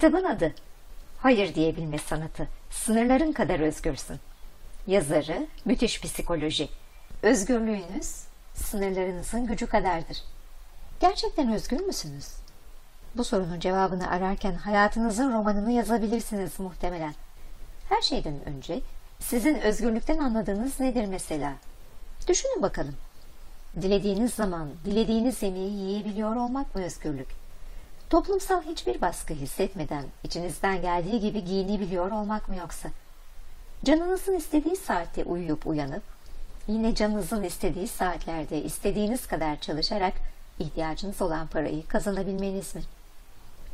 Kitabın adı Hayır diyebilme sanatı. Sınırların kadar özgürsün. Yazarı müthiş psikoloji. Özgürlüğünüz sınırlarınızın gücü kadardır. Gerçekten özgür müsünüz? Bu sorunun cevabını ararken hayatınızın romanını yazabilirsiniz muhtemelen. Her şeyden önce sizin özgürlükten anladığınız nedir mesela? Düşünün bakalım. Dilediğiniz zaman dilediğiniz yemeği yiyebiliyor olmak mı özgürlük? Toplumsal hiçbir baskı hissetmeden içinizden geldiği gibi giyinebiliyor olmak mı yoksa? Canınızın istediği saatte uyuyup uyanıp, yine canınızın istediği saatlerde istediğiniz kadar çalışarak ihtiyacınız olan parayı kazanabilmeniz mi?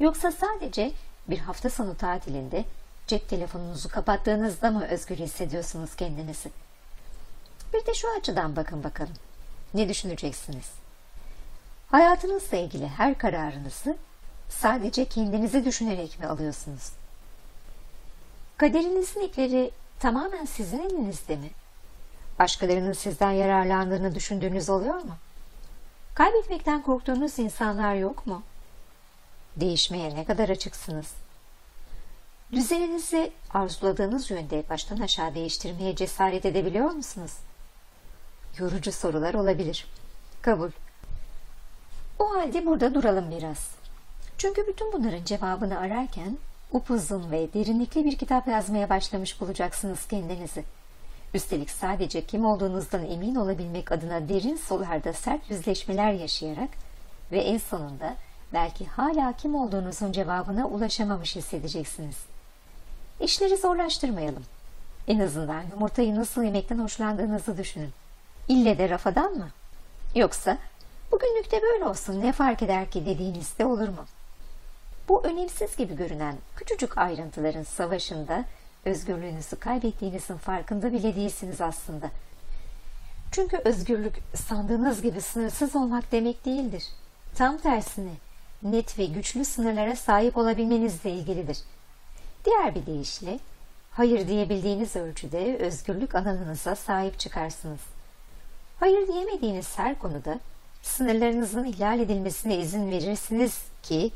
Yoksa sadece bir hafta sonu tatilinde cep telefonunuzu kapattığınızda mı özgür hissediyorsunuz kendinizi? Bir de şu açıdan bakın bakalım. Ne düşüneceksiniz? Hayatınızla ilgili her kararınızı sadece kendinizi düşünerek mi alıyorsunuz? Kaderinizin ipleri tamamen sizin elinizde mi? Başkalarının sizden yararlandığını düşündüğünüz oluyor mu? Kaybetmekten korktuğunuz insanlar yok mu? Değişmeye ne kadar açıksınız? Düzeninizi arzuladığınız yönde baştan aşağı değiştirmeye cesaret edebiliyor musunuz? Yorucu sorular olabilir. Kabul. O halde burada duralım biraz. Çünkü bütün bunların cevabını ararken upuzun ve derinlikli bir kitap yazmaya başlamış bulacaksınız kendinizi. Üstelik sadece kim olduğunuzdan emin olabilmek adına derin sularda sert yüzleşmeler yaşayarak ve en sonunda belki hala kim olduğunuzun cevabına ulaşamamış hissedeceksiniz. İşleri zorlaştırmayalım. En azından yumurtayı nasıl yemekten hoşlandığınızı düşünün. İlle de rafadan mı? Yoksa bugünlük de böyle olsun ne fark eder ki dediğinizde olur mu? Bu önemsiz gibi görünen küçücük ayrıntıların savaşında özgürlüğünüzü kaybettiğinizin farkında bile değilsiniz aslında. Çünkü özgürlük sandığınız gibi sınırsız olmak demek değildir. Tam tersine net ve güçlü sınırlara sahip olabilmenizle ilgilidir. Diğer bir deyişle, hayır diyebildiğiniz ölçüde özgürlük alanınıza sahip çıkarsınız. Hayır diyemediğiniz her konuda sınırlarınızın ihlal edilmesine izin verirsiniz ki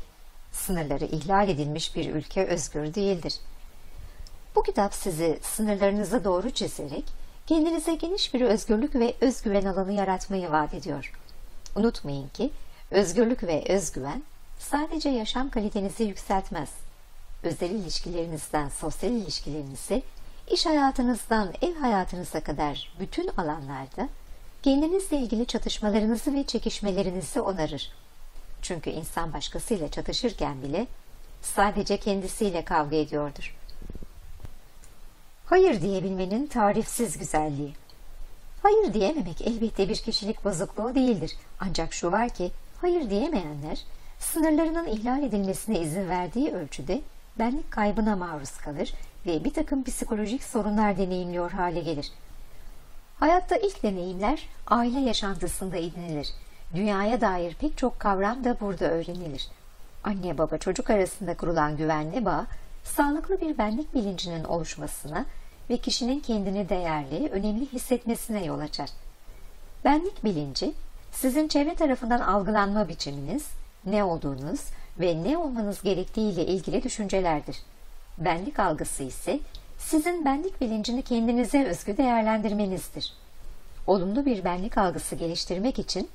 sınırları ihlal edilmiş bir ülke özgür değildir. Bu kitap sizi sınırlarınıza doğru çizerek kendinize geniş bir özgürlük ve özgüven alanı yaratmayı vaat ediyor. Unutmayın ki özgürlük ve özgüven sadece yaşam kalitenizi yükseltmez. Özel ilişkilerinizden sosyal ilişkilerinize, iş hayatınızdan ev hayatınıza kadar bütün alanlarda kendinizle ilgili çatışmalarınızı ve çekişmelerinizi onarır. Çünkü insan başkasıyla çatışırken bile sadece kendisiyle kavga ediyordur. Hayır diyebilmenin tarifsiz güzelliği. Hayır diyememek elbette bir kişilik bozukluğu değildir. Ancak şu var ki hayır diyemeyenler sınırlarının ihlal edilmesine izin verdiği ölçüde benlik kaybına maruz kalır ve bir takım psikolojik sorunlar deneyimliyor hale gelir. Hayatta ilk deneyimler aile yaşantısında edinilir. Dünyaya dair pek çok kavram da burada öğrenilir. Anne baba çocuk arasında kurulan güvenli bağ, sağlıklı bir benlik bilincinin oluşmasına ve kişinin kendini değerli, önemli hissetmesine yol açar. Benlik bilinci, sizin çevre tarafından algılanma biçiminiz, ne olduğunuz ve ne olmanız gerektiği ile ilgili düşüncelerdir. Benlik algısı ise sizin benlik bilincini kendinize özgü değerlendirmenizdir. Olumlu bir benlik algısı geliştirmek için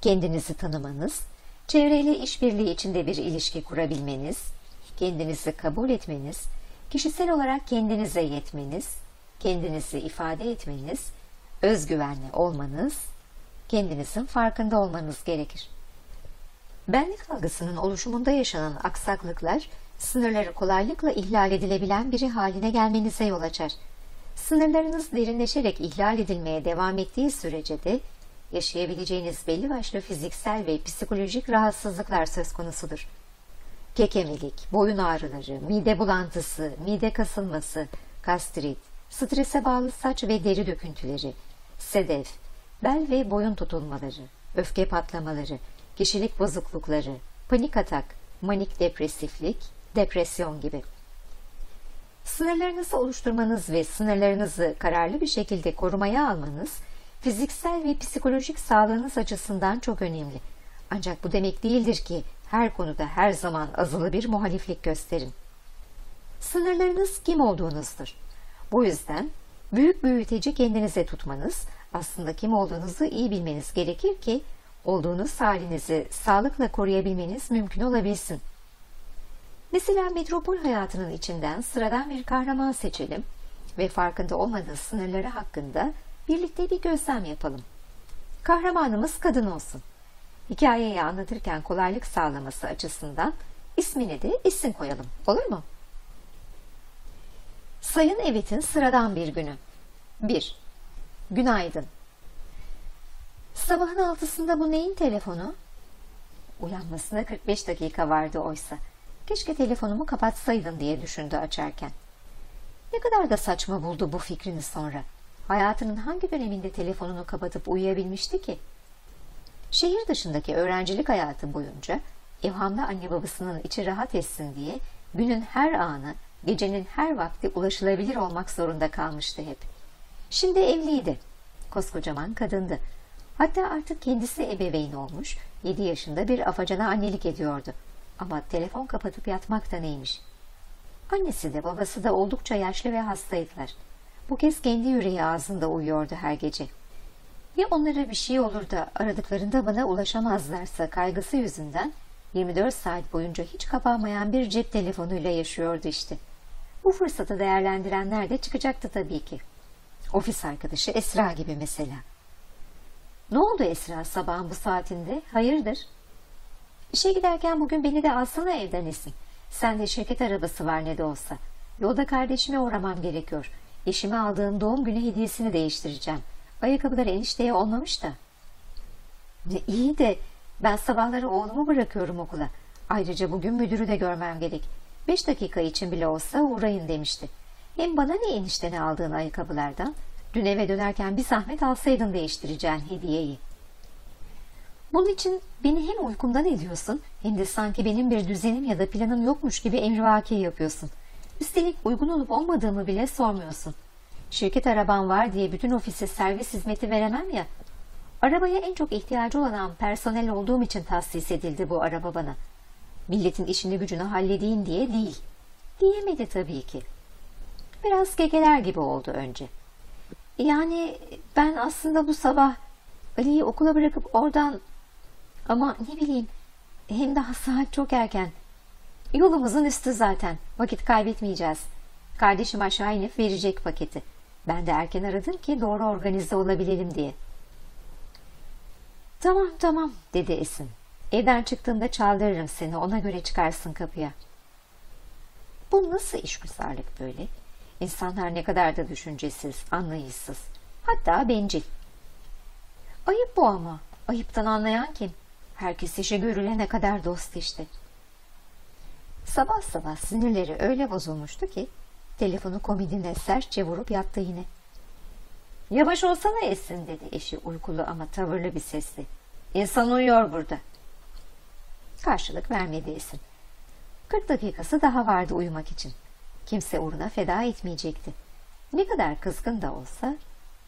kendinizi tanımanız, çevreyle işbirliği içinde bir ilişki kurabilmeniz, kendinizi kabul etmeniz, kişisel olarak kendinize yetmeniz, kendinizi ifade etmeniz, özgüvenli olmanız, kendinizin farkında olmanız gerekir. Benlik algısının oluşumunda yaşanan aksaklıklar, sınırları kolaylıkla ihlal edilebilen biri haline gelmenize yol açar. Sınırlarınız derinleşerek ihlal edilmeye devam ettiği sürece de yaşayabileceğiniz belli başlı fiziksel ve psikolojik rahatsızlıklar söz konusudur. Kekemelik, boyun ağrıları, mide bulantısı, mide kasılması, gastrit, strese bağlı saç ve deri döküntüleri, sedef, bel ve boyun tutulmaları, öfke patlamaları, kişilik bozuklukları, panik atak, manik depresiflik, depresyon gibi. Sınırlarınızı oluşturmanız ve sınırlarınızı kararlı bir şekilde korumaya almanız, fiziksel ve psikolojik sağlığınız açısından çok önemli. Ancak bu demek değildir ki Her konuda her zaman azılı bir muhaliflik gösterin. Sınırlarınız kim olduğunuzdur. Bu yüzden büyük büyüteci kendinize tutmanız, aslında kim olduğunuzu iyi bilmeniz gerekir ki olduğunuz halinizi sağlıkla koruyabilmeniz mümkün olabilsin. Mesela metropol hayatının içinden sıradan bir kahraman seçelim ve farkında olmadığı sınırları hakkında birlikte bir gözlem yapalım. Kahramanımız kadın olsun. Hikayeyi anlatırken kolaylık sağlaması açısından ismini de isim koyalım. Olur mu? Sayın Evit'in sıradan bir günü. 1. Günaydın. Sabahın altısında bu neyin telefonu? Uyanmasına 45 dakika vardı oysa. Keşke telefonumu kapatsaydın diye düşündü açarken. Ne kadar da saçma buldu bu fikrini sonra. Hayatının hangi döneminde telefonunu kapatıp uyuyabilmişti ki? Şehir dışındaki öğrencilik hayatı boyunca evhamda anne babasının içi rahat etsin diye günün her anı, gecenin her vakti ulaşılabilir olmak zorunda kalmıştı hep. Şimdi evliydi. Koskocaman kadındı. Hatta artık kendisi ebeveyn olmuş, yedi yaşında bir afacana annelik ediyordu. Ama telefon kapatıp yatmak da neymiş? Annesi de babası da oldukça yaşlı ve hastaydılar. Bu kez kendi yüreği ağzında uyuyordu her gece. Ya onlara bir şey olur da aradıklarında bana ulaşamazlarsa kaygısı yüzünden 24 saat boyunca hiç kapanmayan bir cep telefonuyla yaşıyordu işte. Bu fırsatı değerlendirenler de çıkacaktı tabii ki. Ofis arkadaşı Esra gibi mesela. Ne oldu Esra sabahın bu saatinde? Hayırdır? İşe giderken bugün beni de alsana evden Esin. Sen de şirket arabası var ne de olsa. Yolda kardeşime uğramam gerekiyor. Eşime aldığım doğum günü hediyesini değiştireceğim. Ayakkabılar enişteye olmamış da. İyi de ben sabahları oğlumu bırakıyorum okula. Ayrıca bugün müdürü de görmem gerek. Beş dakika için bile olsa uğrayın demişti. Hem bana ne eniştene aldığın ayakkabılardan? Dün eve dönerken bir zahmet alsaydın değiştireceğin hediyeyi. Bunun için beni hem uykumdan ediyorsun hem de sanki benim bir düzenim ya da planım yokmuş gibi emrivaki yapıyorsun. Üstelik uygun olup olmadığımı bile sormuyorsun. Şirket araban var diye bütün ofise servis hizmeti veremem ya. Arabaya en çok ihtiyacı olan personel olduğum için tahsis edildi bu araba bana. Milletin işini gücünü halledeyim diye değil. Diyemedi tabii ki. Biraz gegeler gibi oldu önce. Yani ben aslında bu sabah Ali'yi okula bırakıp oradan ama ne bileyim hem daha saat çok erken. Yolumuzun üstü zaten. Vakit kaybetmeyeceğiz. Kardeşim aşağı inip verecek paketi. Ben de erken aradım ki doğru organize olabilelim diye. Tamam tamam dedi Esin. Evden çıktığımda çaldırırım seni ona göre çıkarsın kapıya. Bu nasıl işgüzarlık böyle? İnsanlar ne kadar da düşüncesiz, anlayışsız. Hatta bencil. Ayıp bu ama. Ayıptan anlayan kim? Herkes işe görülene kadar dost işte. Sabah sabah sinirleri öyle bozulmuştu ki telefonu komidine sertçe vurup yattı yine. Yavaş olsana Esin dedi eşi uykulu ama tavırlı bir sesle. İnsan uyuyor burada. Karşılık vermedi Esin. Kırk dakikası daha vardı uyumak için. Kimse uğruna feda etmeyecekti. Ne kadar kızgın da olsa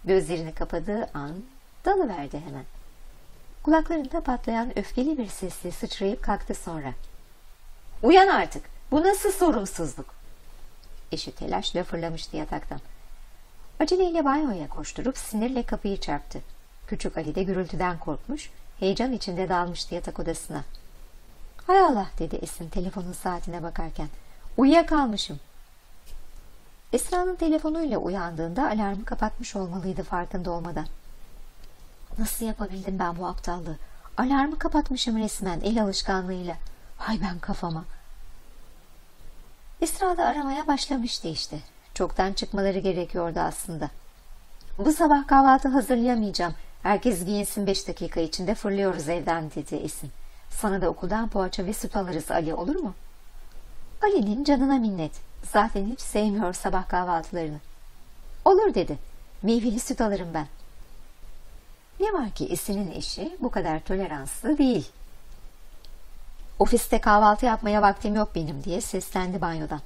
gözlerini kapadığı an dalıverdi hemen. Kulaklarında patlayan öfkeli bir sesle sıçrayıp kalktı sonra. Uyan artık. Bu nasıl sorumsuzluk? Eşi telaşla fırlamıştı yataktan. Aceleyle banyoya koşturup sinirle kapıyı çarptı. Küçük Ali de gürültüden korkmuş, heyecan içinde dalmıştı yatak odasına. Hay Allah dedi Esin telefonun saatine bakarken. Uyuyakalmışım. Esra'nın telefonuyla uyandığında alarmı kapatmış olmalıydı farkında olmadan. Nasıl yapabildim ben bu aptallığı? Alarmı kapatmışım resmen el alışkanlığıyla. Hay ben kafama. Esra aramaya başlamıştı işte. Çoktan çıkmaları gerekiyordu aslında. Bu sabah kahvaltı hazırlayamayacağım. Herkes giyinsin beş dakika içinde fırlıyoruz evden dedi Esin. Sana da okuldan poğaça ve süt alırız Ali olur mu? Ali'nin canına minnet. Zaten hiç sevmiyor sabah kahvaltılarını. Olur dedi. Meyveli süt alırım ben. Ne var ki Esin'in eşi bu kadar toleranslı değil. Ofiste kahvaltı yapmaya vaktim yok benim diye seslendi banyodan.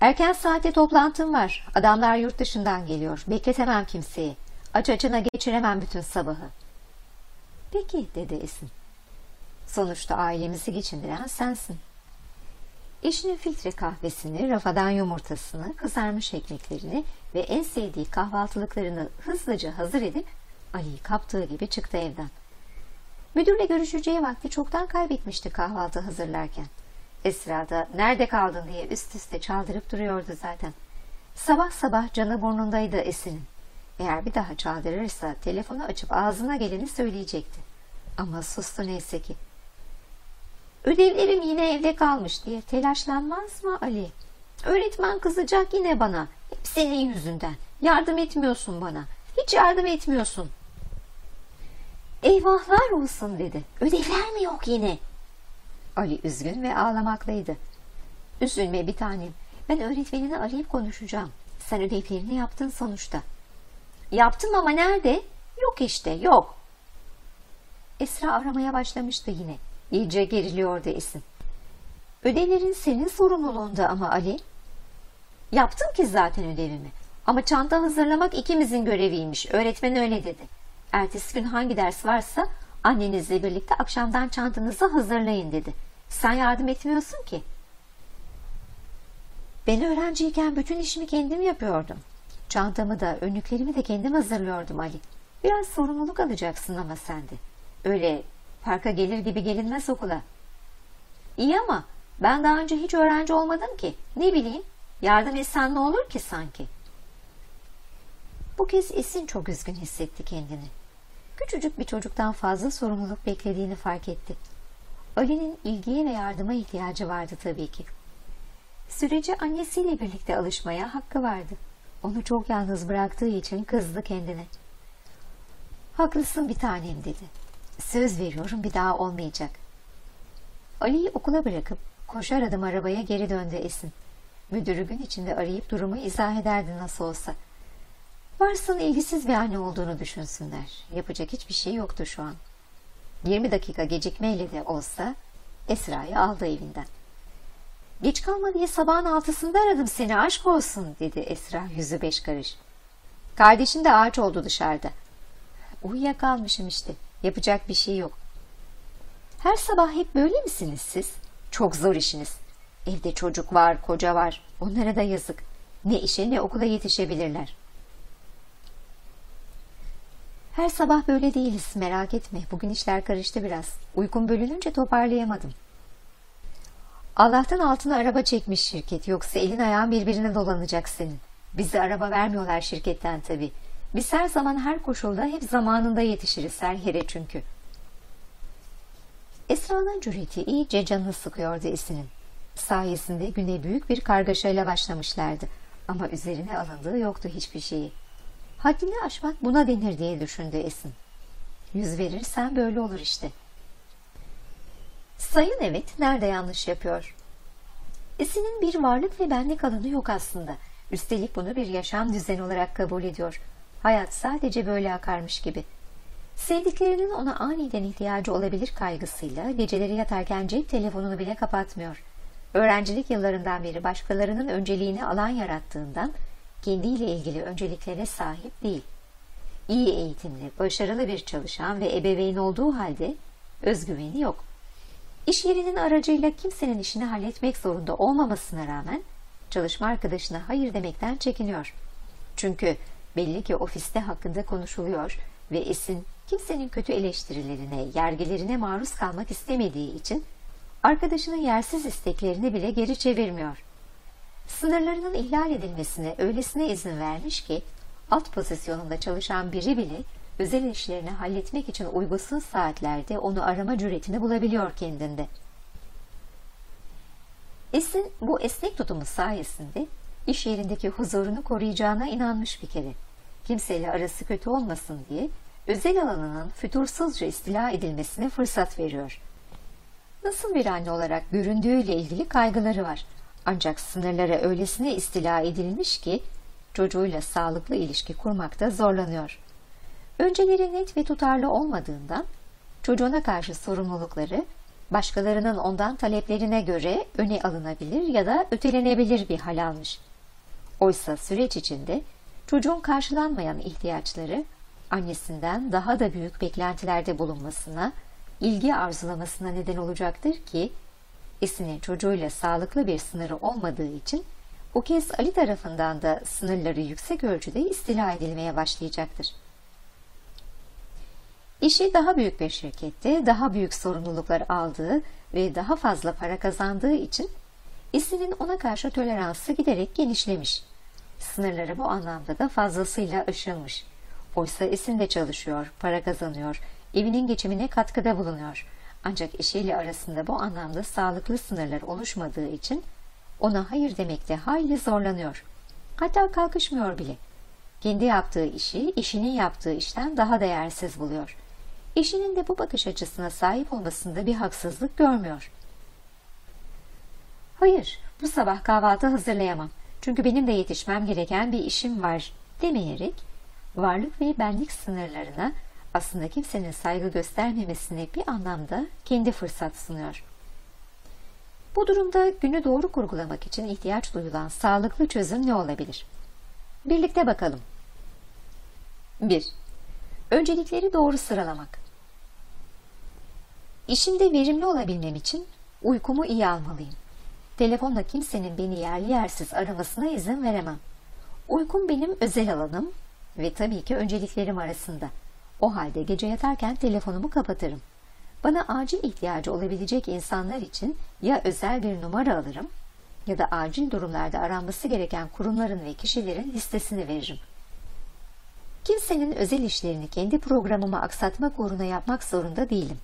Erken saatte toplantım var. Adamlar yurt dışından geliyor. Bekletemem kimseyi. Aç açına geçiremem bütün sabahı. Peki dedi Esin. Sonuçta ailemizi geçindiren sensin. Eşinin filtre kahvesini, rafadan yumurtasını, kızarmış ekmeklerini ve en sevdiği kahvaltılıklarını hızlıca hazır edip Ali'yi kaptığı gibi çıktı evden. Müdürle görüşeceği vakti çoktan kaybetmişti kahvaltı hazırlarken. Esra nerede kaldın diye üst üste çaldırıp duruyordu zaten. Sabah sabah canı burnundaydı Esin'in. Eğer bir daha çaldırırsa telefonu açıp ağzına geleni söyleyecekti. Ama sustu neyse ki. Ödevlerim yine evde kalmış diye telaşlanmaz mı Ali? Öğretmen kızacak yine bana. Hep senin yüzünden. Yardım etmiyorsun bana. Hiç yardım etmiyorsun. Eyvahlar olsun dedi. Ödevler mi yok yine? Ali üzgün ve ağlamaklıydı. Üzülme bir tanem. Ben öğretmenini arayıp konuşacağım. Sen ödevlerini yaptın sonuçta. Yaptım ama nerede? Yok işte yok. Esra aramaya başlamıştı yine. İyice geriliyordu Esin. Ödevlerin senin sorumluluğunda ama Ali. Yaptım ki zaten ödevimi. Ama çanta hazırlamak ikimizin göreviymiş. Öğretmen öyle dedi. Ertesi gün hangi ders varsa annenizle birlikte akşamdan çantanızı hazırlayın dedi. Sen yardım etmiyorsun ki. Ben öğrenciyken bütün işimi kendim yapıyordum. Çantamı da önlüklerimi de kendim hazırlıyordum Ali. Biraz sorumluluk alacaksın ama sen de. Öyle parka gelir gibi gelinmez okula. İyi ama ben daha önce hiç öğrenci olmadım ki. Ne bileyim yardım etsen ne olur ki sanki. Bu kez Esin çok üzgün hissetti kendini. Küçücük bir çocuktan fazla sorumluluk beklediğini fark etti. Ali'nin ilgiye ve yardıma ihtiyacı vardı tabii ki. Sürece annesiyle birlikte alışmaya hakkı vardı. Onu çok yalnız bıraktığı için kızdı kendine. Haklısın bir tanem dedi. Söz veriyorum bir daha olmayacak. Ali'yi okula bırakıp koşar adım arabaya geri döndü Esin. Müdürü gün içinde arayıp durumu izah ederdi nasıl olsa. Varsın ilgisiz bir anne olduğunu düşünsünler. Yapacak hiçbir şey yoktu şu an. 20 dakika gecikmeyle de olsa Esra'yı aldı evinden. Geç kalma diye sabahın altısında aradım seni aşk olsun dedi Esra yüzü beş karış. Kardeşin de ağaç oldu dışarıda. Uyuyakalmışım işte. Yapacak bir şey yok. Her sabah hep böyle misiniz siz? Çok zor işiniz. Evde çocuk var, koca var. Onlara da yazık. Ne işe ne okula yetişebilirler. Her sabah böyle değiliz merak etme. Bugün işler karıştı biraz. Uykum bölününce toparlayamadım. Allah'tan altına araba çekmiş şirket. Yoksa elin ayağın birbirine dolanacak senin. Bize araba vermiyorlar şirketten tabii. Biz her zaman her koşulda hep zamanında yetişiriz her yere çünkü. Esra'nın cüreti iyice canını sıkıyordu Esin'in. Sayesinde güne büyük bir kargaşayla başlamışlardı. Ama üzerine alındığı yoktu hiçbir şeyi. Haddini aşmak buna denir diye düşündü Esin. Yüz verirsen böyle olur işte. Sayın evet, nerede yanlış yapıyor? Esin'in bir varlık ve benlik alanı yok aslında. Üstelik bunu bir yaşam düzeni olarak kabul ediyor. Hayat sadece böyle akarmış gibi. Sevdiklerinin ona aniden ihtiyacı olabilir kaygısıyla geceleri yatarken cep telefonunu bile kapatmıyor. Öğrencilik yıllarından beri başkalarının önceliğini alan yarattığından kendiyle ilgili önceliklere sahip değil. İyi eğitimli, başarılı bir çalışan ve ebeveyn olduğu halde özgüveni yok. İş yerinin aracıyla kimsenin işini halletmek zorunda olmamasına rağmen çalışma arkadaşına hayır demekten çekiniyor. Çünkü belli ki ofiste hakkında konuşuluyor ve Esin kimsenin kötü eleştirilerine, yergilerine maruz kalmak istemediği için arkadaşının yersiz isteklerini bile geri çevirmiyor. Sınırlarının ihlal edilmesine öylesine izin vermiş ki alt pozisyonunda çalışan biri bile özel işlerini halletmek için uygunsuz saatlerde onu arama cüretini bulabiliyor kendinde. Esin bu esnek tutumu sayesinde iş yerindeki huzurunu koruyacağına inanmış bir kere. Kimseyle arası kötü olmasın diye özel alanının fütursuzca istila edilmesine fırsat veriyor. Nasıl bir anne olarak göründüğüyle ilgili kaygıları var. Ancak sınırlara öylesine istila edilmiş ki çocuğuyla sağlıklı ilişki kurmakta zorlanıyor. Önceleri net ve tutarlı olmadığından çocuğuna karşı sorumlulukları başkalarının ondan taleplerine göre öne alınabilir ya da ötelenebilir bir hal almış. Oysa süreç içinde çocuğun karşılanmayan ihtiyaçları annesinden daha da büyük beklentilerde bulunmasına, ilgi arzulamasına neden olacaktır ki Esin'in çocuğuyla sağlıklı bir sınırı olmadığı için bu kez Ali tarafından da sınırları yüksek ölçüde istila edilmeye başlayacaktır. İşi daha büyük bir şirkette daha büyük sorumluluklar aldığı ve daha fazla para kazandığı için Esin'in ona karşı toleransı giderek genişlemiş. Sınırları bu anlamda da fazlasıyla aşılmış. Oysa Esin de çalışıyor, para kazanıyor, evinin geçimine katkıda bulunuyor. Ancak eşiyle arasında bu anlamda sağlıklı sınırlar oluşmadığı için ona hayır demekte hayli zorlanıyor. Hatta kalkışmıyor bile. Kendi yaptığı işi, işinin yaptığı işten daha değersiz buluyor. Eşinin de bu bakış açısına sahip olmasında bir haksızlık görmüyor. Hayır, bu sabah kahvaltı hazırlayamam. Çünkü benim de yetişmem gereken bir işim var demeyerek varlık ve benlik sınırlarına aslında kimsenin saygı göstermemesine bir anlamda kendi fırsat sunuyor. Bu durumda günü doğru kurgulamak için ihtiyaç duyulan sağlıklı çözüm ne olabilir? Birlikte bakalım. 1. Öncelikleri doğru sıralamak. İşimde verimli olabilmem için uykumu iyi almalıyım. Telefonla kimsenin beni yerli yersiz aramasına izin veremem. Uykum benim özel alanım ve tabii ki önceliklerim arasında. O halde gece yatarken telefonumu kapatırım. Bana acil ihtiyacı olabilecek insanlar için ya özel bir numara alırım ya da acil durumlarda aranması gereken kurumların ve kişilerin listesini veririm. Kimsenin özel işlerini kendi programıma aksatmak uğruna yapmak zorunda değilim.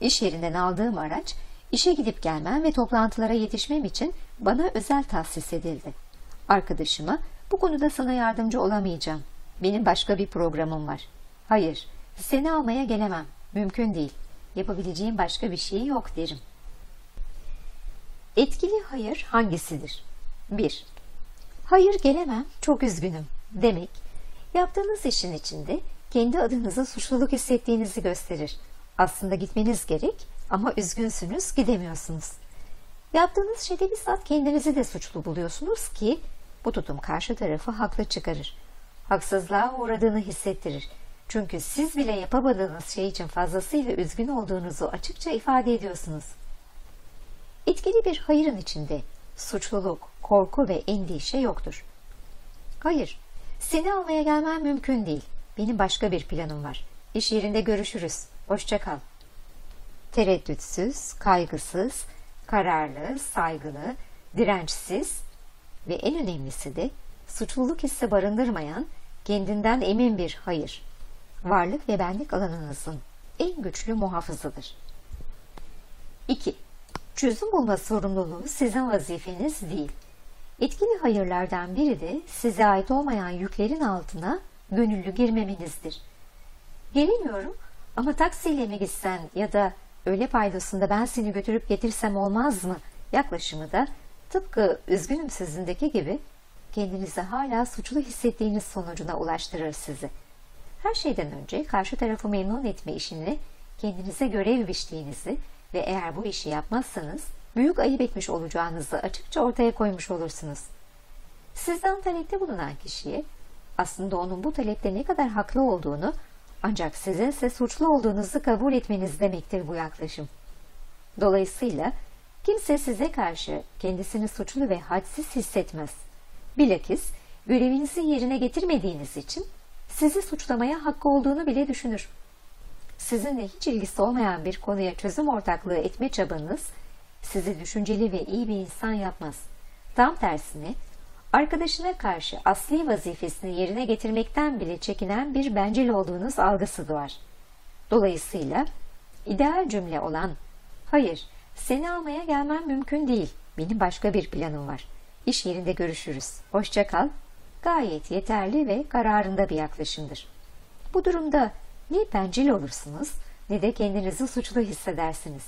İş yerinden aldığım araç, işe gidip gelmem ve toplantılara yetişmem için bana özel tahsis edildi. Arkadaşıma, bu konuda sana yardımcı olamayacağım. Benim başka bir programım var. Hayır, seni almaya gelemem. Mümkün değil. Yapabileceğim başka bir şey yok derim. Etkili hayır hangisidir? 1. Hayır gelemem, çok üzgünüm demek, yaptığınız işin içinde kendi adınıza suçluluk hissettiğinizi gösterir. Aslında gitmeniz gerek ama üzgünsünüz, gidemiyorsunuz. Yaptığınız şeyde bizzat kendinizi de suçlu buluyorsunuz ki bu tutum karşı tarafı haklı çıkarır. Haksızlığa uğradığını hissettirir. Çünkü siz bile yapamadığınız şey için fazlasıyla üzgün olduğunuzu açıkça ifade ediyorsunuz. Etkili bir hayırın içinde suçluluk, korku ve endişe yoktur. Hayır, seni almaya gelmem mümkün değil. Benim başka bir planım var. İş yerinde görüşürüz. Hoşça kal. Tereddütsüz, kaygısız, kararlı, saygılı, dirençsiz ve en önemlisi de suçluluk hissi barındırmayan, kendinden emin bir hayır. Varlık ve benlik alanınızın en güçlü muhafızıdır. 2. Çözüm bulma sorumluluğu sizin vazifeniz değil. Etkili hayırlardan biri de size ait olmayan yüklerin altına gönüllü girmemenizdir. Gelemiyorum ama taksiyle mi gitsen ya da öyle paydosunda ben seni götürüp getirsem olmaz mı yaklaşımı da tıpkı üzgünüm sizindeki gibi kendinizi hala suçlu hissettiğiniz sonucuna ulaştırır sizi. Her şeyden önce karşı tarafı memnun etme işini kendinize görev biçtiğinizi ve eğer bu işi yapmazsanız büyük ayıp etmiş olacağınızı açıkça ortaya koymuş olursunuz. Sizden talepte bulunan kişiye aslında onun bu talepte ne kadar haklı olduğunu ancak sizin ise suçlu olduğunuzu kabul etmeniz demektir bu yaklaşım. Dolayısıyla kimse size karşı kendisini suçlu ve hadsiz hissetmez. Bilakis görevinizi yerine getirmediğiniz için sizi suçlamaya hakkı olduğunu bile düşünür. Sizinle hiç ilgisi olmayan bir konuya çözüm ortaklığı etme çabanız sizi düşünceli ve iyi bir insan yapmaz. Tam tersine arkadaşına karşı asli vazifesini yerine getirmekten bile çekinen bir bencil olduğunuz algısı doğar. Dolayısıyla ideal cümle olan hayır seni almaya gelmem mümkün değil benim başka bir planım var. İş yerinde görüşürüz. Hoşça kal. Gayet yeterli ve kararında bir yaklaşımdır. Bu durumda ne bencil olursunuz ne de kendinizi suçlu hissedersiniz.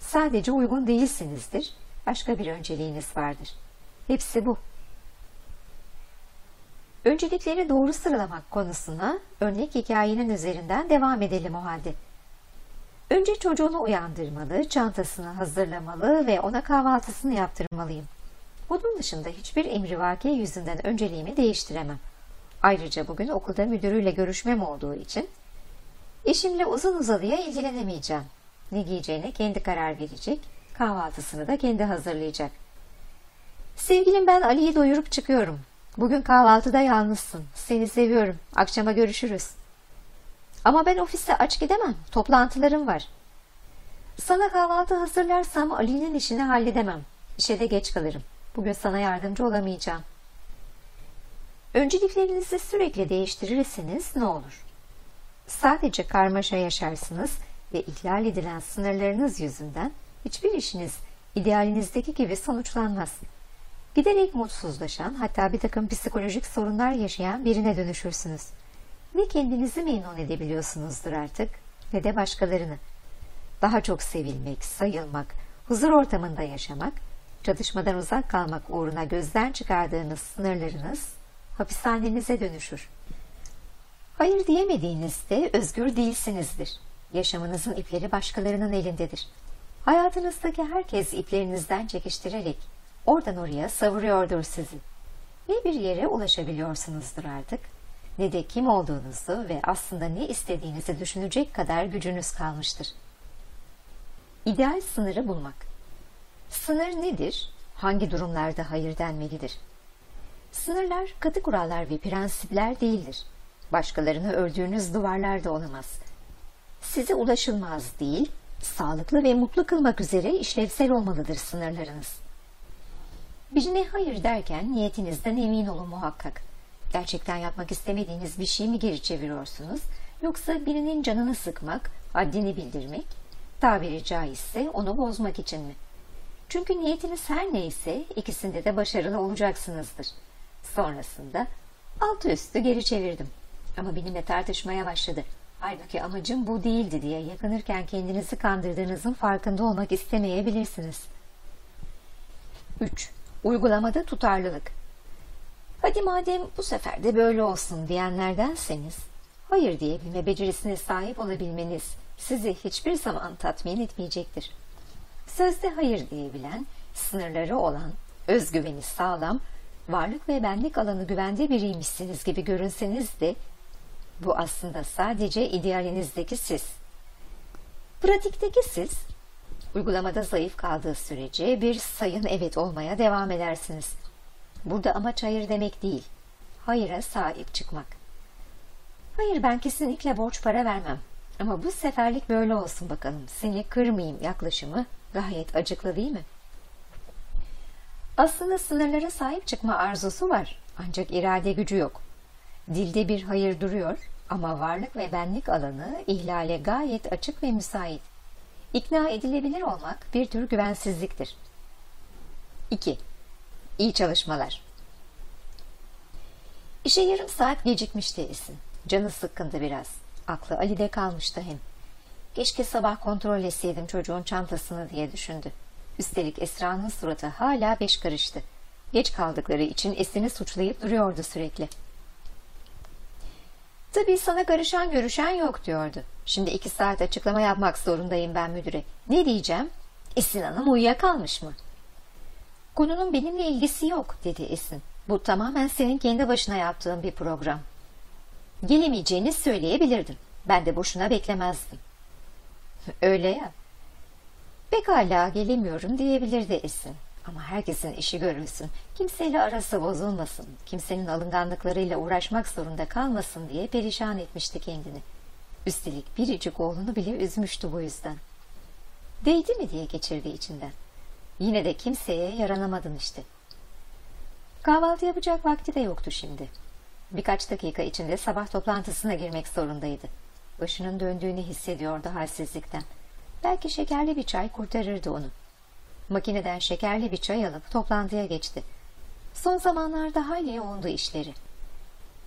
Sadece uygun değilsinizdir. Başka bir önceliğiniz vardır. Hepsi bu. Öncelikleri doğru sıralamak konusuna örnek hikayenin üzerinden devam edelim o halde. Önce çocuğunu uyandırmalı, çantasını hazırlamalı ve ona kahvaltısını yaptırmalıyım. Bunun dışında hiçbir emrivaki yüzünden önceliğimi değiştiremem. Ayrıca bugün okulda müdürüyle görüşmem olduğu için eşimle uzun uzadıya ilgilenemeyeceğim. Ne giyeceğine kendi karar verecek, kahvaltısını da kendi hazırlayacak. Sevgilim ben Ali'yi doyurup çıkıyorum. Bugün kahvaltıda yalnızsın. Seni seviyorum. Akşama görüşürüz. Ama ben ofiste aç gidemem. Toplantılarım var. Sana kahvaltı hazırlarsam Ali'nin işini halledemem. İşe de geç kalırım. Bugün sana yardımcı olamayacağım. Önceliklerinizi sürekli değiştirirseniz ne olur? Sadece karmaşa yaşarsınız ve ihlal edilen sınırlarınız yüzünden hiçbir işiniz idealinizdeki gibi sonuçlanmaz. Giderek mutsuzlaşan hatta bir takım psikolojik sorunlar yaşayan birine dönüşürsünüz. Ne kendinizi memnun edebiliyorsunuzdur artık ne de başkalarını. Daha çok sevilmek, sayılmak, huzur ortamında yaşamak, çatışmadan uzak kalmak uğruna gözden çıkardığınız sınırlarınız hapishanenize dönüşür. Hayır diyemediğinizde özgür değilsinizdir. Yaşamınızın ipleri başkalarının elindedir. Hayatınızdaki herkes iplerinizden çekiştirerek oradan oraya savuruyordur sizi. Ne bir yere ulaşabiliyorsunuzdur artık, ne de kim olduğunuzu ve aslında ne istediğinizi düşünecek kadar gücünüz kalmıştır. İdeal sınırı bulmak. Sınır nedir? Hangi durumlarda hayır denmelidir? Sınırlar katı kurallar ve prensipler değildir. Başkalarını ördüğünüz duvarlar da olamaz. Size ulaşılmaz değil, sağlıklı ve mutlu kılmak üzere işlevsel olmalıdır sınırlarınız. Birine hayır derken niyetinizden emin olun muhakkak. Gerçekten yapmak istemediğiniz bir şey mi geri çeviriyorsunuz? Yoksa birinin canını sıkmak, haddini bildirmek, tabiri caizse onu bozmak için mi? Çünkü niyetiniz her neyse ikisinde de başarılı olacaksınızdır. Sonrasında altı üstü geri çevirdim. Ama benimle tartışmaya başladı. Halbuki amacım bu değildi diye yakınırken kendinizi kandırdığınızın farkında olmak istemeyebilirsiniz. 3. Uygulamada tutarlılık. Hadi madem bu sefer de böyle olsun diyenlerdenseniz, hayır diyebilme becerisine sahip olabilmeniz sizi hiçbir zaman tatmin etmeyecektir. Sözde hayır diyebilen, sınırları olan, özgüveni sağlam, varlık ve benlik alanı güvende biriymişsiniz gibi görünseniz de bu aslında sadece idealinizdeki siz. Pratikteki siz, uygulamada zayıf kaldığı sürece bir sayın evet olmaya devam edersiniz. Burada amaç hayır demek değil, hayıra sahip çıkmak. Hayır ben kesinlikle borç para vermem. Ama bu seferlik böyle olsun bakalım. Seni kırmayayım yaklaşımı gayet acıklı değil mi? Aslında sınırlara sahip çıkma arzusu var. Ancak irade gücü yok. Dilde bir hayır duruyor ama varlık ve benlik alanı ihlale gayet açık ve müsait. İkna edilebilir olmak bir tür güvensizliktir. 2. İyi çalışmalar. İşe yarım saat gecikmişti Esin. Canı sıkkındı biraz. Aklı Ali'de kalmıştı hem. Keşke sabah kontrol etseydim çocuğun çantasını diye düşündü. Üstelik Esra'nın suratı hala beş karıştı. Geç kaldıkları için Esin'i suçlayıp duruyordu sürekli. Tabii sana karışan görüşen yok diyordu. Şimdi iki saat açıklama yapmak zorundayım ben müdüre. Ne diyeceğim? Esin Hanım uyuyakalmış mı? Konunun benimle ilgisi yok dedi Esin. Bu tamamen senin kendi başına yaptığın bir program. Gelemeyeceğini söyleyebilirdin. Ben de boşuna beklemezdim. Öyle ya. Pekala gelemiyorum diyebilirdi Esin. Ama herkesin işi görülsün, kimseyle arası bozulmasın, kimsenin alınganlıklarıyla uğraşmak zorunda kalmasın diye perişan etmişti kendini. Üstelik biricik oğlunu bile üzmüştü bu yüzden. Değdi mi diye geçirdi içinden. Yine de kimseye yaranamadın işte. Kahvaltı yapacak vakti de yoktu şimdi. Birkaç dakika içinde sabah toplantısına girmek zorundaydı. Başının döndüğünü hissediyordu halsizlikten. Belki şekerli bir çay kurtarırdı onu. Makineden şekerli bir çay alıp toplantıya geçti. Son zamanlarda hayli yoğundu işleri.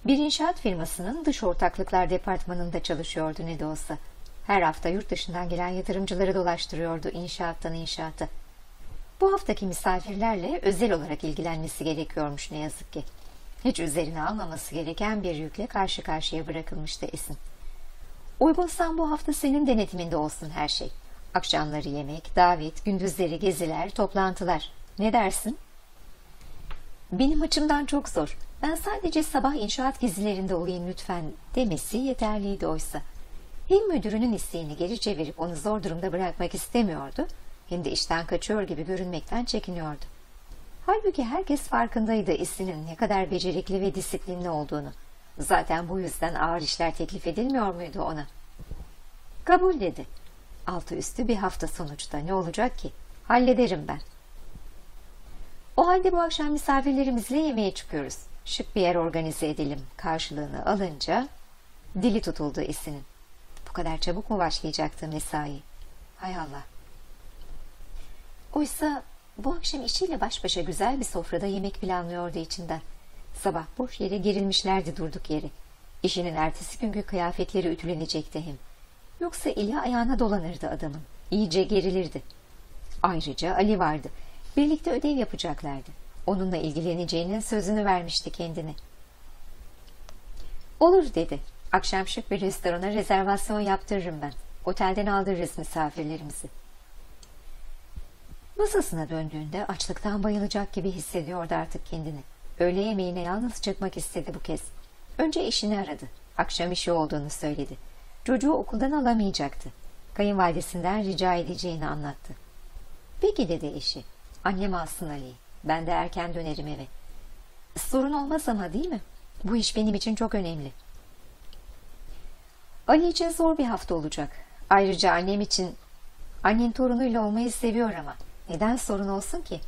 Bir inşaat firmasının dış ortaklıklar departmanında çalışıyordu ne de olsa. Her hafta yurt dışından gelen yatırımcıları dolaştırıyordu inşaattan inşaata. Bu haftaki misafirlerle özel olarak ilgilenmesi gerekiyormuş ne yazık ki. Hiç üzerine almaması gereken bir yükle karşı karşıya bırakılmıştı Esin. Uygunsan bu hafta senin denetiminde olsun her şey. Akşamları yemek, davet, gündüzleri geziler, toplantılar. Ne dersin? Benim açımdan çok zor. Ben sadece sabah inşaat gezilerinde olayım lütfen demesi yeterliydi oysa. Hem müdürünün isteğini geri çevirip onu zor durumda bırakmak istemiyordu, hem de işten kaçıyor gibi görünmekten çekiniyordu. Halbuki herkes farkındaydı Esin'in ne kadar becerikli ve disiplinli olduğunu. Zaten bu yüzden ağır işler teklif edilmiyor muydu ona? Kabul dedi. Altı üstü bir hafta sonuçta ne olacak ki? Hallederim ben. O halde bu akşam misafirlerimizle yemeğe çıkıyoruz. Şık bir yer organize edelim. Karşılığını alınca dili tutuldu Esin'in. Bu kadar çabuk mu başlayacaktı mesai? Hay Allah. Oysa bu akşam işiyle baş başa güzel bir sofrada yemek planlıyordu içinden. Sabah boş yere gerilmişlerdi durduk yeri. İşinin ertesi günkü kıyafetleri ütülenecekti hem. Yoksa eli ayağına dolanırdı adamın. İyice gerilirdi. Ayrıca Ali vardı. Birlikte ödev yapacaklardı. Onunla ilgileneceğinin sözünü vermişti kendine. Olur dedi. Akşam şık bir restorana rezervasyon yaptırırım ben. Otelden aldırırız misafirlerimizi. Masasına döndüğünde açlıktan bayılacak gibi hissediyordu artık kendini. Öğle yemeğine yalnız çıkmak istedi bu kez. Önce eşini aradı. Akşam işi olduğunu söyledi. Çocuğu okuldan alamayacaktı. Kayınvalidesinden rica edeceğini anlattı. Peki dedi eşi. Annem alsın Ali'yi. Ben de erken dönerim eve. Sorun olmaz ama değil mi? Bu iş benim için çok önemli. Ali için zor bir hafta olacak. Ayrıca annem için annen torunuyla olmayı seviyor ama neden sorun olsun ki?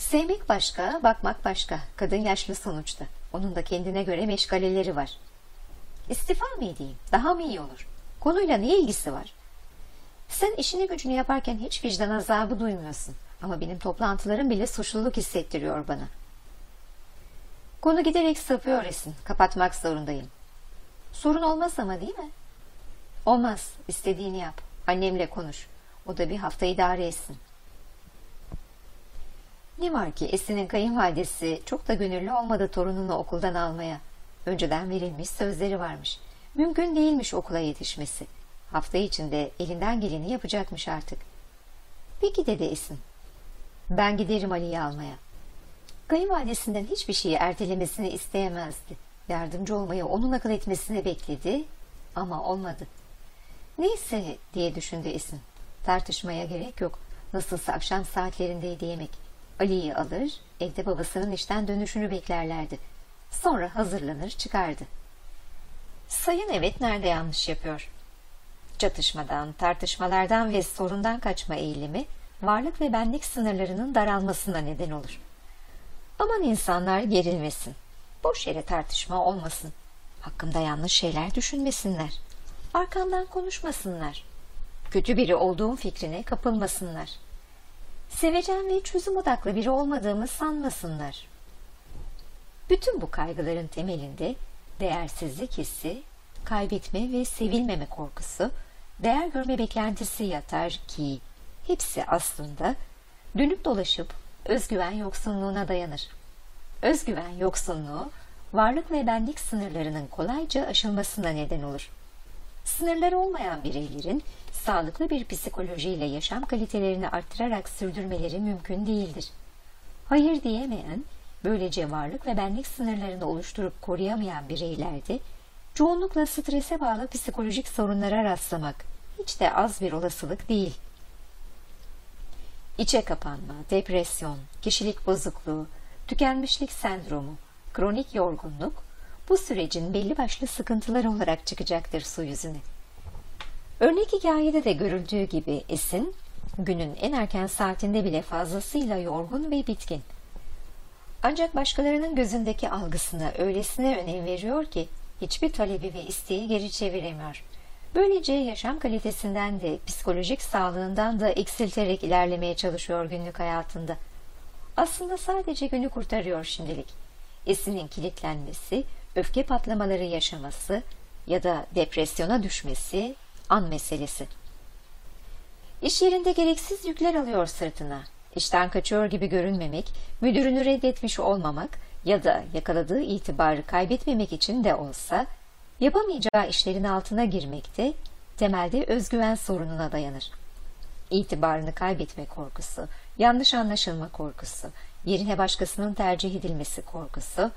Sevmek başka, bakmak başka. Kadın yaşlı sonuçta. Onun da kendine göre meşgaleleri var. İstifa mı edeyim? Daha mı iyi olur? Konuyla ne ilgisi var? Sen işini gücünü yaparken hiç vicdan azabı duymuyorsun. Ama benim toplantılarım bile suçluluk hissettiriyor bana. Konu giderek sapıyor Esin. Kapatmak zorundayım. Sorun olmaz ama değil mi? Olmaz. İstediğini yap. Annemle konuş. O da bir hafta idare etsin. Ne var ki Esin'in kayınvalidesi çok da gönüllü olmadı torununu okuldan almaya. Önceden verilmiş sözleri varmış. Mümkün değilmiş okula yetişmesi. Hafta içinde elinden geleni yapacakmış artık. Peki dedi Esin. Ben giderim Ali'yi almaya. Kayınvalidesinden hiçbir şeyi ertelemesini isteyemezdi. Yardımcı olmayı onun akıl etmesini bekledi ama olmadı. Neyse diye düşündü Esin. Tartışmaya gerek yok. Nasılsa akşam saatlerindeydi yemek. Ali'yi alır, evde babasının işten dönüşünü beklerlerdi. Sonra hazırlanır çıkardı. Sayın evet nerede yanlış yapıyor? Çatışmadan, tartışmalardan ve sorundan kaçma eğilimi varlık ve benlik sınırlarının daralmasına neden olur. Aman insanlar gerilmesin. Boş yere tartışma olmasın. Hakkımda yanlış şeyler düşünmesinler. Arkamdan konuşmasınlar. Kötü biri olduğum fikrine kapılmasınlar. Sevecen ve çözüm odaklı biri olmadığımı sanmasınlar. Bütün bu kaygıların temelinde değersizlik hissi, kaybetme ve sevilmeme korkusu, değer görme beklentisi yatar ki hepsi aslında dönüp dolaşıp özgüven yoksunluğuna dayanır. Özgüven yoksunluğu varlık ve benlik sınırlarının kolayca aşılmasına neden olur. Sınırları olmayan bireylerin sağlıklı bir psikolojiyle yaşam kalitelerini arttırarak sürdürmeleri mümkün değildir. Hayır diyemeyen, böylece varlık ve benlik sınırlarını oluşturup koruyamayan bireylerde çoğunlukla strese bağlı psikolojik sorunlara rastlamak hiç de az bir olasılık değil. İçe kapanma, depresyon, kişilik bozukluğu, tükenmişlik sendromu, kronik yorgunluk bu sürecin belli başlı sıkıntılar olarak çıkacaktır su yüzüne. Örnek hikayede de görüldüğü gibi Esin, günün en erken saatinde bile fazlasıyla yorgun ve bitkin. Ancak başkalarının gözündeki algısına öylesine önem veriyor ki hiçbir talebi ve isteği geri çeviremiyor. Böylece yaşam kalitesinden de psikolojik sağlığından da eksilterek ilerlemeye çalışıyor günlük hayatında. Aslında sadece günü kurtarıyor şimdilik. Esin'in kilitlenmesi, öfke patlamaları yaşaması ya da depresyona düşmesi an meselesi. İş yerinde gereksiz yükler alıyor sırtına. İşten kaçıyor gibi görünmemek, müdürünü reddetmiş olmamak ya da yakaladığı itibarı kaybetmemek için de olsa yapamayacağı işlerin altına girmekte temelde özgüven sorununa dayanır. İtibarını kaybetme korkusu, yanlış anlaşılma korkusu, yerine başkasının tercih edilmesi korkusu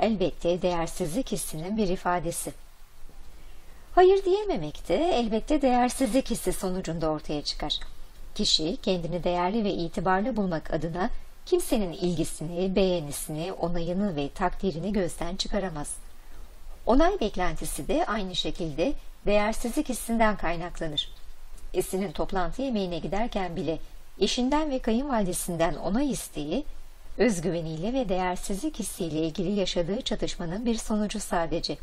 elbette değersizlik hissinin bir ifadesi. Hayır diyememek de elbette değersizlik hissi sonucunda ortaya çıkar. Kişi kendini değerli ve itibarlı bulmak adına kimsenin ilgisini, beğenisini, onayını ve takdirini gözden çıkaramaz. Onay beklentisi de aynı şekilde değersizlik hissinden kaynaklanır. Esin'in toplantı yemeğine giderken bile eşinden ve kayınvalidesinden onay isteği, özgüveniyle ve değersizlik hissiyle ilgili yaşadığı çatışmanın bir sonucu sadece.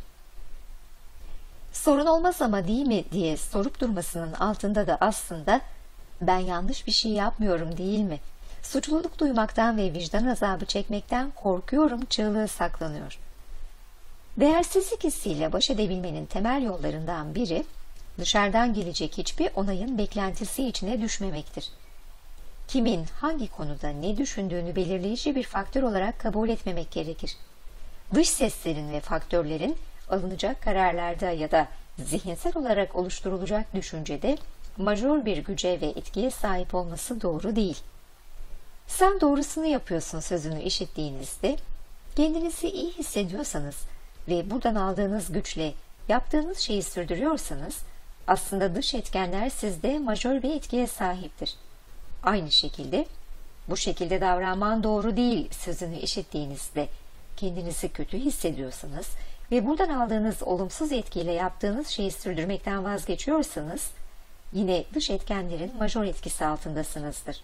Sorun olmaz ama değil mi diye sorup durmasının altında da aslında ben yanlış bir şey yapmıyorum değil mi? Suçluluk duymaktan ve vicdan azabı çekmekten korkuyorum çığlığı saklanıyor. Değersizlik hissiyle baş edebilmenin temel yollarından biri, dışarıdan gelecek hiçbir onayın beklentisi içine düşmemektir. Kimin hangi konuda ne düşündüğünü belirleyici bir faktör olarak kabul etmemek gerekir. Dış seslerin ve faktörlerin alınacak kararlarda ya da zihinsel olarak oluşturulacak düşüncede majör bir güce ve etkiye sahip olması doğru değil. Sen doğrusunu yapıyorsun sözünü işittiğinizde, kendinizi iyi hissediyorsanız ve buradan aldığınız güçle yaptığınız şeyi sürdürüyorsanız, aslında dış etkenler sizde majör bir etkiye sahiptir. Aynı şekilde, bu şekilde davranman doğru değil sözünü işittiğinizde, kendinizi kötü hissediyorsanız ve buradan aldığınız olumsuz etkiyle yaptığınız şeyi sürdürmekten vazgeçiyorsanız, yine dış etkenlerin majör etkisi altındasınızdır.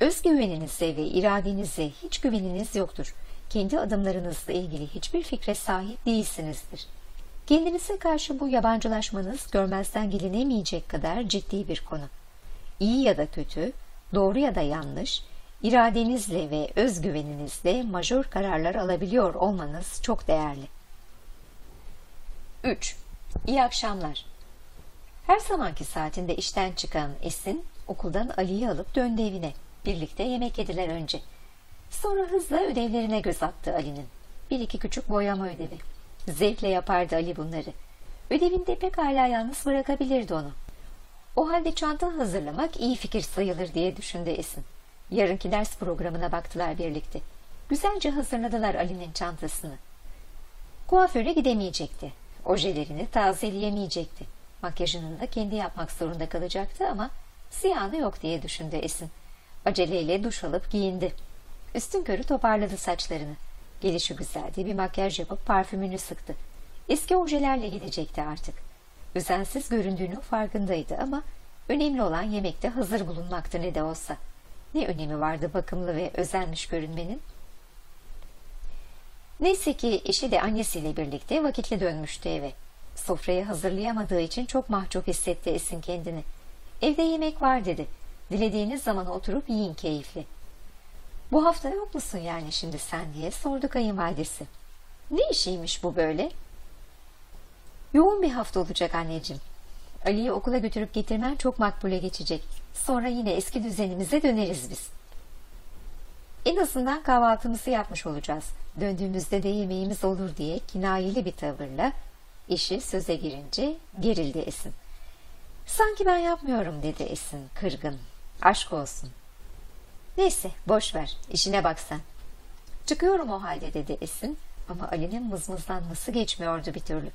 Özgüveninize ve iradenize hiç güveniniz yoktur. Kendi adımlarınızla ilgili hiçbir fikre sahip değilsinizdir. Kendinize karşı bu yabancılaşmanız görmezden gelinemeyecek kadar ciddi bir konu. İyi ya da kötü, doğru ya da yanlış, iradenizle ve özgüveninizle majör kararlar alabiliyor olmanız çok değerli. 3. İyi akşamlar. Her zamanki saatinde işten çıkan Esin, okuldan Ali'yi alıp döndü evine. Birlikte yemek yediler önce. Sonra hızla ödevlerine göz attı Ali'nin. Bir iki küçük boyama ödevi. Zevkle yapardı Ali bunları. Ödevinde pekala yalnız bırakabilirdi onu. O halde çanta hazırlamak iyi fikir sayılır diye düşündü Esin. Yarınki ders programına baktılar birlikte. Güzelce hazırladılar Ali'nin çantasını. Kuaföre gidemeyecekti. Ojelerini tazeleyemeyecekti. Makyajını da kendi yapmak zorunda kalacaktı ama ziyanı yok diye düşündü Esin. Aceleyle duş alıp giyindi. Üstün körü toparladı saçlarını. Gelişi güzeldi bir makyaj yapıp parfümünü sıktı. Eski ojelerle gidecekti artık. Özensiz göründüğünün farkındaydı ama önemli olan yemekte hazır bulunmaktı ne de olsa. Ne önemi vardı bakımlı ve özenmiş görünmenin? Neyse ki eşi de annesiyle birlikte vakitli dönmüştü eve. Sofrayı hazırlayamadığı için çok mahcup hissetti Esin kendini. Evde yemek var dedi. Dilediğiniz zaman oturup yiyin keyifli. Bu hafta yok musun yani şimdi sen diye sordu kayınvalidesi. Ne işiymiş bu böyle? Yoğun bir hafta olacak anneciğim. Ali'yi okula götürüp getirmen çok makbule geçecek. Sonra yine eski düzenimize döneriz biz. En azından kahvaltımızı yapmış olacağız. Döndüğümüzde de yemeğimiz olur diye kinayeli bir tavırla eşi söze girince gerildi Esin. Sanki ben yapmıyorum dedi Esin kırgın. Aşk olsun. Neyse boş ver işine bak sen. Çıkıyorum o halde dedi Esin ama Ali'nin mızmızlanması geçmiyordu bir türlü.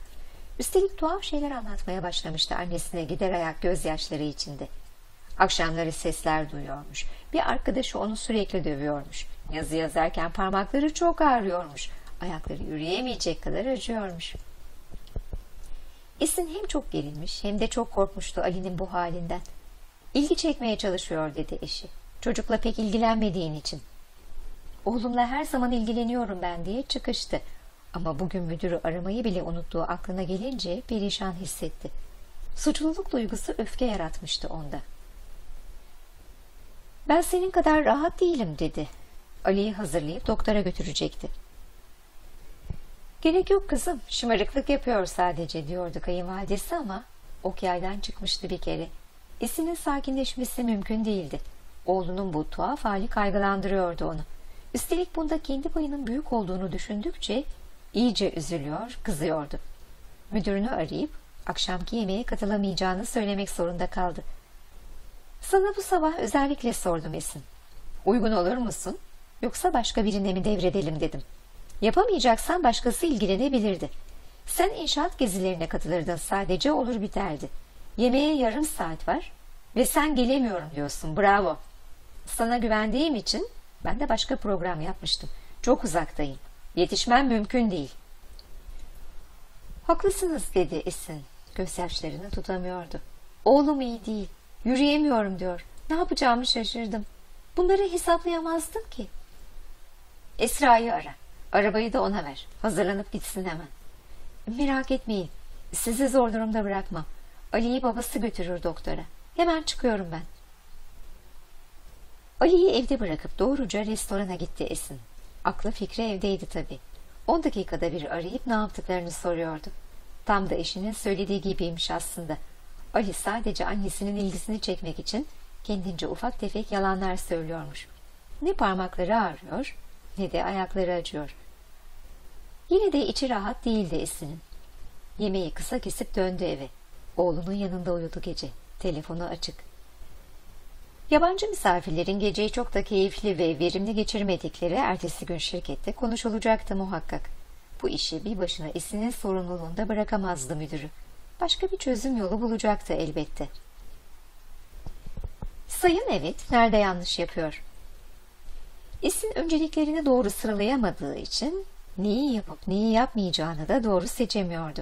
Üstelik tuhaf şeyler anlatmaya başlamıştı annesine gider ayak gözyaşları içinde. Akşamları sesler duyuyormuş. Bir arkadaşı onu sürekli dövüyormuş. Yazı yazarken parmakları çok ağrıyormuş. Ayakları yürüyemeyecek kadar acıyormuş. Esin hem çok gerilmiş hem de çok korkmuştu Ali'nin bu halinden. İlgi çekmeye çalışıyor dedi eşi. Çocukla pek ilgilenmediğin için. Oğlumla her zaman ilgileniyorum ben diye çıkıştı. Ama bugün müdürü aramayı bile unuttuğu aklına gelince perişan hissetti. Suçluluk duygusu öfke yaratmıştı onda. Ben senin kadar rahat değilim dedi. Ali'yi hazırlayıp doktora götürecekti. Gerek yok kızım, şımarıklık yapıyor sadece diyordu kayınvalidesi ama ok yaydan çıkmıştı bir kere. Esin'in sakinleşmesi mümkün değildi. Oğlunun bu tuhaf hali kaygılandırıyordu onu. Üstelik bunda kendi payının büyük olduğunu düşündükçe iyice üzülüyor, kızıyordu. Müdürünü arayıp akşamki yemeğe katılamayacağını söylemek zorunda kaldı. Sana bu sabah özellikle sordum Esin. Uygun olur musun? Yoksa başka birine mi devredelim dedim. Yapamayacaksan başkası ilgilenebilirdi. Sen inşaat gezilerine katılırdın sadece olur biterdi. Yemeğe yarım saat var ve sen gelemiyorum diyorsun. Bravo. Sana güvendiğim için ben de başka program yapmıştım. Çok uzaktayım. Yetişmem mümkün değil. Haklısınız dedi Esin. Gözyaşlarını tutamıyordu. Oğlum iyi değil. Yürüyemiyorum diyor. Ne yapacağımı şaşırdım. Bunları hesaplayamazdım ki. Esra'yı ara. Arabayı da ona ver. Hazırlanıp gitsin hemen. Merak etmeyin. Sizi zor durumda bırakmam. Ali'yi babası götürür doktora. Hemen çıkıyorum ben. Ali'yi evde bırakıp doğruca restorana gitti Esin. Aklı fikri evdeydi tabii. On dakikada bir arayıp ne yaptıklarını soruyordu. Tam da eşinin söylediği gibiymiş aslında. Ali sadece annesinin ilgisini çekmek için kendince ufak tefek yalanlar söylüyormuş. Ne parmakları ağrıyor ne de ayakları acıyor. Yine de içi rahat değildi Esin'in. Yemeği kısa kesip döndü eve. Oğlunun yanında uyudu gece. Telefonu açık. Yabancı misafirlerin geceyi çok da keyifli ve verimli geçirmedikleri ertesi gün şirkette konuşulacaktı muhakkak. Bu işi bir başına Esin'in sorumluluğunda bırakamazdı müdürü. Başka bir çözüm yolu bulacaktı elbette. Sayın evet, nerede yanlış yapıyor? Esin önceliklerini doğru sıralayamadığı için neyi yapıp neyi yapmayacağını da doğru seçemiyordu.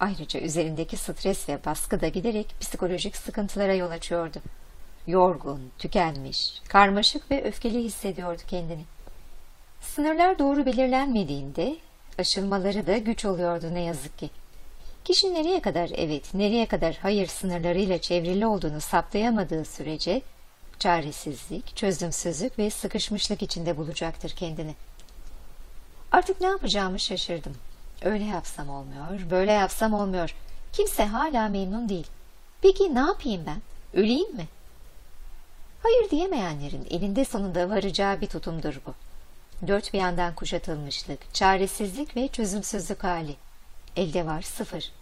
Ayrıca üzerindeki stres ve baskı da giderek psikolojik sıkıntılara yol açıyordu. Yorgun, tükenmiş, karmaşık ve öfkeli hissediyordu kendini. Sınırlar doğru belirlenmediğinde aşılmaları da güç oluyordu ne yazık ki. Kişi nereye kadar evet, nereye kadar hayır sınırlarıyla çevrili olduğunu saptayamadığı sürece çaresizlik, çözümsüzlük ve sıkışmışlık içinde bulacaktır kendini. Artık ne yapacağımı şaşırdım. Öyle yapsam olmuyor, böyle yapsam olmuyor. Kimse hala memnun değil. Peki ne yapayım ben? Öleyim mi? Hayır diyemeyenlerin elinde sonunda varacağı bir tutumdur bu. Dört bir yandan kuşatılmışlık, çaresizlik ve çözümsüzlük hali. Elde var sıfır.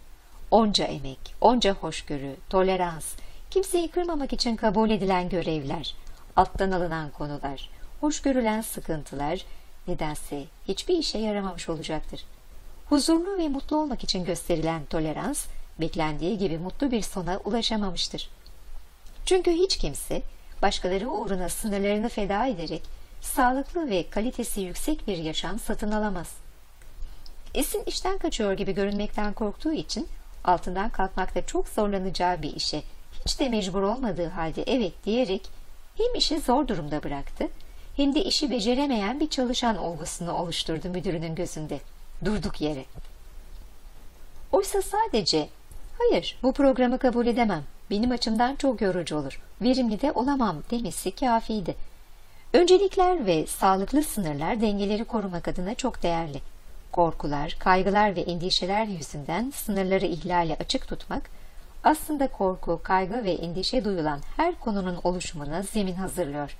Onca emek, onca hoşgörü, tolerans, kimseyi kırmamak için kabul edilen görevler, alttan alınan konular, hoş görülen sıkıntılar nedense hiçbir işe yaramamış olacaktır. Huzurlu ve mutlu olmak için gösterilen tolerans, beklendiği gibi mutlu bir sona ulaşamamıştır. Çünkü hiç kimse başkaları uğruna sınırlarını feda ederek sağlıklı ve kalitesi yüksek bir yaşam satın alamaz. Esin işten kaçıyor gibi görünmekten korktuğu için altından kalkmakta çok zorlanacağı bir işe hiç de mecbur olmadığı halde evet diyerek hem işi zor durumda bıraktı hem de işi beceremeyen bir çalışan olgusunu oluşturdu müdürünün gözünde. Durduk yere. Oysa sadece hayır bu programı kabul edemem. Benim açımdan çok yorucu olur. Verimli de olamam demesi kafiydi. Öncelikler ve sağlıklı sınırlar dengeleri korumak adına çok değerli. Korkular, kaygılar ve endişeler yüzünden sınırları ihlale açık tutmak, aslında korku, kaygı ve endişe duyulan her konunun oluşumuna zemin hazırlıyor.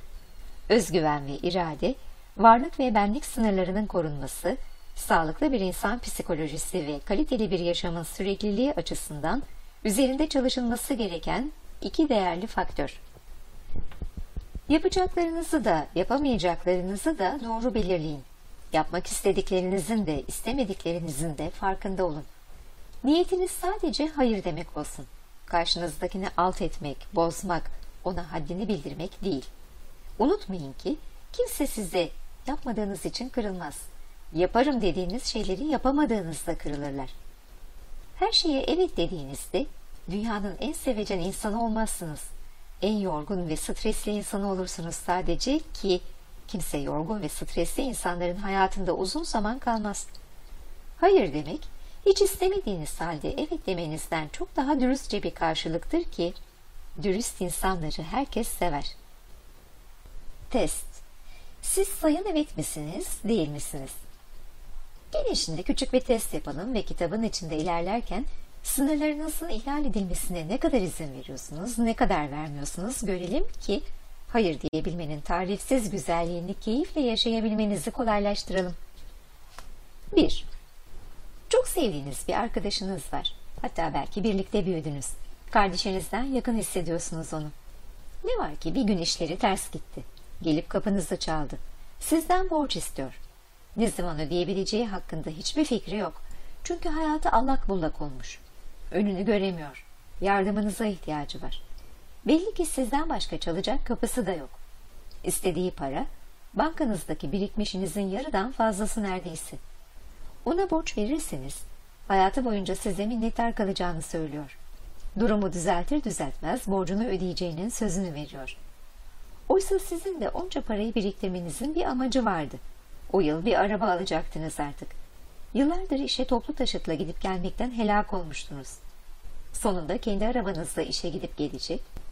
Özgüven ve irade, varlık ve benlik sınırlarının korunması, sağlıklı bir insan psikolojisi ve kaliteli bir yaşamın sürekliliği açısından üzerinde çalışılması gereken iki değerli faktör. Yapacaklarınızı da yapamayacaklarınızı da doğru belirleyin. Yapmak istediklerinizin de istemediklerinizin de farkında olun. Niyetiniz sadece hayır demek olsun. Karşınızdakini alt etmek, bozmak, ona haddini bildirmek değil. Unutmayın ki kimse size yapmadığınız için kırılmaz. Yaparım dediğiniz şeyleri yapamadığınızda kırılırlar. Her şeye evet dediğinizde dünyanın en sevecen insanı olmazsınız. En yorgun ve stresli insanı olursunuz sadece ki kimse yorgun ve stresli insanların hayatında uzun zaman kalmaz. Hayır demek hiç istemediğiniz halde evet demenizden çok daha dürüstçe bir karşılıktır ki dürüst insanları herkes sever. Test Siz sayın evet misiniz, değil misiniz? Gelin şimdi küçük bir test yapalım ve kitabın içinde ilerlerken sınırlarınızın ihlal edilmesine ne kadar izin veriyorsunuz, ne kadar vermiyorsunuz görelim ki hayır diyebilmenin tarifsiz güzelliğini keyifle yaşayabilmenizi kolaylaştıralım. 1. Çok sevdiğiniz bir arkadaşınız var. Hatta belki birlikte büyüdünüz. Kardeşinizden yakın hissediyorsunuz onu. Ne var ki bir gün işleri ters gitti. Gelip kapınızı çaldı. Sizden borç istiyor. Ne zaman ödeyebileceği hakkında hiçbir fikri yok. Çünkü hayatı allak bullak olmuş. Önünü göremiyor. Yardımınıza ihtiyacı var. Belli ki sizden başka çalacak kapısı da yok. İstediği para, bankanızdaki birikmişinizin yarıdan fazlası neredeyse. Ona borç verirseniz, hayatı boyunca size minnettar kalacağını söylüyor. Durumu düzeltir düzeltmez borcunu ödeyeceğinin sözünü veriyor. Oysa sizin de onca parayı biriktirmenizin bir amacı vardı. O yıl bir araba alacaktınız artık. Yıllardır işe toplu taşıtla gidip gelmekten helak olmuştunuz. Sonunda kendi arabanızla işe gidip gelecek.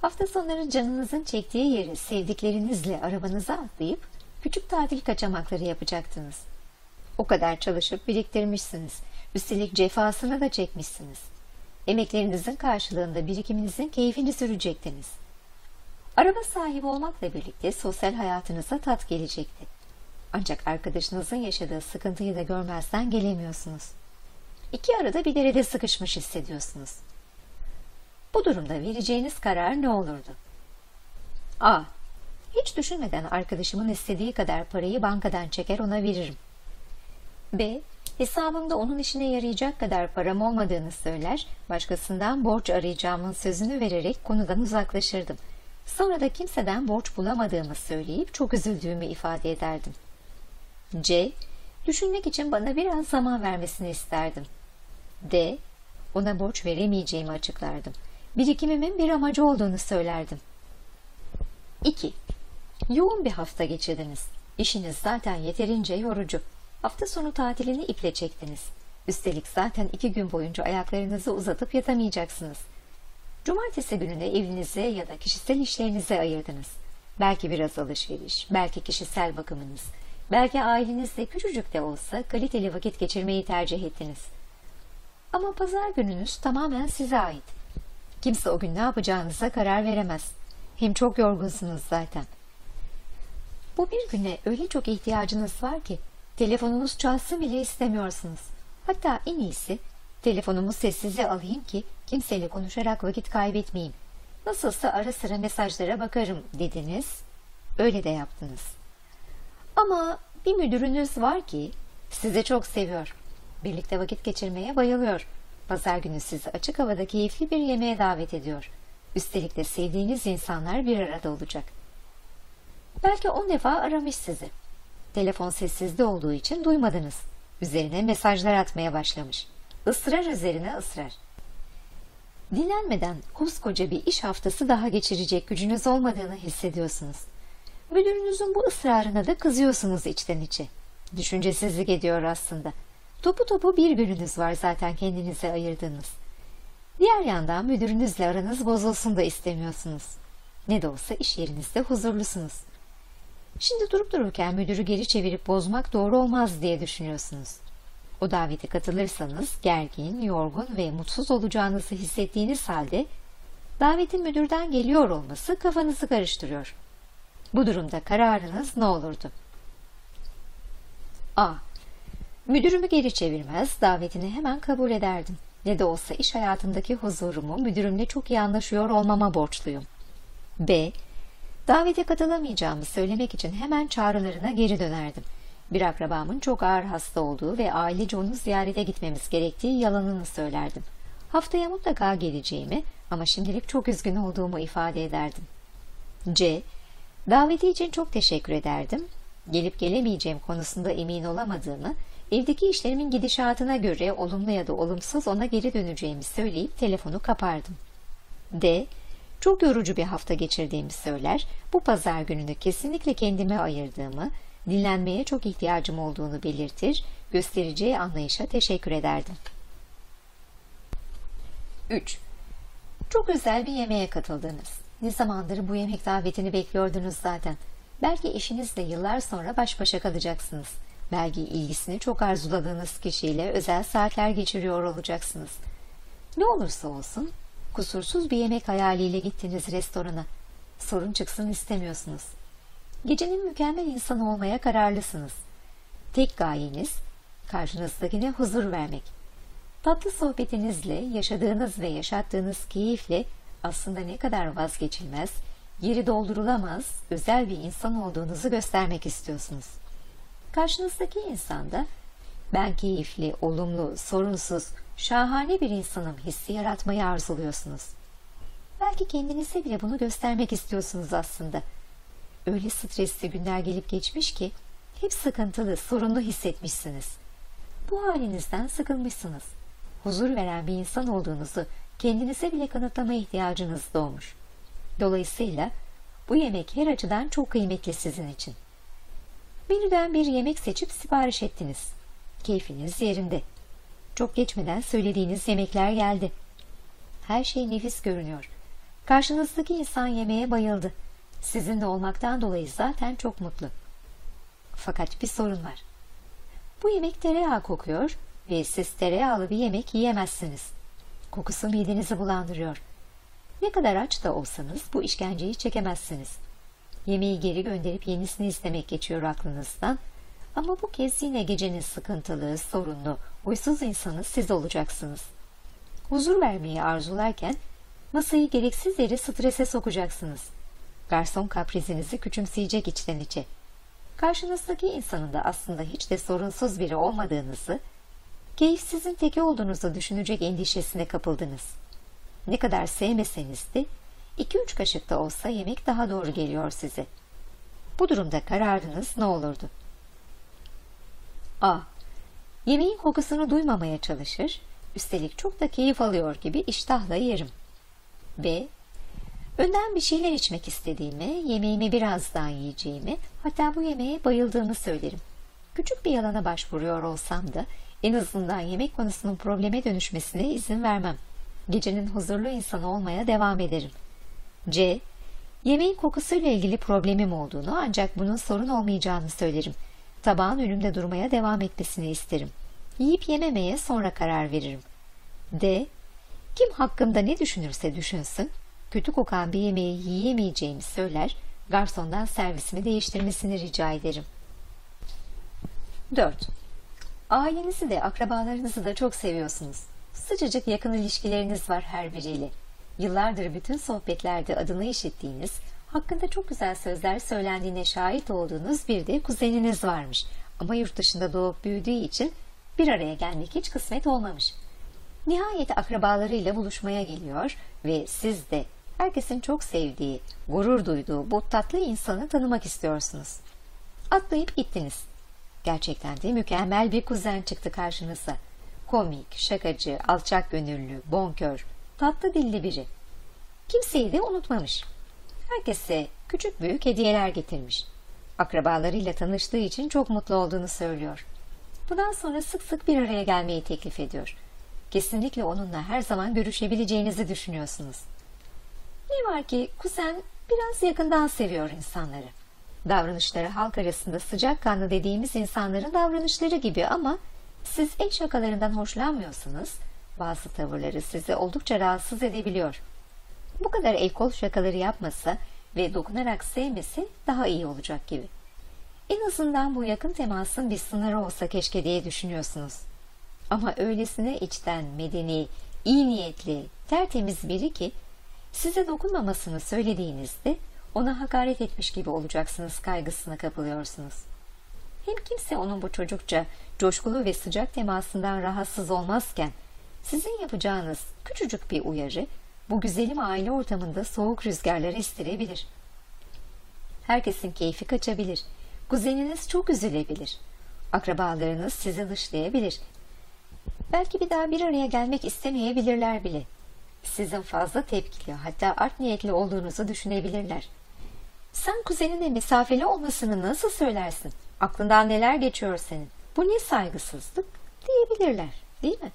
Hafta sonları canınızın çektiği yeri sevdiklerinizle arabanıza atlayıp küçük tatil kaçamakları yapacaktınız. O kadar çalışıp biriktirmişsiniz. Üstelik cefasını da çekmişsiniz. Emeklerinizin karşılığında birikiminizin keyfini sürecektiniz. Araba sahibi olmakla birlikte sosyal hayatınıza tat gelecekti. Ancak arkadaşınızın yaşadığı sıkıntıyı da görmezden gelemiyorsunuz. İki arada bir derede sıkışmış hissediyorsunuz. Bu durumda vereceğiniz karar ne olurdu? A. Hiç düşünmeden arkadaşımın istediği kadar parayı bankadan çeker ona veririm. B. Hesabımda onun işine yarayacak kadar param olmadığını söyler, başkasından borç arayacağımın sözünü vererek konudan uzaklaşırdım. Sonra da kimseden borç bulamadığımı söyleyip çok üzüldüğümü ifade ederdim. C. Düşünmek için bana biraz zaman vermesini isterdim. D. Ona borç veremeyeceğimi açıklardım. Birikimimin bir amacı olduğunu söylerdim. 2. Yoğun bir hafta geçirdiniz. İşiniz zaten yeterince yorucu. Hafta sonu tatilini iple çektiniz. Üstelik zaten iki gün boyunca ayaklarınızı uzatıp yatamayacaksınız. Cumartesi gününe evinize ya da kişisel işlerinize ayırdınız. Belki biraz alışveriş, belki kişisel bakımınız, belki ailenizle küçücük de olsa kaliteli vakit geçirmeyi tercih ettiniz. Ama pazar gününüz tamamen size ait. Kimse o gün ne yapacağınıza karar veremez. Hem çok yorgunsunuz zaten. Bu bir güne öyle çok ihtiyacınız var ki telefonunuz çalsın bile istemiyorsunuz. Hatta en iyisi telefonumu sessize alayım ki kimseyle konuşarak vakit kaybetmeyeyim. Nasılsa ara sıra mesajlara bakarım dediniz. Öyle de yaptınız. Ama bir müdürünüz var ki sizi çok seviyor. Birlikte vakit geçirmeye bayılıyor. Pazar günü sizi açık havada keyifli bir yemeğe davet ediyor. Üstelik de sevdiğiniz insanlar bir arada olacak. Belki on defa aramış sizi. Telefon sessizde olduğu için duymadınız. Üzerine mesajlar atmaya başlamış. Israr üzerine ısrar. Dinlenmeden koskoca bir iş haftası daha geçirecek gücünüz olmadığını hissediyorsunuz. Müdürünüzün bu ısrarına da kızıyorsunuz içten içe. Düşüncesizlik ediyor aslında. Topu topu bir gününüz var zaten kendinize ayırdığınız. Diğer yandan müdürünüzle aranız bozulsun da istemiyorsunuz. Ne de olsa iş yerinizde huzurlusunuz. Şimdi durup dururken müdürü geri çevirip bozmak doğru olmaz diye düşünüyorsunuz. O davete katılırsanız gergin, yorgun ve mutsuz olacağınızı hissettiğiniz halde davetin müdürden geliyor olması kafanızı karıştırıyor. Bu durumda kararınız ne olurdu? A. Müdürümü geri çevirmez, davetini hemen kabul ederdim. Ne de olsa iş hayatındaki huzurumu müdürümle çok iyi anlaşıyor olmama borçluyum. B. Davete katılamayacağımı söylemek için hemen çağrılarına geri dönerdim. Bir akrabamın çok ağır hasta olduğu ve ailece onu ziyarete gitmemiz gerektiği yalanını söylerdim. Haftaya mutlaka geleceğimi ama şimdilik çok üzgün olduğumu ifade ederdim. C. Daveti için çok teşekkür ederdim. Gelip gelemeyeceğim konusunda emin olamadığımı, evdeki işlerimin gidişatına göre olumlu ya da olumsuz ona geri döneceğimi söyleyip telefonu kapardım. D. Çok yorucu bir hafta geçirdiğimi söyler, bu pazar gününü kesinlikle kendime ayırdığımı, dinlenmeye çok ihtiyacım olduğunu belirtir, göstereceği anlayışa teşekkür ederdim. 3. Çok özel bir yemeğe katıldınız. Ne zamandır bu yemek davetini bekliyordunuz zaten. Belki eşinizle yıllar sonra baş başa kalacaksınız. Belki ilgisini çok arzuladığınız kişiyle özel saatler geçiriyor olacaksınız. Ne olursa olsun kusursuz bir yemek hayaliyle gittiniz restorana. Sorun çıksın istemiyorsunuz. Gecenin mükemmel insanı olmaya kararlısınız. Tek gayeniz karşınızdakine huzur vermek. Tatlı sohbetinizle, yaşadığınız ve yaşattığınız keyifle aslında ne kadar vazgeçilmez, yeri doldurulamaz, özel bir insan olduğunuzu göstermek istiyorsunuz. Karşınızdaki insan da Ben keyifli, olumlu, sorunsuz, şahane bir insanım hissi yaratmayı arzuluyorsunuz. Belki kendinize bile bunu göstermek istiyorsunuz aslında. Öyle stresli günler gelip geçmiş ki hep sıkıntılı, sorunlu hissetmişsiniz. Bu halinizden sıkılmışsınız. Huzur veren bir insan olduğunuzu kendinize bile kanıtlama ihtiyacınız doğmuş. Dolayısıyla bu yemek her açıdan çok kıymetli sizin için. Menüden bir yemek seçip sipariş ettiniz. Keyfiniz yerinde. Çok geçmeden söylediğiniz yemekler geldi. Her şey nefis görünüyor. Karşınızdaki insan yemeğe bayıldı. Sizinle olmaktan dolayı zaten çok mutlu. Fakat bir sorun var. Bu yemek tereyağı kokuyor ve siz tereyağlı bir yemek yiyemezsiniz. Kokusu midenizi bulandırıyor. Ne kadar aç da olsanız bu işkenceyi çekemezsiniz. Yemeği geri gönderip yenisini istemek geçiyor aklınızdan. Ama bu kez yine gecenin sıkıntılı, sorunlu, uysuz insanı siz olacaksınız. Huzur vermeyi arzularken masayı gereksiz yere strese sokacaksınız. Garson kaprizinizi küçümseyecek içten içe. Karşınızdaki insanın da aslında hiç de sorunsuz biri olmadığınızı, keyifsizin teki olduğunuzu düşünecek endişesine kapıldınız. Ne kadar sevmeseniz de 2-3 kaşık da olsa yemek daha doğru geliyor size. Bu durumda kararınız ne olurdu? A. Yemeğin kokusunu duymamaya çalışır, üstelik çok da keyif alıyor gibi iştahla yerim. B. Önden bir şeyler içmek istediğimi, yemeğimi birazdan yiyeceğimi, hatta bu yemeğe bayıldığımı söylerim. Küçük bir yalana başvuruyor olsam da en azından yemek konusunun probleme dönüşmesine izin vermem. Gecenin huzurlu insanı olmaya devam ederim. C. Yemeğin kokusuyla ilgili problemim olduğunu ancak bunun sorun olmayacağını söylerim. Tabağın önümde durmaya devam etmesini isterim. Yiyip yememeye sonra karar veririm. D. Kim hakkımda ne düşünürse düşünsün, kötü kokan bir yemeği yiyemeyeceğimi söyler, garsondan servisimi değiştirmesini rica ederim. 4. Ailenizi de akrabalarınızı da çok seviyorsunuz. Sıcacık yakın ilişkileriniz var her biriyle. Yıllardır bütün sohbetlerde adını işittiğiniz, hakkında çok güzel sözler söylendiğine şahit olduğunuz bir de kuzeniniz varmış. Ama yurt dışında doğup büyüdüğü için bir araya gelmek hiç kısmet olmamış. Nihayet akrabalarıyla buluşmaya geliyor ve siz de herkesin çok sevdiği, gurur duyduğu bu tatlı insanı tanımak istiyorsunuz. Atlayıp gittiniz. Gerçekten de mükemmel bir kuzen çıktı karşınıza. Komik, şakacı, alçak gönüllü, bonkör, tatlı dilli biri. Kimseyi de unutmamış. Herkese küçük büyük hediyeler getirmiş. Akrabalarıyla tanıştığı için çok mutlu olduğunu söylüyor. Bundan sonra sık sık bir araya gelmeyi teklif ediyor. Kesinlikle onunla her zaman görüşebileceğinizi düşünüyorsunuz. Ne var ki kuzen biraz yakından seviyor insanları. Davranışları halk arasında sıcakkanlı dediğimiz insanların davranışları gibi ama siz el şakalarından hoşlanmıyorsanız bazı tavırları sizi oldukça rahatsız edebiliyor. Bu kadar el kol şakaları yapmasa ve dokunarak sevmesi daha iyi olacak gibi. En azından bu yakın temasın bir sınırı olsa keşke diye düşünüyorsunuz. Ama öylesine içten, medeni, iyi niyetli, tertemiz biri ki size dokunmamasını söylediğinizde ona hakaret etmiş gibi olacaksınız kaygısına kapılıyorsunuz. Hem kimse onun bu çocukça, coşkulu ve sıcak temasından rahatsız olmazken sizin yapacağınız küçücük bir uyarı bu güzelim aile ortamında soğuk rüzgarları istirebilir. Herkesin keyfi kaçabilir. Kuzeniniz çok üzülebilir. Akrabalarınız sizi dışlayabilir. Belki bir daha bir araya gelmek istemeyebilirler bile. Sizin fazla tepkili hatta art niyetli olduğunuzu düşünebilirler. Sen kuzenine mesafeli olmasını nasıl söylersin? Aklından neler geçiyor senin? Bu ne saygısızlık? Diyebilirler değil mi?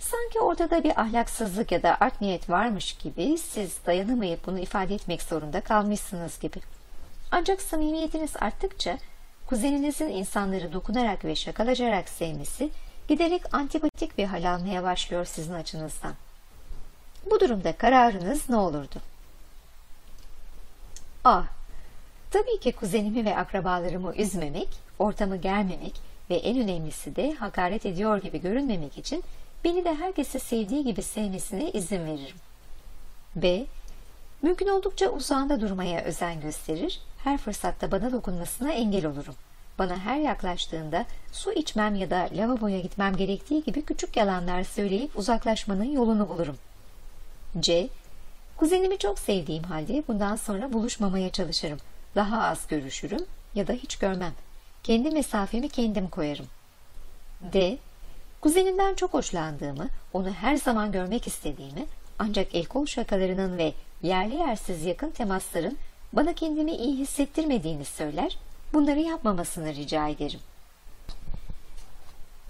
Sanki ortada bir ahlaksızlık ya da art niyet varmış gibi siz dayanamayıp bunu ifade etmek zorunda kalmışsınız gibi. Ancak samimiyetiniz arttıkça kuzeninizin insanları dokunarak ve şakalacarak sevmesi giderek antipatik bir hal almaya başlıyor sizin açınızdan. Bu durumda kararınız ne olurdu? A. Tabii ki kuzenimi ve akrabalarımı üzmemek, ortamı germemek ve en önemlisi de hakaret ediyor gibi görünmemek için beni de herkese sevdiği gibi sevmesine izin veririm. B. Mümkün oldukça uzağında durmaya özen gösterir, her fırsatta bana dokunmasına engel olurum. bana her yaklaştığında su içmem ya da lavaboya gitmem gerektiği gibi küçük yalanlar söyleyip uzaklaşmanın yolunu bulurum. C. Kuzenimi çok sevdiğim halde bundan sonra buluşmamaya çalışırım. Daha az görüşürüm ya da hiç görmem. Kendi mesafemi kendim koyarım. D. Kuzenimden çok hoşlandığımı, onu her zaman görmek istediğimi, ancak el kol şakalarının ve yerli yersiz yakın temasların bana kendimi iyi hissettirmediğini söyler, bunları yapmamasını rica ederim.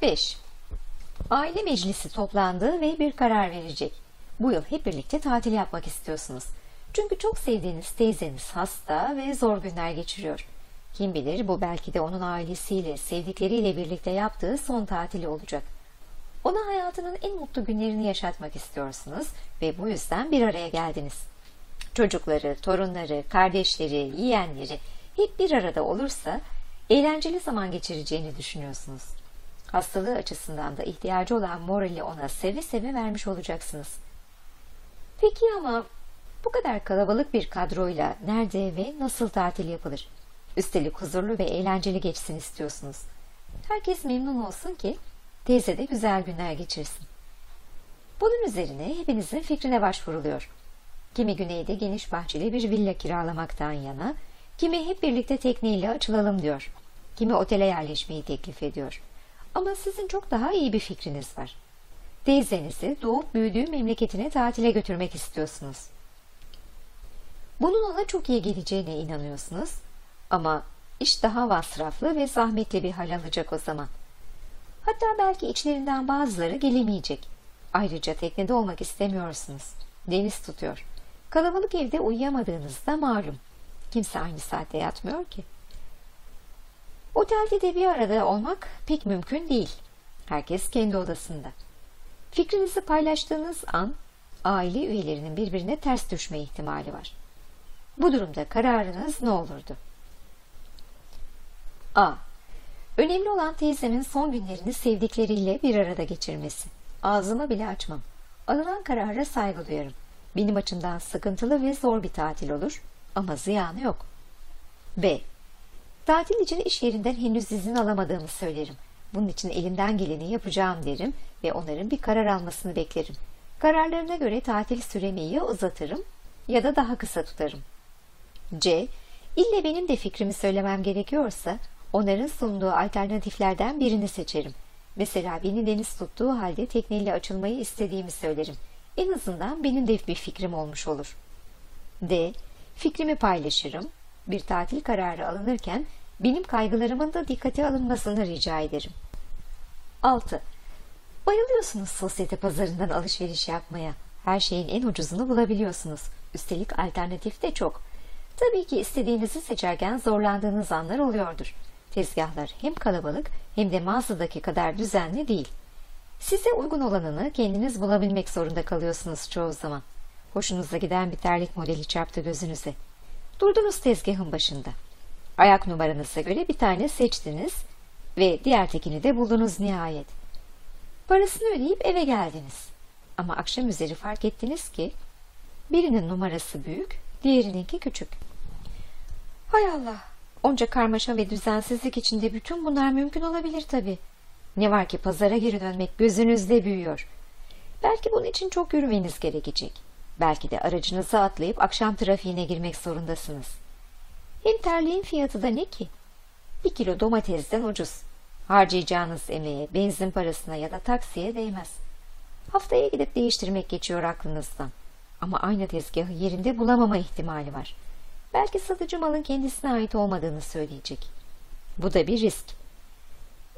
5. Aile meclisi toplandı ve bir karar verecek. Bu yıl hep birlikte tatil yapmak istiyorsunuz. Çünkü çok sevdiğiniz teyzeniz hasta ve zor günler geçiriyor. Kim bilir bu belki de onun ailesiyle, sevdikleriyle birlikte yaptığı son tatili olacak. Ona hayatının en mutlu günlerini yaşatmak istiyorsunuz ve bu yüzden bir araya geldiniz. Çocukları, torunları, kardeşleri, yeğenleri hep bir arada olursa eğlenceli zaman geçireceğini düşünüyorsunuz. Hastalığı açısından da ihtiyacı olan morali ona seve seve vermiş olacaksınız. Peki ama bu kadar kalabalık bir kadroyla nerede ve nasıl tatil yapılır? Üstelik huzurlu ve eğlenceli geçsin istiyorsunuz. Herkes memnun olsun ki teyze de güzel günler geçirsin. Bunun üzerine hepinizin fikrine başvuruluyor. Kimi güneyde geniş bahçeli bir villa kiralamaktan yana, kimi hep birlikte tekneyle açılalım diyor. Kimi otele yerleşmeyi teklif ediyor. Ama sizin çok daha iyi bir fikriniz var. Teyzenizi doğup büyüdüğü memleketine tatile götürmek istiyorsunuz. Bunun ona çok iyi geleceğine inanıyorsunuz. Ama iş daha masraflı ve zahmetli bir hal alacak o zaman. Hatta belki içlerinden bazıları gelemeyecek. Ayrıca teknede olmak istemiyorsunuz. Deniz tutuyor. Kalabalık evde uyuyamadığınız da malum. Kimse aynı saatte yatmıyor ki. Otelde de bir arada olmak pek mümkün değil. Herkes kendi odasında. Fikrinizi paylaştığınız an aile üyelerinin birbirine ters düşme ihtimali var. Bu durumda kararınız ne olurdu? A. Önemli olan teyzemin son günlerini sevdikleriyle bir arada geçirmesi. Ağzımı bile açmam. Alınan karara saygı duyarım. Benim açımdan sıkıntılı ve zor bir tatil olur ama ziyanı yok. B. Tatil için iş yerinden henüz izin alamadığımı söylerim. Bunun için elimden geleni yapacağım derim ve onların bir karar almasını beklerim. Kararlarına göre tatil süremi ya uzatırım ya da daha kısa tutarım. C. İlle benim de fikrimi söylemem gerekiyorsa onların sunduğu alternatiflerden birini seçerim. Mesela beni deniz tuttuğu halde tekneyle açılmayı istediğimi söylerim. En azından benim de bir fikrim olmuş olur. D. Fikrimi paylaşırım. Bir tatil kararı alınırken benim kaygılarımın da dikkate alınmasını rica ederim. 6. Bayılıyorsunuz sosyete pazarından alışveriş yapmaya. Her şeyin en ucuzunu bulabiliyorsunuz. Üstelik alternatif de çok. Tabii ki istediğinizi seçerken zorlandığınız anlar oluyordur. Tezgahlar hem kalabalık hem de mağazadaki kadar düzenli değil. Size uygun olanını kendiniz bulabilmek zorunda kalıyorsunuz çoğu zaman. Hoşunuza giden bir terlik modeli çarptı gözünüze. Durdunuz tezgahın başında. Ayak numaranıza göre bir tane seçtiniz ve diğer tekini de buldunuz nihayet. Parasını ödeyip eve geldiniz. Ama akşam üzeri fark ettiniz ki birinin numarası büyük, diğerininki küçük. Hay Allah! Onca karmaşa ve düzensizlik içinde bütün bunlar mümkün olabilir tabii. Ne var ki pazara geri dönmek gözünüzde büyüyor. Belki bunun için çok yürümeniz gerekecek. Belki de aracınızı atlayıp akşam trafiğine girmek zorundasınız. Hem terliğin fiyatı da ne ki? Bir kilo domatesden ucuz. Harcayacağınız emeğe, benzin parasına ya da taksiye değmez. Haftaya gidip değiştirmek geçiyor aklınızdan. Ama aynı tezgahı yerinde bulamama ihtimali var. Belki satıcı malın kendisine ait olmadığını söyleyecek. Bu da bir risk.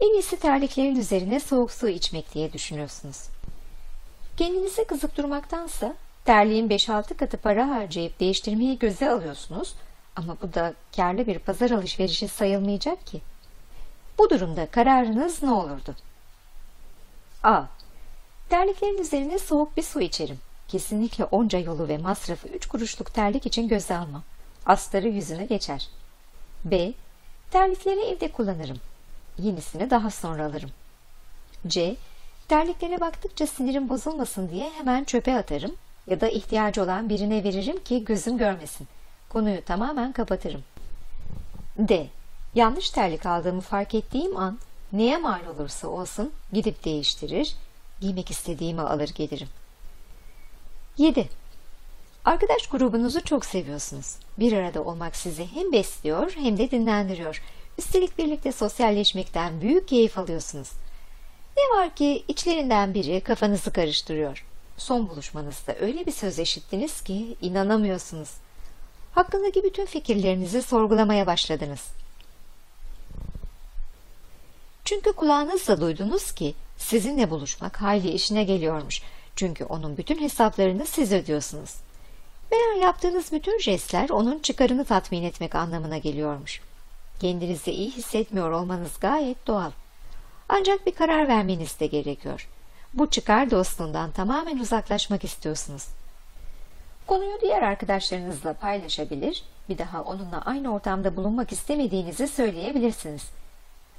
En iyisi terliklerin üzerine soğuk su içmek diye düşünüyorsunuz. Kendinize kızıp durmaktansa terliğin 5-6 katı para harcayıp değiştirmeyi göze alıyorsunuz ama bu da karlı bir pazar alışverişi sayılmayacak ki. Bu durumda kararınız ne olurdu? A. Terliklerin üzerine soğuk bir su içerim. Kesinlikle onca yolu ve masrafı üç kuruşluk terlik için göze almam. Astarı yüzüne geçer. B. Terlikleri evde kullanırım. Yenisini daha sonra alırım. C. Terliklere baktıkça sinirim bozulmasın diye hemen çöpe atarım ya da ihtiyacı olan birine veririm ki gözüm görmesin. Konuyu tamamen kapatırım. D. Yanlış terlik aldığımı fark ettiğim an neye mal olursa olsun gidip değiştirir, giymek istediğimi alır gelirim. 7. Arkadaş grubunuzu çok seviyorsunuz. Bir arada olmak sizi hem besliyor hem de dinlendiriyor. Üstelik birlikte sosyalleşmekten büyük keyif alıyorsunuz. Ne var ki içlerinden biri kafanızı karıştırıyor. Son buluşmanızda öyle bir söz eşittiniz ki inanamıyorsunuz. Hakkındaki bütün fikirlerinizi sorgulamaya başladınız. Çünkü kulağınızla duydunuz ki sizinle buluşmak hayli işine geliyormuş. Çünkü onun bütün hesaplarını siz ödüyorsunuz. Meğer yaptığınız bütün jestler onun çıkarını tatmin etmek anlamına geliyormuş. Kendinizi iyi hissetmiyor olmanız gayet doğal. Ancak bir karar vermeniz de gerekiyor. Bu çıkar dostluğundan tamamen uzaklaşmak istiyorsunuz. Konuyu diğer arkadaşlarınızla paylaşabilir, bir daha onunla aynı ortamda bulunmak istemediğinizi söyleyebilirsiniz.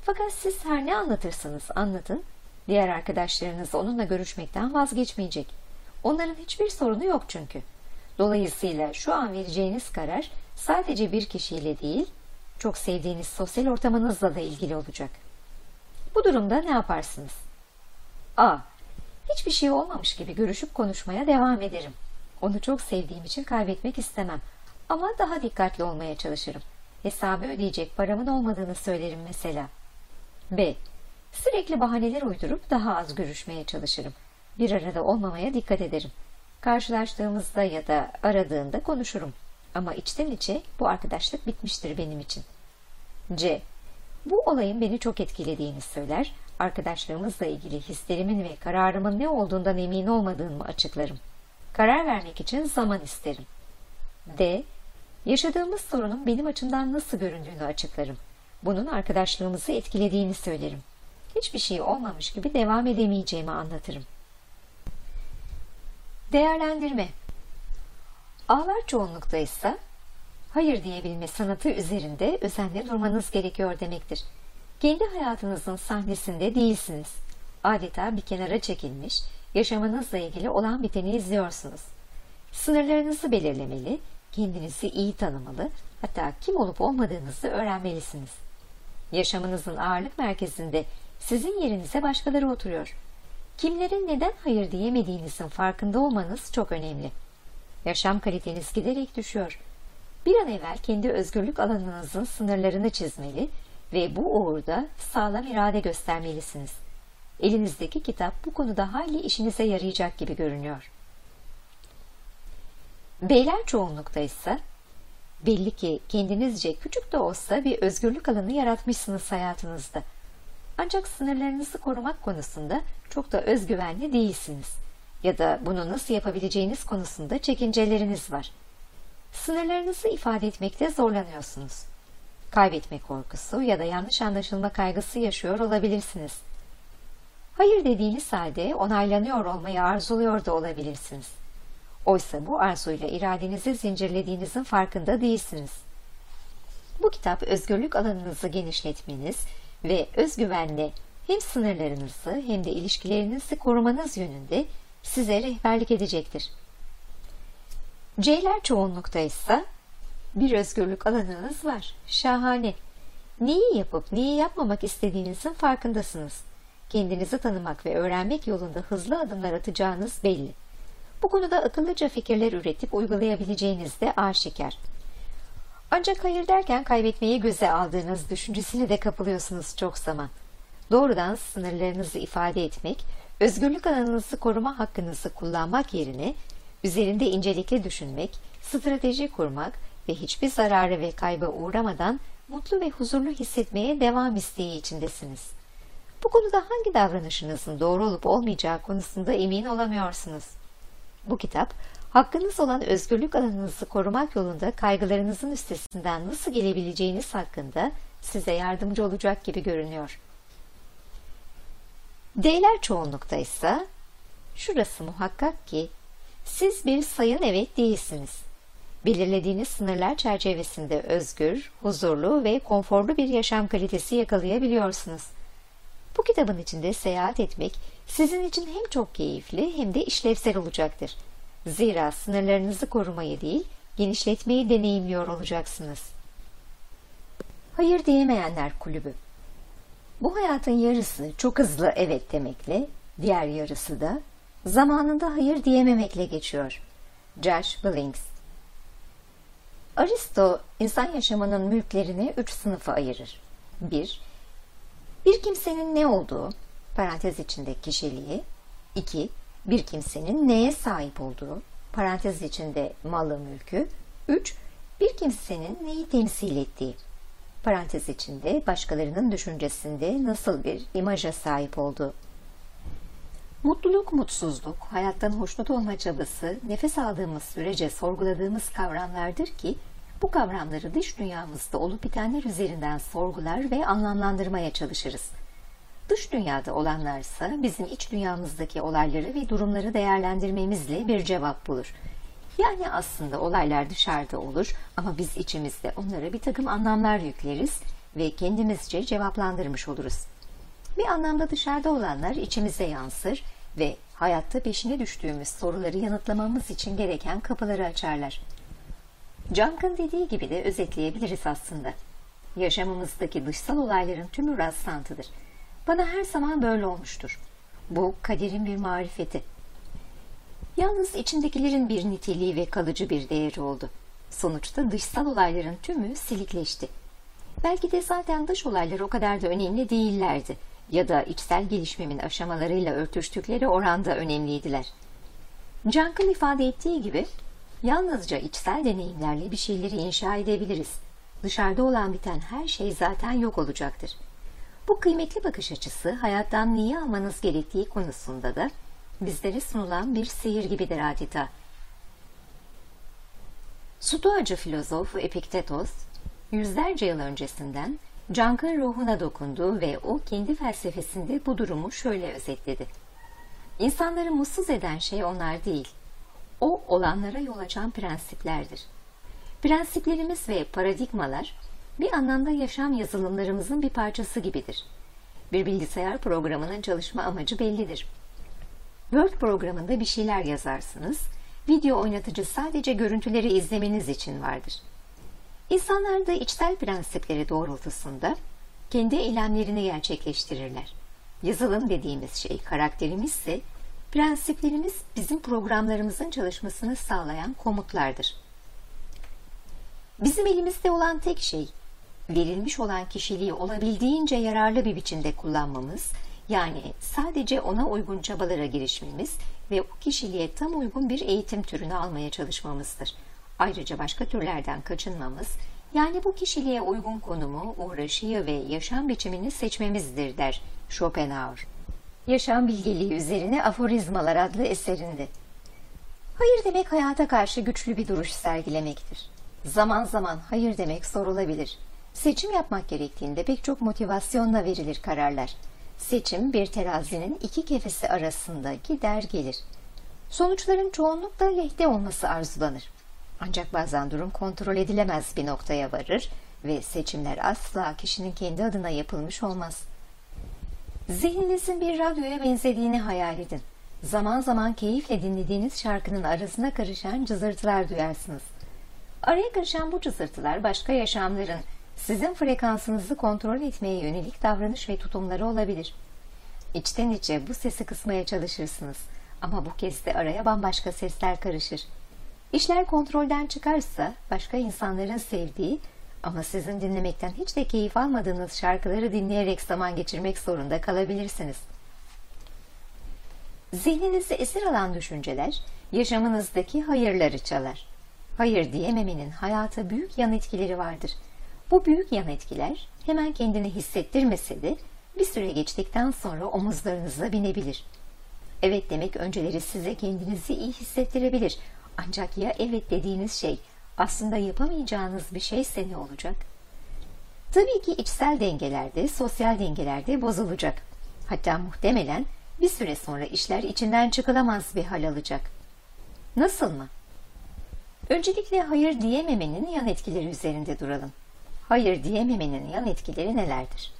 Fakat siz her ne anlatırsanız anlatın, diğer arkadaşlarınız onunla görüşmekten vazgeçmeyecek. Onların hiçbir sorunu yok çünkü. Dolayısıyla şu an vereceğiniz karar sadece bir kişiyle değil, çok sevdiğiniz sosyal ortamınızla da ilgili olacak. Bu durumda ne yaparsınız? A. Hiçbir şey olmamış gibi görüşüp konuşmaya devam ederim. Onu çok sevdiğim için kaybetmek istemem. Ama daha dikkatli olmaya çalışırım. Hesabı ödeyecek paramın olmadığını söylerim mesela. B. Sürekli bahaneler uydurup daha az görüşmeye çalışırım. Bir arada olmamaya dikkat ederim. Karşılaştığımızda ya da aradığında konuşurum. Ama içten içe bu arkadaşlık bitmiştir benim için. C. Bu olayın beni çok etkilediğini söyler, arkadaşlarımızla ilgili hislerimin ve kararımın ne olduğundan emin olmadığımı açıklarım. Karar vermek için zaman isterim. D. Yaşadığımız sorunun benim açımdan nasıl göründüğünü açıklarım. Bunun arkadaşlığımızı etkilediğini söylerim. Hiçbir şey olmamış gibi devam edemeyeceğimi anlatırım. Değerlendirme A'lar çoğunlukta ise hayır diyebilme sanatı üzerinde özenle durmanız gerekiyor demektir. Kendi hayatınızın sahnesinde değilsiniz. Adeta bir kenara çekilmiş, yaşamınızla ilgili olan biteni izliyorsunuz. Sınırlarınızı belirlemeli, kendinizi iyi tanımalı, hatta kim olup olmadığınızı öğrenmelisiniz. Yaşamınızın ağırlık merkezinde sizin yerinize başkaları oturuyor. Kimlerin neden hayır diyemediğinizin farkında olmanız çok önemli. Yaşam kaliteniz giderek düşüyor. Bir an evvel kendi özgürlük alanınızın sınırlarını çizmeli ve bu uğurda sağlam irade göstermelisiniz. Elinizdeki kitap bu konuda hayli işinize yarayacak gibi görünüyor. Beyler çoğunlukta ise belli ki kendinizce küçük de olsa bir özgürlük alanı yaratmışsınız hayatınızda. Ancak sınırlarınızı korumak konusunda çok da özgüvenli değilsiniz. Ya da bunu nasıl yapabileceğiniz konusunda çekinceleriniz var. Sınırlarınızı ifade etmekte zorlanıyorsunuz. Kaybetme korkusu ya da yanlış anlaşılma kaygısı yaşıyor olabilirsiniz. Hayır dediğiniz halde onaylanıyor olmayı arzuluyor da olabilirsiniz. Oysa bu arzuyla iradenizi zincirlediğinizin farkında değilsiniz. Bu kitap özgürlük alanınızı genişletmeniz ve özgüvenle hem sınırlarınızı hem de ilişkilerinizi korumanız yönünde size rehberlik edecektir. C'ler çoğunlukta ise bir özgürlük alanınız var. Şahane. Neyi yapıp neyi yapmamak istediğinizin farkındasınız. Kendinizi tanımak ve öğrenmek yolunda hızlı adımlar atacağınız belli. Bu konuda akıllıca fikirler üretip uygulayabileceğiniz de aşikar. Ancak hayır derken kaybetmeyi göze aldığınız düşüncesine de kapılıyorsunuz çok zaman. Doğrudan sınırlarınızı ifade etmek, özgürlük alanınızı koruma hakkınızı kullanmak yerine üzerinde incelikli düşünmek, strateji kurmak ve hiçbir zararı ve kayba uğramadan mutlu ve huzurlu hissetmeye devam isteği içindesiniz. Bu konuda hangi davranışınızın doğru olup olmayacağı konusunda emin olamıyorsunuz. Bu kitap, hakkınız olan özgürlük alanınızı korumak yolunda kaygılarınızın üstesinden nasıl gelebileceğiniz hakkında size yardımcı olacak gibi görünüyor. D'ler çoğunlukta ise şurası muhakkak ki siz bir sayın evet değilsiniz. Belirlediğiniz sınırlar çerçevesinde özgür, huzurlu ve konforlu bir yaşam kalitesi yakalayabiliyorsunuz. Bu kitabın içinde seyahat etmek sizin için hem çok keyifli hem de işlevsel olacaktır. Zira sınırlarınızı korumayı değil, genişletmeyi deneyimliyor olacaksınız. Hayır Diyemeyenler Kulübü. Bu hayatın yarısı çok hızlı evet demekle, diğer yarısı da zamanında hayır diyememekle geçiyor. Josh Billings Aristo, insan yaşamının mülklerini üç sınıfa ayırır. 1. Bir, kimsenin ne olduğu, parantez içinde kişiliği. 2. Bir kimsenin neye sahip olduğu, parantez içinde malı mülkü. 3. Bir kimsenin neyi temsil ettiği, parantez içinde başkalarının düşüncesinde nasıl bir imaja sahip olduğu. Mutluluk, mutsuzluk, hayattan hoşnut olma çabası, nefes aldığımız sürece sorguladığımız kavramlardır ki, bu kavramları dış dünyamızda olup bitenler üzerinden sorgular ve anlamlandırmaya çalışırız. Dış dünyada olanlarsa bizim iç dünyamızdaki olayları ve durumları değerlendirmemizle bir cevap bulur. Yani aslında olaylar dışarıda olur ama biz içimizde onlara bir takım anlamlar yükleriz ve kendimizce cevaplandırmış oluruz. Bir anlamda dışarıda olanlar içimize yansır ve hayatta peşine düştüğümüz soruları yanıtlamamız için gereken kapıları açarlar. Junk'ın dediği gibi de özetleyebiliriz aslında. Yaşamımızdaki dışsal olayların tümü rastlantıdır. Bana her zaman böyle olmuştur. Bu kaderin bir marifeti. Yalnız içindekilerin bir niteliği ve kalıcı bir değeri oldu. Sonuçta dışsal olayların tümü silikleşti. Belki de zaten dış olaylar o kadar da önemli değillerdi ya da içsel gelişmemin aşamalarıyla örtüştükleri oranda önemliydiler. Junk'ın ifade ettiği gibi yalnızca içsel deneyimlerle bir şeyleri inşa edebiliriz. Dışarıda olan biten her şey zaten yok olacaktır. Bu kıymetli bakış açısı hayattan neyi almanız gerektiği konusunda da bizlere sunulan bir sihir gibidir adeta. Stoacı filozof Epiktetos, yüzlerce yıl öncesinden Cank'ın ruhuna dokundu ve o kendi felsefesinde bu durumu şöyle özetledi. İnsanları mutsuz eden şey onlar değil, o olanlara yol açan prensiplerdir. Prensiplerimiz ve paradigmalar bir anlamda yaşam yazılımlarımızın bir parçası gibidir. Bir bilgisayar programının çalışma amacı bellidir. Word programında bir şeyler yazarsınız, video oynatıcı sadece görüntüleri izlemeniz için vardır. İnsanlar da içsel prensipleri doğrultusunda kendi eylemlerini gerçekleştirirler. Yazılım dediğimiz şey karakterimizse prensiplerimiz bizim programlarımızın çalışmasını sağlayan komutlardır. Bizim elimizde olan tek şey verilmiş olan kişiliği olabildiğince yararlı bir biçimde kullanmamız, yani sadece ona uygun çabalara girişmemiz ve o kişiliğe tam uygun bir eğitim türünü almaya çalışmamızdır. Ayrıca başka türlerden kaçınmamız, yani bu kişiliğe uygun konumu, uğraşıyı ve yaşam biçimini seçmemizdir der Schopenhauer. Yaşam bilgeliği üzerine aforizmalar adlı eserinde. Hayır demek hayata karşı güçlü bir duruş sergilemektir. Zaman zaman hayır demek sorulabilir. Seçim yapmak gerektiğinde pek çok motivasyonla verilir kararlar. Seçim bir terazinin iki kefesi arasında gider gelir. Sonuçların çoğunlukla lehte olması arzulanır. Ancak bazen durum kontrol edilemez bir noktaya varır ve seçimler asla kişinin kendi adına yapılmış olmaz. Zihninizin bir radyoya benzediğini hayal edin. Zaman zaman keyifle dinlediğiniz şarkının arasına karışan cızırtılar duyarsınız. Araya karışan bu cızırtılar başka yaşamların sizin frekansınızı kontrol etmeye yönelik davranış ve tutumları olabilir. İçten içe bu sesi kısmaya çalışırsınız ama bu kez de araya bambaşka sesler karışır. İşler kontrolden çıkarsa başka insanların sevdiği ama sizin dinlemekten hiç de keyif almadığınız şarkıları dinleyerek zaman geçirmek zorunda kalabilirsiniz. Zihninizi esir alan düşünceler yaşamınızdaki hayırları çalar. Hayır diyememenin hayata büyük yan etkileri vardır. Bu büyük yan etkiler hemen kendini hissettirmese de bir süre geçtikten sonra omuzlarınıza binebilir. Evet demek önceleri size kendinizi iyi hissettirebilir. Ancak ya evet dediğiniz şey aslında yapamayacağınız bir şeyse ne olacak? Tabii ki içsel dengelerde, sosyal dengelerde bozulacak. Hatta muhtemelen bir süre sonra işler içinden çıkılamaz bir hal alacak. Nasıl mı? Öncelikle hayır diyememenin yan etkileri üzerinde duralım. Hayır diyememenin yan etkileri nelerdir?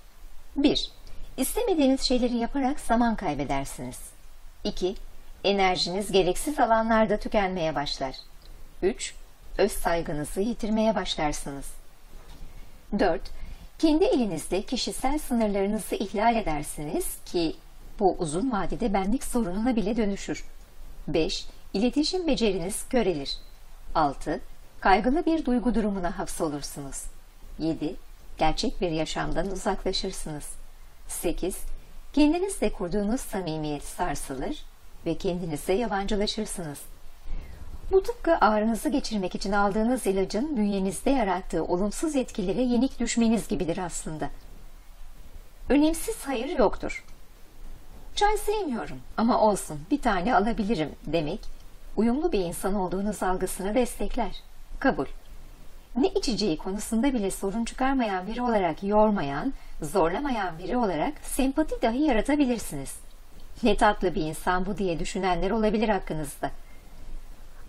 1. İstemediğiniz şeyleri yaparak zaman kaybedersiniz. 2. Enerjiniz gereksiz alanlarda tükenmeye başlar. 3. Öz saygınızı yitirmeye başlarsınız. 4. Kendi elinizde kişisel sınırlarınızı ihlal edersiniz ki bu uzun vadede benlik sorununa bile dönüşür. 5. İletişim beceriniz körelir. 6. Kaygılı bir duygu durumuna hapsolursunuz. 7. Gerçek bir yaşamdan uzaklaşırsınız. 8. Kendinizle kurduğunuz samimiyet sarsılır ve kendinize yabancılaşırsınız. Bu tıpkı ağrınızı geçirmek için aldığınız ilacın bünyenizde yarattığı olumsuz etkilere yenik düşmeniz gibidir aslında. Önemsiz hayır yoktur. Çay sevmiyorum ama olsun bir tane alabilirim demek uyumlu bir insan olduğunuz algısını destekler. Kabul. Ne içeceği konusunda bile sorun çıkarmayan biri olarak yormayan, zorlamayan biri olarak sempati dahi yaratabilirsiniz. Ne tatlı bir insan bu diye düşünenler olabilir hakkınızda.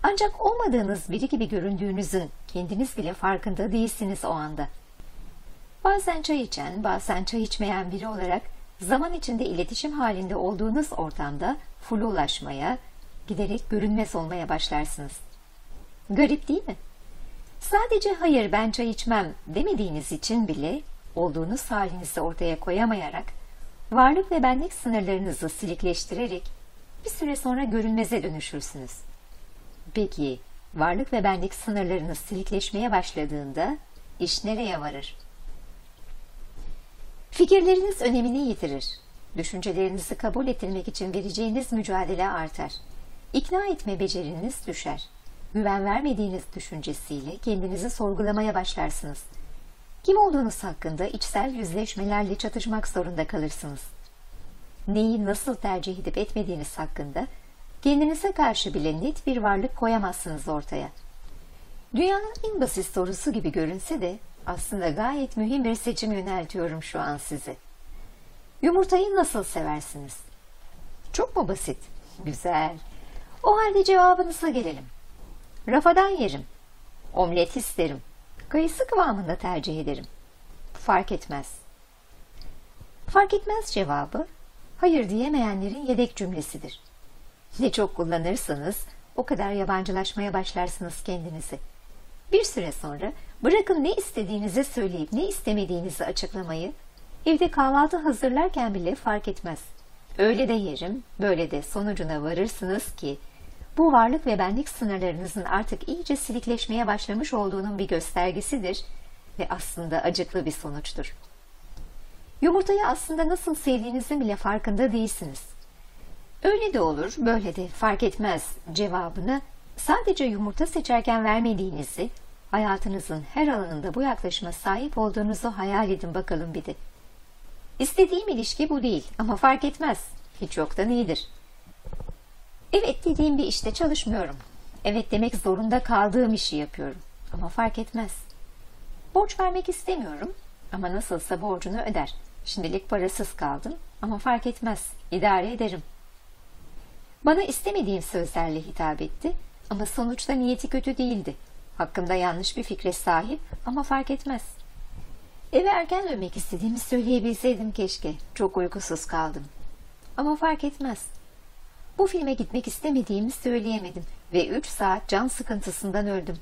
Ancak olmadığınız biri gibi göründüğünüzün kendiniz bile farkında değilsiniz o anda. Bazen çay içen, bazen çay içmeyen biri olarak zaman içinde iletişim halinde olduğunuz ortamda flulaşmaya, giderek görünmez olmaya başlarsınız. Garip değil mi? Sadece hayır ben çay içmem demediğiniz için bile olduğunuz halinizi ortaya koyamayarak, varlık ve benlik sınırlarınızı silikleştirerek bir süre sonra görünmeze dönüşürsünüz. Peki varlık ve benlik sınırlarınız silikleşmeye başladığında iş nereye varır? Fikirleriniz önemini yitirir. Düşüncelerinizi kabul ettirmek için vereceğiniz mücadele artar. İkna etme beceriniz düşer. Güven vermediğiniz düşüncesiyle kendinizi sorgulamaya başlarsınız. Kim olduğunuz hakkında içsel yüzleşmelerle çatışmak zorunda kalırsınız. Neyi nasıl tercih edip etmediğiniz hakkında kendinize karşı bile net bir varlık koyamazsınız ortaya. Dünyanın en basit sorusu gibi görünse de aslında gayet mühim bir seçim yöneltiyorum şu an size. Yumurtayı nasıl seversiniz? Çok mu basit? Güzel. O halde cevabınıza gelelim. Rafadan yerim. Omlet isterim. Kayısı kıvamında tercih ederim. Fark etmez. Fark etmez cevabı, hayır diyemeyenlerin yedek cümlesidir. Ne çok kullanırsanız o kadar yabancılaşmaya başlarsınız kendinizi. Bir süre sonra bırakın ne istediğinizi söyleyip ne istemediğinizi açıklamayı, evde kahvaltı hazırlarken bile fark etmez. Öyle de yerim, böyle de sonucuna varırsınız ki bu varlık ve benlik sınırlarınızın artık iyice silikleşmeye başlamış olduğunun bir göstergesidir ve aslında acıklı bir sonuçtur. Yumurtayı aslında nasıl sevdiğinizin bile farkında değilsiniz. Öyle de olur, böyle de fark etmez cevabını sadece yumurta seçerken vermediğinizi, hayatınızın her alanında bu yaklaşıma sahip olduğunuzu hayal edin bakalım bir de. İstediğim ilişki bu değil ama fark etmez. Hiç yoktan iyidir. Evet dediğim bir işte çalışmıyorum. Evet demek zorunda kaldığım işi yapıyorum. Ama fark etmez. Borç vermek istemiyorum ama nasılsa borcunu öder. Şimdilik parasız kaldım ama fark etmez. İdare ederim. Bana istemediğim sözlerle hitap etti ama sonuçta niyeti kötü değildi. Hakkında yanlış bir fikre sahip ama fark etmez. Eve erken dönmek istediğimi söyleyebilseydim keşke. Çok uykusuz kaldım. Ama fark etmez. Bu filme gitmek istemediğimi söyleyemedim ve üç saat can sıkıntısından öldüm.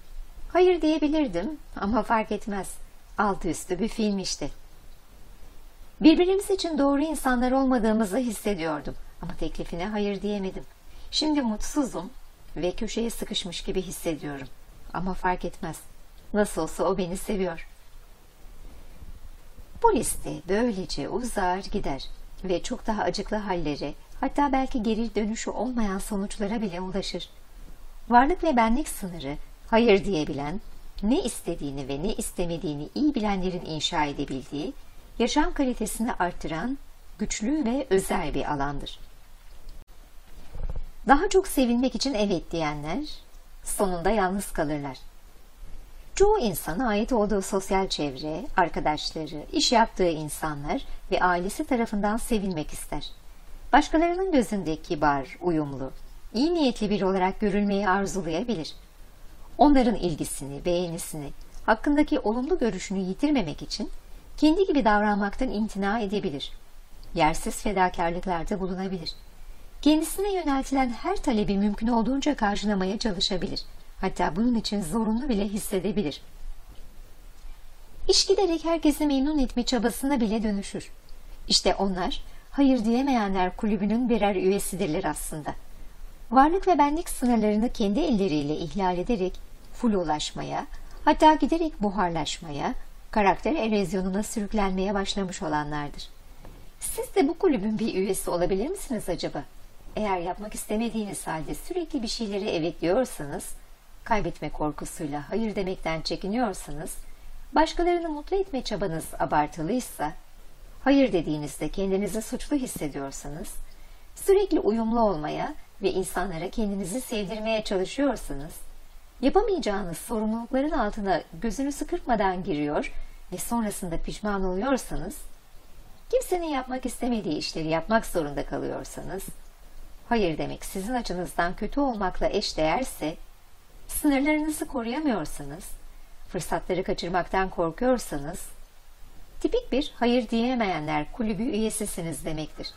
Hayır diyebilirdim ama fark etmez. Altı üstü bir film işte. Birbirimiz için doğru insanlar olmadığımızı hissediyordum ama teklifine hayır diyemedim. Şimdi mutsuzum ve köşeye sıkışmış gibi hissediyorum. Ama fark etmez. Nasıl olsa o beni seviyor. Bu liste böylece uzar gider ve çok daha acıklı hallere, hatta belki geri dönüşü olmayan sonuçlara bile ulaşır. Varlık ve benlik sınırı, hayır diyebilen, ne istediğini ve ne istemediğini iyi bilenlerin inşa edebildiği, yaşam kalitesini arttıran güçlü ve özel bir alandır. Daha çok sevilmek için evet diyenler sonunda yalnız kalırlar. Çoğu insana ait olduğu sosyal çevre, arkadaşları, iş yaptığı insanlar ve ailesi tarafından sevilmek ister. Başkalarının gözünde kibar, uyumlu, iyi niyetli biri olarak görülmeyi arzulayabilir. Onların ilgisini, beğenisini, hakkındaki olumlu görüşünü yitirmemek için kendi gibi davranmaktan imtina edebilir. Yersiz fedakarlıklarda bulunabilir. Kendisine yöneltilen her talebi mümkün olduğunca karşılamaya çalışabilir. Hatta bunun için zorunlu bile hissedebilir. İş giderek herkesi memnun etme çabasına bile dönüşür. İşte onlar hayır diyemeyenler kulübünün birer üyesidirler aslında. Varlık ve benlik sınırlarını kendi elleriyle ihlal ederek flulaşmaya, hatta giderek buharlaşmaya, karakter erozyonuna sürüklenmeye başlamış olanlardır. Siz de bu kulübün bir üyesi olabilir misiniz acaba? Eğer yapmak istemediğiniz halde sürekli bir şeyleri evet diyorsanız, kaybetme korkusuyla hayır demekten çekiniyorsanız, başkalarını mutlu etme çabanız abartılıysa, hayır dediğinizde kendinizi suçlu hissediyorsanız, sürekli uyumlu olmaya ve insanlara kendinizi sevdirmeye çalışıyorsanız, yapamayacağınız sorumlulukların altına gözünüzü kırpmadan giriyor ve sonrasında pişman oluyorsanız, kimsenin yapmak istemediği işleri yapmak zorunda kalıyorsanız, hayır demek sizin açınızdan kötü olmakla eşdeğerse, sınırlarınızı koruyamıyorsanız, fırsatları kaçırmaktan korkuyorsanız, tipik bir hayır diyemeyenler kulübü üyesisiniz demektir.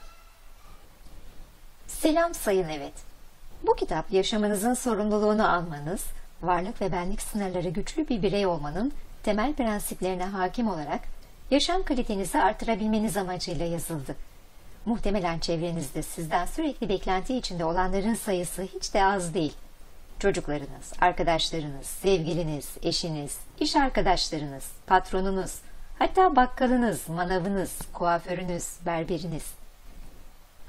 Selam sayın evet. Bu kitap yaşamınızın sorumluluğunu almanız, varlık ve benlik sınırları güçlü bir birey olmanın temel prensiplerine hakim olarak yaşam kalitenizi artırabilmeniz amacıyla yazıldı. Muhtemelen çevrenizde sizden sürekli beklenti içinde olanların sayısı hiç de az değil. Çocuklarınız, arkadaşlarınız, sevgiliniz, eşiniz, iş arkadaşlarınız, patronunuz, hatta bakkalınız, manavınız, kuaförünüz, berberiniz.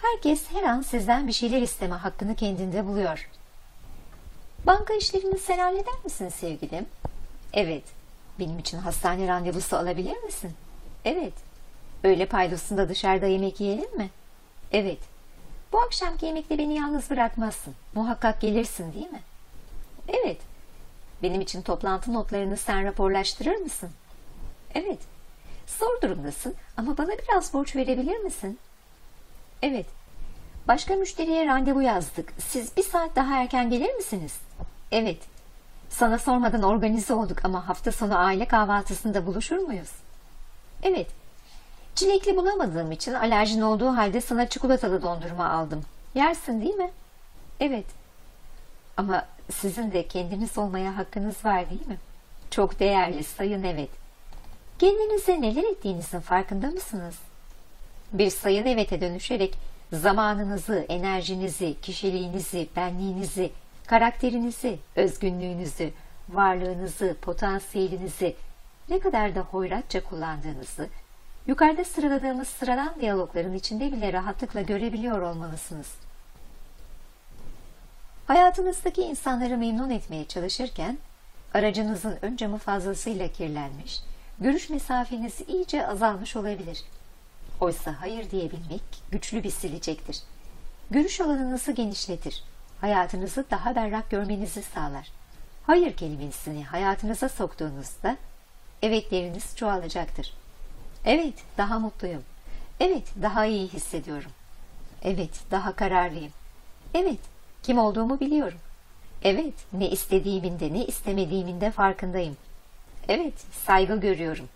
Herkes her an sizden bir şeyler isteme hakkını kendinde buluyor. Banka işlerini sen halleder misin sevgilim? Evet. Benim için hastane randevusu alabilir misin? Evet. Öğle paydosunda dışarıda yemek yiyelim mi? Evet. Bu akşamki yemekte beni yalnız bırakmazsın. Muhakkak gelirsin değil mi? Evet. Benim için toplantı notlarını sen raporlaştırır mısın? Evet. Zor durumdasın ama bana biraz borç verebilir misin? Evet. Başka müşteriye randevu yazdık. Siz bir saat daha erken gelir misiniz? Evet. Sana sormadan organize olduk ama hafta sonu aile kahvaltısında buluşur muyuz? Evet. Çilekli bulamadığım için alerjin olduğu halde sana çikolatalı dondurma aldım. Yersin değil mi? Evet. Ama sizin de kendiniz olmaya hakkınız var değil mi? Çok değerli sayın evet. Kendinize neler ettiğinizin farkında mısınız? Bir sayın evete dönüşerek zamanınızı, enerjinizi, kişiliğinizi, benliğinizi, karakterinizi, özgünlüğünüzü, varlığınızı, potansiyelinizi ne kadar da hoyratça kullandığınızı, yukarıda sıraladığımız sıradan diyalogların içinde bile rahatlıkla görebiliyor olmalısınız. Hayatınızdaki insanları memnun etmeye çalışırken, aracınızın ön camı fazlasıyla kirlenmiş, görüş mesafeniz iyice azalmış olabilir. Oysa hayır diyebilmek güçlü bir silecektir. Görüş alanınızı genişletir. Hayatınızı daha berrak görmenizi sağlar. Hayır kelimesini hayatınıza soktuğunuzda evetleriniz çoğalacaktır. Evet, daha mutluyum. Evet, daha iyi hissediyorum. Evet, daha kararlıyım. Evet, kim olduğumu biliyorum. Evet, ne istediğimin de ne istemediğimin de farkındayım. Evet, saygı görüyorum.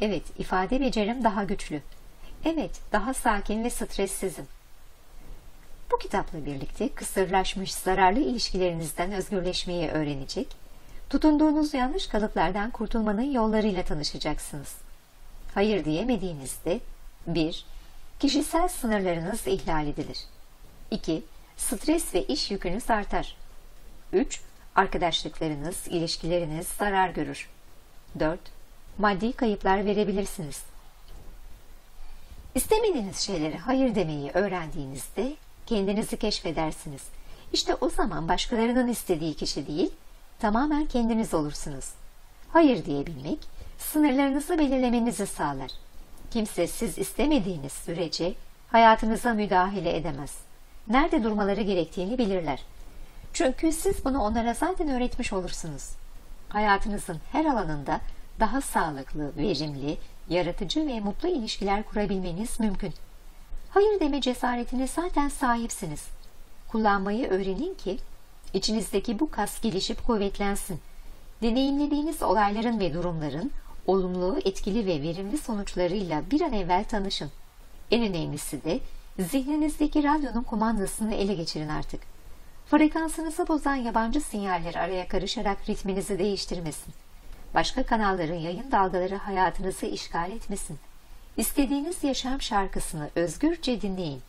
Evet, ifade becerim daha güçlü. Evet, daha sakin ve stressizim. Bu kitapla birlikte kısırlaşmış zararlı ilişkilerinizden özgürleşmeyi öğrenecek, tutunduğunuz yanlış kalıplardan kurtulmanın yollarıyla tanışacaksınız. Hayır diyemediğinizde 1. Kişisel sınırlarınız ihlal edilir. 2. Stres ve iş yükünüz artar. 3. Arkadaşlıklarınız, ilişkileriniz zarar görür. 4. Maddi kayıplar verebilirsiniz. İstemediğiniz şeylere hayır demeyi öğrendiğinizde kendinizi keşfedersiniz. İşte o zaman başkalarının istediği kişi değil, tamamen kendiniz olursunuz. Hayır diyebilmek, sınırlarınızı belirlemenizi sağlar. Kimse siz istemediğiniz sürece hayatınıza müdahale edemez. Nerede durmaları gerektiğini bilirler. Çünkü siz bunu onlara zaten öğretmiş olursunuz. Hayatınızın her alanında daha sağlıklı, verimli, yaratıcı ve mutlu ilişkiler kurabilmeniz mümkün. Hayır deme cesaretine zaten sahipsiniz. Kullanmayı öğrenin ki içinizdeki bu kas gelişip kuvvetlensin. Deneyimlediğiniz olayların ve durumların olumlu, etkili ve verimli sonuçlarıyla bir an evvel tanışın. En önemlisi de zihninizdeki radyonun kumandasını ele geçirin artık. Frekansınızı bozan yabancı sinyaller araya karışarak ritminizi değiştirmesin. Başka kanalların yayın dalgaları hayatınızı işgal etmesin. İstediğiniz yaşam şarkısını özgürce dinleyin.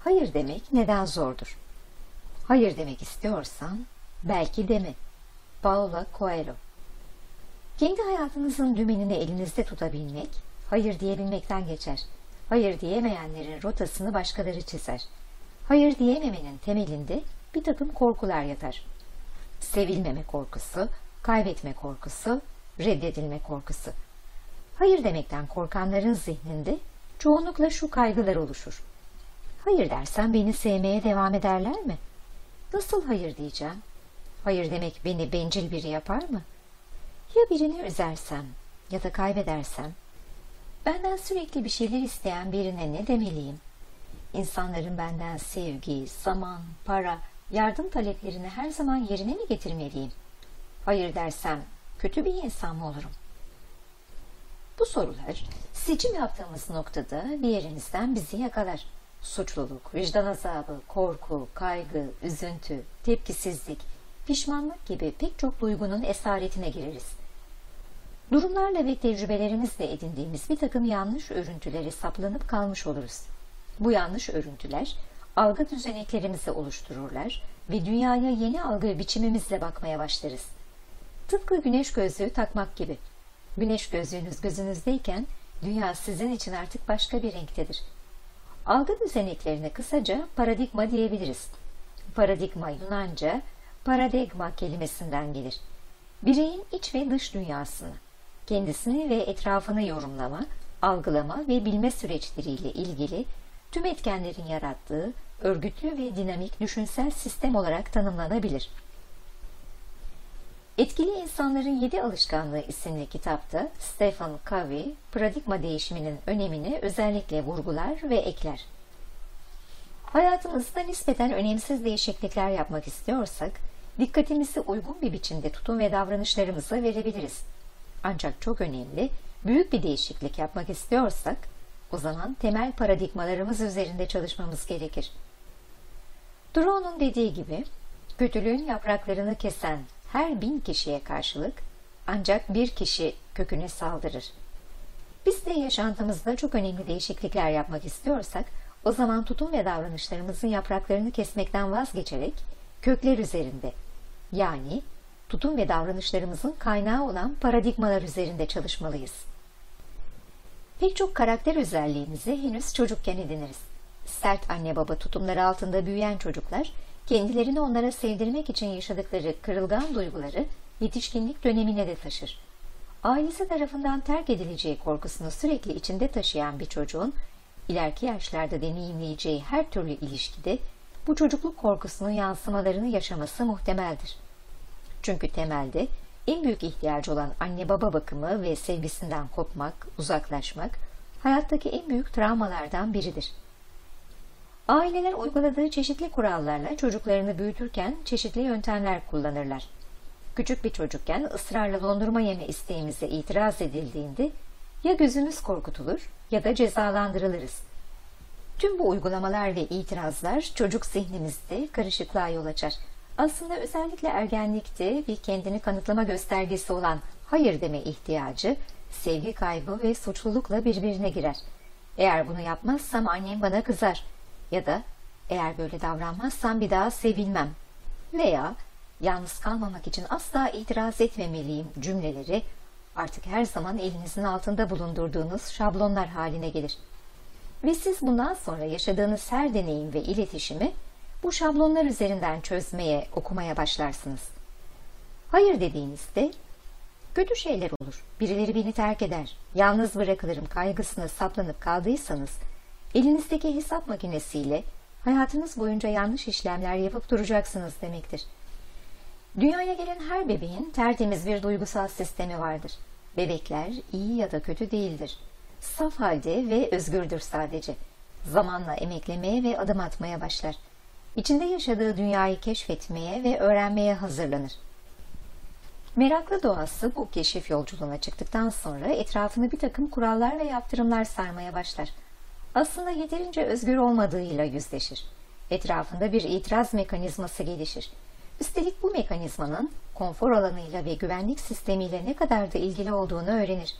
Hayır demek neden zordur? Hayır demek istiyorsan belki deme. Paula Coelho Kendi hayatınızın dümenini elinizde tutabilmek, hayır diyebilmekten geçer. Hayır diyemeyenlerin rotasını başkaları çizer. Hayır diyememenin temelinde bir takım korkular yatar. Sevilmeme korkusu, kaybetme korkusu, reddedilme korkusu. Hayır demekten korkanların zihninde çoğunlukla şu kaygılar oluşur. Hayır dersen beni sevmeye devam ederler mi? Nasıl hayır diyeceğim? Hayır demek beni bencil biri yapar mı? Ya birini üzersem ya da kaybedersem? Benden sürekli bir şeyler isteyen birine ne demeliyim? İnsanların benden sevgi, zaman, para, yardım taleplerini her zaman yerine mi getirmeliyim? Hayır dersem kötü bir insan mı olurum? Bu sorular seçim yaptığımız noktada bir yerimizden bizi yakalar. Suçluluk, vicdan azabı, korku, kaygı, üzüntü, tepkisizlik, pişmanlık gibi pek çok duygunun esaretine gireriz. Durumlarla ve tecrübelerimizle edindiğimiz bir takım yanlış örüntülere saplanıp kalmış oluruz. Bu yanlış örüntüler algı düzeneklerimizi oluştururlar ve dünyaya yeni algı biçimimizle bakmaya başlarız. Tıpkı güneş gözlüğü takmak gibi. Güneş gözlüğünüz gözünüzdeyken dünya sizin için artık başka bir renktedir. Algı düzeneklerine kısaca paradigma diyebiliriz. Paradigma Yunanca paradegma kelimesinden gelir. Bireyin iç ve dış dünyasını, kendisini ve etrafını yorumlama, algılama ve bilme süreçleriyle ilgili tüm etkenlerin yarattığı örgütlü ve dinamik düşünsel sistem olarak tanımlanabilir. Etkili İnsanların Yedi Alışkanlığı isimli kitapta Stephen Covey, paradigma değişiminin önemini özellikle vurgular ve ekler. Hayatımızda nispeten önemsiz değişiklikler yapmak istiyorsak, dikkatimizi uygun bir biçimde tutum ve davranışlarımıza verebiliriz. Ancak çok önemli, büyük bir değişiklik yapmak istiyorsak, o zaman temel paradigmalarımız üzerinde çalışmamız gerekir. Thoreau'nun dediği gibi, kötülüğün yapraklarını kesen her bin kişiye karşılık ancak bir kişi köküne saldırır. Biz de yaşantımızda çok önemli değişiklikler yapmak istiyorsak, o zaman tutum ve davranışlarımızın yapraklarını kesmekten vazgeçerek kökler üzerinde, yani tutum ve davranışlarımızın kaynağı olan paradigmalar üzerinde çalışmalıyız. Pek çok karakter özelliğimizi henüz çocukken ediniriz. Sert anne baba tutumları altında büyüyen çocuklar, kendilerini onlara sevdirmek için yaşadıkları kırılgan duyguları yetişkinlik dönemine de taşır. Ailesi tarafından terk edileceği korkusunu sürekli içinde taşıyan bir çocuğun, ileriki yaşlarda deneyimleyeceği her türlü ilişkide bu çocukluk korkusunun yansımalarını yaşaması muhtemeldir. Çünkü temelde en büyük ihtiyacı olan anne baba bakımı ve sevgisinden kopmak, uzaklaşmak, hayattaki en büyük travmalardan biridir. Aileler uyguladığı çeşitli kurallarla çocuklarını büyütürken çeşitli yöntemler kullanırlar. Küçük bir çocukken ısrarla dondurma yeme isteğimize itiraz edildiğinde ya gözümüz korkutulur ya da cezalandırılırız. Tüm bu uygulamalar ve itirazlar çocuk zihnimizde karışıklığa yol açar. Aslında özellikle ergenlikte bir kendini kanıtlama göstergesi olan hayır deme ihtiyacı, sevgi kaybı ve suçlulukla birbirine girer. Eğer bunu yapmazsam annem bana kızar ya da eğer böyle davranmazsam bir daha sevilmem veya yalnız kalmamak için asla itiraz etmemeliyim cümleleri artık her zaman elinizin altında bulundurduğunuz şablonlar haline gelir. Ve siz bundan sonra yaşadığınız her deneyim ve iletişimi bu şablonlar üzerinden çözmeye, okumaya başlarsınız. Hayır dediğinizde kötü şeyler olur. Birileri beni terk eder. Yalnız bırakılırım kaygısına saplanıp kaldıysanız elinizdeki hesap makinesiyle hayatınız boyunca yanlış işlemler yapıp duracaksınız demektir. Dünyaya gelen her bebeğin tertemiz bir duygusal sistemi vardır. Bebekler iyi ya da kötü değildir. Saf halde ve özgürdür sadece. Zamanla emeklemeye ve adım atmaya başlar. İçinde yaşadığı dünyayı keşfetmeye ve öğrenmeye hazırlanır. Meraklı doğası bu keşif yolculuğuna çıktıktan sonra etrafını bir takım kurallar ve yaptırımlar sarmaya başlar. Aslında yeterince özgür olmadığıyla yüzleşir. Etrafında bir itiraz mekanizması gelişir. Üstelik bu mekanizmanın konfor alanıyla ve güvenlik sistemiyle ne kadar da ilgili olduğunu öğrenir.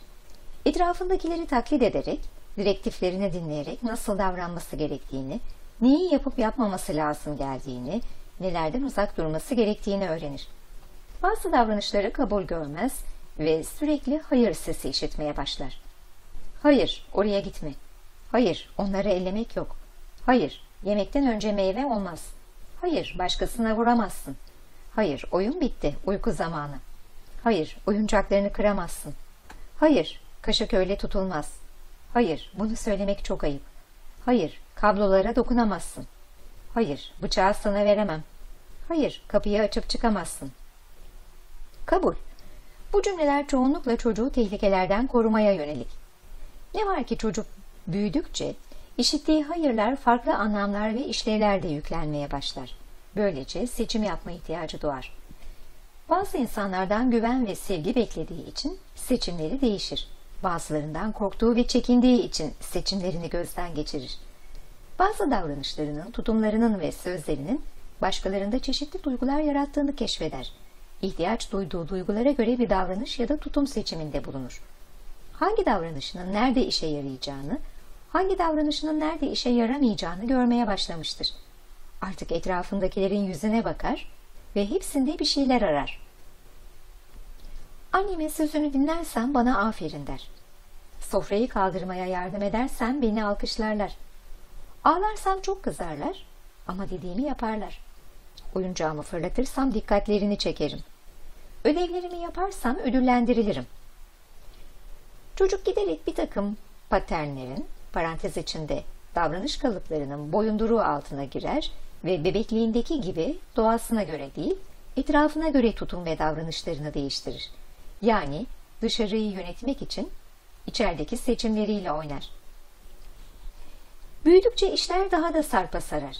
Etrafındakileri taklit ederek, direktiflerini dinleyerek nasıl davranması gerektiğini, neyi yapıp yapmaması lazım geldiğini, nelerden uzak durması gerektiğini öğrenir. Bazı davranışları kabul görmez ve sürekli hayır sesi işitmeye başlar. Hayır, oraya gitme. Hayır, onları ellemek yok. Hayır, yemekten önce meyve olmaz. Hayır, başkasına vuramazsın. Hayır, oyun bitti, uyku zamanı. Hayır, oyuncaklarını kıramazsın. Hayır, kaşık öyle tutulmaz. Hayır, bunu söylemek çok ayıp. Hayır, kablolara dokunamazsın. Hayır, bıçağı sana veremem. Hayır, kapıyı açıp çıkamazsın. Kabul. Bu cümleler çoğunlukla çocuğu tehlikelerden korumaya yönelik. Ne var ki çocuk büyüdükçe işittiği hayırlar farklı anlamlar ve işlevler de yüklenmeye başlar. Böylece seçim yapma ihtiyacı doğar. Bazı insanlardan güven ve sevgi beklediği için seçimleri değişir. Bazılarından korktuğu ve çekindiği için seçimlerini gözden geçirir. Bazı davranışlarının, tutumlarının ve sözlerinin başkalarında çeşitli duygular yarattığını keşfeder. İhtiyaç duyduğu duygulara göre bir davranış ya da tutum seçiminde bulunur. Hangi davranışının nerede işe yarayacağını, hangi davranışının nerede işe yaramayacağını görmeye başlamıştır. Artık etrafındakilerin yüzüne bakar ve hepsinde bir şeyler arar. Annemin sözünü dinlersen bana aferin der. Sofrayı kaldırmaya yardım edersen beni alkışlarlar. Ağlarsam çok kızarlar ama dediğimi yaparlar. Oyuncağımı fırlatırsam dikkatlerini çekerim. Ödevlerimi yaparsam ödüllendirilirim. Çocuk giderek bir takım paternlerin, parantez içinde davranış kalıplarının boyunduruğu altına girer ve bebekliğindeki gibi doğasına göre değil, etrafına göre tutum ve davranışlarını değiştirir. Yani dışarıyı yönetmek için içerideki seçimleriyle oynar. Büyüdükçe işler daha da sarpa sarar.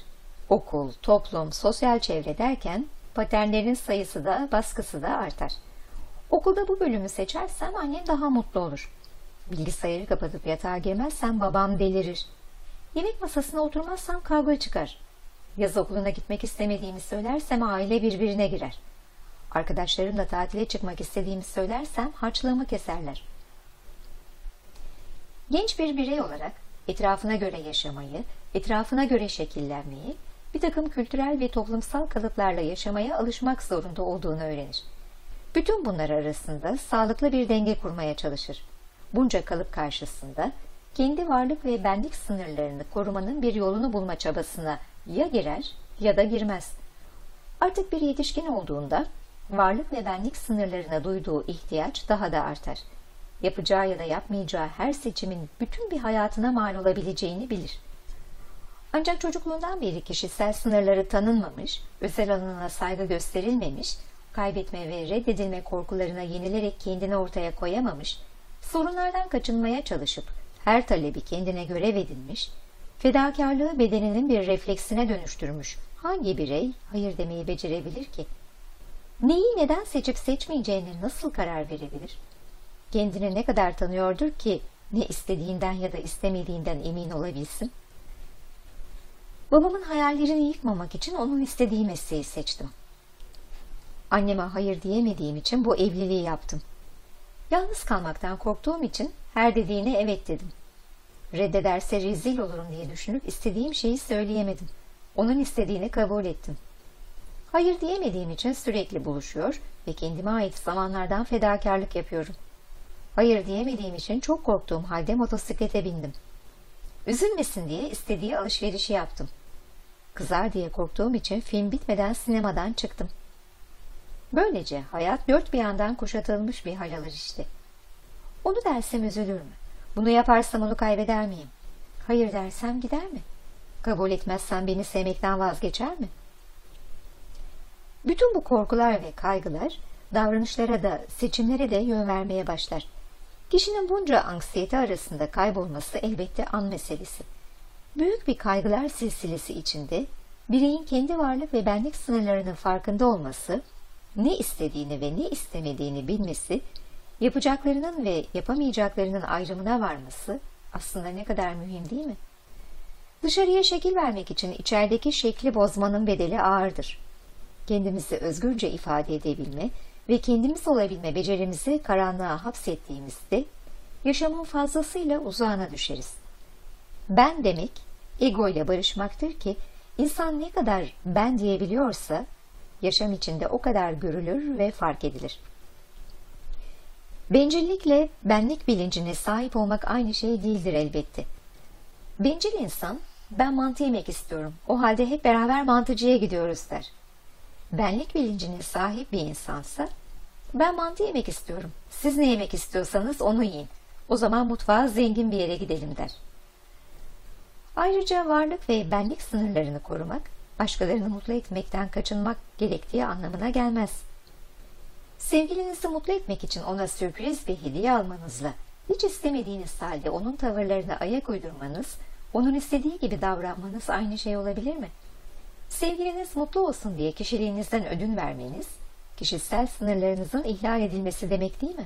Okul, toplum, sosyal çevre derken paternlerin sayısı da baskısı da artar. Okulda bu bölümü seçersem annem daha mutlu olur. Bilgisayarı kapatıp yatağa girmezsem babam delirir. Yemek masasına oturmazsam kavga çıkar. Yaz okuluna gitmek istemediğimi söylersem aile birbirine girer. Arkadaşlarımla tatile çıkmak istediğimi söylersem harçlığımı keserler. Genç bir birey olarak etrafına göre yaşamayı, etrafına göre şekillenmeyi, bir takım kültürel ve toplumsal kalıplarla yaşamaya alışmak zorunda olduğunu öğrenir. Bütün bunlar arasında sağlıklı bir denge kurmaya çalışır. Bunca kalıp karşısında kendi varlık ve benlik sınırlarını korumanın bir yolunu bulma çabasına ya girer ya da girmez. Artık bir yetişkin olduğunda varlık ve benlik sınırlarına duyduğu ihtiyaç daha da artar. Yapacağı ya da yapmayacağı her seçimin bütün bir hayatına mal olabileceğini bilir. Ancak çocukluğundan beri kişisel sınırları tanınmamış, özel alanına saygı gösterilmemiş, kaybetme ve reddedilme korkularına yenilerek kendini ortaya koyamamış, sorunlardan kaçınmaya çalışıp her talebi kendine görev edinmiş, fedakarlığı bedeninin bir refleksine dönüştürmüş hangi birey hayır demeyi becerebilir ki? Neyi neden seçip seçmeyeceğine nasıl karar verebilir? Kendini ne kadar tanıyordur ki ne istediğinden ya da istemediğinden emin olabilsin? Babamın hayallerini yıkmamak için onun istediği mesleği seçtim. Anneme hayır diyemediğim için bu evliliği yaptım. Yalnız kalmaktan korktuğum için her dediğine evet dedim. Reddederse rezil olurum diye düşünüp istediğim şeyi söyleyemedim. Onun istediğini kabul ettim. Hayır diyemediğim için sürekli buluşuyor ve kendime ait zamanlardan fedakarlık yapıyorum. Hayır diyemediğim için çok korktuğum halde motosiklete bindim. Üzülmesin diye istediği alışverişi yaptım. Kızar diye korktuğum için film bitmeden sinemadan çıktım. Böylece hayat dört bir yandan kuşatılmış bir hal alır işte. Onu dersem üzülür mü? Bunu yaparsam onu kaybeder miyim? Hayır dersem gider mi? Kabul etmezsem beni sevmekten vazgeçer mi? Bütün bu korkular ve kaygılar davranışlara da seçimlere de yön vermeye başlar. Kişinin bunca anksiyete arasında kaybolması elbette an meselesi. Büyük bir kaygılar silsilesi içinde bireyin kendi varlık ve benlik sınırlarının farkında olması, ne istediğini ve ne istemediğini bilmesi, yapacaklarının ve yapamayacaklarının ayrımına varması aslında ne kadar mühim değil mi? Dışarıya şekil vermek için içerideki şekli bozmanın bedeli ağırdır. Kendimizi özgürce ifade edebilme ve kendimiz olabilme becerimizi karanlığa hapsettiğimizde yaşamın fazlasıyla uzağına düşeriz. Ben demek ego ile barışmaktır ki insan ne kadar ben diyebiliyorsa yaşam içinde o kadar görülür ve fark edilir. Bencillikle benlik bilincine sahip olmak aynı şey değildir elbette. Bencil insan ben mantı yemek istiyorum. O halde hep beraber mantıcıya gidiyoruz der. Benlik bilincine sahip bir insansa ben mantı yemek istiyorum. Siz ne yemek istiyorsanız onu yiyin. O zaman mutfağa zengin bir yere gidelim der. Ayrıca varlık ve benlik sınırlarını korumak, başkalarını mutlu etmekten kaçınmak gerektiği anlamına gelmez. Sevgilinizi mutlu etmek için ona sürpriz bir hediye almanızla, hiç istemediğiniz halde onun tavırlarına ayak uydurmanız, onun istediği gibi davranmanız aynı şey olabilir mi? Sevgiliniz mutlu olsun diye kişiliğinizden ödün vermeniz, kişisel sınırlarınızın ihlal edilmesi demek değil mi?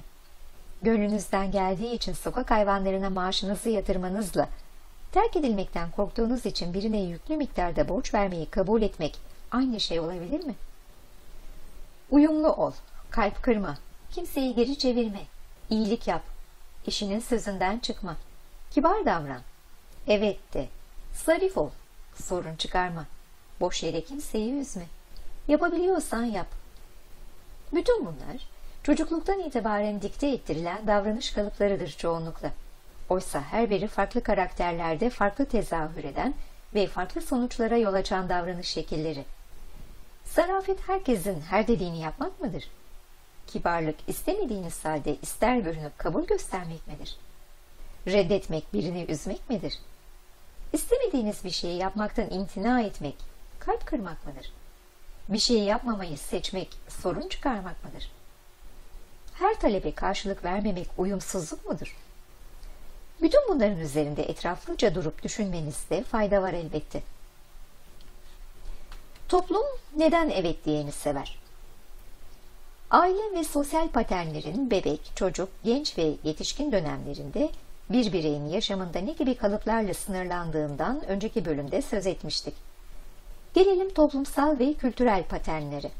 Gönlünüzden geldiği için sokak hayvanlarına maaşınızı yatırmanızla, terk edilmekten korktuğunuz için birine yüklü miktarda borç vermeyi kabul etmek aynı şey olabilir mi? Uyumlu ol, kalp kırma, kimseyi geri çevirme, iyilik yap, işinin sözünden çıkma, kibar davran, evet de, zarif ol, sorun çıkarma, boş yere kimseyi üzme, yapabiliyorsan yap. Bütün bunlar çocukluktan itibaren dikte ettirilen davranış kalıplarıdır çoğunlukla. Oysa her biri farklı karakterlerde farklı tezahür eden ve farklı sonuçlara yol açan davranış şekilleri. Zarafet herkesin her dediğini yapmak mıdır? Kibarlık istemediğiniz halde ister görünüp kabul göstermek midir? Reddetmek birini üzmek midir? İstemediğiniz bir şeyi yapmaktan imtina etmek, kalp kırmak mıdır? Bir şeyi yapmamayı seçmek, sorun çıkarmak mıdır? Her talebe karşılık vermemek uyumsuzluk mudur? Bütün bunların üzerinde etraflıca durup düşünmenizde fayda var elbette. Toplum neden evet diyeni sever? Aile ve sosyal paternlerin bebek, çocuk, genç ve yetişkin dönemlerinde bir bireyin yaşamında ne gibi kalıplarla sınırlandığından önceki bölümde söz etmiştik. Gelelim toplumsal ve kültürel paternlere.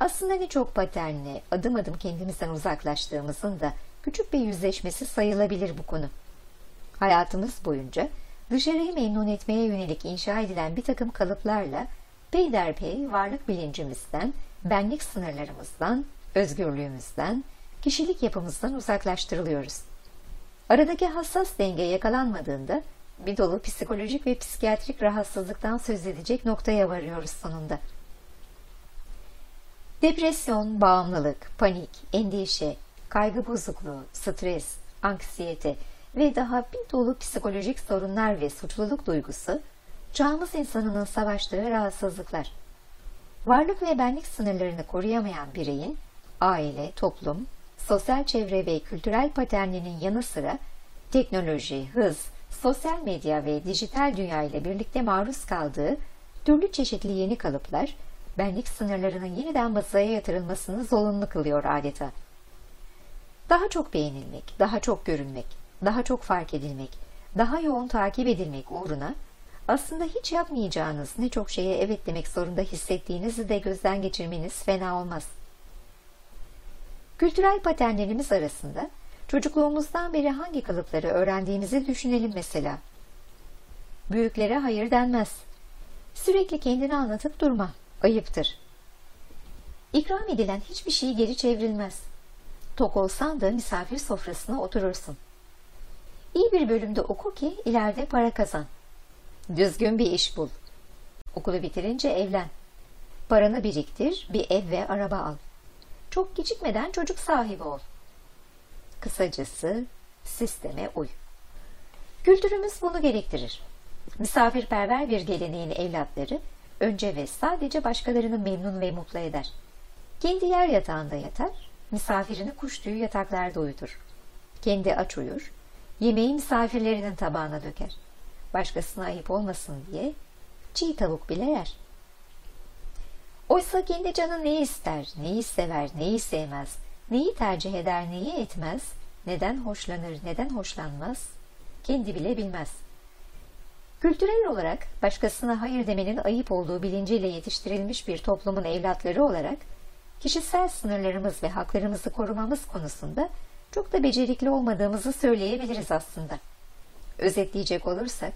Aslında ne çok paternle adım adım kendimizden uzaklaştığımızın da küçük bir yüzleşmesi sayılabilir bu konu. Hayatımız boyunca dışarıyı memnun etmeye yönelik inşa edilen bir takım kalıplarla peyderpey varlık bilincimizden, benlik sınırlarımızdan, özgürlüğümüzden, kişilik yapımızdan uzaklaştırılıyoruz. Aradaki hassas denge yakalanmadığında bir dolu psikolojik ve psikiyatrik rahatsızlıktan söz edecek noktaya varıyoruz sonunda. Depresyon, bağımlılık, panik, endişe, kaygı bozukluğu, stres, anksiyete ve daha bir dolu psikolojik sorunlar ve suçluluk duygusu çağımız insanının savaştığı rahatsızlıklar. Varlık ve benlik sınırlarını koruyamayan bireyin aile, toplum, sosyal çevre ve kültürel paterninin yanı sıra teknoloji, hız, sosyal medya ve dijital dünya ile birlikte maruz kaldığı türlü çeşitli yeni kalıplar, benlik sınırlarının yeniden masaya yatırılmasını zorunlu kılıyor adeta. Daha çok beğenilmek, daha çok görünmek, daha çok fark edilmek, daha yoğun takip edilmek uğruna aslında hiç yapmayacağınız ne çok şeye evet demek zorunda hissettiğinizi de gözden geçirmeniz fena olmaz. Kültürel paternlerimiz arasında çocukluğumuzdan beri hangi kalıpları öğrendiğimizi düşünelim mesela. Büyüklere hayır denmez. Sürekli kendini anlatıp durma, ayıptır. İkram edilen hiçbir şey geri çevrilmez. Tok olsan da misafir sofrasına oturursun. İyi bir bölümde oku ki ileride para kazan. Düzgün bir iş bul. Okulu bitirince evlen. Paranı biriktir, bir ev ve araba al. Çok gecikmeden çocuk sahibi ol. Kısacası sisteme uy. Kültürümüz bunu gerektirir. Misafirperver bir geleneğin evlatları önce ve sadece başkalarını memnun ve mutlu eder. Kendi yer yatağında yatar, misafirini kuş tüyü yataklarda uyutur. Kendi aç uyur, yemeği misafirlerinin tabağına döker. Başkasına ayıp olmasın diye çiğ tavuk bile yer. Oysa kendi canı neyi ister, neyi sever, neyi sevmez, neyi tercih eder, neyi etmez, neden hoşlanır, neden hoşlanmaz, kendi bile bilmez. Kültürel olarak başkasına hayır demenin ayıp olduğu bilinciyle yetiştirilmiş bir toplumun evlatları olarak kişisel sınırlarımız ve haklarımızı korumamız konusunda çok da becerikli olmadığımızı söyleyebiliriz aslında. Özetleyecek olursak,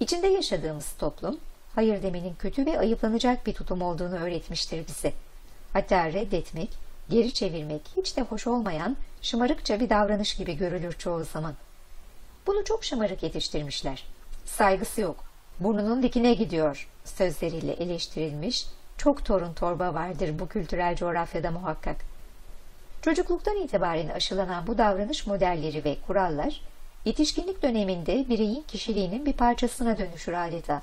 içinde yaşadığımız toplum, hayır demenin kötü ve ayıplanacak bir tutum olduğunu öğretmiştir bize. Hatta reddetmek, geri çevirmek hiç de hoş olmayan şımarıkça bir davranış gibi görülür çoğu zaman. Bunu çok şımarık yetiştirmişler. Saygısı yok, burnunun dikine gidiyor sözleriyle eleştirilmiş çok torun torba vardır bu kültürel coğrafyada muhakkak. Çocukluktan itibaren aşılanan bu davranış modelleri ve kurallar, yetişkinlik döneminde bireyin kişiliğinin bir parçasına dönüşür adeta.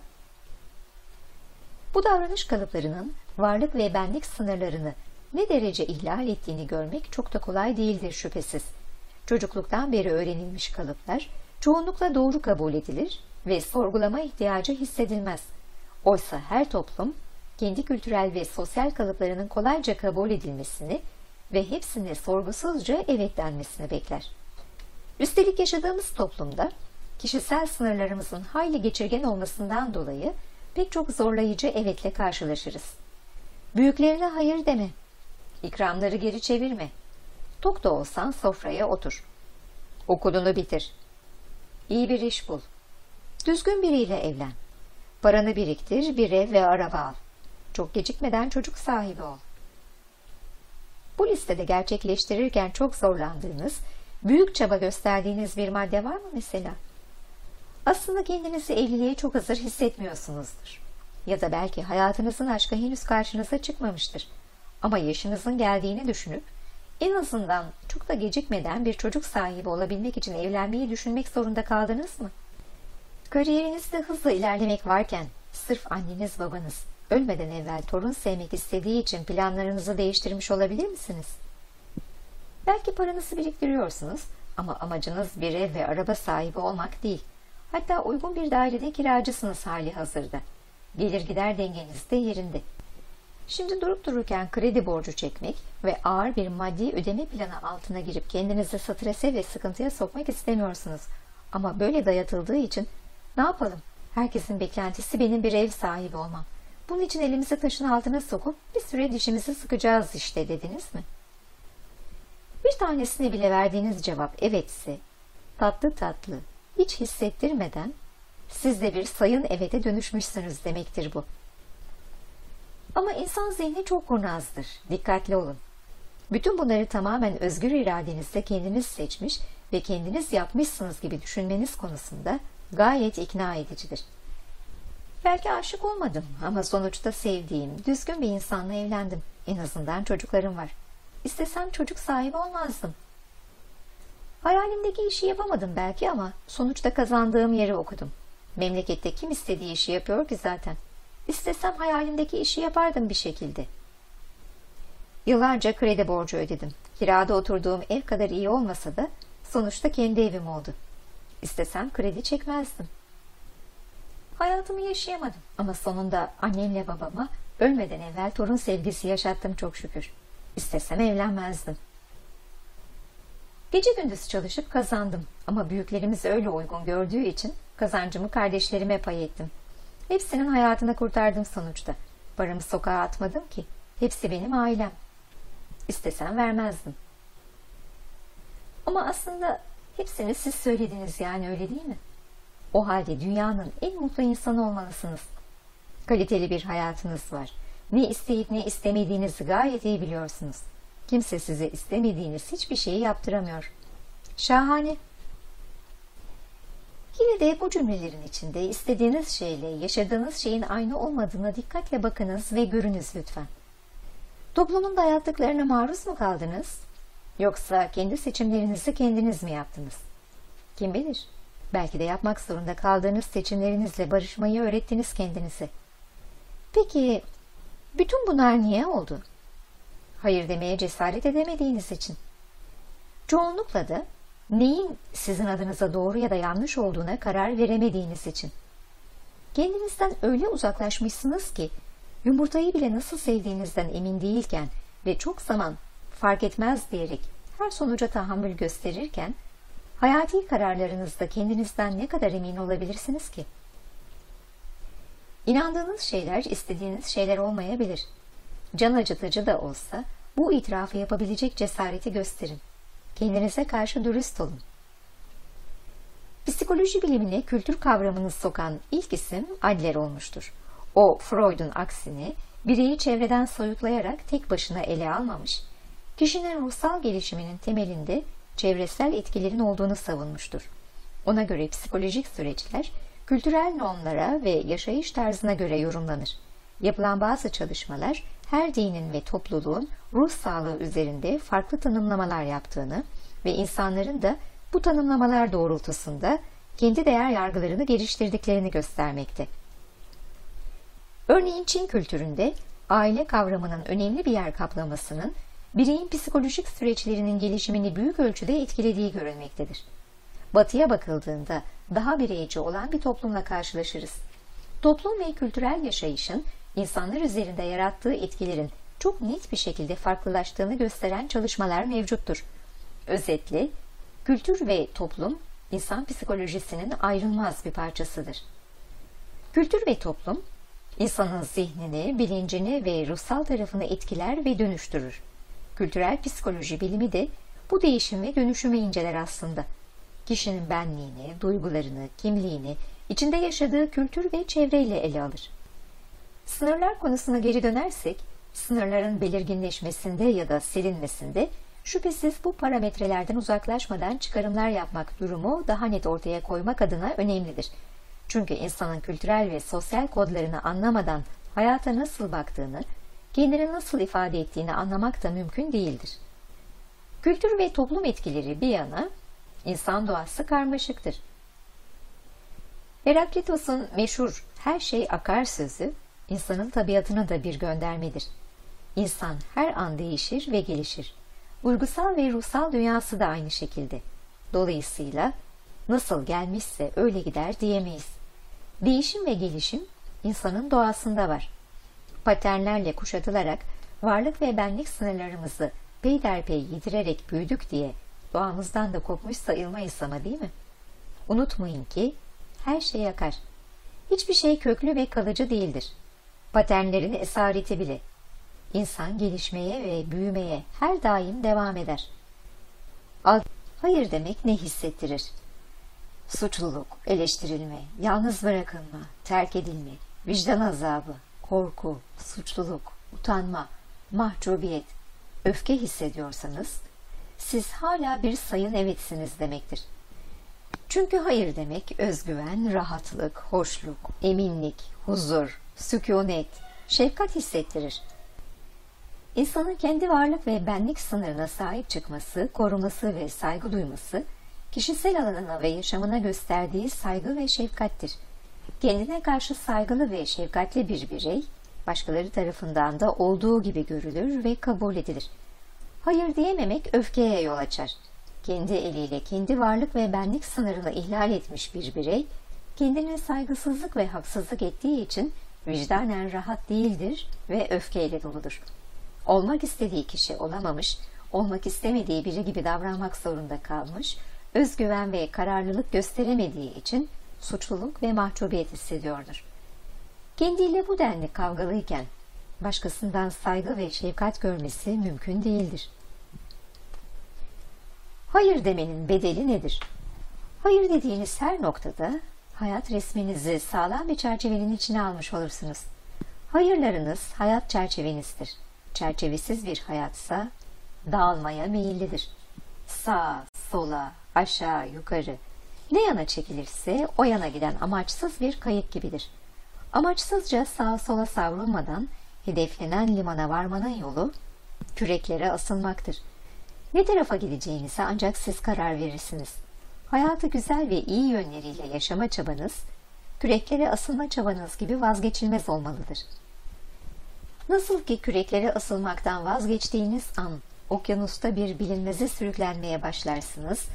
Bu davranış kalıplarının varlık ve benlik sınırlarını ne derece ihlal ettiğini görmek çok da kolay değildir şüphesiz. Çocukluktan beri öğrenilmiş kalıplar çoğunlukla doğru kabul edilir ve sorgulama ihtiyacı hissedilmez. Oysa her toplum kendi kültürel ve sosyal kalıplarının kolayca kabul edilmesini ve hepsine sorgusuzca evet denmesini bekler. Üstelik yaşadığımız toplumda kişisel sınırlarımızın hayli geçirgen olmasından dolayı pek çok zorlayıcı evetle karşılaşırız. Büyüklerine hayır deme, ikramları geri çevirme, tok da olsan sofraya otur, okulunu bitir, iyi bir iş bul, düzgün biriyle evlen, paranı biriktir, bir ev ve araba al, çok gecikmeden çocuk sahibi ol. Bu listede gerçekleştirirken çok zorlandığınız, büyük çaba gösterdiğiniz bir madde var mı mesela? Aslında kendinizi evliliğe çok hazır hissetmiyorsunuzdur. Ya da belki hayatınızın aşkı henüz karşınıza çıkmamıştır. Ama yaşınızın geldiğini düşünüp en azından çok da gecikmeden bir çocuk sahibi olabilmek için evlenmeyi düşünmek zorunda kaldınız mı? Kariyerinizde hızla ilerlemek varken sırf anneniz babanız ölmeden evvel torun sevmek istediği için planlarınızı değiştirmiş olabilir misiniz? Belki paranızı biriktiriyorsunuz ama amacınız bir ev ve araba sahibi olmak değil. Hatta uygun bir dairede kiracısınız hali hazırda. Gelir gider dengeniz de yerinde. Şimdi durup dururken kredi borcu çekmek ve ağır bir maddi ödeme planı altına girip kendinizi strese ve sıkıntıya sokmak istemiyorsunuz. Ama böyle dayatıldığı için ne yapalım? Herkesin beklentisi benim bir ev sahibi olmam. Bunun için elimizi taşın altına sokup bir süre dişimizi sıkacağız işte dediniz mi? Bir tanesine bile verdiğiniz cevap evetse, tatlı tatlı, hiç hissettirmeden siz de bir sayın evete dönüşmüşsünüz demektir bu. Ama insan zihni çok kurnazdır. Dikkatli olun. Bütün bunları tamamen özgür iradenizle kendiniz seçmiş ve kendiniz yapmışsınız gibi düşünmeniz konusunda gayet ikna edicidir. Belki aşık olmadım ama sonuçta sevdiğim, düzgün bir insanla evlendim. En azından çocuklarım var. İstesem çocuk sahibi olmazdım. Hayalimdeki işi yapamadım belki ama sonuçta kazandığım yeri okudum. Memlekette kim istediği işi yapıyor ki zaten. İstesem hayalimdeki işi yapardım bir şekilde. Yıllarca kredi borcu ödedim. Kirada oturduğum ev kadar iyi olmasa da sonuçta kendi evim oldu. İstesem kredi çekmezdim. Hayatımı yaşayamadım ama sonunda annemle babama ölmeden evvel torun sevgisi yaşattım çok şükür. İstesem evlenmezdim. Gece gündüz çalışıp kazandım ama büyüklerimiz öyle uygun gördüğü için kazancımı kardeşlerime pay ettim. Hepsinin hayatını kurtardım sonuçta. Paramı sokağa atmadım ki. Hepsi benim ailem. İstesem vermezdim. Ama aslında hepsini siz söylediniz yani öyle değil mi? O halde dünyanın en mutlu insanı olmalısınız. Kaliteli bir hayatınız var. Ne isteyip ne istemediğinizi gayet iyi biliyorsunuz. Kimse size istemediğiniz hiçbir şeyi yaptıramıyor. Şahane. Yine de bu cümlelerin içinde istediğiniz şeyle yaşadığınız şeyin aynı olmadığına dikkatle bakınız ve görünüz lütfen. Toplumun dayattıklarına maruz mu kaldınız? Yoksa kendi seçimlerinizi kendiniz mi yaptınız? Kim bilir? Belki de yapmak zorunda kaldığınız seçimlerinizle barışmayı öğrettiniz kendinize. Peki bütün bunlar niye oldu? Hayır demeye cesaret edemediğiniz için. Çoğunlukla da neyin sizin adınıza doğru ya da yanlış olduğuna karar veremediğiniz için. Kendinizden öyle uzaklaşmışsınız ki yumurtayı bile nasıl sevdiğinizden emin değilken ve çok zaman fark etmez diyerek her sonuca tahammül gösterirken Hayati kararlarınızda kendinizden ne kadar emin olabilirsiniz ki? İnandığınız şeyler istediğiniz şeyler olmayabilir. Can acıtıcı da olsa bu itirafı yapabilecek cesareti gösterin. Kendinize karşı dürüst olun. Psikoloji bilimine kültür kavramını sokan ilk isim Adler olmuştur. O, Freud'un aksine bireyi çevreden soyutlayarak tek başına ele almamış, kişinin ruhsal gelişiminin temelinde çevresel etkilerin olduğunu savunmuştur. Ona göre psikolojik süreçler kültürel normlara ve yaşayış tarzına göre yorumlanır. Yapılan bazı çalışmalar her dinin ve topluluğun ruh sağlığı üzerinde farklı tanımlamalar yaptığını ve insanların da bu tanımlamalar doğrultusunda kendi değer yargılarını geliştirdiklerini göstermekte. Örneğin Çin kültüründe aile kavramının önemli bir yer kaplamasının bireyin psikolojik süreçlerinin gelişimini büyük ölçüde etkilediği görülmektedir. Batıya bakıldığında daha bireyci olan bir toplumla karşılaşırız. Toplum ve kültürel yaşayışın insanlar üzerinde yarattığı etkilerin çok net bir şekilde farklılaştığını gösteren çalışmalar mevcuttur. Özetle, kültür ve toplum insan psikolojisinin ayrılmaz bir parçasıdır. Kültür ve toplum, insanın zihnini, bilincini ve ruhsal tarafını etkiler ve dönüştürür. Kültürel psikoloji bilimi de bu değişim ve dönüşümü inceler aslında. Kişinin benliğini, duygularını, kimliğini, içinde yaşadığı kültür ve çevreyle ele alır. Sınırlar konusuna geri dönersek, sınırların belirginleşmesinde ya da silinmesinde şüphesiz bu parametrelerden uzaklaşmadan çıkarımlar yapmak durumu daha net ortaya koymak adına önemlidir. Çünkü insanın kültürel ve sosyal kodlarını anlamadan hayata nasıl baktığını, kendini nasıl ifade ettiğini anlamak da mümkün değildir. Kültür ve toplum etkileri bir yana, insan doğası karmaşıktır. Heraklitos'un meşhur her şey akar sözü, insanın tabiatına da bir göndermedir. İnsan her an değişir ve gelişir. Uygusal ve ruhsal dünyası da aynı şekilde. Dolayısıyla nasıl gelmişse öyle gider diyemeyiz. Değişim ve gelişim insanın doğasında var. Paternlerle kuşatılarak varlık ve benlik sınırlarımızı peyderpey yedirerek büyüdük diye doğamızdan da kopmuş sayılmayız ama değil mi? Unutmayın ki her şey yakar. Hiçbir şey köklü ve kalıcı değildir. Paternlerin esareti bile. İnsan gelişmeye ve büyümeye her daim devam eder. Hayır demek ne hissettirir? Suçluluk, eleştirilme, yalnız bırakılma, terk edilme, vicdan azabı, korku, suçluluk, utanma, mahcubiyet, öfke hissediyorsanız siz hala bir sayın evetsiniz demektir. Çünkü hayır demek özgüven, rahatlık, hoşluk, eminlik, huzur, sükunet, şefkat hissettirir. İnsanın kendi varlık ve benlik sınırına sahip çıkması, koruması ve saygı duyması, kişisel alanına ve yaşamına gösterdiği saygı ve şefkattir. Kendine karşı saygılı ve şefkatli bir birey, başkaları tarafından da olduğu gibi görülür ve kabul edilir. Hayır diyememek öfkeye yol açar. Kendi eliyle kendi varlık ve benlik sınırını ihlal etmiş bir birey, kendine saygısızlık ve haksızlık ettiği için vicdanen rahat değildir ve öfkeyle doludur. Olmak istediği kişi olamamış, olmak istemediği biri gibi davranmak zorunda kalmış, özgüven ve kararlılık gösteremediği için suçluluk ve mahcubiyet hissediyordur. Kendiyle bu denli kavgalıyken başkasından saygı ve şefkat görmesi mümkün değildir. Hayır demenin bedeli nedir? Hayır dediğiniz her noktada hayat resminizi sağlam bir çerçevenin içine almış olursunuz. Hayırlarınız hayat çerçevenizdir. Çerçevesiz bir hayatsa dağılmaya meyillidir. Sağ, sola, aşağı, yukarı ne yana çekilirse o yana giden amaçsız bir kayık gibidir. Amaçsızca sağa sola savrulmadan hedeflenen limana varmanın yolu küreklere asılmaktır. Ne tarafa gideceğinize ancak siz karar verirsiniz. Hayatı güzel ve iyi yönleriyle yaşama çabanız, küreklere asılma çabanız gibi vazgeçilmez olmalıdır. Nasıl ki küreklere asılmaktan vazgeçtiğiniz an okyanusta bir bilinmeze sürüklenmeye başlarsınız,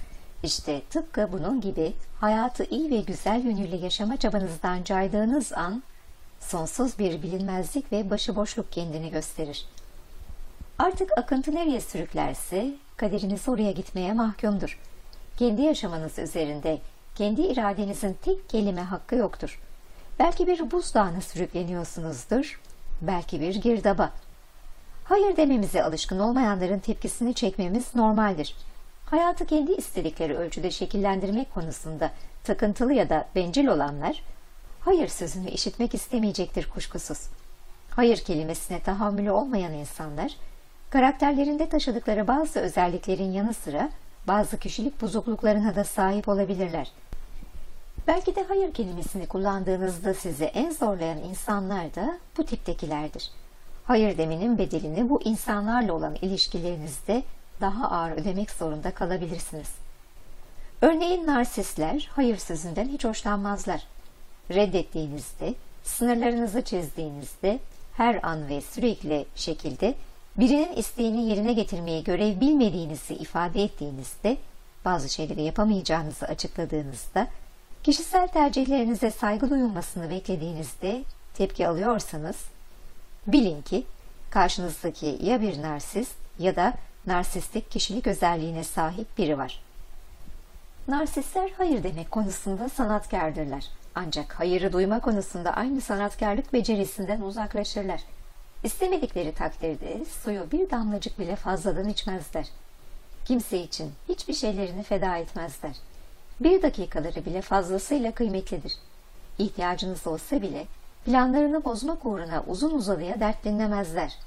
işte tıpkı bunun gibi hayatı iyi ve güzel yönüyle yaşama çabanızdan caydığınız an, sonsuz bir bilinmezlik ve başıboşluk kendini gösterir. Artık akıntı nereye sürüklerse, kaderiniz oraya gitmeye mahkumdur. Kendi yaşamanız üzerinde kendi iradenizin tek kelime hakkı yoktur. Belki bir buzdağına sürükleniyorsunuzdur, belki bir girdaba. Hayır dememize alışkın olmayanların tepkisini çekmemiz normaldir. Hayatı kendi istedikleri ölçüde şekillendirmek konusunda takıntılı ya da bencil olanlar, hayır sözünü işitmek istemeyecektir kuşkusuz. Hayır kelimesine tahammülü olmayan insanlar, karakterlerinde taşıdıkları bazı özelliklerin yanı sıra bazı kişilik bozukluklarına da sahip olabilirler. Belki de hayır kelimesini kullandığınızda sizi en zorlayan insanlar da bu tiptekilerdir. Hayır demenin bedelini bu insanlarla olan ilişkilerinizde daha ağır ödemek zorunda kalabilirsiniz. Örneğin narsistler hayır sözünden hiç hoşlanmazlar. Reddettiğinizde, sınırlarınızı çizdiğinizde her an ve sürekli şekilde birinin isteğini yerine getirmeyi görev bilmediğinizi ifade ettiğinizde, bazı şeyleri yapamayacağınızı açıkladığınızda, kişisel tercihlerinize saygı duyulmasını beklediğinizde tepki alıyorsanız, bilin ki karşınızdaki ya bir narsist ya da narsistik kişilik özelliğine sahip biri var. Narsistler hayır demek konusunda sanatkardırlar. Ancak hayırı duyma konusunda aynı sanatkarlık becerisinden uzaklaşırlar. İstemedikleri takdirde suyu bir damlacık bile fazladan içmezler. Kimse için hiçbir şeylerini feda etmezler. Bir dakikaları bile fazlasıyla kıymetlidir. İhtiyacınız olsa bile planlarını bozmak uğruna uzun uzadıya dert dinlemezler.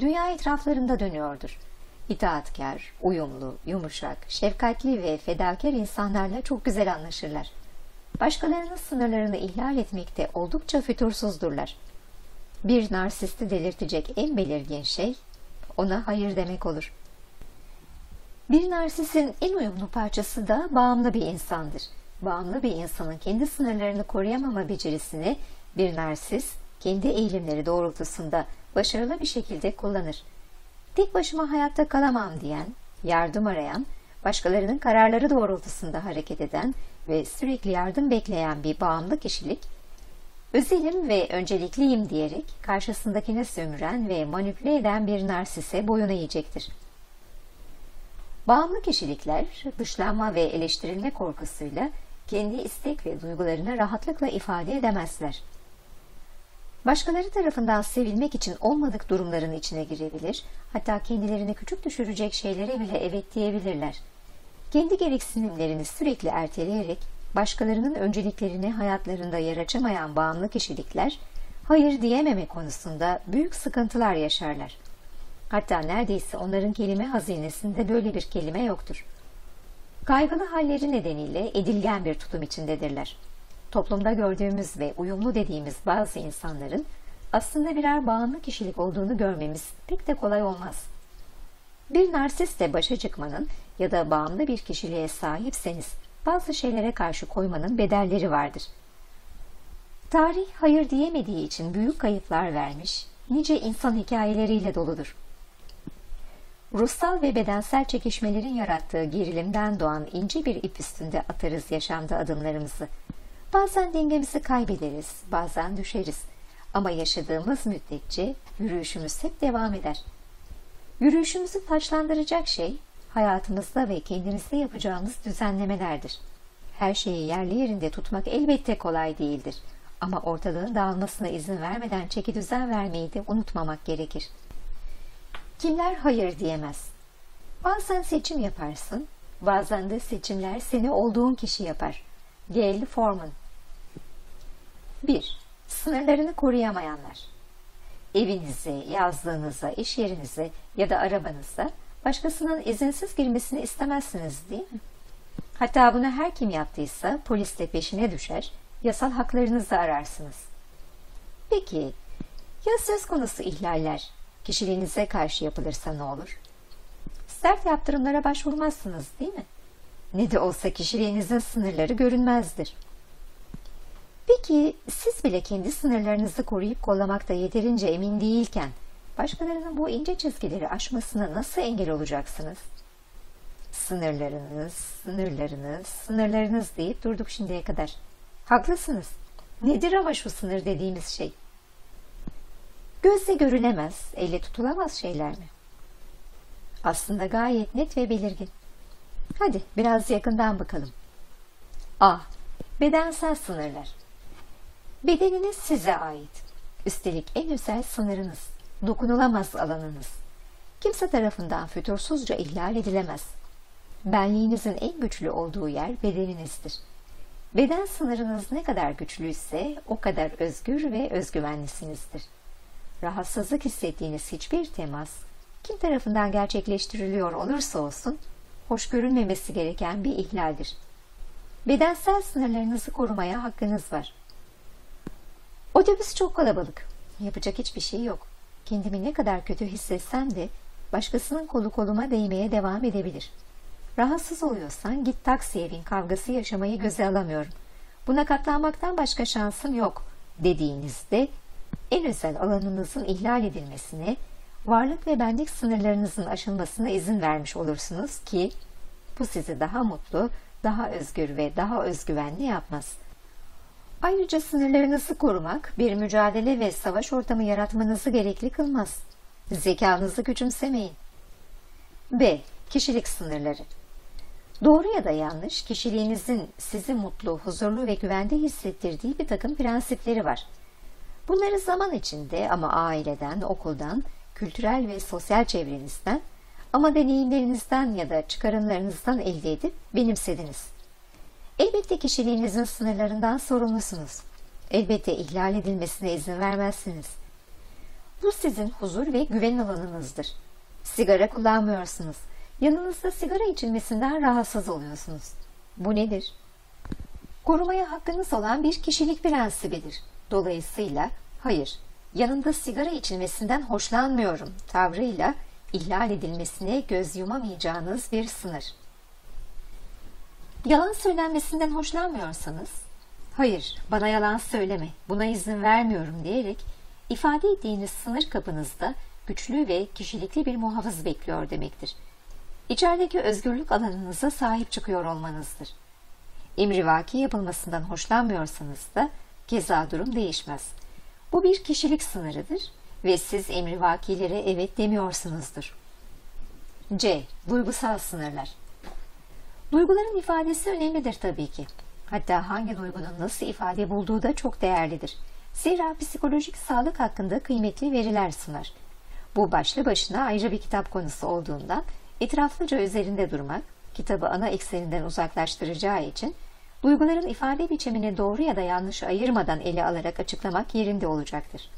Dünya etraflarında dönüyordur. İtaatkar, uyumlu, yumuşak, şefkatli ve fedakar insanlarla çok güzel anlaşırlar. Başkalarının sınırlarını ihlal etmekte oldukça fütursuzdurlar. Bir narsisti delirtecek en belirgin şey ona hayır demek olur. Bir narsisin en uyumlu parçası da bağımlı bir insandır. Bağımlı bir insanın kendi sınırlarını koruyamama becerisini bir narsis kendi eğilimleri doğrultusunda başarılı bir şekilde kullanır. Tek başıma hayatta kalamam diyen, yardım arayan, başkalarının kararları doğrultusunda hareket eden ve sürekli yardım bekleyen bir bağımlı kişilik, özelim ve öncelikliyim diyerek karşısındakine sömüren ve manipüle eden bir narsise boyun eğecektir. Bağımlı kişilikler dışlanma ve eleştirilme korkusuyla kendi istek ve duygularını rahatlıkla ifade edemezler. Başkaları tarafından sevilmek için olmadık durumların içine girebilir, hatta kendilerini küçük düşürecek şeylere bile evet diyebilirler. Kendi gereksinimlerini sürekli erteleyerek başkalarının önceliklerini hayatlarında yer açamayan bağımlı kişilikler, hayır diyememe konusunda büyük sıkıntılar yaşarlar. Hatta neredeyse onların kelime hazinesinde böyle bir kelime yoktur. Kaygılı halleri nedeniyle edilgen bir tutum içindedirler. Toplumda gördüğümüz ve uyumlu dediğimiz bazı insanların aslında birer bağımlı kişilik olduğunu görmemiz pek de kolay olmaz. Bir narsistle başa çıkmanın ya da bağımlı bir kişiliğe sahipseniz bazı şeylere karşı koymanın bedelleri vardır. Tarih hayır diyemediği için büyük kayıplar vermiş, nice insan hikayeleriyle doludur. Ruhsal ve bedensel çekişmelerin yarattığı gerilimden doğan ince bir ip üstünde atarız yaşamda adımlarımızı. Bazen dengemizi kaybederiz, bazen düşeriz. Ama yaşadığımız müddetçe yürüyüşümüz hep devam eder. Yürüyüşümüzü taçlandıracak şey hayatımızda ve kendimizde yapacağımız düzenlemelerdir. Her şeyi yerli yerinde tutmak elbette kolay değildir. Ama ortalığın dağılmasına izin vermeden çeki düzen vermeyi de unutmamak gerekir. Kimler hayır diyemez? Bazen seçim yaparsın, bazen de seçimler seni olduğun kişi yapar. Gail Forman 1. Sınırlarını koruyamayanlar Evinize, yazlığınıza, iş yerinize ya da arabanıza başkasının izinsiz girmesini istemezsiniz değil mi? Hatta bunu her kim yaptıysa polisle peşine düşer, yasal haklarınızı ararsınız. Peki, ya söz konusu ihlaller kişiliğinize karşı yapılırsa ne olur? Sert yaptırımlara başvurmazsınız değil mi? Ne de olsa kişiliğinizin sınırları görünmezdir. Peki siz bile kendi sınırlarınızı koruyup kollamakta yeterince emin değilken başkalarının bu ince çizgileri aşmasına nasıl engel olacaksınız? Sınırlarınız, sınırlarınız, sınırlarınız deyip durduk şimdiye kadar. Haklısınız. Nedir ama şu sınır dediğimiz şey? Gözle görülemez, elle tutulamaz şeyler mi? Aslında gayet net ve belirgin. Hadi biraz yakından bakalım. A. Bedensel sınırlar. Bedeniniz size ait. Üstelik en özel sınırınız, dokunulamaz alanınız. Kimse tarafından fütursuzca ihlal edilemez. Benliğinizin en güçlü olduğu yer bedeninizdir. Beden sınırınız ne kadar güçlüyse o kadar özgür ve özgüvenlisinizdir. Rahatsızlık hissettiğiniz hiçbir temas, kim tarafından gerçekleştiriliyor olursa olsun, hoş görülmemesi gereken bir ihlaldir. Bedensel sınırlarınızı korumaya hakkınız var. Otobüs çok kalabalık. Yapacak hiçbir şey yok. Kendimi ne kadar kötü hissetsem de başkasının kolu koluma değmeye devam edebilir. Rahatsız oluyorsan git taksiye bin kavgası yaşamayı göze alamıyorum. Buna katlanmaktan başka şansım yok dediğinizde en özel alanınızın ihlal edilmesine, varlık ve benlik sınırlarınızın aşılmasına izin vermiş olursunuz ki bu sizi daha mutlu, daha özgür ve daha özgüvenli yapmaz. Ayrıca sınırlarınızı korumak bir mücadele ve savaş ortamı yaratmanızı gerekli kılmaz. Zekanızı küçümsemeyin. B. Kişilik sınırları Doğru ya da yanlış, kişiliğinizin sizi mutlu, huzurlu ve güvende hissettirdiği bir takım prensipleri var. Bunları zaman içinde ama aileden, okuldan, kültürel ve sosyal çevrenizden ama deneyimlerinizden ya da çıkarımlarınızdan elde edip benimsediniz. Elbette kişiliğinizin sınırlarından sorumlusunuz. Elbette ihlal edilmesine izin vermezsiniz. Bu sizin huzur ve güven alanınızdır. Sigara kullanmıyorsunuz. Yanınızda sigara içilmesinden rahatsız oluyorsunuz. Bu nedir? Korumaya hakkınız olan bir kişilik prensibidir. Dolayısıyla hayır, yanında sigara içilmesinden hoşlanmıyorum tavrıyla ihlal edilmesine göz yumamayacağınız bir sınır. Yalan söylenmesinden hoşlanmıyorsanız, hayır bana yalan söyleme, buna izin vermiyorum diyerek ifade ettiğiniz sınır kapınızda güçlü ve kişilikli bir muhafız bekliyor demektir. İçerideki özgürlük alanınıza sahip çıkıyor olmanızdır. Emrivaki yapılmasından hoşlanmıyorsanız da keza durum değişmez. Bu bir kişilik sınırıdır ve siz emrivakilere evet demiyorsunuzdur. C. Duygusal sınırlar Duyguların ifadesi önemlidir tabii ki. Hatta hangi duygunun nasıl ifade bulduğu da çok değerlidir. Zira psikolojik sağlık hakkında kıymetli veriler sunar. Bu başlı başına ayrı bir kitap konusu olduğundan etraflıca üzerinde durmak, kitabı ana ekseninden uzaklaştıracağı için duyguların ifade biçimini doğru ya da yanlış ayırmadan ele alarak açıklamak yerinde olacaktır.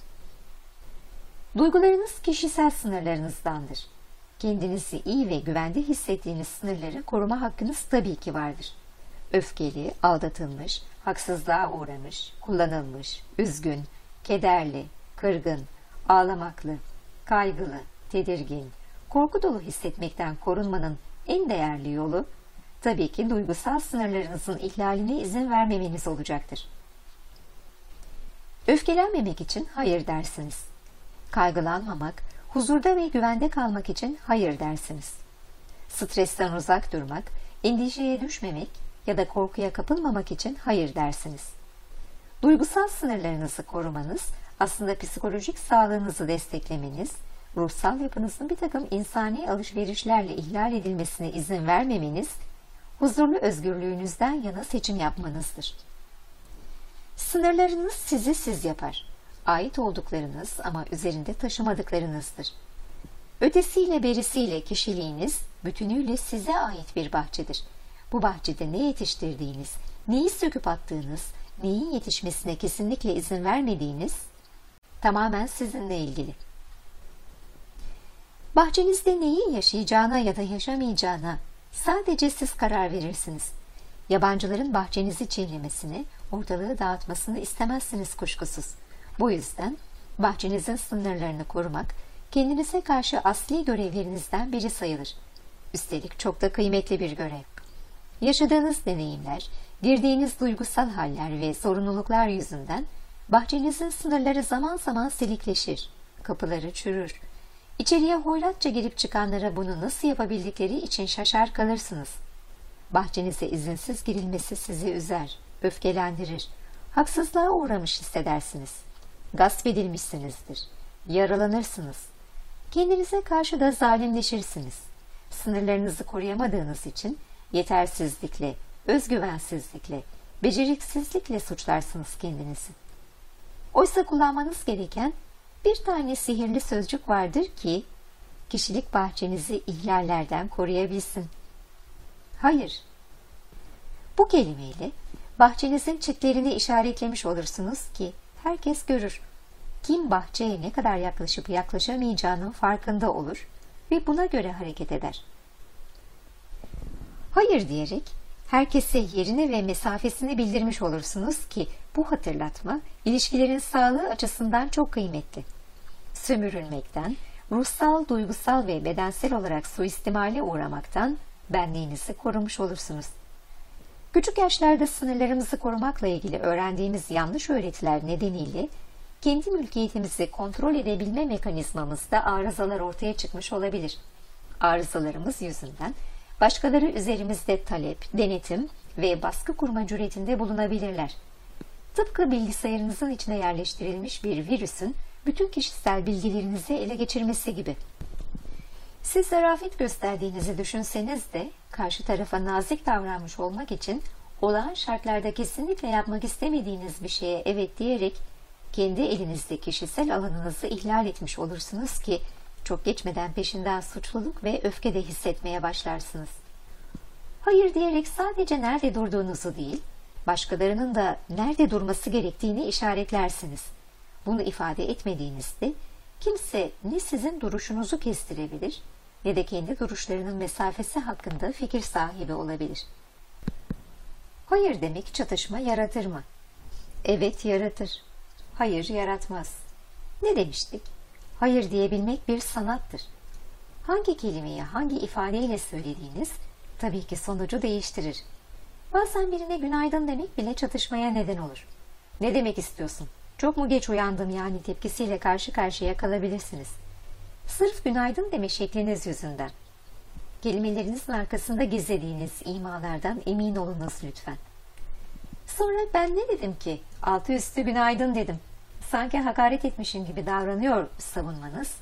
Duygularınız kişisel sınırlarınızdandır. Kendinizi iyi ve güvende hissettiğiniz sınırları koruma hakkınız tabii ki vardır. Öfkeli, aldatılmış, haksızlığa uğramış, kullanılmış, üzgün, kederli, kırgın, ağlamaklı, kaygılı, tedirgin, korku dolu hissetmekten korunmanın en değerli yolu, tabii ki duygusal sınırlarınızın ihlaline izin vermemeniz olacaktır. Öfkelenmemek için hayır dersiniz. Kaygılanmamak, huzurda ve güvende kalmak için hayır dersiniz. Stresten uzak durmak, endişeye düşmemek ya da korkuya kapılmamak için hayır dersiniz. Duygusal sınırlarınızı korumanız, aslında psikolojik sağlığınızı desteklemeniz, ruhsal yapınızın bir takım insani alışverişlerle ihlal edilmesine izin vermemeniz, huzurlu özgürlüğünüzden yana seçim yapmanızdır. Sınırlarınız sizi siz yapar. Ait olduklarınız ama üzerinde taşımadıklarınızdır. Ötesiyle berisiyle kişiliğiniz bütünüyle size ait bir bahçedir. Bu bahçede ne yetiştirdiğiniz, neyi söküp attığınız, neyin yetişmesine kesinlikle izin vermediğiniz tamamen sizinle ilgili. Bahçenizde neyin yaşayacağına ya da yaşamayacağına sadece siz karar verirsiniz. Yabancıların bahçenizi çiğnemesini, ortalığı dağıtmasını istemezsiniz kuşkusuz. Bu yüzden bahçenizin sınırlarını korumak kendinize karşı asli görevlerinizden biri sayılır. Üstelik çok da kıymetli bir görev. Yaşadığınız deneyimler, girdiğiniz duygusal haller ve sorumluluklar yüzünden bahçenizin sınırları zaman zaman silikleşir, kapıları çürür, İçeriye hoyratça girip çıkanlara bunu nasıl yapabildikleri için şaşar kalırsınız. Bahçenize izinsiz girilmesi sizi üzer, öfkelendirir. Haksızlığa uğramış hissedersiniz. Gasp edilmişsinizdir. Yaralanırsınız. Kendinize karşı da zalimleşirsiniz. Sınırlarınızı koruyamadığınız için yetersizlikle, özgüvensizlikle, beceriksizlikle suçlarsınız kendinizi. Oysa kullanmanız gereken bir tane sihirli sözcük vardır ki kişilik bahçenizi ihlallerden koruyabilsin. Hayır. Bu kelimeyle bahçenizin çitlerini işaretlemiş olursunuz ki herkes görür. Kim bahçeye ne kadar yaklaşıp yaklaşamayacağının farkında olur ve buna göre hareket eder. Hayır diyerek herkese yerini ve mesafesini bildirmiş olursunuz ki bu hatırlatma ilişkilerin sağlığı açısından çok kıymetli. Sömürülmekten, ruhsal, duygusal ve bedensel olarak suistimale uğramaktan benliğinizi korumuş olursunuz. Küçük yaşlarda sınırlarımızı korumakla ilgili öğrendiğimiz yanlış öğretiler nedeniyle kendi mülkiyetimizi kontrol edebilme mekanizmamızda arızalar ortaya çıkmış olabilir. Arızalarımız yüzünden başkaları üzerimizde talep, denetim ve baskı kurma cüretinde bulunabilirler. Tıpkı bilgisayarınızın içine yerleştirilmiş bir virüsün bütün kişisel bilgilerinizi ele geçirmesi gibi. Siz zarafet gösterdiğinizi düşünseniz de karşı tarafa nazik davranmış olmak için olağan şartlarda kesinlikle yapmak istemediğiniz bir şeye evet diyerek kendi elinizde kişisel alanınızı ihlal etmiş olursunuz ki çok geçmeden peşinden suçluluk ve öfke de hissetmeye başlarsınız. Hayır diyerek sadece nerede durduğunuzu değil, başkalarının da nerede durması gerektiğini işaretlersiniz. Bunu ifade etmediğinizde kimse ne sizin duruşunuzu kestirebilir ne de kendi duruşlarının mesafesi hakkında fikir sahibi olabilir. Hayır demek çatışma yaratır mı? Evet yaratır. Hayır yaratmaz. Ne demiştik? Hayır diyebilmek bir sanattır. Hangi kelimeyi hangi ifadeyle söylediğiniz tabii ki sonucu değiştirir. Bazen birine günaydın demek bile çatışmaya neden olur. Ne demek istiyorsun? Çok mu geç uyandım yani tepkisiyle karşı karşıya kalabilirsiniz. Sırf günaydın deme şekliniz yüzünden. Kelimelerinizin arkasında gizlediğiniz imalardan emin olunuz lütfen. Sonra ben ne dedim ki? Altı üstü günaydın dedim. Sanki hakaret etmişim gibi davranıyor savunmanız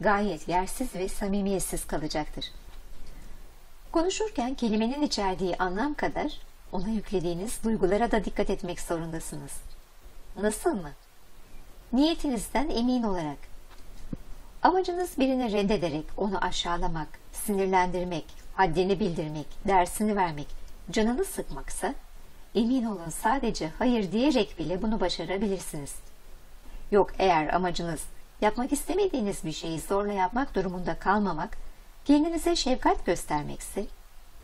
gayet yersiz ve samimiyetsiz kalacaktır. Konuşurken kelimenin içerdiği anlam kadar ona yüklediğiniz duygulara da dikkat etmek zorundasınız. Nasıl mı? Niyetinizden emin olarak. Amacınız birini reddederek onu aşağılamak, sinirlendirmek, haddini bildirmek, dersini vermek, canını sıkmaksa emin olun sadece hayır diyerek bile bunu başarabilirsiniz. Yok eğer amacınız yapmak istemediğiniz bir şeyi zorla yapmak durumunda kalmamak, kendinize şefkat göstermekse,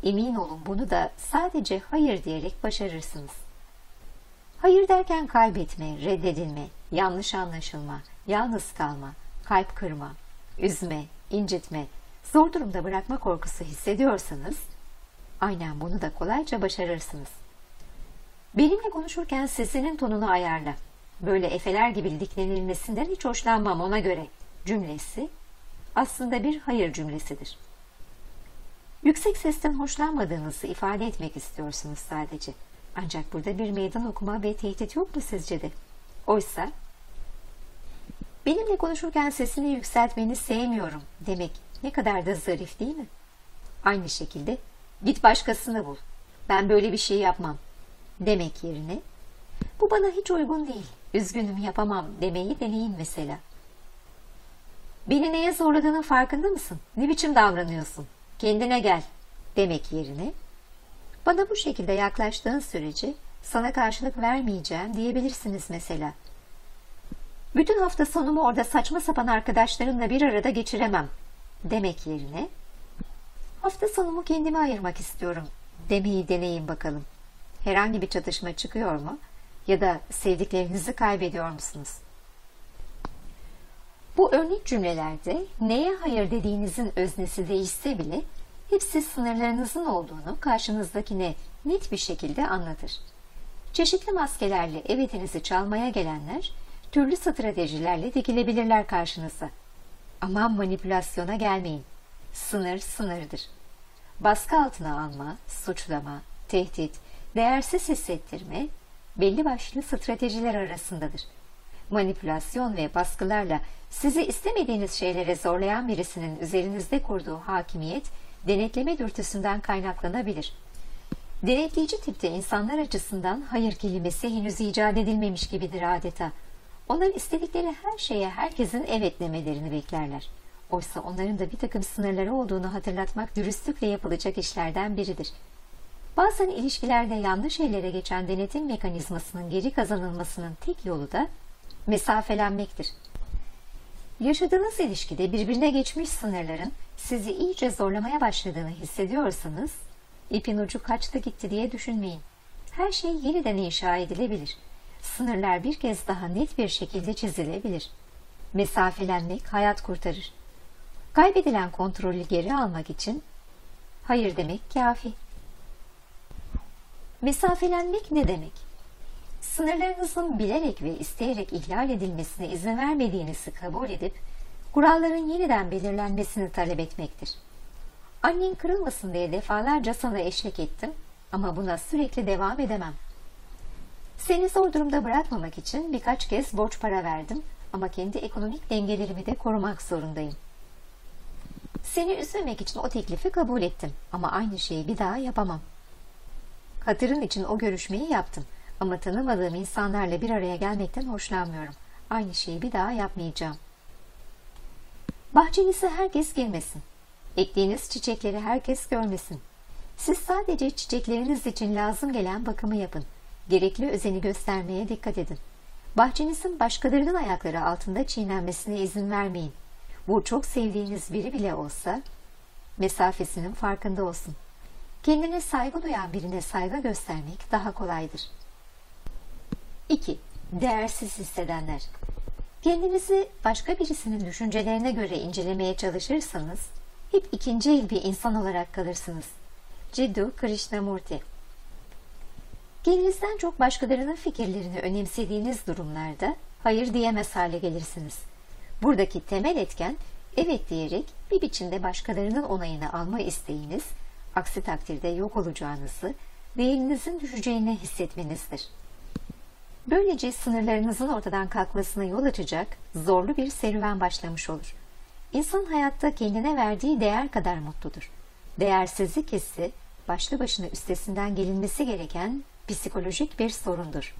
emin olun bunu da sadece hayır diyerek başarırsınız. Hayır derken kaybetme, reddedilme, yanlış anlaşılma, yalnız kalma, kalp kırma, üzme, incitme, zor durumda bırakma korkusu hissediyorsanız, aynen bunu da kolayca başarırsınız. Benimle konuşurken sesinin tonunu ayarla. Böyle efeler gibi diklenilmesinden hiç hoşlanmam ona göre cümlesi aslında bir hayır cümlesidir. Yüksek sesten hoşlanmadığınızı ifade etmek istiyorsunuz sadece. Ancak burada bir meydan okuma ve tehdit yok mu sizce de? Oysa benimle konuşurken sesini yükseltmeni sevmiyorum demek ne kadar da zarif değil mi? Aynı şekilde git başkasını bul. Ben böyle bir şey yapmam demek yerine bu bana hiç uygun değil, üzgünüm yapamam demeyi deneyin mesela. Beni neye zorladığının farkında mısın? Ne biçim davranıyorsun? Kendine gel demek yerine bana bu şekilde yaklaştığın sürece sana karşılık vermeyeceğim diyebilirsiniz mesela. Bütün hafta sonumu orada saçma sapan arkadaşlarımla bir arada geçiremem demek yerine hafta sonumu kendime ayırmak istiyorum demeyi deneyin bakalım. Herhangi bir çatışma çıkıyor mu? Ya da sevdiklerinizi kaybediyor musunuz? Bu örnek cümlelerde neye hayır dediğinizin öznesi değişse bile hepsi sınırlarınızın olduğunu karşınızdakine net bir şekilde anlatır. Çeşitli maskelerle evetinizi çalmaya gelenler türlü stratejilerle dikilebilirler karşınıza. Aman manipülasyona gelmeyin. Sınır sınırdır. Baskı altına alma, suçlama, tehdit, değersiz hissettirme belli başlı stratejiler arasındadır. Manipülasyon ve baskılarla sizi istemediğiniz şeylere zorlayan birisinin üzerinizde kurduğu hakimiyet denetleme dürtüsünden kaynaklanabilir. Denetleyici tipte insanlar açısından hayır kelimesi henüz icat edilmemiş gibidir adeta. Onlar istedikleri her şeye herkesin evet demelerini beklerler. Oysa onların da bir takım sınırları olduğunu hatırlatmak dürüstlükle yapılacak işlerden biridir. Bazen ilişkilerde yanlış şeylere geçen denetim mekanizmasının geri kazanılmasının tek yolu da mesafelenmektir. Yaşadığınız ilişkide birbirine geçmiş sınırların sizi iyice zorlamaya başladığını hissediyorsanız, ipin ucu kaçtı gitti diye düşünmeyin. Her şey yeniden inşa edilebilir. Sınırlar bir kez daha net bir şekilde çizilebilir. Mesafelenmek hayat kurtarır. Kaybedilen kontrolü geri almak için hayır demek kafi. Mesafelenmek ne demek? Sınırlarınızın bilerek ve isteyerek ihlal edilmesine izin vermediğinizi kabul edip kuralların yeniden belirlenmesini talep etmektir. Annen kırılmasın diye defalarca sana eşlik ettim ama buna sürekli devam edemem. Seni zor durumda bırakmamak için birkaç kez borç para verdim ama kendi ekonomik dengelerimi de korumak zorundayım. Seni üzmemek için o teklifi kabul ettim ama aynı şeyi bir daha yapamam. Hatırın için o görüşmeyi yaptım ama tanımadığım insanlarla bir araya gelmekten hoşlanmıyorum. Aynı şeyi bir daha yapmayacağım. Bahçenize herkes girmesin. Ektiğiniz çiçekleri herkes görmesin. Siz sadece çiçekleriniz için lazım gelen bakımı yapın. Gerekli özeni göstermeye dikkat edin. Bahçenizin başkalarının ayakları altında çiğnenmesine izin vermeyin. Bu çok sevdiğiniz biri bile olsa mesafesinin farkında olsun. Kendine saygı duyan birine saygı göstermek daha kolaydır. 2. Değersiz hissedenler Kendinizi başka birisinin düşüncelerine göre incelemeye çalışırsanız hep ikinci el bir insan olarak kalırsınız. Ciddu Krishnamurti Kendinizden çok başkalarının fikirlerini önemsediğiniz durumlarda hayır diyemez hale gelirsiniz. Buradaki temel etken evet diyerek bir biçimde başkalarının onayını alma isteğiniz, aksi takdirde yok olacağınızı, değerinizin düşeceğini hissetmenizdir. Böylece sınırlarınızın ortadan kalkmasına yol açacak zorlu bir serüven başlamış olur. İnsan hayatta kendine verdiği değer kadar mutludur. Değersizlik hissi başlı başına üstesinden gelinmesi gereken psikolojik bir sorundur.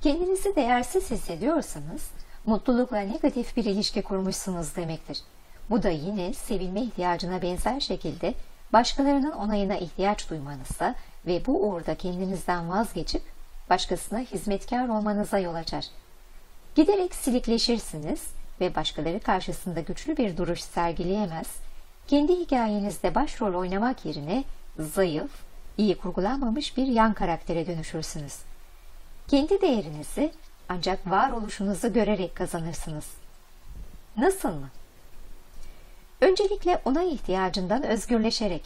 Kendinizi değersiz hissediyorsanız mutlulukla negatif bir ilişki kurmuşsunuz demektir. Bu da yine sevilme ihtiyacına benzer şekilde başkalarının onayına ihtiyaç duymanıza ve bu uğurda kendinizden vazgeçip başkasına hizmetkar olmanıza yol açar. Giderek silikleşirsiniz ve başkaları karşısında güçlü bir duruş sergileyemez, kendi hikayenizde başrol oynamak yerine zayıf, iyi kurgulanmamış bir yan karaktere dönüşürsünüz. Kendi değerinizi ancak varoluşunuzu görerek kazanırsınız. Nasıl mı? Öncelikle ona ihtiyacından özgürleşerek.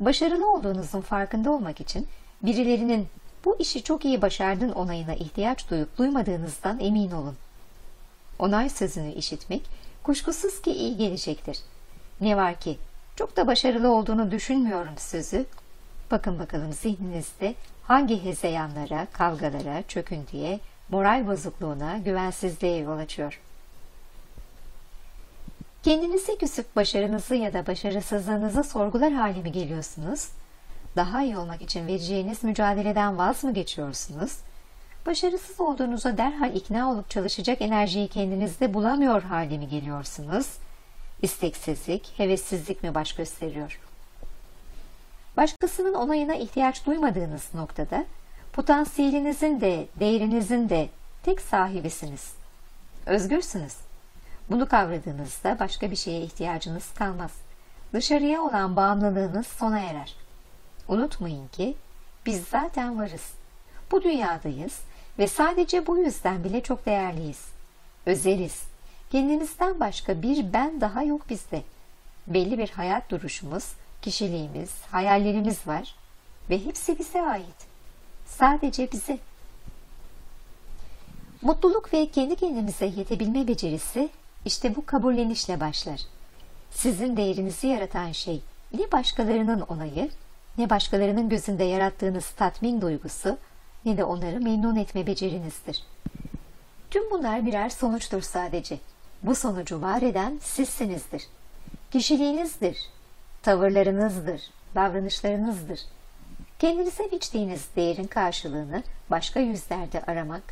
Başarılı olduğunuzun farkında olmak için birilerinin bu işi çok iyi başardın onayına ihtiyaç duyup duymadığınızdan emin olun. Onay sözünü işitmek kuşkusuz ki iyi gelecektir. Ne var ki çok da başarılı olduğunu düşünmüyorum sözü. Bakın bakalım zihninizde hangi hezeyanlara, kavgalara, çöküntüye, moral bozukluğuna, güvensizliğe yol açıyor. Kendinizi küsüp başarınızı ya da başarısızlığınızı sorgular hale mi geliyorsunuz? Daha iyi olmak için vereceğiniz mücadeleden vaz mı geçiyorsunuz? Başarısız olduğunuza derhal ikna olup çalışacak enerjiyi kendinizde bulamıyor hale mi geliyorsunuz? İsteksizlik, hevessizlik mi baş gösteriyor? Başkasının onayına ihtiyaç duymadığınız noktada potansiyelinizin de değerinizin de tek sahibisiniz. Özgürsünüz. Bunu kavradığınızda başka bir şeye ihtiyacınız kalmaz. Dışarıya olan bağımlılığınız sona erer. Unutmayın ki biz zaten varız. Bu dünyadayız ve sadece bu yüzden bile çok değerliyiz. Özeliz. Kendimizden başka bir ben daha yok bizde. Belli bir hayat duruşumuz, kişiliğimiz, hayallerimiz var ve hepsi bize ait. Sadece bize. Mutluluk ve kendi kendimize yetebilme becerisi işte bu kabullenişle başlar. Sizin değerinizi yaratan şey ne başkalarının onayı, ne başkalarının gözünde yarattığınız tatmin duygusu, ne de onları memnun etme becerinizdir. Tüm bunlar birer sonuçtur sadece. Bu sonucu var eden sizsinizdir. Kişiliğinizdir, tavırlarınızdır, davranışlarınızdır. Kendinize biçtiğiniz değerin karşılığını başka yüzlerde aramak,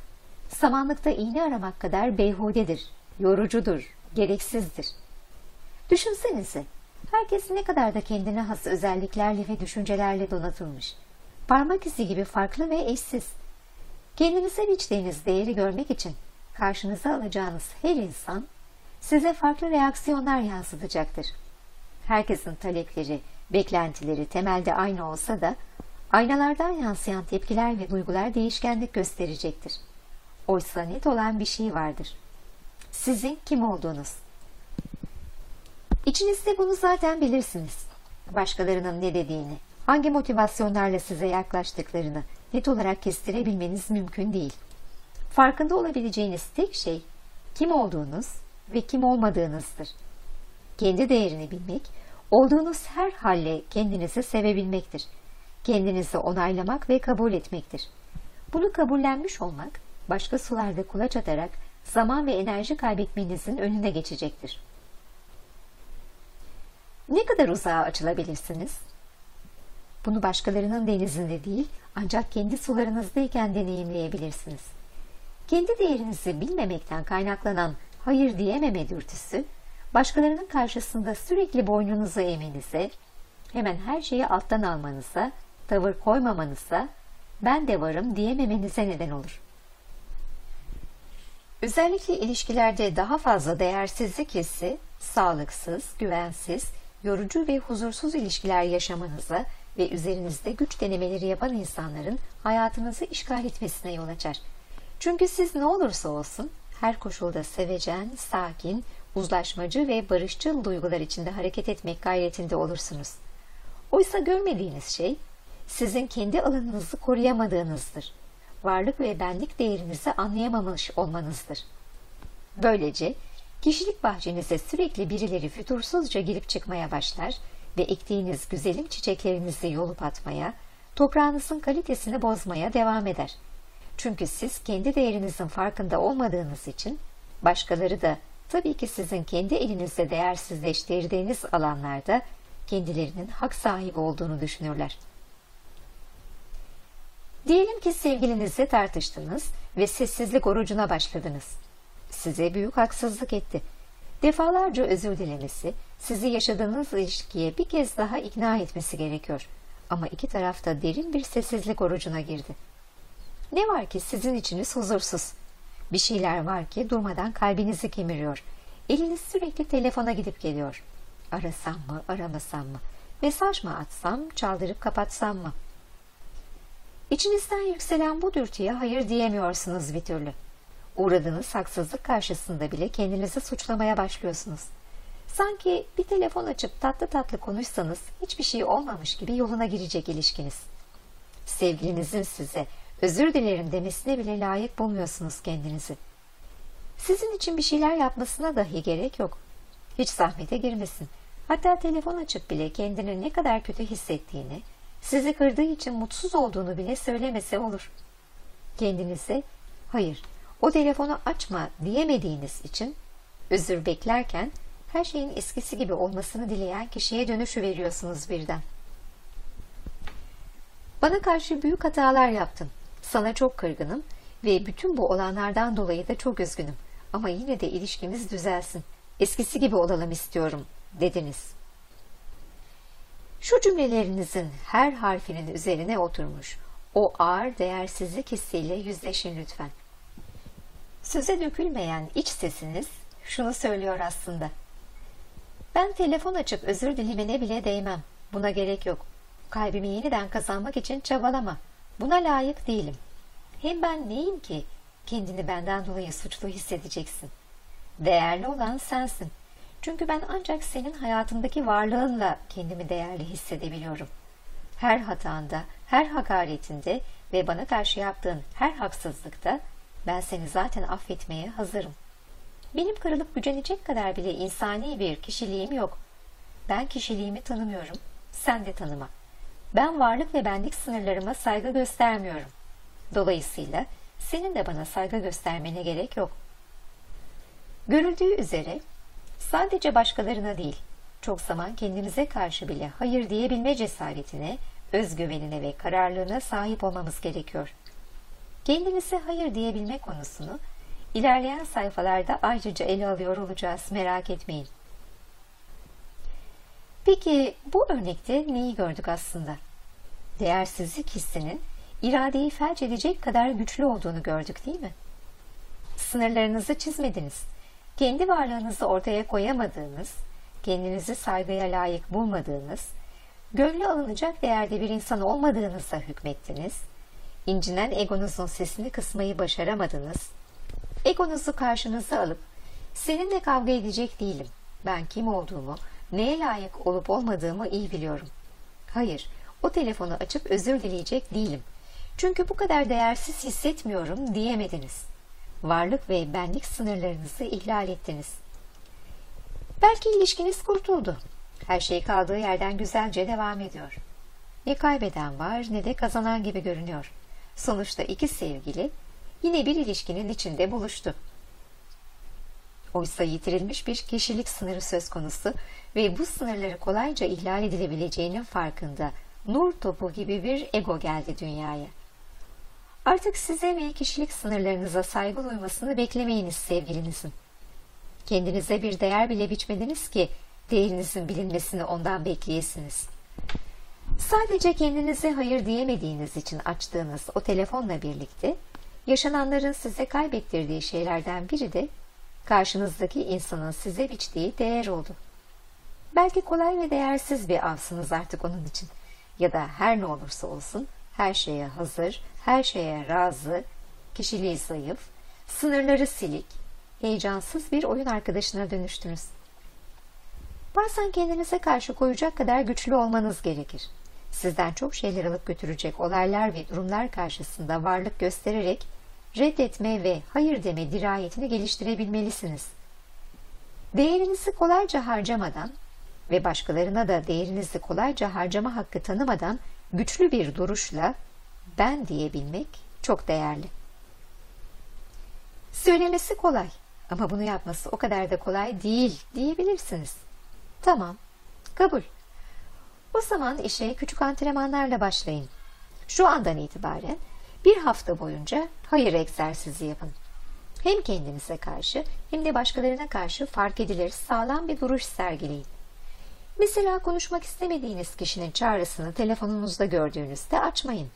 samanlıkta iğne aramak kadar beyhudedir, yorucudur, gereksizdir. Düşünsenize, herkes ne kadar da kendine has özelliklerle ve düşüncelerle donatılmış. Parmak izi gibi farklı ve eşsiz. Kendinize biçtiğiniz değeri görmek için karşınıza alacağınız her insan size farklı reaksiyonlar yansıtacaktır. Herkesin talepleri, beklentileri temelde aynı olsa da aynalardan yansıyan tepkiler ve duygular değişkenlik gösterecektir. Oysa net olan bir şey vardır. Sizin kim olduğunuz. İçinizde bunu zaten bilirsiniz. Başkalarının ne dediğini, hangi motivasyonlarla size yaklaştıklarını net olarak kestirebilmeniz mümkün değil. Farkında olabileceğiniz tek şey kim olduğunuz ve kim olmadığınızdır. Kendi değerini bilmek, olduğunuz her halle kendinizi sevebilmektir. Kendinizi onaylamak ve kabul etmektir. Bunu kabullenmiş olmak, başka sularda kulaç atarak zaman ve enerji kaybetmenizin önüne geçecektir. Ne kadar uzağa açılabilirsiniz? Bunu başkalarının denizinde değil, ancak kendi sularınızdayken deneyimleyebilirsiniz. Kendi değerinizi bilmemekten kaynaklanan hayır diyememe dürtüsü, başkalarının karşısında sürekli boynunuzu eğmenize, hemen her şeyi alttan almanıza, tavır koymamanıza, ben de varım diyememenize neden olur. Özellikle ilişkilerde daha fazla değersizlik hissi, sağlıksız, güvensiz, yorucu ve huzursuz ilişkiler yaşamanıza ve üzerinizde güç denemeleri yapan insanların hayatınızı işgal etmesine yol açar. Çünkü siz ne olursa olsun her koşulda sevecen, sakin, uzlaşmacı ve barışçıl duygular içinde hareket etmek gayretinde olursunuz. Oysa görmediğiniz şey sizin kendi alanınızı koruyamadığınızdır. Varlık ve benlik değerinizi anlayamamış olmanızdır. Böylece kişilik bahçenize sürekli birileri fütursuzca girip çıkmaya başlar ve ektiğiniz güzelim çiçeklerinizi yolup atmaya, toprağınızın kalitesini bozmaya devam eder. Çünkü siz kendi değerinizin farkında olmadığınız için başkaları da tabii ki sizin kendi elinizde değersizleştirdiğiniz alanlarda kendilerinin hak sahibi olduğunu düşünürler. Diyelim ki sevgilinizle tartıştınız ve sessizlik orucuna başladınız. Size büyük haksızlık etti. Defalarca özür dilemesi, sizi yaşadığınız ilişkiye bir kez daha ikna etmesi gerekiyor. Ama iki tarafta derin bir sessizlik orucuna girdi. Ne var ki sizin içiniz huzursuz. Bir şeyler var ki durmadan kalbinizi kemiriyor. Eliniz sürekli telefona gidip geliyor. Arasam mı, aramasam mı? Mesaj mı atsam, çaldırıp kapatsam mı? İçinizden yükselen bu dürtüye hayır diyemiyorsunuz bir türlü. Uğradığınız haksızlık karşısında bile kendinizi suçlamaya başlıyorsunuz. Sanki bir telefon açıp tatlı tatlı konuşsanız hiçbir şey olmamış gibi yoluna girecek ilişkiniz. Sevgilinizin size özür dilerim demesine bile layık bulmuyorsunuz kendinizi. Sizin için bir şeyler yapmasına dahi gerek yok. Hiç zahmete girmesin. Hatta telefon açıp bile kendini ne kadar kötü hissettiğini, sizi kırdığı için mutsuz olduğunu bile söylemese olur. Kendinize, hayır o telefonu açma diyemediğiniz için özür beklerken her şeyin eskisi gibi olmasını dileyen kişiye dönüşü veriyorsunuz birden. Bana karşı büyük hatalar yaptın. Sana çok kırgınım ve bütün bu olanlardan dolayı da çok üzgünüm. Ama yine de ilişkimiz düzelsin. Eskisi gibi olalım istiyorum, dediniz. Şu cümlelerinizin her harfinin üzerine oturmuş. O ağır değersizlik hissiyle yüzleşin lütfen. Söze dökülmeyen iç sesiniz şunu söylüyor aslında. Ben telefon açıp özür dilemene bile değmem. Buna gerek yok. Kalbimi yeniden kazanmak için çabalama. Buna layık değilim. Hem ben neyim ki kendini benden dolayı suçlu hissedeceksin. Değerli olan sensin. Çünkü ben ancak senin hayatındaki varlığınla kendimi değerli hissedebiliyorum. Her hatanda, her hakaretinde ve bana karşı yaptığın her haksızlıkta ben seni zaten affetmeye hazırım. Benim kırılıp gücenecek kadar bile insani bir kişiliğim yok. Ben kişiliğimi tanımıyorum. Sen de tanıma. Ben varlık ve benlik sınırlarıma saygı göstermiyorum. Dolayısıyla senin de bana saygı göstermene gerek yok. Görüldüğü üzere sadece başkalarına değil, çok zaman kendimize karşı bile hayır diyebilme cesaretine, özgüvenine ve kararlılığına sahip olmamız gerekiyor. Kendinize hayır diyebilmek konusunu ilerleyen sayfalarda ayrıca ele alıyor olacağız. Merak etmeyin. Peki bu örnekte neyi gördük aslında? Değersizlik hissinin iradeyi felç edecek kadar güçlü olduğunu gördük değil mi? Sınırlarınızı çizmediniz. Kendi varlığınızı ortaya koyamadığınız, kendinizi saygıya layık bulmadığınız, gönlü alınacak değerde bir insan olmadığınıza hükmettiniz, incinen egonuzun sesini kısmayı başaramadınız, egonuzu karşınıza alıp, seninle kavga edecek değilim, ben kim olduğumu, neye layık olup olmadığımı iyi biliyorum. Hayır, o telefonu açıp özür dileyecek değilim. Çünkü bu kadar değersiz hissetmiyorum diyemediniz. Varlık ve benlik sınırlarınızı ihlal ettiniz. Belki ilişkiniz kurtuldu. Her şey kaldığı yerden güzelce devam ediyor. Ne kaybeden var ne de kazanan gibi görünüyor. Sonuçta iki sevgili yine bir ilişkinin içinde buluştu. Oysa yitirilmiş bir kişilik sınırı söz konusu ve bu sınırları kolayca ihlal edilebileceğinin farkında nur topu gibi bir ego geldi dünyaya. Artık size ve kişilik sınırlarınıza saygı duymasını beklemeyiniz sevgilinizin. Kendinize bir değer bile biçmediniz ki değerinizin bilinmesini ondan bekleyesiniz. Sadece kendinize hayır diyemediğiniz için açtığınız o telefonla birlikte yaşananların size kaybettirdiği şeylerden biri de karşınızdaki insanın size biçtiği değer oldu. Belki kolay ve değersiz bir avsınız artık onun için. Ya da her ne olursa olsun her şeye hazır, her şeye razı, kişiliği zayıf, sınırları silik, heyecansız bir oyun arkadaşına dönüştünüz. Bazen kendinize karşı koyacak kadar güçlü olmanız gerekir. Sizden çok şeyler alıp götürecek olaylar ve durumlar karşısında varlık göstererek reddetme ve hayır deme dirayetini geliştirebilmelisiniz. Değerinizi kolayca harcamadan ve başkalarına da değerinizi kolayca harcama hakkı tanımadan güçlü bir duruşla ben diyebilmek çok değerli. Söylemesi kolay ama bunu yapması o kadar da kolay değil diyebilirsiniz. Tamam, kabul. O zaman işe küçük antrenmanlarla başlayın. Şu andan itibaren bir hafta boyunca hayır egzersizi yapın. Hem kendinize karşı hem de başkalarına karşı fark edilir sağlam bir duruş sergileyin. Mesela konuşmak istemediğiniz kişinin çağrısını telefonunuzda gördüğünüzde açmayın.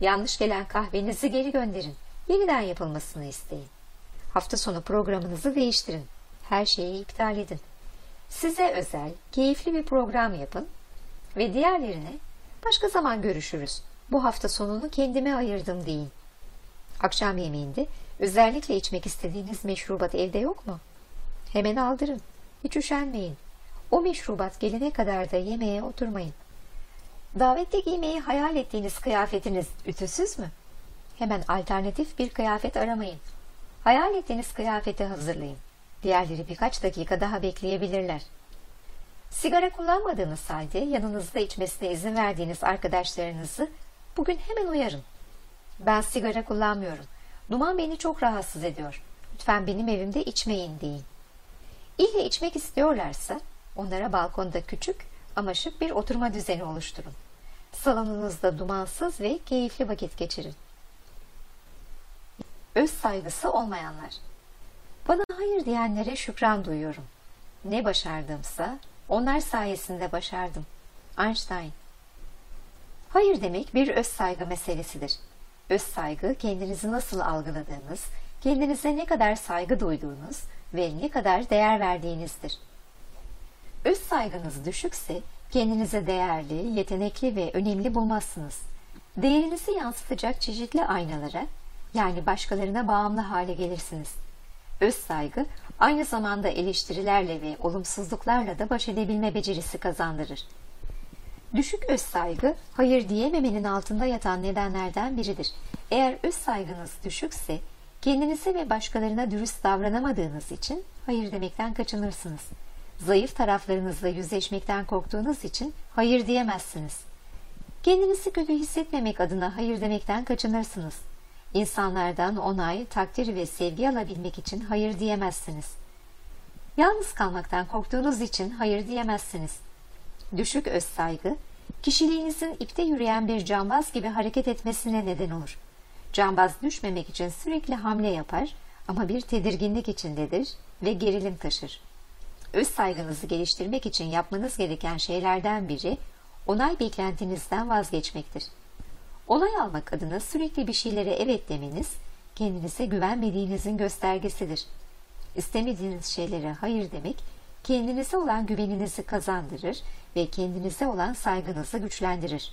Yanlış gelen kahvenizi geri gönderin. Yeniden yapılmasını isteyin. Hafta sonu programınızı değiştirin. Her şeyi iptal edin. Size özel, keyifli bir program yapın ve diğerlerine başka zaman görüşürüz. Bu hafta sonunu kendime ayırdım deyin. Akşam yemeğinde özellikle içmek istediğiniz meşrubat evde yok mu? Hemen aldırın. Hiç üşenmeyin. O meşrubat gelene kadar da yemeğe oturmayın. Davette giymeyi hayal ettiğiniz kıyafetiniz ütüsüz mü? Hemen alternatif bir kıyafet aramayın. Hayal ettiğiniz kıyafeti hazırlayın. Diğerleri birkaç dakika daha bekleyebilirler. Sigara kullanmadığınız halde yanınızda içmesine izin verdiğiniz arkadaşlarınızı bugün hemen uyarın. Ben sigara kullanmıyorum. Duman beni çok rahatsız ediyor. Lütfen benim evimde içmeyin deyin. İlle içmek istiyorlarsa onlara balkonda küçük ama şık bir oturma düzeni oluşturun. Salonunuzda dumansız ve keyifli vakit geçirin. Öz saygısı olmayanlar. Bana hayır diyenlere şükran duyuyorum. Ne başardımsa onlar sayesinde başardım. Einstein Hayır demek bir öz saygı meselesidir. Öz saygı kendinizi nasıl algıladığınız, kendinize ne kadar saygı duyduğunuz ve ne kadar değer verdiğinizdir. Öz saygınız düşükse kendinize değerli, yetenekli ve önemli bulmazsınız. Değerinizi yansıtacak çeşitli aynalara, yani başkalarına bağımlı hale gelirsiniz. Öz saygı aynı zamanda eleştirilerle ve olumsuzluklarla da baş edebilme becerisi kazandırır. Düşük öz saygı, hayır diyememenin altında yatan nedenlerden biridir. Eğer öz saygınız düşükse, kendinize ve başkalarına dürüst davranamadığınız için hayır demekten kaçınırsınız. Zayıf taraflarınızla yüzleşmekten korktuğunuz için hayır diyemezsiniz. Kendinizi kötü hissetmemek adına hayır demekten kaçınırsınız. İnsanlardan onay, takdir ve sevgi alabilmek için hayır diyemezsiniz. Yalnız kalmaktan korktuğunuz için hayır diyemezsiniz. Düşük öz saygı, kişiliğinizin ipte yürüyen bir cambaz gibi hareket etmesine neden olur. Cambaz düşmemek için sürekli hamle yapar ama bir tedirginlik içindedir ve gerilim taşır. Öz saygınızı geliştirmek için yapmanız gereken şeylerden biri onay beklentinizden vazgeçmektir. Onay almak adına sürekli bir şeylere evet demeniz kendinize güvenmediğinizin göstergesidir. İstemediğiniz şeylere hayır demek kendinize olan güveninizi kazandırır ve kendinize olan saygınızı güçlendirir.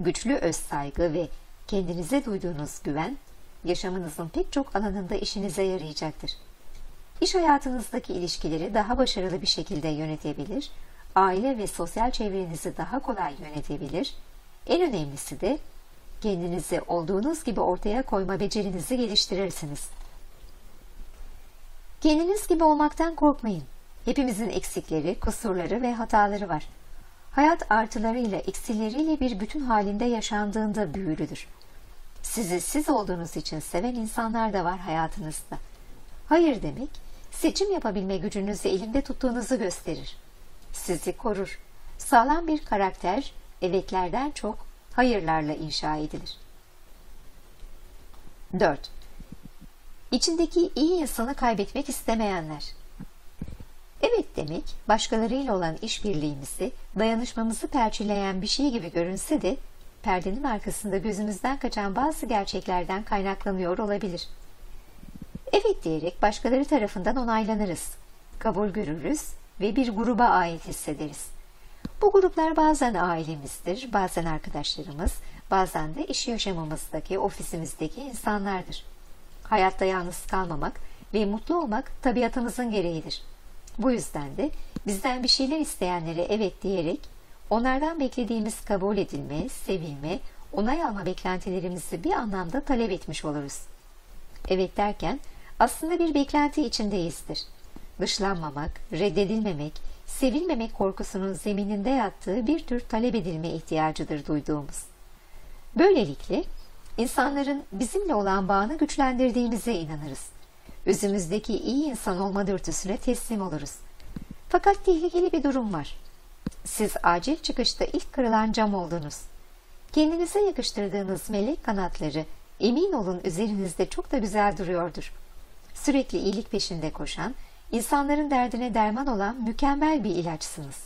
Güçlü öz saygı ve kendinize duyduğunuz güven yaşamınızın pek çok alanında işinize yarayacaktır. İş hayatınızdaki ilişkileri daha başarılı bir şekilde yönetebilir, aile ve sosyal çevrenizi daha kolay yönetebilir, en önemlisi de kendinizi olduğunuz gibi ortaya koyma becerinizi geliştirirsiniz. Kendiniz gibi olmaktan korkmayın. Hepimizin eksikleri, kusurları ve hataları var. Hayat artılarıyla eksileriyle bir bütün halinde yaşandığında büyülüdür. Sizi siz olduğunuz için seven insanlar da var hayatınızda. Hayır demek, seçim yapabilme gücünüzü elinde tuttuğunuzu gösterir. Sizi korur. Sağlam bir karakter, evetlerden çok hayırlarla inşa edilir. 4. İçindeki iyi insanı kaybetmek istemeyenler. Evet demek, başkalarıyla olan işbirliğimizi, dayanışmamızı perçinleyen bir şey gibi görünse de, perdenin arkasında gözümüzden kaçan bazı gerçeklerden kaynaklanıyor olabilir. Evet diyerek başkaları tarafından onaylanırız, kabul görürüz ve bir gruba ait hissederiz. Bu gruplar bazen ailemizdir, bazen arkadaşlarımız, bazen de iş yaşamımızdaki, ofisimizdeki insanlardır. Hayatta yalnız kalmamak ve mutlu olmak tabiatımızın gereğidir. Bu yüzden de bizden bir şeyler isteyenlere evet diyerek onlardan beklediğimiz kabul edilme, sevilme, onay alma beklentilerimizi bir anlamda talep etmiş oluruz. Evet derken aslında bir beklenti içindeyizdir. Dışlanmamak, reddedilmemek, sevilmemek korkusunun zemininde yattığı bir tür talep edilme ihtiyacıdır duyduğumuz. Böylelikle insanların bizimle olan bağını güçlendirdiğimize inanırız. Özümüzdeki iyi insan olma dürtüsüne teslim oluruz. Fakat tehlikeli bir durum var. Siz acil çıkışta ilk kırılan cam oldunuz. Kendinize yakıştırdığınız melek kanatları emin olun üzerinizde çok da güzel duruyordur. Sürekli iyilik peşinde koşan, insanların derdine derman olan mükemmel bir ilaçsınız.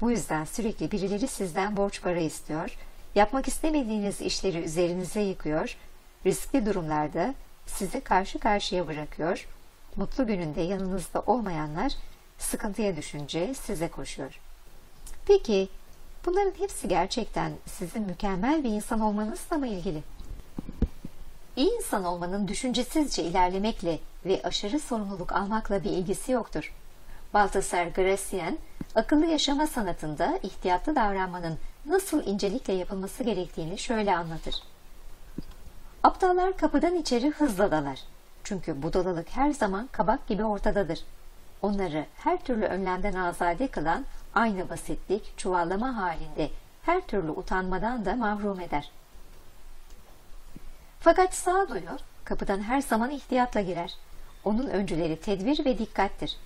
Bu yüzden sürekli birileri sizden borç para istiyor, yapmak istemediğiniz işleri üzerinize yıkıyor, riskli durumlarda sizi karşı karşıya bırakıyor, mutlu gününde yanınızda olmayanlar sıkıntıya düşünce size koşuyor. Peki bunların hepsi gerçekten sizin mükemmel bir insan olmanızla mı ilgili? İyi insan olmanın düşüncesizce ilerlemekle ve aşırı sorumluluk almakla bir ilgisi yoktur. Baltasar Gracian, akıllı yaşama sanatında ihtiyatlı davranmanın nasıl incelikle yapılması gerektiğini şöyle anlatır. Aptallar kapıdan içeri hızla dalar. Çünkü budalalık her zaman kabak gibi ortadadır. Onları her türlü önlemden azade kılan aynı basitlik, çuvallama halinde her türlü utanmadan da mahrum eder. Fakat sağduyu kapıdan her zaman ihtiyatla girer. Onun öncüleri tedbir ve dikkattir.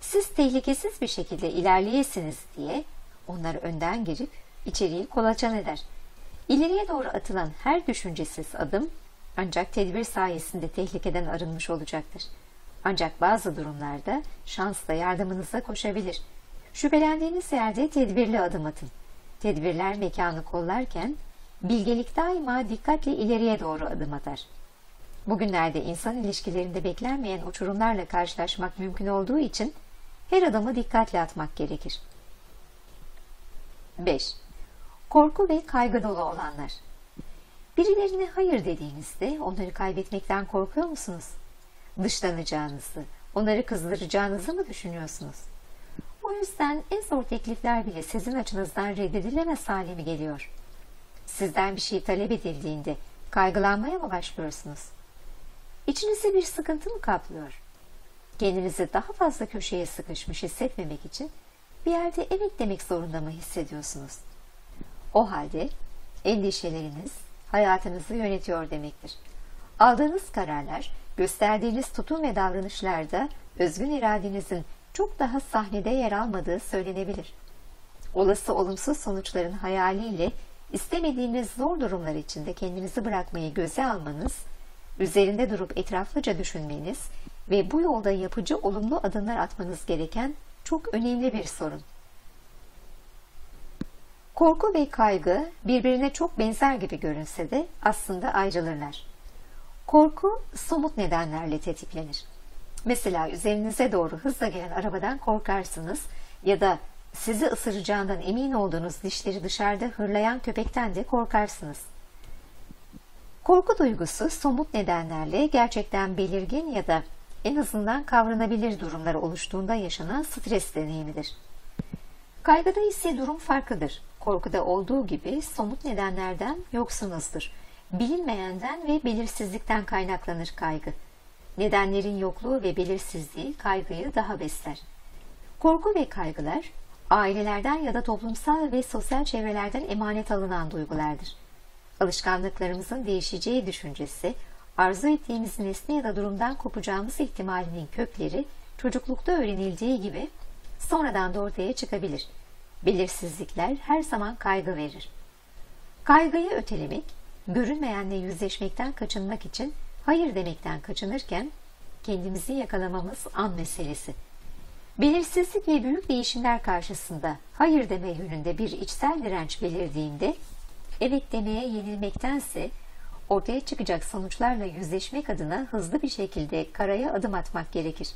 Siz tehlikesiz bir şekilde ilerleyesiniz diye onlar önden girip içeriği kolaçan eder. İleriye doğru atılan her düşüncesiz adım ancak tedbir sayesinde tehlikeden arınmış olacaktır. Ancak bazı durumlarda şans da yardımınıza koşabilir. Şüphelendiğiniz yerde tedbirli adım atın. Tedbirler mekanı kollarken bilgelik daima dikkatle ileriye doğru adım atar. Bugünlerde insan ilişkilerinde beklenmeyen uçurumlarla karşılaşmak mümkün olduğu için her adımı dikkatle atmak gerekir. 5. Korku ve kaygı dolu olanlar Birilerine hayır dediğinizde onları kaybetmekten korkuyor musunuz? Dışlanacağınızı, onları kızdıracağınızı mı düşünüyorsunuz? O yüzden en zor teklifler bile sizin açınızdan reddedilemez hale mi geliyor? Sizden bir şey talep edildiğinde kaygılanmaya mı başlıyorsunuz? İçinizi bir sıkıntı mı kaplıyor? Kendinizi daha fazla köşeye sıkışmış hissetmemek için bir yerde evet demek zorunda mı hissediyorsunuz? O halde endişeleriniz hayatınızı yönetiyor demektir. Aldığınız kararlar, gösterdiğiniz tutum ve davranışlarda özgün iradenizin çok daha sahnede yer almadığı söylenebilir. Olası olumsuz sonuçların hayaliyle istemediğiniz zor durumlar içinde kendinizi bırakmayı göze almanız, üzerinde durup etraflıca düşünmeniz ve bu yolda yapıcı olumlu adımlar atmanız gereken çok önemli bir sorun. Korku ve kaygı birbirine çok benzer gibi görünse de aslında ayrılırlar. Korku somut nedenlerle tetiklenir. Mesela üzerinize doğru hızla gelen arabadan korkarsınız ya da sizi ısıracağından emin olduğunuz dişleri dışarıda hırlayan köpekten de korkarsınız. Korku duygusu somut nedenlerle gerçekten belirgin ya da en azından kavranabilir durumlar oluştuğunda yaşanan stres deneyimidir. Kaygıda ise durum farklıdır. Korkuda olduğu gibi somut nedenlerden yoksunuzdur. Bilinmeyenden ve belirsizlikten kaynaklanır kaygı. Nedenlerin yokluğu ve belirsizliği kaygıyı daha besler. Korku ve kaygılar ailelerden ya da toplumsal ve sosyal çevrelerden emanet alınan duygulardır. Alışkanlıklarımızın değişeceği düşüncesi, arzu ettiğimiz nesne ya da durumdan kopacağımız ihtimalinin kökleri çocuklukta öğrenildiği gibi sonradan da ortaya çıkabilir. Belirsizlikler her zaman kaygı verir. Kaygıyı ötelemek, görünmeyenle yüzleşmekten kaçınmak için hayır demekten kaçınırken kendimizi yakalamamız an meselesi. Belirsizlik ve büyük değişimler karşısında hayır deme yönünde bir içsel direnç belirdiğinde evet demeye yenilmektense ortaya çıkacak sonuçlarla yüzleşmek adına hızlı bir şekilde karaya adım atmak gerekir.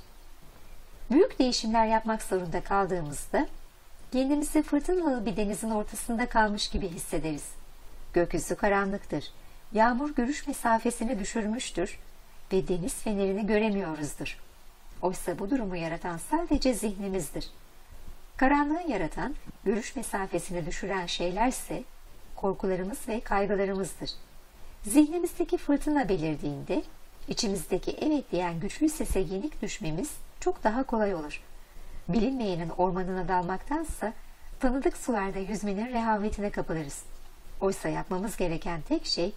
Büyük değişimler yapmak zorunda kaldığımızda kendimizi fırtınalı bir denizin ortasında kalmış gibi hissederiz. Gökyüzü karanlıktır. Yağmur görüş mesafesini düşürmüştür ve deniz fenerini göremiyoruzdur. Oysa bu durumu yaratan sadece zihnimizdir. Karanlığı yaratan, görüş mesafesini düşüren şeylerse korkularımız ve kaygılarımızdır. Zihnimizdeki fırtına belirdiğinde içimizdeki evet diyen güçlü sese yenik düşmemiz çok daha kolay olur. Bilinmeyenin ormanına dalmaktansa tanıdık sularda yüzmenin rehavetine kapılırız. Oysa yapmamız gereken tek şey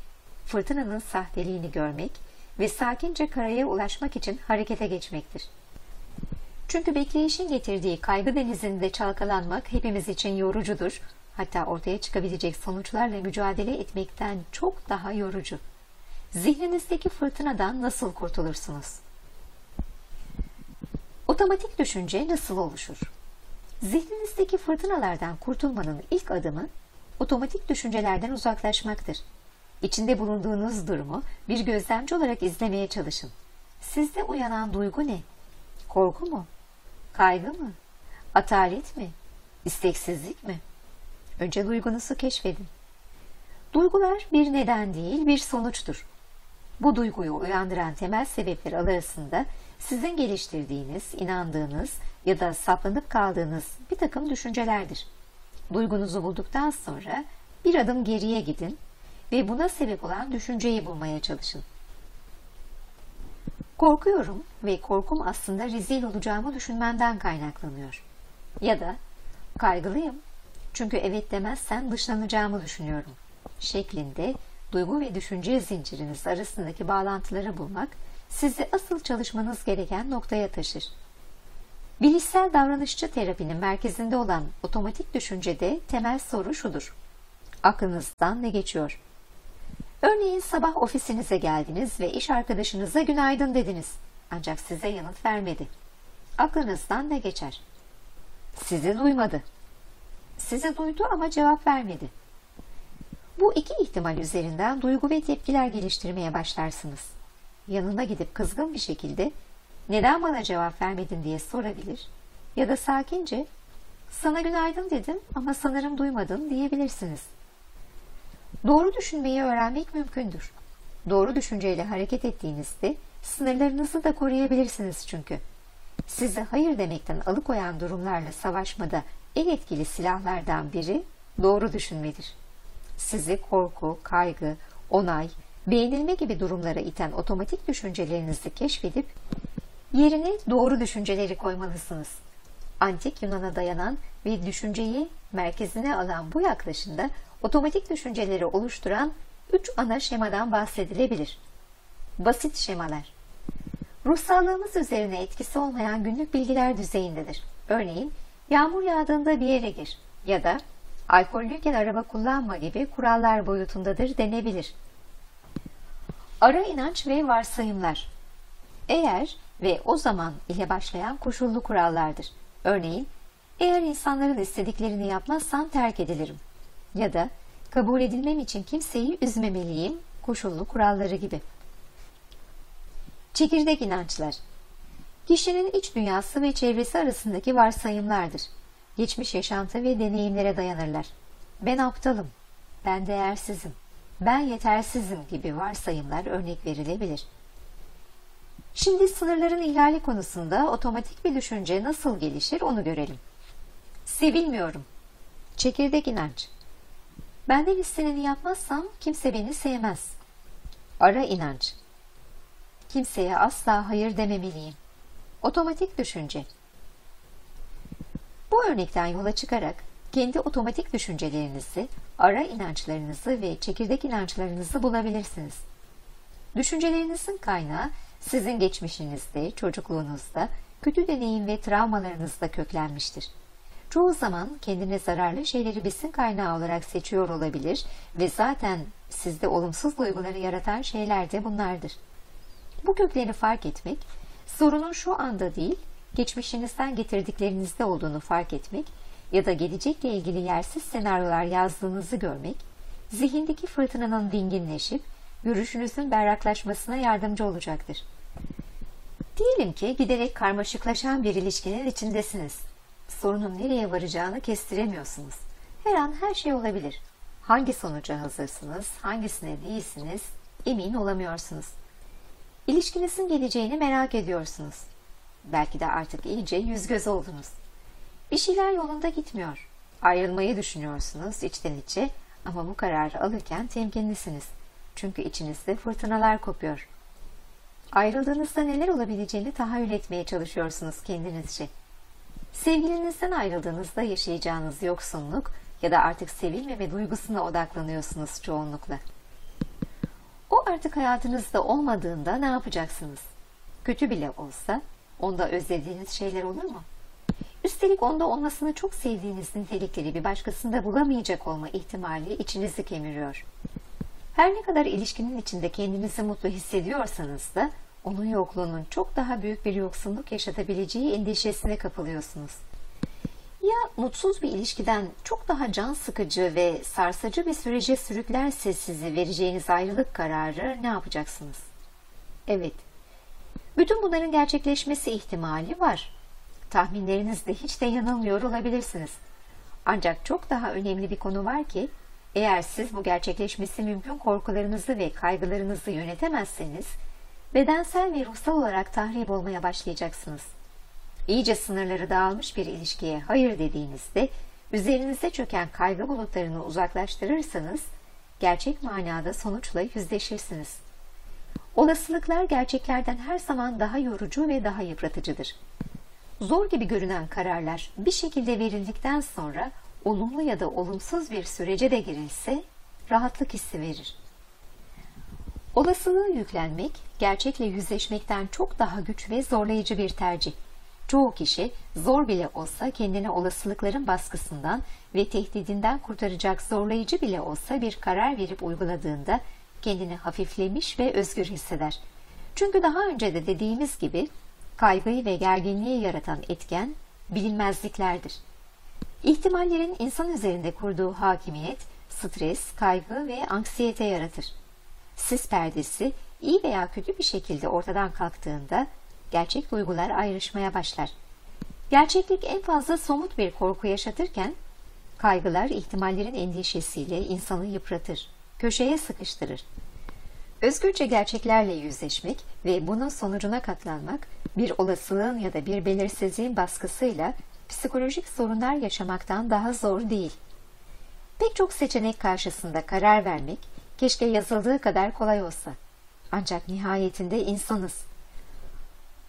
fırtınanın sahteliğini görmek ve sakince karaya ulaşmak için harekete geçmektir. Çünkü bekleyişin getirdiği kaygı denizinde çalkalanmak hepimiz için yorucudur, hatta ortaya çıkabilecek sonuçlarla mücadele etmekten çok daha yorucu. Zihninizdeki fırtınadan nasıl kurtulursunuz? Otomatik düşünce nasıl oluşur? Zihninizdeki fırtınalardan kurtulmanın ilk adımı otomatik düşüncelerden uzaklaşmaktır. İçinde bulunduğunuz durumu bir gözlemci olarak izlemeye çalışın. Sizde uyanan duygu ne? Korku mu? Kaygı mı? Atalet mi? İsteksizlik mi? Önce duygunuzu keşfedin. Duygular bir neden değil, bir sonuçtur. Bu duyguyu uyandıran temel sebepler arasında sizin geliştirdiğiniz, inandığınız ya da saplanıp kaldığınız bir takım düşüncelerdir. Duygunuzu bulduktan sonra bir adım geriye gidin ve buna sebep olan düşünceyi bulmaya çalışın. Korkuyorum ve korkum aslında rezil olacağımı düşünmenden kaynaklanıyor. Ya da kaygılıyım çünkü evet demezsen dışlanacağımı düşünüyorum şeklinde duygu ve düşünce zinciriniz arasındaki bağlantıları bulmak sizi asıl çalışmanız gereken noktaya taşır. Bilişsel davranışçı terapinin merkezinde olan otomatik düşüncede temel soru şudur. Aklınızdan ne geçiyor? Örneğin sabah ofisinize geldiniz ve iş arkadaşınıza günaydın dediniz. Ancak size yanıt vermedi. Aklınızdan ne geçer? Sizi duymadı. Sizi duydu ama cevap vermedi. Bu iki ihtimal üzerinden duygu ve tepkiler geliştirmeye başlarsınız. Yanına gidip kızgın bir şekilde neden bana cevap vermedin diye sorabilir ya da sakince sana günaydın dedim ama sanırım duymadın diyebilirsiniz. Doğru düşünmeyi öğrenmek mümkündür. Doğru düşünceyle hareket ettiğinizde sınırlarınızı da koruyabilirsiniz çünkü. Sizi hayır demekten alıkoyan durumlarla savaşmada en etkili silahlardan biri doğru düşünmedir. Sizi korku, kaygı, onay, beğenilme gibi durumlara iten otomatik düşüncelerinizi keşfedip yerine doğru düşünceleri koymalısınız. Antik Yunan'a dayanan ve düşünceyi merkezine alan bu yaklaşımda otomatik düşünceleri oluşturan üç ana şemadan bahsedilebilir. Basit şemalar. Ruhsallığımız üzerine etkisi olmayan günlük bilgiler düzeyindedir. Örneğin, yağmur yağdığında bir yere gir ya da alkollüyken araba kullanma gibi kurallar boyutundadır denebilir. Ara inanç ve varsayımlar. Eğer ve o zaman ile başlayan koşullu kurallardır. Örneğin, eğer insanların istediklerini yapmazsam terk edilirim. Ya da kabul edilmem için kimseyi üzmemeliyim koşullu kuralları gibi. Çekirdek inançlar. Kişinin iç dünyası ve çevresi arasındaki varsayımlardır. Geçmiş yaşantı ve deneyimlere dayanırlar. Ben aptalım, ben değersizim, ben yetersizim gibi varsayımlar örnek verilebilir. Şimdi sınırların ihlali konusunda otomatik bir düşünce nasıl gelişir onu görelim. Sevilmiyorum. Çekirdek inanç. Benden isteneni yapmazsam kimse beni sevmez. Ara inanç. Kimseye asla hayır dememeliyim. Otomatik düşünce. Bu örnekten yola çıkarak kendi otomatik düşüncelerinizi, ara inançlarınızı ve çekirdek inançlarınızı bulabilirsiniz. Düşüncelerinizin kaynağı sizin geçmişinizde, çocukluğunuzda, kötü deneyim ve travmalarınızda köklenmiştir. Çoğu zaman kendine zararlı şeyleri besin kaynağı olarak seçiyor olabilir ve zaten sizde olumsuz duyguları yaratan şeyler de bunlardır. Bu kökleri fark etmek, sorunun şu anda değil, geçmişinizden getirdiklerinizde olduğunu fark etmek ya da gelecekle ilgili yersiz senaryolar yazdığınızı görmek, zihindeki fırtınanın dinginleşip görüşünüzün berraklaşmasına yardımcı olacaktır. Diyelim ki giderek karmaşıklaşan bir ilişkinin içindesiniz. Sorunun nereye varacağını kestiremiyorsunuz. Her an her şey olabilir. Hangi sonuca hazırsınız, hangisine değilsiniz emin olamıyorsunuz. İlişkinizin geleceğini merak ediyorsunuz. Belki de artık iyice yüz göz oldunuz. Bir şeyler yolunda gitmiyor. Ayrılmayı düşünüyorsunuz içten içe ama bu kararı alırken temkinlisiniz. Çünkü içinizde fırtınalar kopuyor. Ayrıldığınızda neler olabileceğini tahayyül etmeye çalışıyorsunuz kendinizce. Sevgilinizden ayrıldığınızda yaşayacağınız yoksunluk ya da artık sevilmeme duygusuna odaklanıyorsunuz çoğunlukla. O artık hayatınızda olmadığında ne yapacaksınız? Kötü bile olsa onda özlediğiniz şeyler olur mu? Üstelik onda olmasını çok sevdiğiniz nitelikleri bir başkasında bulamayacak olma ihtimali içinizi kemiriyor. Her ne kadar ilişkinin içinde kendinizi mutlu hissediyorsanız da onun yokluğunun çok daha büyük bir yoksunluk yaşatabileceği endişesine kapılıyorsunuz. Ya mutsuz bir ilişkiden çok daha can sıkıcı ve sarsıcı bir sürece sürüklerse sizi vereceğiniz ayrılık kararı ne yapacaksınız? Evet, bütün bunların gerçekleşmesi ihtimali var. Tahminlerinizde hiç de yanılmıyor olabilirsiniz. Ancak çok daha önemli bir konu var ki, eğer siz bu gerçekleşmesi mümkün korkularınızı ve kaygılarınızı yönetemezseniz, bedensel ve ruhsal olarak tahrip olmaya başlayacaksınız. İyice sınırları dağılmış bir ilişkiye hayır dediğinizde, üzerinize çöken kaygı bulutlarını uzaklaştırırsanız, gerçek manada sonuçla yüzleşirsiniz. Olasılıklar gerçeklerden her zaman daha yorucu ve daha yıpratıcıdır. Zor gibi görünen kararlar bir şekilde verildikten sonra olumlu ya da olumsuz bir sürece de girilse rahatlık hissi verir. Olasılığı yüklenmek, gerçekle yüzleşmekten çok daha güç ve zorlayıcı bir tercih. Çoğu kişi zor bile olsa kendini olasılıkların baskısından ve tehdidinden kurtaracak zorlayıcı bile olsa bir karar verip uyguladığında kendini hafiflemiş ve özgür hisseder. Çünkü daha önce de dediğimiz gibi kaygıyı ve gerginliği yaratan etken bilinmezliklerdir. İhtimallerin insan üzerinde kurduğu hakimiyet, stres, kaygı ve anksiyete yaratır. Sis perdesi iyi veya kötü bir şekilde ortadan kalktığında gerçek duygular ayrışmaya başlar. Gerçeklik en fazla somut bir korku yaşatırken, kaygılar ihtimallerin endişesiyle insanı yıpratır, köşeye sıkıştırır. Özgürce gerçeklerle yüzleşmek ve bunun sonucuna katlanmak, bir olasılığın ya da bir belirsizliğin baskısıyla psikolojik sorunlar yaşamaktan daha zor değil. Pek çok seçenek karşısında karar vermek keşke yazıldığı kadar kolay olsa. Ancak nihayetinde insanız.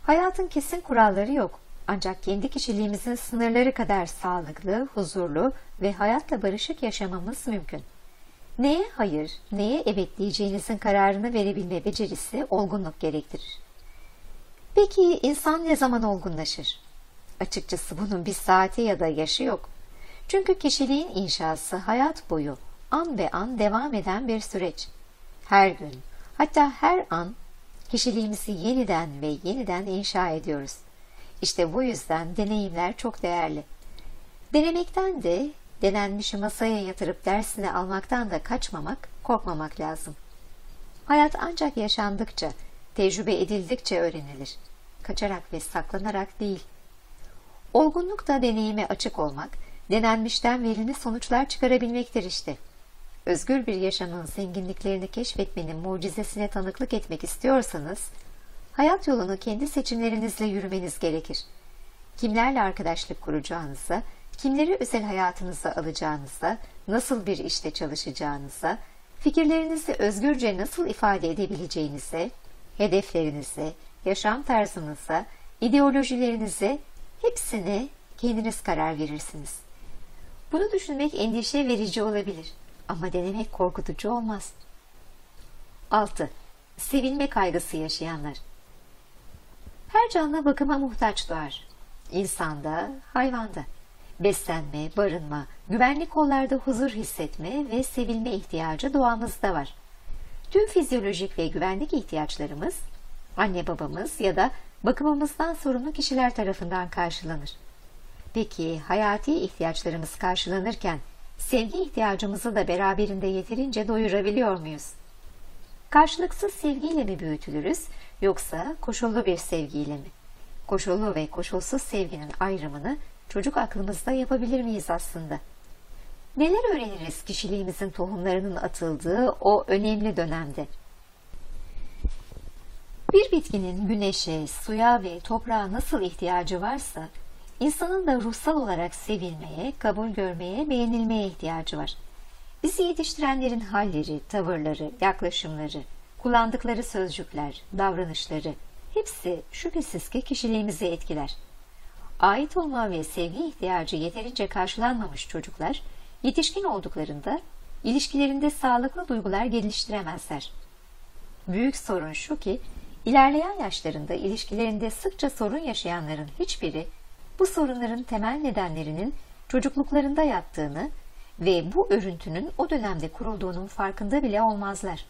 Hayatın kesin kuralları yok. Ancak kendi kişiliğimizin sınırları kadar sağlıklı, huzurlu ve hayatla barışık yaşamamız mümkün. Neye hayır, neye evet diyeceğinizin kararını verebilme becerisi olgunluk gerektirir. Peki insan ne zaman olgunlaşır? Açıkçası bunun bir saati ya da yaşı yok. Çünkü kişiliğin inşası hayat boyu an be an devam eden bir süreç. Her gün, hatta her an kişiliğimizi yeniden ve yeniden inşa ediyoruz. İşte bu yüzden deneyimler çok değerli. Denemekten de, denenmişi masaya yatırıp dersini almaktan da kaçmamak, korkmamak lazım. Hayat ancak yaşandıkça, tecrübe edildikçe öğrenilir. Kaçarak ve saklanarak değil. Olgunluk da deneyime açık olmak, denenmişten verimli sonuçlar çıkarabilmektir işte. Özgür bir yaşamın zenginliklerini keşfetmenin mucizesine tanıklık etmek istiyorsanız, hayat yolunu kendi seçimlerinizle yürümeniz gerekir. Kimlerle arkadaşlık kuracağınıza, kimleri özel hayatınıza alacağınıza, nasıl bir işte çalışacağınıza, fikirlerinizi özgürce nasıl ifade edebileceğinize, hedeflerinize, yaşam tarzınıza, ideolojilerinize hepsine kendiniz karar verirsiniz. Bunu düşünmek endişe verici olabilir ama denemek korkutucu olmaz. 6. Sevilme kaygısı yaşayanlar Her canlı bakıma muhtaç doğar. İnsanda, hayvanda. Beslenme, barınma, güvenli kollarda huzur hissetme ve sevilme ihtiyacı doğamızda var. Tüm fizyolojik ve güvenlik ihtiyaçlarımız anne babamız ya da bakımımızdan sorumlu kişiler tarafından karşılanır. Peki hayati ihtiyaçlarımız karşılanırken sevgi ihtiyacımızı da beraberinde yeterince doyurabiliyor muyuz? Karşılıksız sevgiyle mi büyütülürüz yoksa koşullu bir sevgiyle mi? Koşullu ve koşulsuz sevginin ayrımını çocuk aklımızda yapabilir miyiz aslında? Neler öğreniriz kişiliğimizin tohumlarının atıldığı o önemli dönemde? Bir bitkinin güneşe, suya ve toprağa nasıl ihtiyacı varsa, insanın da ruhsal olarak sevilmeye, kabul görmeye, beğenilmeye ihtiyacı var. Bizi yetiştirenlerin halleri, tavırları, yaklaşımları, kullandıkları sözcükler, davranışları hepsi şüphesiz ki kişiliğimizi etkiler. Ait olma ve sevgi ihtiyacı yeterince karşılanmamış çocuklar, yetişkin olduklarında ilişkilerinde sağlıklı duygular geliştiremezler. Büyük sorun şu ki, ilerleyen yaşlarında ilişkilerinde sıkça sorun yaşayanların hiçbiri, bu sorunların temel nedenlerinin çocukluklarında yattığını ve bu örüntünün o dönemde kurulduğunun farkında bile olmazlar.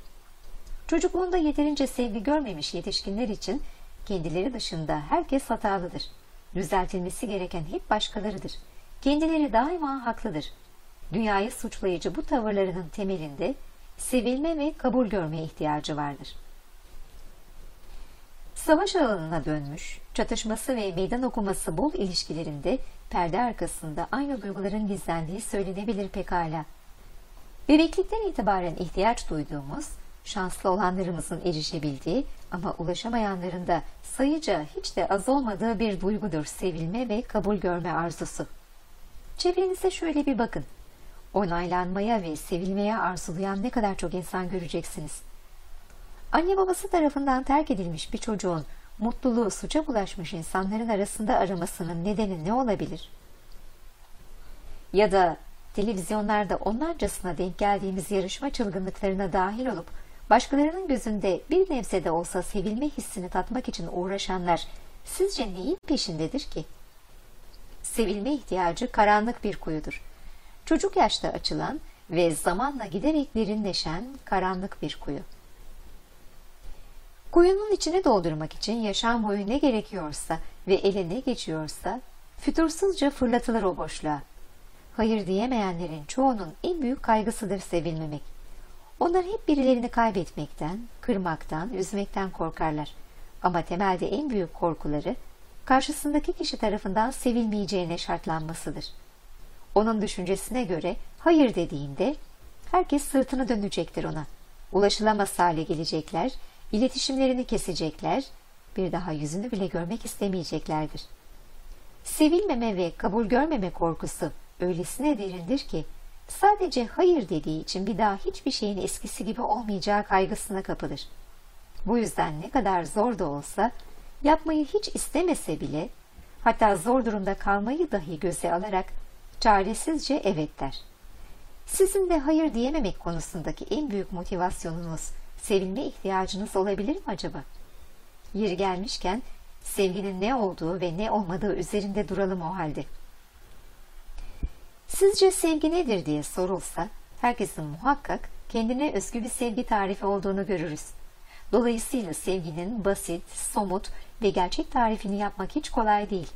Çocukluğunda yeterince sevgi görmemiş yetişkinler için kendileri dışında herkes hatalıdır. Düzeltilmesi gereken hep başkalarıdır. Kendileri daima haklıdır. Dünyayı suçlayıcı bu tavırlarının temelinde sevilme ve kabul görme ihtiyacı vardır. Savaş alanına dönmüş, çatışması ve meydan okuması bol ilişkilerinde perde arkasında aynı duyguların gizlendiği söylenebilir pekala. Bebeklikten itibaren ihtiyaç duyduğumuz, şanslı olanlarımızın erişebildiği ama ulaşamayanların da sayıca hiç de az olmadığı bir duygudur sevilme ve kabul görme arzusu. Çevrenize şöyle bir bakın. Onaylanmaya ve sevilmeye arzulayan ne kadar çok insan göreceksiniz. Anne babası tarafından terk edilmiş bir çocuğun mutluluğu suça bulaşmış insanların arasında aramasının nedeni ne olabilir? Ya da televizyonlarda onlarcasına denk geldiğimiz yarışma çılgınlıklarına dahil olup başkalarının gözünde bir nebze de olsa sevilme hissini tatmak için uğraşanlar sizce neyin peşindedir ki? Sevilme ihtiyacı karanlık bir kuyudur. Çocuk yaşta açılan ve zamanla giderek derinleşen karanlık bir kuyu. Kuyunun içine doldurmak için yaşam boyu ne gerekiyorsa ve ele ne geçiyorsa fütursuzca fırlatılır o boşluğa. Hayır diyemeyenlerin çoğunun en büyük kaygısıdır sevilmemek. Onlar hep birilerini kaybetmekten, kırmaktan, üzmekten korkarlar. Ama temelde en büyük korkuları karşısındaki kişi tarafından sevilmeyeceğine şartlanmasıdır. Onun düşüncesine göre hayır dediğinde herkes sırtını dönecektir ona. Ulaşılamaz hale gelecekler İletişimlerini kesecekler, bir daha yüzünü bile görmek istemeyeceklerdir. Sevilmeme ve kabul görmeme korkusu öylesine derindir ki, sadece hayır dediği için bir daha hiçbir şeyin eskisi gibi olmayacağı kaygısına kapılır. Bu yüzden ne kadar zor da olsa, yapmayı hiç istemese bile, hatta zor durumda kalmayı dahi göze alarak çaresizce evet der. Sizin de hayır diyememek konusundaki en büyük motivasyonunuz sevilme ihtiyacınız olabilir mi acaba? Yeri gelmişken sevginin ne olduğu ve ne olmadığı üzerinde duralım o halde. Sizce sevgi nedir diye sorulsa herkesin muhakkak kendine özgü bir sevgi tarifi olduğunu görürüz. Dolayısıyla sevginin basit, somut ve gerçek tarifini yapmak hiç kolay değil.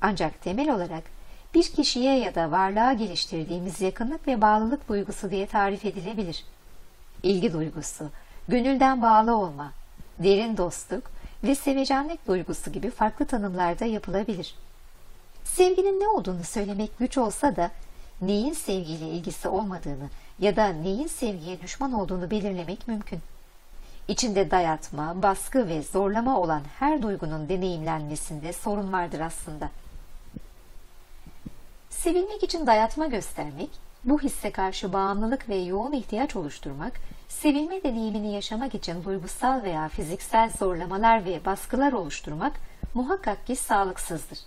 Ancak temel olarak bir kişiye ya da varlığa geliştirdiğimiz yakınlık ve bağlılık duygusu diye tarif edilebilir. İlgi duygusu, gönülden bağlı olma, derin dostluk ve sevecenlik duygusu gibi farklı tanımlarda yapılabilir. Sevginin ne olduğunu söylemek güç olsa da neyin sevgiyle ilgisi olmadığını ya da neyin sevgiye düşman olduğunu belirlemek mümkün. İçinde dayatma, baskı ve zorlama olan her duygunun deneyimlenmesinde sorun vardır aslında. Sevilmek için dayatma göstermek, bu hisse karşı bağımlılık ve yoğun ihtiyaç oluşturmak, sevilme deneyimini yaşamak için duygusal veya fiziksel zorlamalar ve baskılar oluşturmak muhakkak ki sağlıksızdır.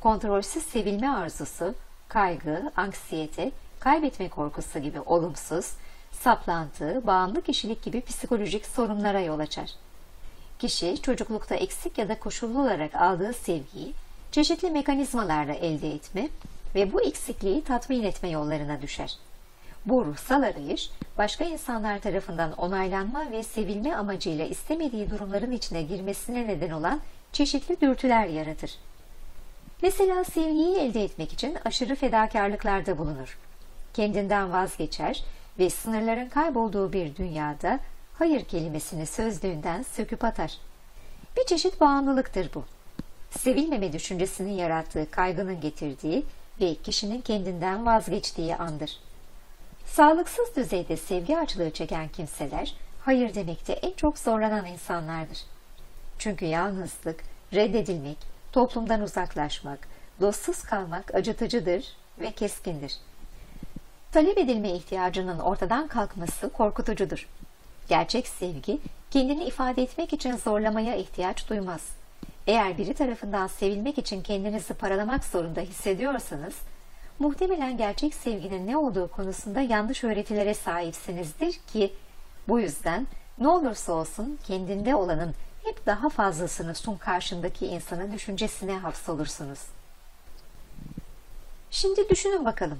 Kontrolsüz sevilme arzusu, kaygı, anksiyete, kaybetme korkusu gibi olumsuz, saplantı, bağımlı kişilik gibi psikolojik sorunlara yol açar. Kişi çocuklukta eksik ya da koşullu olarak aldığı sevgiyi çeşitli mekanizmalarla elde etme ve bu eksikliği tatmin etme yollarına düşer. Bu ruhsal arayış, başka insanlar tarafından onaylanma ve sevilme amacıyla istemediği durumların içine girmesine neden olan çeşitli dürtüler yaratır. Mesela sevgiyi elde etmek için aşırı fedakarlıklarda bulunur. Kendinden vazgeçer ve sınırların kaybolduğu bir dünyada hayır kelimesini sözlüğünden söküp atar. Bir çeşit bağımlılıktır bu. Sevilmeme düşüncesinin yarattığı kaygının getirdiği ve kişinin kendinden vazgeçtiği andır. Sağlıksız düzeyde sevgi açlığı çeken kimseler hayır demekte en çok zorlanan insanlardır. Çünkü yalnızlık, reddedilmek, toplumdan uzaklaşmak, dostsuz kalmak acıtıcıdır ve keskindir. Talep edilme ihtiyacının ortadan kalkması korkutucudur. Gerçek sevgi, kendini ifade etmek için zorlamaya ihtiyaç duymaz. Eğer biri tarafından sevilmek için kendinizi paralamak zorunda hissediyorsanız, muhtemelen gerçek sevginin ne olduğu konusunda yanlış öğretilere sahipsinizdir ki, bu yüzden ne olursa olsun kendinde olanın hep daha fazlasını sun karşındaki insanın düşüncesine hapsolursunuz. Şimdi düşünün bakalım.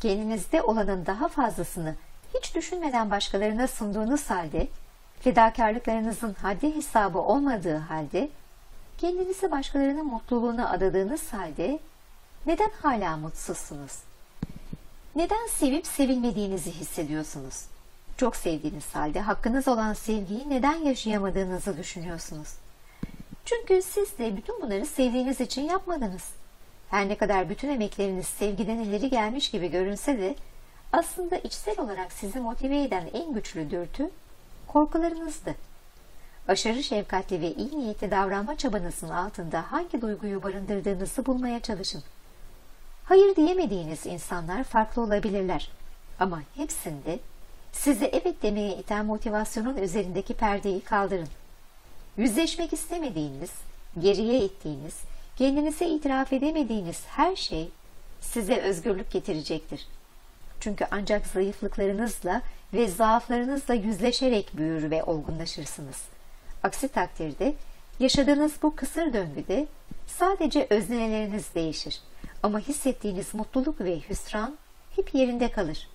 Kendinizde olanın daha fazlasını hiç düşünmeden başkalarına sunduğunuz halde, fedakarlıklarınızın haddi hesabı olmadığı halde, kendinizi başkalarının mutluluğuna adadığınız halde neden hala mutsuzsunuz? Neden sevip sevilmediğinizi hissediyorsunuz? Çok sevdiğiniz halde hakkınız olan sevgiyi neden yaşayamadığınızı düşünüyorsunuz? Çünkü siz de bütün bunları sevdiğiniz için yapmadınız. Her ne kadar bütün emekleriniz sevgiden ileri gelmiş gibi görünse de aslında içsel olarak sizi motive eden en güçlü dürtü korkularınızdı. Aşırı şefkatli ve iyi niyetli davranma çabanızın altında hangi duyguyu barındırdığınızı bulmaya çalışın. Hayır diyemediğiniz insanlar farklı olabilirler ama hepsinde sizi evet demeye iten motivasyonun üzerindeki perdeyi kaldırın. Yüzleşmek istemediğiniz, geriye ittiğiniz, kendinize itiraf edemediğiniz her şey size özgürlük getirecektir. Çünkü ancak zayıflıklarınızla ve zaaflarınızla yüzleşerek büyür ve olgunlaşırsınız. Aksi takdirde yaşadığınız bu kısır döngüde sadece özneleriniz değişir ama hissettiğiniz mutluluk ve hüsran hep yerinde kalır.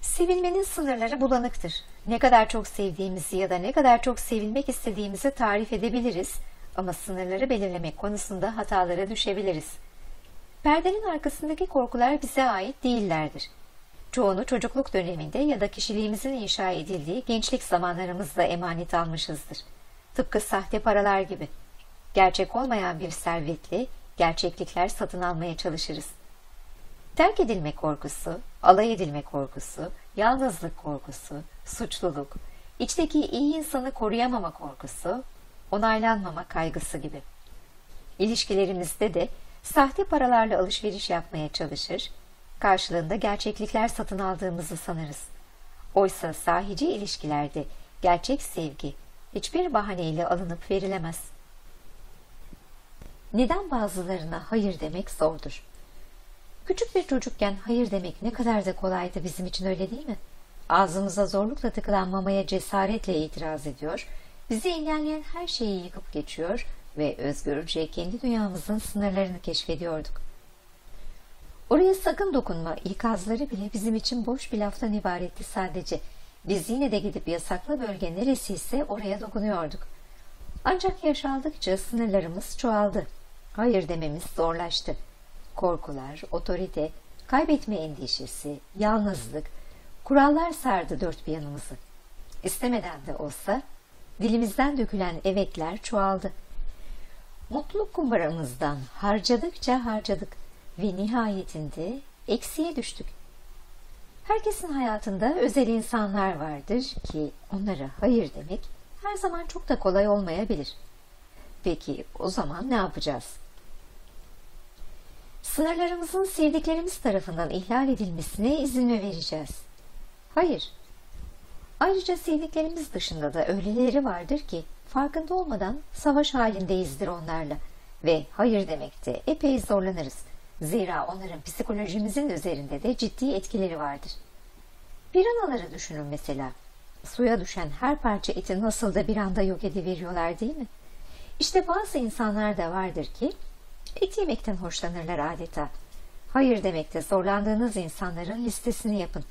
Sevilmenin sınırları bulanıktır. Ne kadar çok sevdiğimizi ya da ne kadar çok sevilmek istediğimizi tarif edebiliriz ama sınırları belirlemek konusunda hatalara düşebiliriz. Perdenin arkasındaki korkular bize ait değillerdir. Çoğunu çocukluk döneminde ya da kişiliğimizin inşa edildiği gençlik zamanlarımızda emanet almışızdır. Tıpkı sahte paralar gibi. Gerçek olmayan bir servetle gerçeklikler satın almaya çalışırız. Terk edilme korkusu, alay edilme korkusu, yalnızlık korkusu, suçluluk, içteki iyi insanı koruyamama korkusu, onaylanmama kaygısı gibi. İlişkilerimizde de sahte paralarla alışveriş yapmaya çalışır, karşılığında gerçeklikler satın aldığımızı sanırız. Oysa sahici ilişkilerde gerçek sevgi hiçbir bahaneyle alınıp verilemez. Neden bazılarına hayır demek zordur? Küçük bir çocukken hayır demek ne kadar da kolaydı bizim için öyle değil mi? Ağzımıza zorlukla tıklanmamaya cesaretle itiraz ediyor, bizi engelleyen her şeyi yıkıp geçiyor ve özgürce kendi dünyamızın sınırlarını keşfediyorduk. Oraya sakın dokunma. İkazları bile bizim için boş bir laftan ibaretti sadece. Biz yine de gidip yasaklı bölge neresiyse oraya dokunuyorduk. Ancak yaş aldıkça sınırlarımız çoğaldı. Hayır dememiz zorlaştı. Korkular, otorite, kaybetme endişesi, yalnızlık, kurallar sardı dört bir yanımızı. İstemeden de olsa dilimizden dökülen evetler çoğaldı. Mutluluk kumbaramızdan harcadıkça harcadık ve nihayetinde eksiye düştük. Herkesin hayatında özel insanlar vardır ki onlara hayır demek her zaman çok da kolay olmayabilir. Peki o zaman ne yapacağız? Sınırlarımızın sevdiklerimiz tarafından ihlal edilmesine izin mi vereceğiz? Hayır. Ayrıca sevdiklerimiz dışında da öyleleri vardır ki farkında olmadan savaş halindeyizdir onlarla ve hayır demekte epey zorlanırız. Zira onların psikolojimizin üzerinde de ciddi etkileri vardır. Piranaları düşünün mesela. Suya düşen her parça eti nasıl da bir anda yok ediveriyorlar değil mi? İşte bazı insanlar da vardır ki et yemekten hoşlanırlar adeta. Hayır demekte zorlandığınız insanların listesini yapın.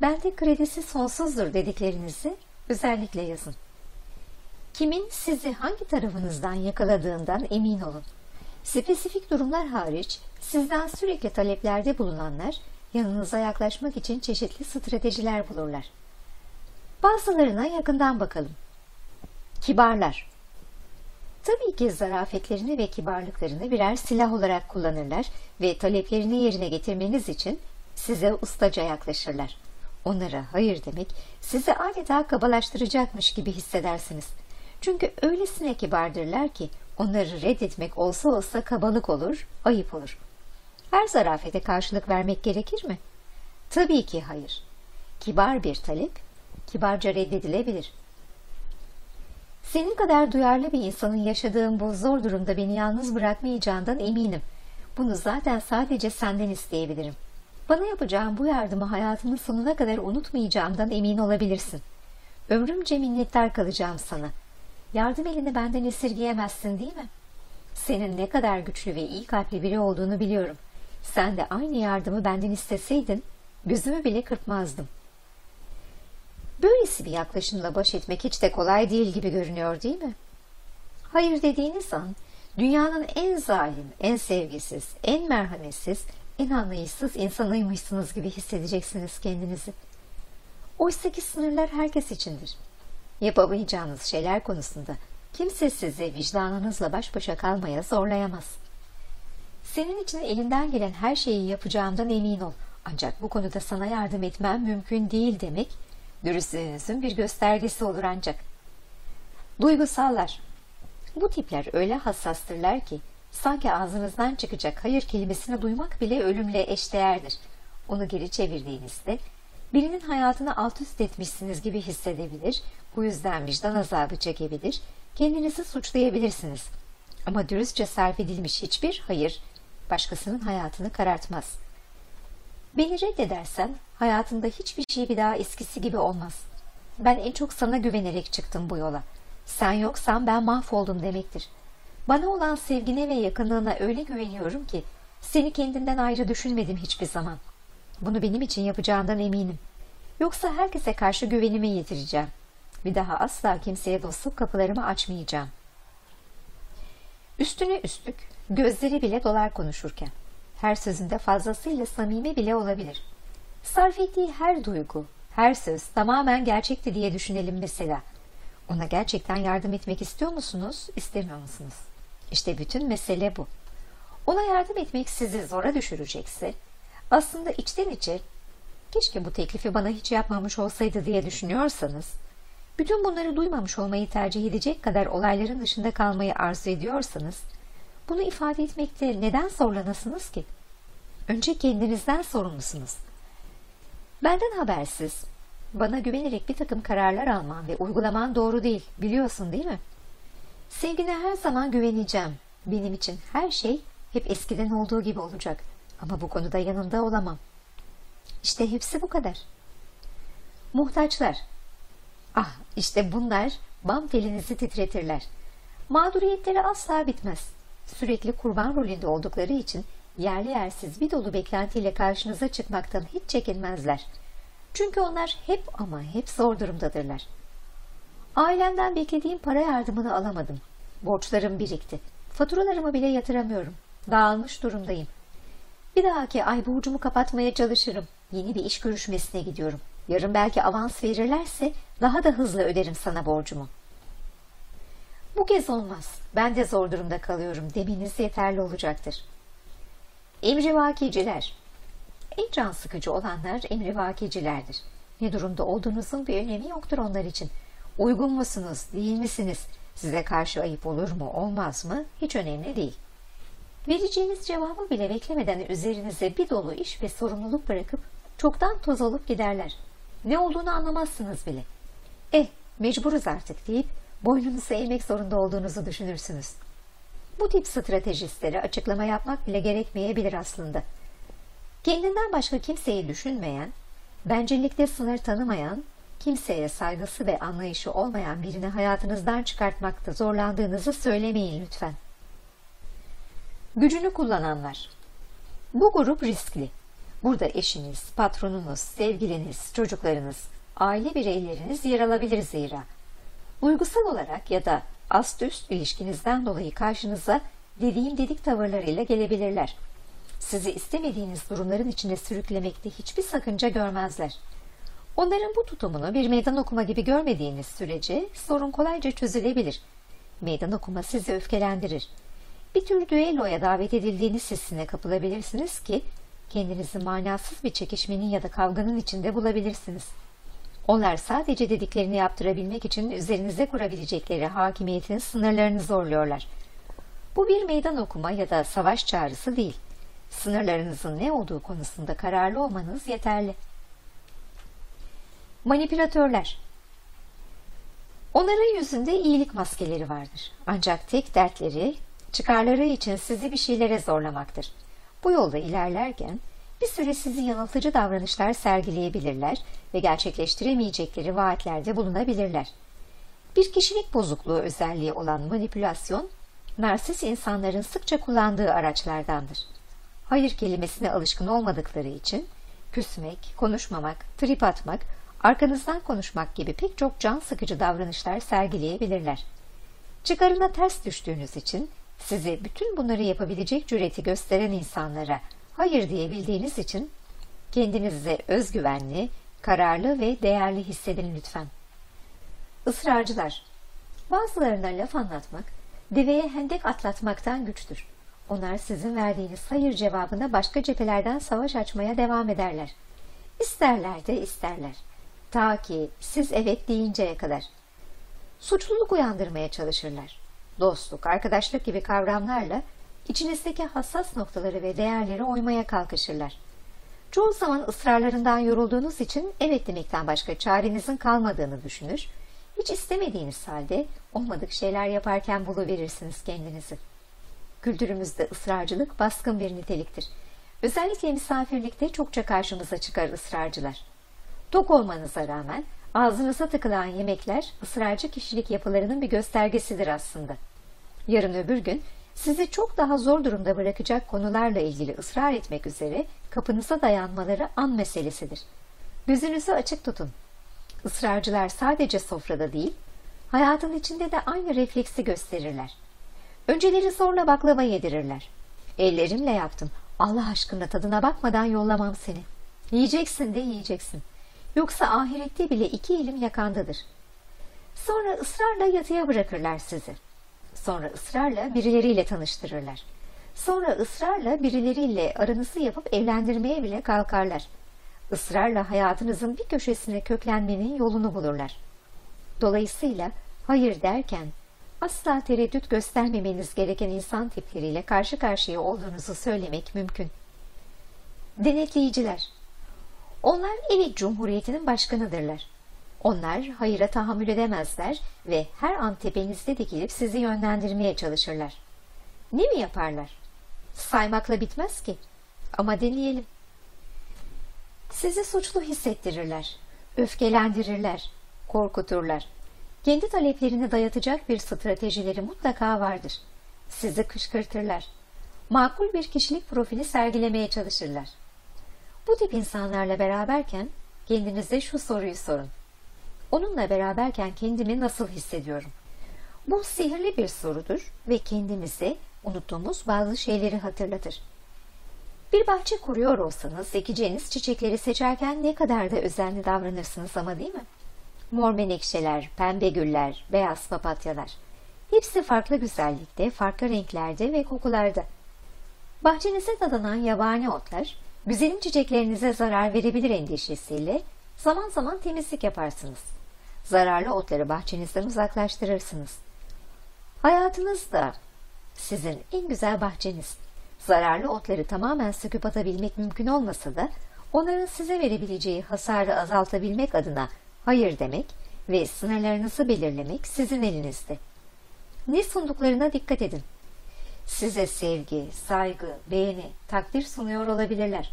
Bende kredisi sonsuzdur dediklerinizi özellikle yazın. Kimin sizi hangi tarafınızdan yakaladığından emin olun. Spesifik durumlar hariç sizden sürekli taleplerde bulunanlar yanınıza yaklaşmak için çeşitli stratejiler bulurlar. Bazılarına yakından bakalım. Kibarlar. Tabii ki zarafetlerini ve kibarlıklarını birer silah olarak kullanırlar ve taleplerini yerine getirmeniz için size ustaca yaklaşırlar. Onlara hayır demek sizi adeta kabalaştıracakmış gibi hissedersiniz. Çünkü öylesine kibardırlar ki onları reddetmek olsa olsa kabalık olur, ayıp olur. Her zarafete karşılık vermek gerekir mi? Tabii ki hayır. Kibar bir talep, kibarca reddedilebilir. Senin kadar duyarlı bir insanın yaşadığım bu zor durumda beni yalnız bırakmayacağından eminim. Bunu zaten sadece senden isteyebilirim. Bana yapacağım bu yardımı hayatımın sonuna kadar unutmayacağımdan emin olabilirsin. Ömrümce minnettar kalacağım sana. Yardım elini benden esirgeyemezsin değil mi? Senin ne kadar güçlü ve iyi kalpli biri olduğunu biliyorum. Sen de aynı yardımı benden isteseydin, gözümü bile kırpmazdım. Böylesi bir yaklaşımla baş etmek hiç de kolay değil gibi görünüyor değil mi? Hayır dediğiniz an, dünyanın en zalim, en sevgisiz, en merhametsiz, en anlayışsız insanıymışsınız gibi hissedeceksiniz kendinizi. Oysa ki sınırlar herkes içindir. Yapamayacağınız şeyler konusunda kimse sizi vicdanınızla baş başa kalmaya zorlayamaz. Senin için elinden gelen her şeyi yapacağımdan emin ol. Ancak bu konuda sana yardım etmem mümkün değil demek, dürüstlüğünüzün bir göstergesi olur ancak. Duygusallar. Bu tipler öyle hassastırlar ki, sanki ağzınızdan çıkacak hayır kelimesini duymak bile ölümle eşdeğerdir. Onu geri çevirdiğinizde, birinin hayatını alt üst etmişsiniz gibi hissedebilir, bu yüzden vicdan azabı çekebilir, kendinizi suçlayabilirsiniz. Ama dürüstçe sarf edilmiş hiçbir hayır, başkasının hayatını karartmaz. Beni reddedersen hayatında hiçbir şey bir daha eskisi gibi olmaz. Ben en çok sana güvenerek çıktım bu yola. Sen yoksan ben mahvoldum demektir. Bana olan sevgine ve yakınlığına öyle güveniyorum ki seni kendinden ayrı düşünmedim hiçbir zaman. Bunu benim için yapacağından eminim. Yoksa herkese karşı güvenimi yitireceğim. Bir daha asla kimseye dostluk kapılarımı açmayacağım. Üstüne üstlük gözleri bile dolar konuşurken. Her sözünde fazlasıyla samimi bile olabilir. Sarf ettiği her duygu, her söz tamamen gerçekti diye düşünelim mesela. Ona gerçekten yardım etmek istiyor musunuz, istemiyor musunuz? İşte bütün mesele bu. Ona yardım etmek sizi zora düşürecekse, aslında içten içe, keşke bu teklifi bana hiç yapmamış olsaydı diye düşünüyorsanız, bütün bunları duymamış olmayı tercih edecek kadar olayların dışında kalmayı arzu ediyorsanız, bunu ifade etmekte neden zorlanasınız ki? Önce kendinizden sorumlusunuz. Benden habersiz, bana güvenerek bir takım kararlar alman ve uygulaman doğru değil, biliyorsun değil mi? Sevgine her zaman güveneceğim. Benim için her şey hep eskiden olduğu gibi olacak. Ama bu konuda yanında olamam. İşte hepsi bu kadar. Muhtaçlar. Ah işte bunlar bam telinizi titretirler. Mağduriyetleri asla bitmez. Sürekli kurban rolünde oldukları için yerli yersiz bir dolu beklentiyle karşınıza çıkmaktan hiç çekinmezler. Çünkü onlar hep ama hep zor durumdadırlar. Ailemden beklediğim para yardımını alamadım. Borçlarım birikti. Faturalarımı bile yatıramıyorum. Dağılmış durumdayım. Bir dahaki ay borcumu kapatmaya çalışırım. Yeni bir iş görüşmesine gidiyorum. Yarın belki avans verirlerse daha da hızlı öderim sana borcumu. Bu kez olmaz. Ben de zor durumda kalıyorum demeniz yeterli olacaktır. Emrivakiciler En can sıkıcı olanlar emrivakicilerdir. Ne durumda olduğunuzun bir önemi yoktur onlar için. Uygun musunuz, değil misiniz? Size karşı ayıp olur mu, olmaz mı? Hiç önemli değil. Vereceğiniz cevabı bile beklemeden üzerinize bir dolu iş ve sorumluluk bırakıp çoktan toz olup giderler. Ne olduğunu anlamazsınız bile. Eh, mecburuz artık deyip boynunuzu eğmek zorunda olduğunuzu düşünürsünüz. Bu tip stratejistlere açıklama yapmak bile gerekmeyebilir aslında. Kendinden başka kimseyi düşünmeyen, bencillikte sınır tanımayan, kimseye saygısı ve anlayışı olmayan birini hayatınızdan çıkartmakta zorlandığınızı söylemeyin lütfen. Gücünü kullananlar Bu grup riskli. Burada eşiniz, patronunuz, sevgiliniz, çocuklarınız, aile bireyleriniz yer alabilir zira. Duygusal olarak ya da ast üst ilişkinizden dolayı karşınıza dediğim dedik tavırlarıyla gelebilirler. Sizi istemediğiniz durumların içine sürüklemekte hiçbir sakınca görmezler. Onların bu tutumunu bir meydan okuma gibi görmediğiniz sürece sorun kolayca çözülebilir. Meydan okuma sizi öfkelendirir. Bir tür düelloya davet edildiğiniz hissine kapılabilirsiniz ki kendinizi manasız bir çekişmenin ya da kavganın içinde bulabilirsiniz. Onlar sadece dediklerini yaptırabilmek için üzerinize kurabilecekleri hakimiyetin sınırlarını zorluyorlar. Bu bir meydan okuma ya da savaş çağrısı değil. Sınırlarınızın ne olduğu konusunda kararlı olmanız yeterli. Manipülatörler Onların yüzünde iyilik maskeleri vardır. Ancak tek dertleri çıkarları için sizi bir şeylere zorlamaktır. Bu yolda ilerlerken bir süre sizi yanıltıcı davranışlar sergileyebilirler ve gerçekleştiremeyecekleri vaatlerde bulunabilirler. Bir kişilik bozukluğu özelliği olan manipülasyon, narsis insanların sıkça kullandığı araçlardandır. Hayır kelimesine alışkın olmadıkları için küsmek, konuşmamak, trip atmak, arkanızdan konuşmak gibi pek çok can sıkıcı davranışlar sergileyebilirler. Çıkarına ters düştüğünüz için size bütün bunları yapabilecek cüreti gösteren insanlara hayır diyebildiğiniz için kendinize özgüvenli, kararlı ve değerli hissedin lütfen. Israrcılar Bazılarına laf anlatmak, deveye hendek atlatmaktan güçtür. Onlar sizin verdiğiniz hayır cevabına başka cephelerden savaş açmaya devam ederler. İsterler de isterler. Ta ki siz evet deyinceye kadar. Suçluluk uyandırmaya çalışırlar. Dostluk, arkadaşlık gibi kavramlarla içinizdeki hassas noktaları ve değerleri oymaya kalkışırlar. Çoğu zaman ısrarlarından yorulduğunuz için evet demekten başka çarenizin kalmadığını düşünür, hiç istemediğiniz halde olmadık şeyler yaparken buluverirsiniz kendinizi. Kültürümüzde ısrarcılık baskın bir niteliktir. Özellikle misafirlikte çokça karşımıza çıkar ısrarcılar. Tok olmanıza rağmen ağzınıza tıkılan yemekler ısrarcı kişilik yapılarının bir göstergesidir aslında. Yarın öbür gün sizi çok daha zor durumda bırakacak konularla ilgili ısrar etmek üzere kapınıza dayanmaları an meselesidir. Gözünüzü açık tutun. Israrcılar sadece sofrada değil, hayatın içinde de aynı refleksi gösterirler. Önceleri zorla baklava yedirirler. Ellerimle yaptım. Allah aşkına tadına bakmadan yollamam seni. Yiyeceksin de yiyeceksin. Yoksa ahirette bile iki elim yakandadır. Sonra ısrarla yatıya bırakırlar sizi. Sonra ısrarla birileriyle tanıştırırlar. Sonra ısrarla birileriyle aranızı yapıp evlendirmeye bile kalkarlar. Israrla hayatınızın bir köşesine köklenmenin yolunu bulurlar. Dolayısıyla hayır derken asla tereddüt göstermemeniz gereken insan tipleriyle karşı karşıya olduğunuzu söylemek mümkün. Denetleyiciler Onlar evet Cumhuriyeti'nin başkanıdırlar. Onlar hayıra tahammül edemezler ve her an tepenizde dikilip sizi yönlendirmeye çalışırlar. Ne mi yaparlar? Saymakla bitmez ki. Ama deneyelim. Sizi suçlu hissettirirler, öfkelendirirler, korkuturlar. Kendi taleplerini dayatacak bir stratejileri mutlaka vardır. Sizi kışkırtırlar. makul bir kişilik profili sergilemeye çalışırlar. Bu tip insanlarla beraberken kendinize şu soruyu sorun. Onunla beraberken kendimi nasıl hissediyorum? Bu sihirli bir sorudur ve kendimize unuttuğumuz bazı şeyleri hatırlatır. Bir bahçe kuruyor olsanız ekeceğiniz çiçekleri seçerken ne kadar da özenli davranırsınız ama değil mi? Mor menekşeler, pembe güller, beyaz papatyalar. Hepsi farklı güzellikte, farklı renklerde ve kokularda. Bahçenize dadanan yabani otlar, güzelim çiçeklerinize zarar verebilir endişesiyle zaman zaman temizlik yaparsınız. Zararlı otları bahçenizden uzaklaştırırsınız. Hayatınız da sizin en güzel bahçeniz. Zararlı otları tamamen söküp atabilmek mümkün olmasa da onların size verebileceği hasarı azaltabilmek adına hayır demek ve sınırlarınızı belirlemek sizin elinizde. Ne sunduklarına dikkat edin. Size sevgi, saygı, beğeni, takdir sunuyor olabilirler.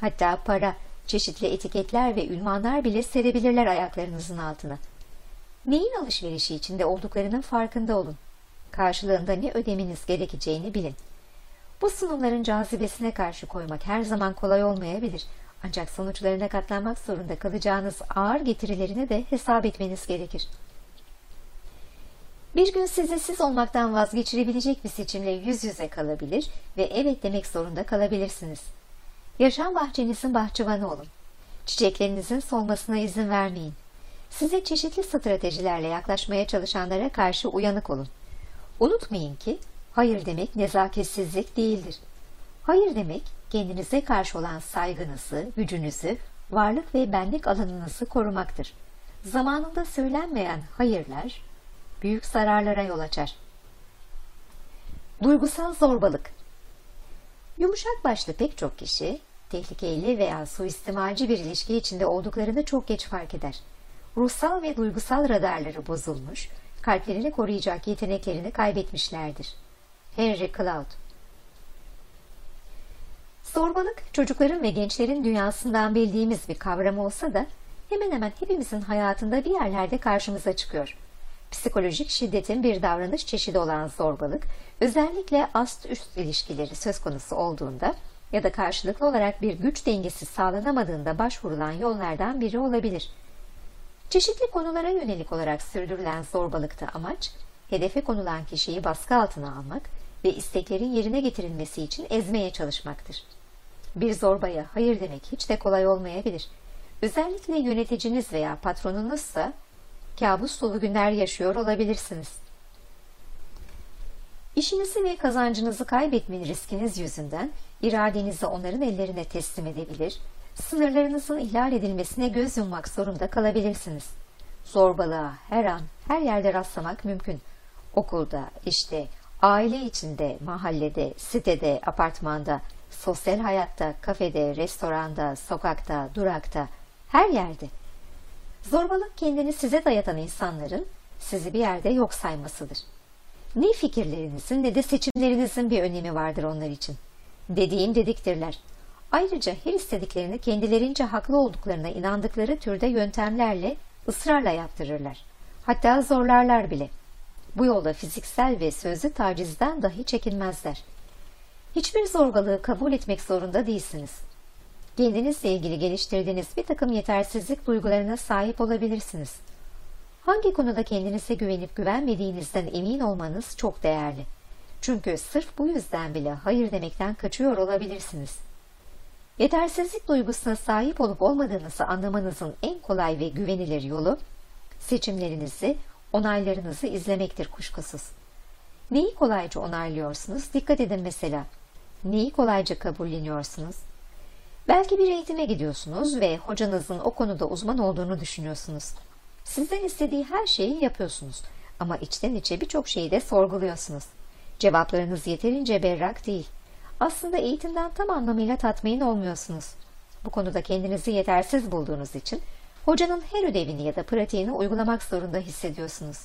Hatta para, çeşitli etiketler ve ünvanlar bile serebilirler ayaklarınızın altına. Neyin alışverişi içinde olduklarının farkında olun. Karşılığında ne ödemeniz gerekeceğini bilin. Bu sunumların cazibesine karşı koymak her zaman kolay olmayabilir. Ancak sonuçlarına katlanmak zorunda kalacağınız ağır getirilerini de hesap etmeniz gerekir. Bir gün sizi siz olmaktan vazgeçirebilecek bir seçimle yüz yüze kalabilir ve evet demek zorunda kalabilirsiniz. Yaşam bahçenizin bahçıvanı olun. Çiçeklerinizin solmasına izin vermeyin. Size çeşitli stratejilerle yaklaşmaya çalışanlara karşı uyanık olun. Unutmayın ki hayır demek nezaketsizlik değildir. Hayır demek kendinize karşı olan saygınızı, gücünüzü, varlık ve benlik alanınızı korumaktır. Zamanında söylenmeyen hayırlar büyük zararlara yol açar. Duygusal zorbalık Yumuşak başlı pek çok kişi tehlikeli veya suistimalci bir ilişki içinde olduklarını çok geç fark eder. Ruhsal ve duygusal radarları bozulmuş, kalplerini koruyacak yeteneklerini kaybetmişlerdir. Henry Cloud Zorbalık, çocukların ve gençlerin dünyasından bildiğimiz bir kavram olsa da hemen hemen hepimizin hayatında bir yerlerde karşımıza çıkıyor. Psikolojik şiddetin bir davranış çeşidi olan zorbalık, özellikle ast-üst ilişkileri söz konusu olduğunda ya da karşılıklı olarak bir güç dengesi sağlanamadığında başvurulan yollardan biri olabilir. Çeşitli konulara yönelik olarak sürdürülen zorbalıkta amaç, hedefe konulan kişiyi baskı altına almak ve isteklerin yerine getirilmesi için ezmeye çalışmaktır. Bir zorbaya hayır demek hiç de kolay olmayabilir. Özellikle yöneticiniz veya patronunuzsa kabus dolu günler yaşıyor olabilirsiniz. İşinizi ve kazancınızı kaybetme riskiniz yüzünden iradenizi onların ellerine teslim edebilir, sınırlarınızın ihlal edilmesine göz yummak zorunda kalabilirsiniz. Zorbalığa her an, her yerde rastlamak mümkün. Okulda, işte, aile içinde, mahallede, sitede, apartmanda, sosyal hayatta, kafede, restoranda, sokakta, durakta, her yerde. Zorbalık kendini size dayatan insanların sizi bir yerde yok saymasıdır. Ne fikirlerinizin ne de seçimlerinizin bir önemi vardır onlar için. Dediğim dediktirler. Ayrıca her istediklerini kendilerince haklı olduklarına inandıkları türde yöntemlerle ısrarla yaptırırlar. Hatta zorlarlar bile. Bu yolda fiziksel ve sözlü tacizden dahi çekinmezler. Hiçbir zorbalığı kabul etmek zorunda değilsiniz. Kendinizle ilgili geliştirdiğiniz bir takım yetersizlik duygularına sahip olabilirsiniz. Hangi konuda kendinize güvenip güvenmediğinizden emin olmanız çok değerli. Çünkü sırf bu yüzden bile hayır demekten kaçıyor olabilirsiniz. Yetersizlik duygusuna sahip olup olmadığınızı anlamanızın en kolay ve güvenilir yolu, seçimlerinizi, onaylarınızı izlemektir kuşkusuz. Neyi kolayca onaylıyorsunuz? Dikkat edin mesela. Neyi kolayca kabulleniyorsunuz? Belki bir eğitime gidiyorsunuz ve hocanızın o konuda uzman olduğunu düşünüyorsunuz. Sizden istediği her şeyi yapıyorsunuz ama içten içe birçok şeyi de sorguluyorsunuz. Cevaplarınız yeterince berrak değil. Aslında eğitimden tam anlamıyla tatmin olmuyorsunuz. Bu konuda kendinizi yetersiz bulduğunuz için hocanın her ödevini ya da pratiğini uygulamak zorunda hissediyorsunuz.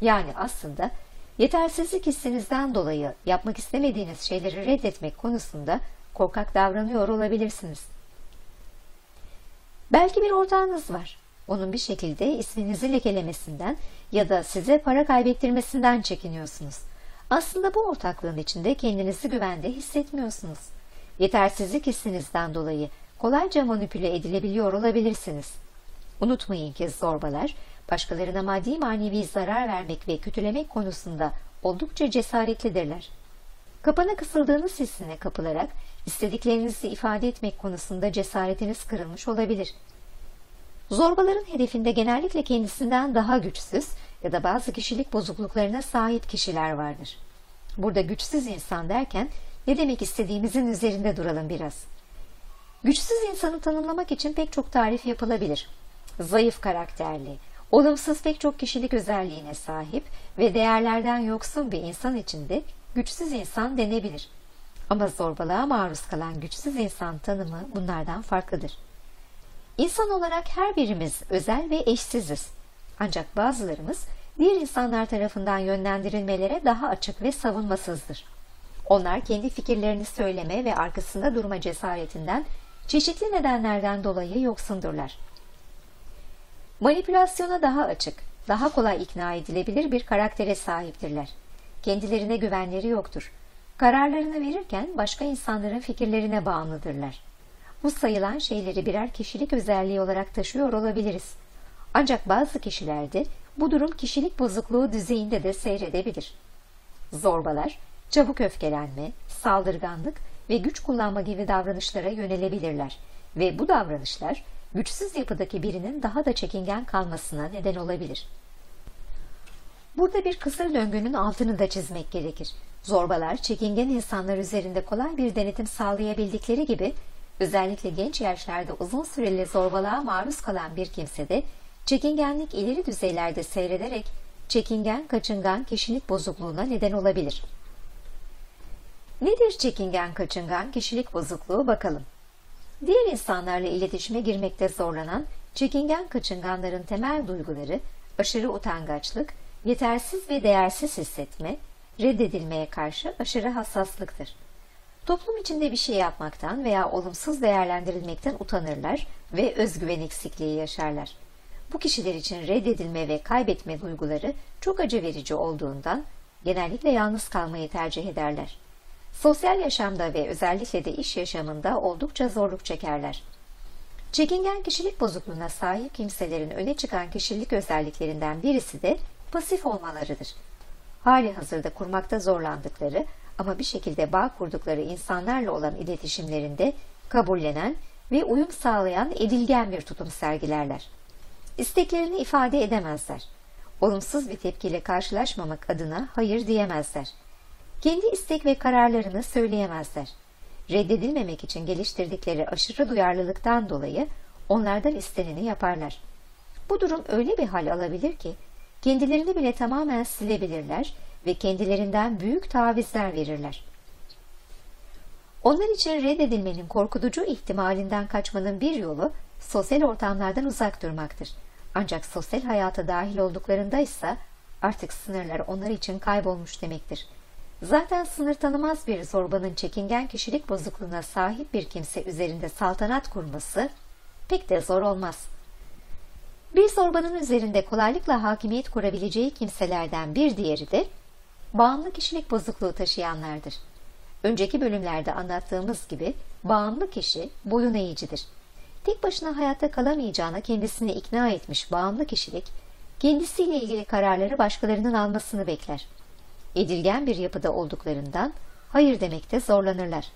Yani aslında yetersizlik hissinizden dolayı yapmak istemediğiniz şeyleri reddetmek konusunda korkak davranıyor olabilirsiniz. Belki bir ortağınız var. Onun bir şekilde isminizi lekelemesinden ya da size para kaybettirmesinden çekiniyorsunuz. Aslında bu ortaklığın içinde kendinizi güvende hissetmiyorsunuz. Yetersizlik hissinizden dolayı kolayca manipüle edilebiliyor olabilirsiniz. Unutmayın ki zorbalar, başkalarına maddi manevi zarar vermek ve kötülemek konusunda oldukça cesaretlidirler. Kapana kısıldığınız hissine kapılarak istediklerinizi ifade etmek konusunda cesaretiniz kırılmış olabilir. Zorbaların hedefinde genellikle kendisinden daha güçsüz ya da bazı kişilik bozukluklarına sahip kişiler vardır. Burada güçsüz insan derken ne demek istediğimizin üzerinde duralım biraz. Güçsüz insanı tanımlamak için pek çok tarif yapılabilir. Zayıf karakterli, olumsuz pek çok kişilik özelliğine sahip ve değerlerden yoksun bir insan için de güçsüz insan denebilir. Ama zorbalığa maruz kalan güçsüz insan tanımı bunlardan farklıdır. İnsan olarak her birimiz özel ve eşsiziz. Ancak bazılarımız diğer insanlar tarafından yönlendirilmelere daha açık ve savunmasızdır. Onlar kendi fikirlerini söyleme ve arkasında durma cesaretinden çeşitli nedenlerden dolayı yoksundurlar. Manipülasyona daha açık, daha kolay ikna edilebilir bir karaktere sahiptirler. Kendilerine güvenleri yoktur. Kararlarını verirken başka insanların fikirlerine bağımlıdırlar. Bu sayılan şeyleri birer kişilik özelliği olarak taşıyor olabiliriz. Ancak bazı kişilerde bu durum kişilik bozukluğu düzeyinde de seyredebilir. Zorbalar, çabuk öfkelenme, saldırganlık ve güç kullanma gibi davranışlara yönelebilirler ve bu davranışlar güçsüz yapıdaki birinin daha da çekingen kalmasına neden olabilir. Burada bir kısır döngünün altını da çizmek gerekir. Zorbalar, çekingen insanlar üzerinde kolay bir denetim sağlayabildikleri gibi, özellikle genç yaşlarda uzun süreli zorbalığa maruz kalan bir kimsede, çekingenlik ileri düzeylerde seyrederek, çekingen, kaçıngan kişilik bozukluğuna neden olabilir. Nedir çekingen, kaçıngan kişilik bozukluğu bakalım. Diğer insanlarla iletişime girmekte zorlanan, çekingen kaçınganların temel duyguları, aşırı utangaçlık, yetersiz ve değersiz hissetme, reddedilmeye karşı aşırı hassaslıktır. Toplum içinde bir şey yapmaktan veya olumsuz değerlendirilmekten utanırlar ve özgüven eksikliği yaşarlar. Bu kişiler için reddedilme ve kaybetme duyguları çok acı verici olduğundan genellikle yalnız kalmayı tercih ederler. Sosyal yaşamda ve özellikle de iş yaşamında oldukça zorluk çekerler. Çekingen kişilik bozukluğuna sahip kimselerin öne çıkan kişilik özelliklerinden birisi de pasif olmalarıdır. Hali hazırda kurmakta zorlandıkları ama bir şekilde bağ kurdukları insanlarla olan iletişimlerinde kabullenen ve uyum sağlayan edilgen bir tutum sergilerler. İsteklerini ifade edemezler. Olumsuz bir tepkiyle karşılaşmamak adına hayır diyemezler. Kendi istek ve kararlarını söyleyemezler. Reddedilmemek için geliştirdikleri aşırı duyarlılıktan dolayı onlardan isteneni yaparlar. Bu durum öyle bir hal alabilir ki kendilerini bile tamamen silebilirler ve kendilerinden büyük tavizler verirler. Onlar için reddedilmenin korkutucu ihtimalinden kaçmanın bir yolu sosyal ortamlardan uzak durmaktır. Ancak sosyal hayata dahil olduklarında ise artık sınırlar onlar için kaybolmuş demektir. Zaten sınır tanımaz bir zorbanın çekingen kişilik bozukluğuna sahip bir kimse üzerinde saltanat kurması pek de zor olmaz. Bir zorbanın üzerinde kolaylıkla hakimiyet kurabileceği kimselerden bir diğeri de bağımlı kişilik bozukluğu taşıyanlardır. Önceki bölümlerde anlattığımız gibi bağımlı kişi boyun eğicidir. Tek başına hayatta kalamayacağına kendisini ikna etmiş bağımlı kişilik, kendisiyle ilgili kararları başkalarının almasını bekler. Edilgen bir yapıda olduklarından hayır demekte zorlanırlar.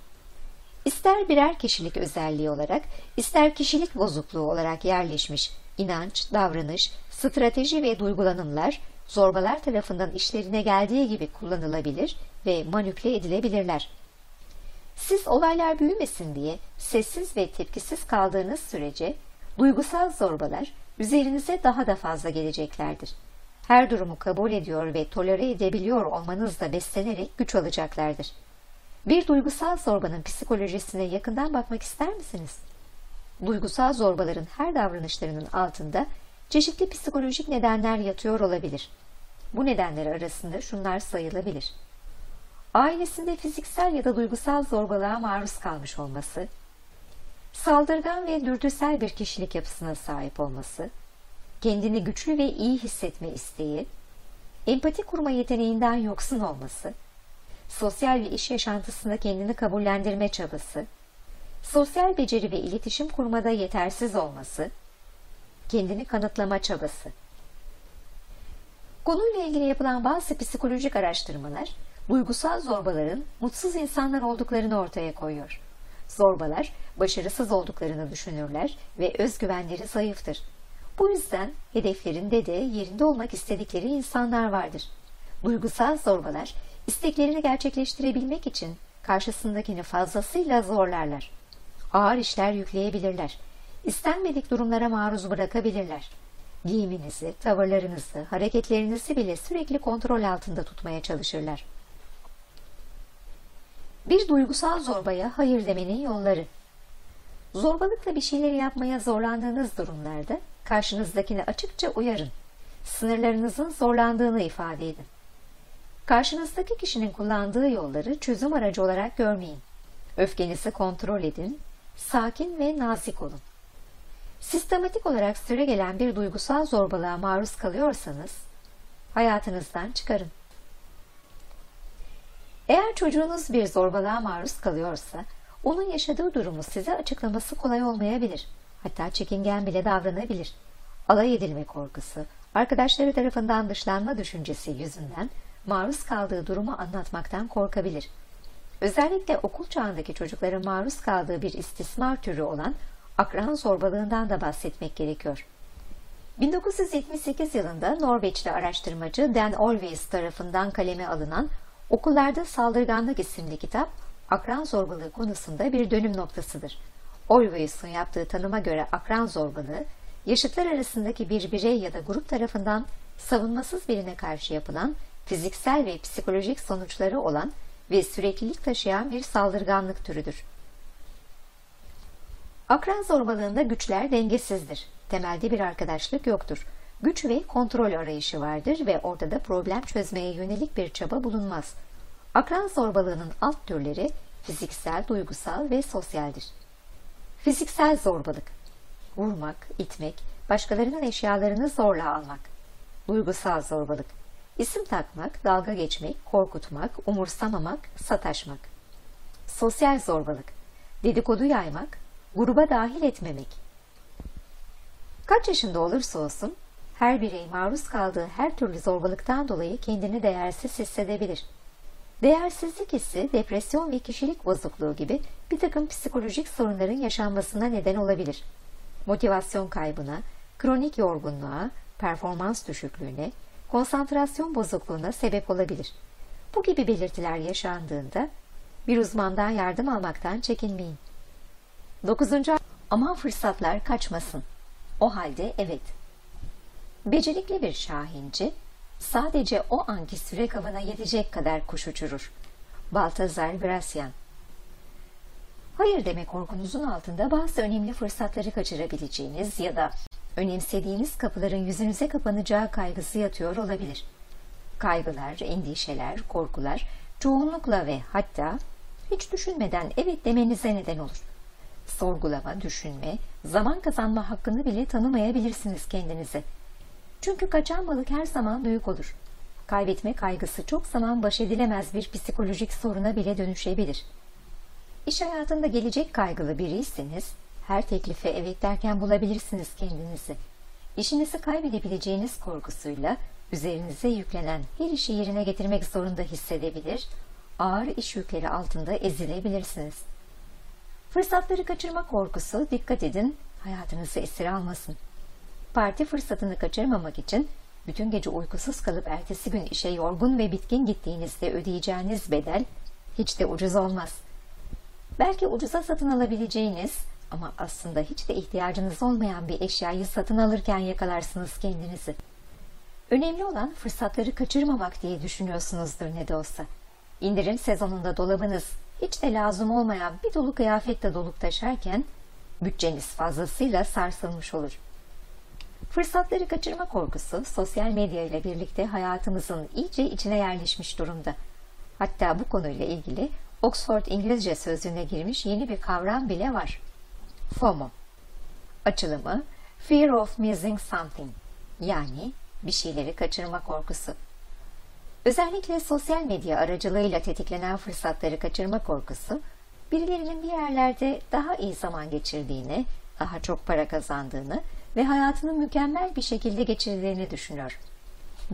İster birer kişilik özelliği olarak, ister kişilik bozukluğu olarak yerleşmiş inanç, davranış, strateji ve duygulanımlar zorbalar tarafından işlerine geldiği gibi kullanılabilir ve manipüle edilebilirler. Siz olaylar büyümesin diye sessiz ve tepkisiz kaldığınız sürece duygusal zorbalar üzerinize daha da fazla geleceklerdir. Her durumu kabul ediyor ve tolere edebiliyor olmanızla beslenerek güç alacaklardır. Bir duygusal zorbanın psikolojisine yakından bakmak ister misiniz? Duygusal zorbaların her davranışlarının altında çeşitli psikolojik nedenler yatıyor olabilir. Bu nedenler arasında şunlar sayılabilir. Ailesinde fiziksel ya da duygusal zorbalığa maruz kalmış olması, saldırgan ve dürtüsel bir kişilik yapısına sahip olması, kendini güçlü ve iyi hissetme isteği, empati kurma yeteneğinden yoksun olması, sosyal ve iş yaşantısında kendini kabullendirme çabası, sosyal beceri ve iletişim kurmada yetersiz olması, kendini kanıtlama çabası. Konuyla ilgili yapılan bazı psikolojik araştırmalar, duygusal zorbaların mutsuz insanlar olduklarını ortaya koyuyor. Zorbalar, başarısız olduklarını düşünürler ve özgüvenleri zayıftır. Bu yüzden hedeflerinde de yerinde olmak istedikleri insanlar vardır. Duygusal zorbalar, isteklerini gerçekleştirebilmek için karşısındakini fazlasıyla zorlarlar. Ağır işler yükleyebilirler. İstenmedik durumlara maruz bırakabilirler. Giyiminizi, tavırlarınızı, hareketlerinizi bile sürekli kontrol altında tutmaya çalışırlar. Bir duygusal zorbaya hayır demenin yolları. Zorbalıkla bir şeyleri yapmaya zorlandığınız durumlarda karşınızdakini açıkça uyarın. Sınırlarınızın zorlandığını ifade edin. Karşınızdaki kişinin kullandığı yolları çözüm aracı olarak görmeyin. Öfkenizi kontrol edin, sakin ve nazik olun. Sistematik olarak süre gelen bir duygusal zorbalığa maruz kalıyorsanız, hayatınızdan çıkarın. Eğer çocuğunuz bir zorbalığa maruz kalıyorsa, onun yaşadığı durumu size açıklaması kolay olmayabilir. Hatta çekingen bile davranabilir. Alay edilme korkusu, arkadaşları tarafından dışlanma düşüncesi yüzünden maruz kaldığı durumu anlatmaktan korkabilir. Özellikle okul çağındaki çocukların maruz kaldığı bir istismar türü olan akran zorbalığından da bahsetmek gerekiyor. 1978 yılında Norveçli araştırmacı Dan Olweis tarafından kaleme alınan Okullarda Saldırganlık isimli kitap, akran zorbalığı konusunda bir dönüm noktasıdır. Olweis'un yaptığı tanıma göre akran zorbalığı, yaşıtlar arasındaki bir birey ya da grup tarafından savunmasız birine karşı yapılan fiziksel ve psikolojik sonuçları olan ve süreklilik taşıyan bir saldırganlık türüdür. Akran zorbalığında güçler dengesizdir. Temelde bir arkadaşlık yoktur. Güç ve kontrol arayışı vardır ve ortada problem çözmeye yönelik bir çaba bulunmaz. Akran zorbalığının alt türleri fiziksel, duygusal ve sosyaldir. Fiziksel zorbalık Vurmak, itmek, başkalarının eşyalarını zorla almak. Duygusal zorbalık İsim takmak, dalga geçmek, korkutmak, umursamamak, sataşmak. Sosyal zorbalık Dedikodu yaymak, gruba dahil etmemek. Kaç yaşında olursa olsun her birey maruz kaldığı her türlü zorbalıktan dolayı kendini değersiz hissedebilir. Değersizlik hissi, depresyon ve kişilik bozukluğu gibi bir takım psikolojik sorunların yaşanmasına neden olabilir. Motivasyon kaybına, kronik yorgunluğa, performans düşüklüğüne, konsantrasyon bozukluğuna sebep olabilir. Bu gibi belirtiler yaşandığında bir uzmandan yardım almaktan çekinmeyin. 9. Aman fırsatlar kaçmasın. O halde evet. Becerikli bir şahinci sadece o anki süre kabına yetecek kadar kuş uçurur. Baltazar Gracian Hayır deme korkunuzun altında bazı önemli fırsatları kaçırabileceğiniz ya da önemsediğiniz kapıların yüzünüze kapanacağı kaygısı yatıyor olabilir. Kaygılar, endişeler, korkular çoğunlukla ve hatta hiç düşünmeden evet demenize neden olur. Sorgulama, düşünme, zaman kazanma hakkını bile tanımayabilirsiniz kendinize. Çünkü kaçan balık her zaman büyük olur. Kaybetme kaygısı çok zaman baş edilemez bir psikolojik soruna bile dönüşebilir. İş hayatında gelecek kaygılı biriyseniz, her teklife evet derken bulabilirsiniz kendinizi. İşinizi kaybedebileceğiniz korkusuyla üzerinize yüklenen her işi yerine getirmek zorunda hissedebilir, ağır iş yükleri altında ezilebilirsiniz. Fırsatları kaçırma korkusu, dikkat edin, hayatınızı esir almasın. Parti fırsatını kaçırmamak için bütün gece uykusuz kalıp ertesi gün işe yorgun ve bitkin gittiğinizde ödeyeceğiniz bedel hiç de ucuz olmaz. Belki ucuza satın alabileceğiniz ama aslında hiç de ihtiyacınız olmayan bir eşyayı satın alırken yakalarsınız kendinizi. Önemli olan fırsatları kaçırmamak diye düşünüyorsunuzdur ne de olsa. İndirim sezonunda dolabınız hiç de lazım olmayan bir dolu kıyafetle dolup taşarken bütçeniz fazlasıyla sarsılmış olur. Fırsatları kaçırma korkusu sosyal medya ile birlikte hayatımızın iyice içine yerleşmiş durumda. Hatta bu konuyla ilgili Oxford İngilizce sözlüğüne girmiş yeni bir kavram bile var. FOMO. Açılımı Fear of Missing Something yani bir şeyleri kaçırma korkusu. Özellikle sosyal medya aracılığıyla tetiklenen fırsatları kaçırma korkusu, birilerinin bir yerlerde daha iyi zaman geçirdiğini, daha çok para kazandığını ve hayatını mükemmel bir şekilde geçirdiğini düşünüyor.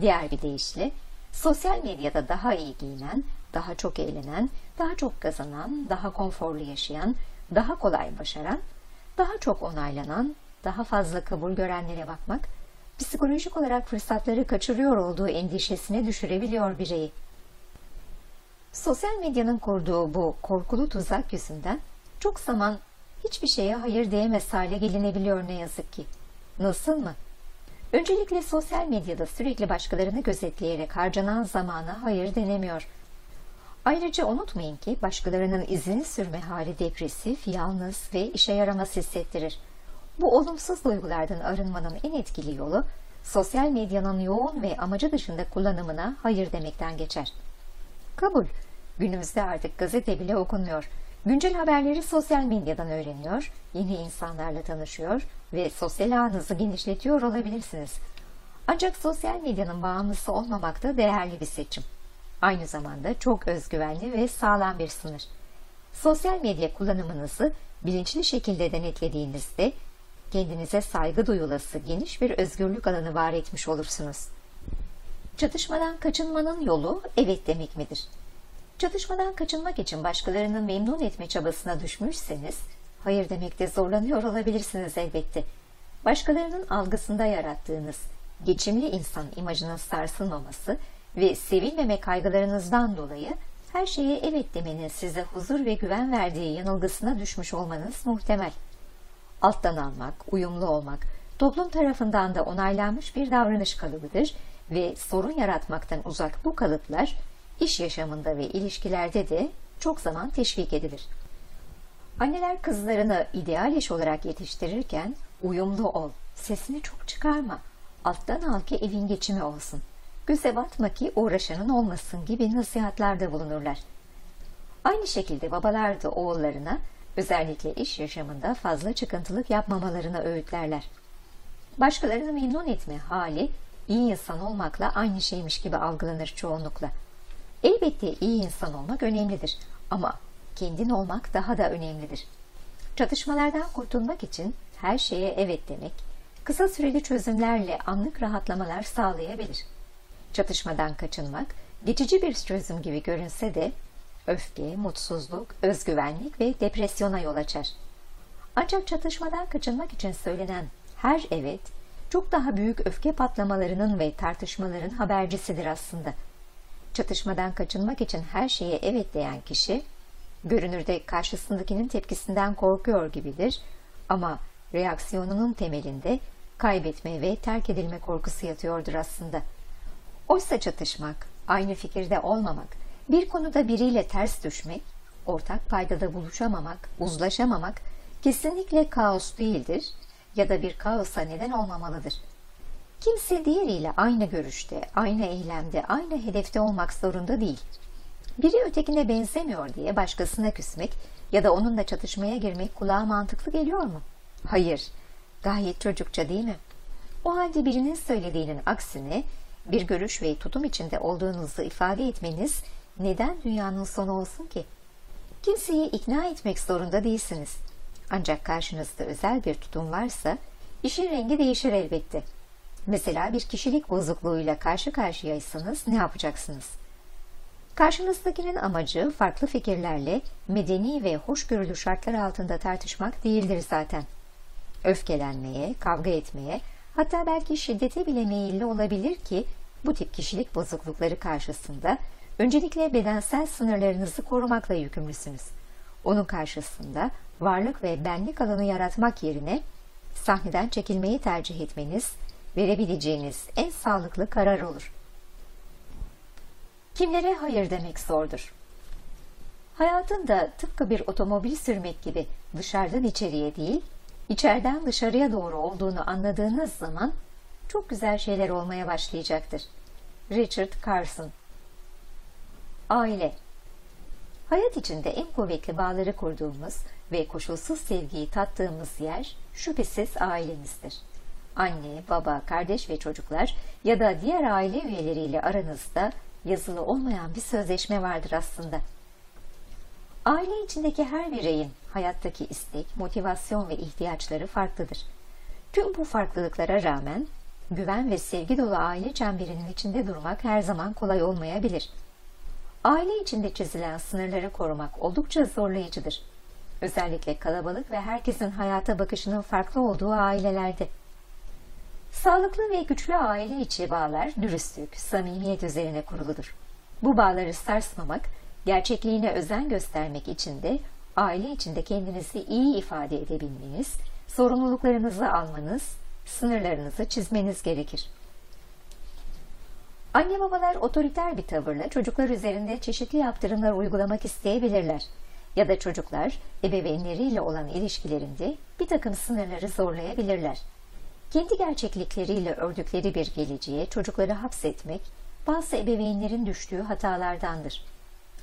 Diğer bir deyişle, sosyal medyada daha iyi giyinen, daha çok eğlenen, daha çok kazanan, daha konforlu yaşayan, daha kolay başaran, daha çok onaylanan, daha fazla kabul görenlere bakmak, psikolojik olarak fırsatları kaçırıyor olduğu endişesine düşürebiliyor bireyi. Sosyal medyanın kurduğu bu korkulu tuzak yüzünden çok zaman hiçbir şeye hayır diyemez hale gelinebiliyor ne yazık ki. Nasıl mı? Öncelikle sosyal medyada sürekli başkalarını gözetleyerek harcanan zamana hayır denemiyor. Ayrıca unutmayın ki başkalarının izini sürme hali depresif, yalnız ve işe yaramaz hissettirir. Bu olumsuz duygulardan arınmanın en etkili yolu sosyal medyanın yoğun ve amacı dışında kullanımına hayır demekten geçer. Kabul. Günümüzde artık gazete bile okunmuyor. Güncel haberleri sosyal medyadan öğreniyor, yeni insanlarla tanışıyor ve sosyal ağınızı genişletiyor olabilirsiniz. Ancak sosyal medyanın bağımlısı olmamak da değerli bir seçim. Aynı zamanda çok özgüvenli ve sağlam bir sınır. Sosyal medya kullanımınızı bilinçli şekilde denetlediğinizde kendinize saygı duyulası geniş bir özgürlük alanı var etmiş olursunuz. Çatışmadan kaçınmanın yolu evet demek midir? Çatışmadan kaçınmak için başkalarını memnun etme çabasına düşmüşseniz, hayır demekte zorlanıyor olabilirsiniz elbette. Başkalarının algısında yarattığınız geçimli insan imajının sarsılmaması ve sevilmeme kaygılarınızdan dolayı her şeye evet demenin size huzur ve güven verdiği yanılgısına düşmüş olmanız muhtemel. Alttan almak, uyumlu olmak, toplum tarafından da onaylanmış bir davranış kalıbıdır ve sorun yaratmaktan uzak bu kalıplar iş yaşamında ve ilişkilerde de çok zaman teşvik edilir. Anneler kızlarını ideal eş olarak yetiştirirken uyumlu ol, sesini çok çıkarma, alttan al ki evin geçimi olsun, göze batma ki uğraşanın olmasın gibi nasihatlerde bulunurlar. Aynı şekilde babalar da oğullarına özellikle iş yaşamında fazla çıkıntılık yapmamalarına öğütlerler. Başkalarını memnun etme hali iyi insan olmakla aynı şeymiş gibi algılanır çoğunlukla. Elbette iyi insan olmak önemlidir ama kendin olmak daha da önemlidir. Çatışmalardan kurtulmak için her şeye evet demek, kısa süreli çözümlerle anlık rahatlamalar sağlayabilir. Çatışmadan kaçınmak, geçici bir çözüm gibi görünse de öfke, mutsuzluk, özgüvenlik ve depresyona yol açar. Ancak çatışmadan kaçınmak için söylenen her evet, çok daha büyük öfke patlamalarının ve tartışmaların habercisidir aslında. Çatışmadan kaçınmak için her şeye evet diyen kişi, görünürde karşısındakinin tepkisinden korkuyor gibidir ama reaksiyonunun temelinde kaybetme ve terk edilme korkusu yatıyordur aslında. Oysa çatışmak, aynı fikirde olmamak, bir konuda biriyle ters düşmek, ortak paydada buluşamamak, uzlaşamamak kesinlikle kaos değildir ya da bir kaosa neden olmamalıdır. Kimse diğeriyle aynı görüşte, aynı eylemde, aynı hedefte olmak zorunda değil. Biri ötekine benzemiyor diye başkasına küsmek ya da onunla çatışmaya girmek kulağa mantıklı geliyor mu? Hayır, gayet çocukça değil mi? O halde birinin söylediğinin aksine bir görüş ve tutum içinde olduğunuzu ifade etmeniz neden dünyanın sonu olsun ki? Kimseyi ikna etmek zorunda değilsiniz. Ancak karşınızda özel bir tutum varsa işin rengi değişir elbette. Mesela bir kişilik bozukluğuyla karşı karşıyaysanız ne yapacaksınız? Karşınızdakinin amacı farklı fikirlerle medeni ve hoşgörülü şartlar altında tartışmak değildir zaten. Öfkelenmeye, kavga etmeye, hatta belki şiddete bile meyilli olabilir ki bu tip kişilik bozuklukları karşısında öncelikle bedensel sınırlarınızı korumakla yükümlüsünüz. Onun karşısında varlık ve benlik alanı yaratmak yerine sahneden çekilmeyi tercih etmeniz verebileceğiniz en sağlıklı karar olur. Kimlere hayır demek zordur. Hayatında tıpkı bir otomobil sürmek gibi dışarıdan içeriye değil, içeriden dışarıya doğru olduğunu anladığınız zaman çok güzel şeyler olmaya başlayacaktır. Richard Carson Aile Hayat içinde en kuvvetli bağları kurduğumuz ve koşulsuz sevgiyi tattığımız yer şüphesiz ailemizdir. Anne, baba, kardeş ve çocuklar ya da diğer aile üyeleriyle aranızda yazılı olmayan bir sözleşme vardır aslında. Aile içindeki her bireyin hayattaki istek, motivasyon ve ihtiyaçları farklıdır. Tüm bu farklılıklara rağmen güven ve sevgi dolu aile çemberinin içinde durmak her zaman kolay olmayabilir. Aile içinde çizilen sınırları korumak oldukça zorlayıcıdır. Özellikle kalabalık ve herkesin hayata bakışının farklı olduğu ailelerde. Sağlıklı ve güçlü aile içi bağlar dürüstlük, samimiyet üzerine kuruludur. Bu bağları sarsmamak, gerçekliğine özen göstermek için de aile içinde kendinizi iyi ifade edebilmeniz, sorumluluklarınızı almanız, sınırlarınızı çizmeniz gerekir. Anne babalar otoriter bir tavırla çocuklar üzerinde çeşitli yaptırımlar uygulamak isteyebilirler. Ya da çocuklar ebeveynleriyle olan ilişkilerinde bir takım sınırları zorlayabilirler. Kendi gerçeklikleriyle ördükleri bir geleceğe çocukları hapsetmek bazı ebeveynlerin düştüğü hatalardandır.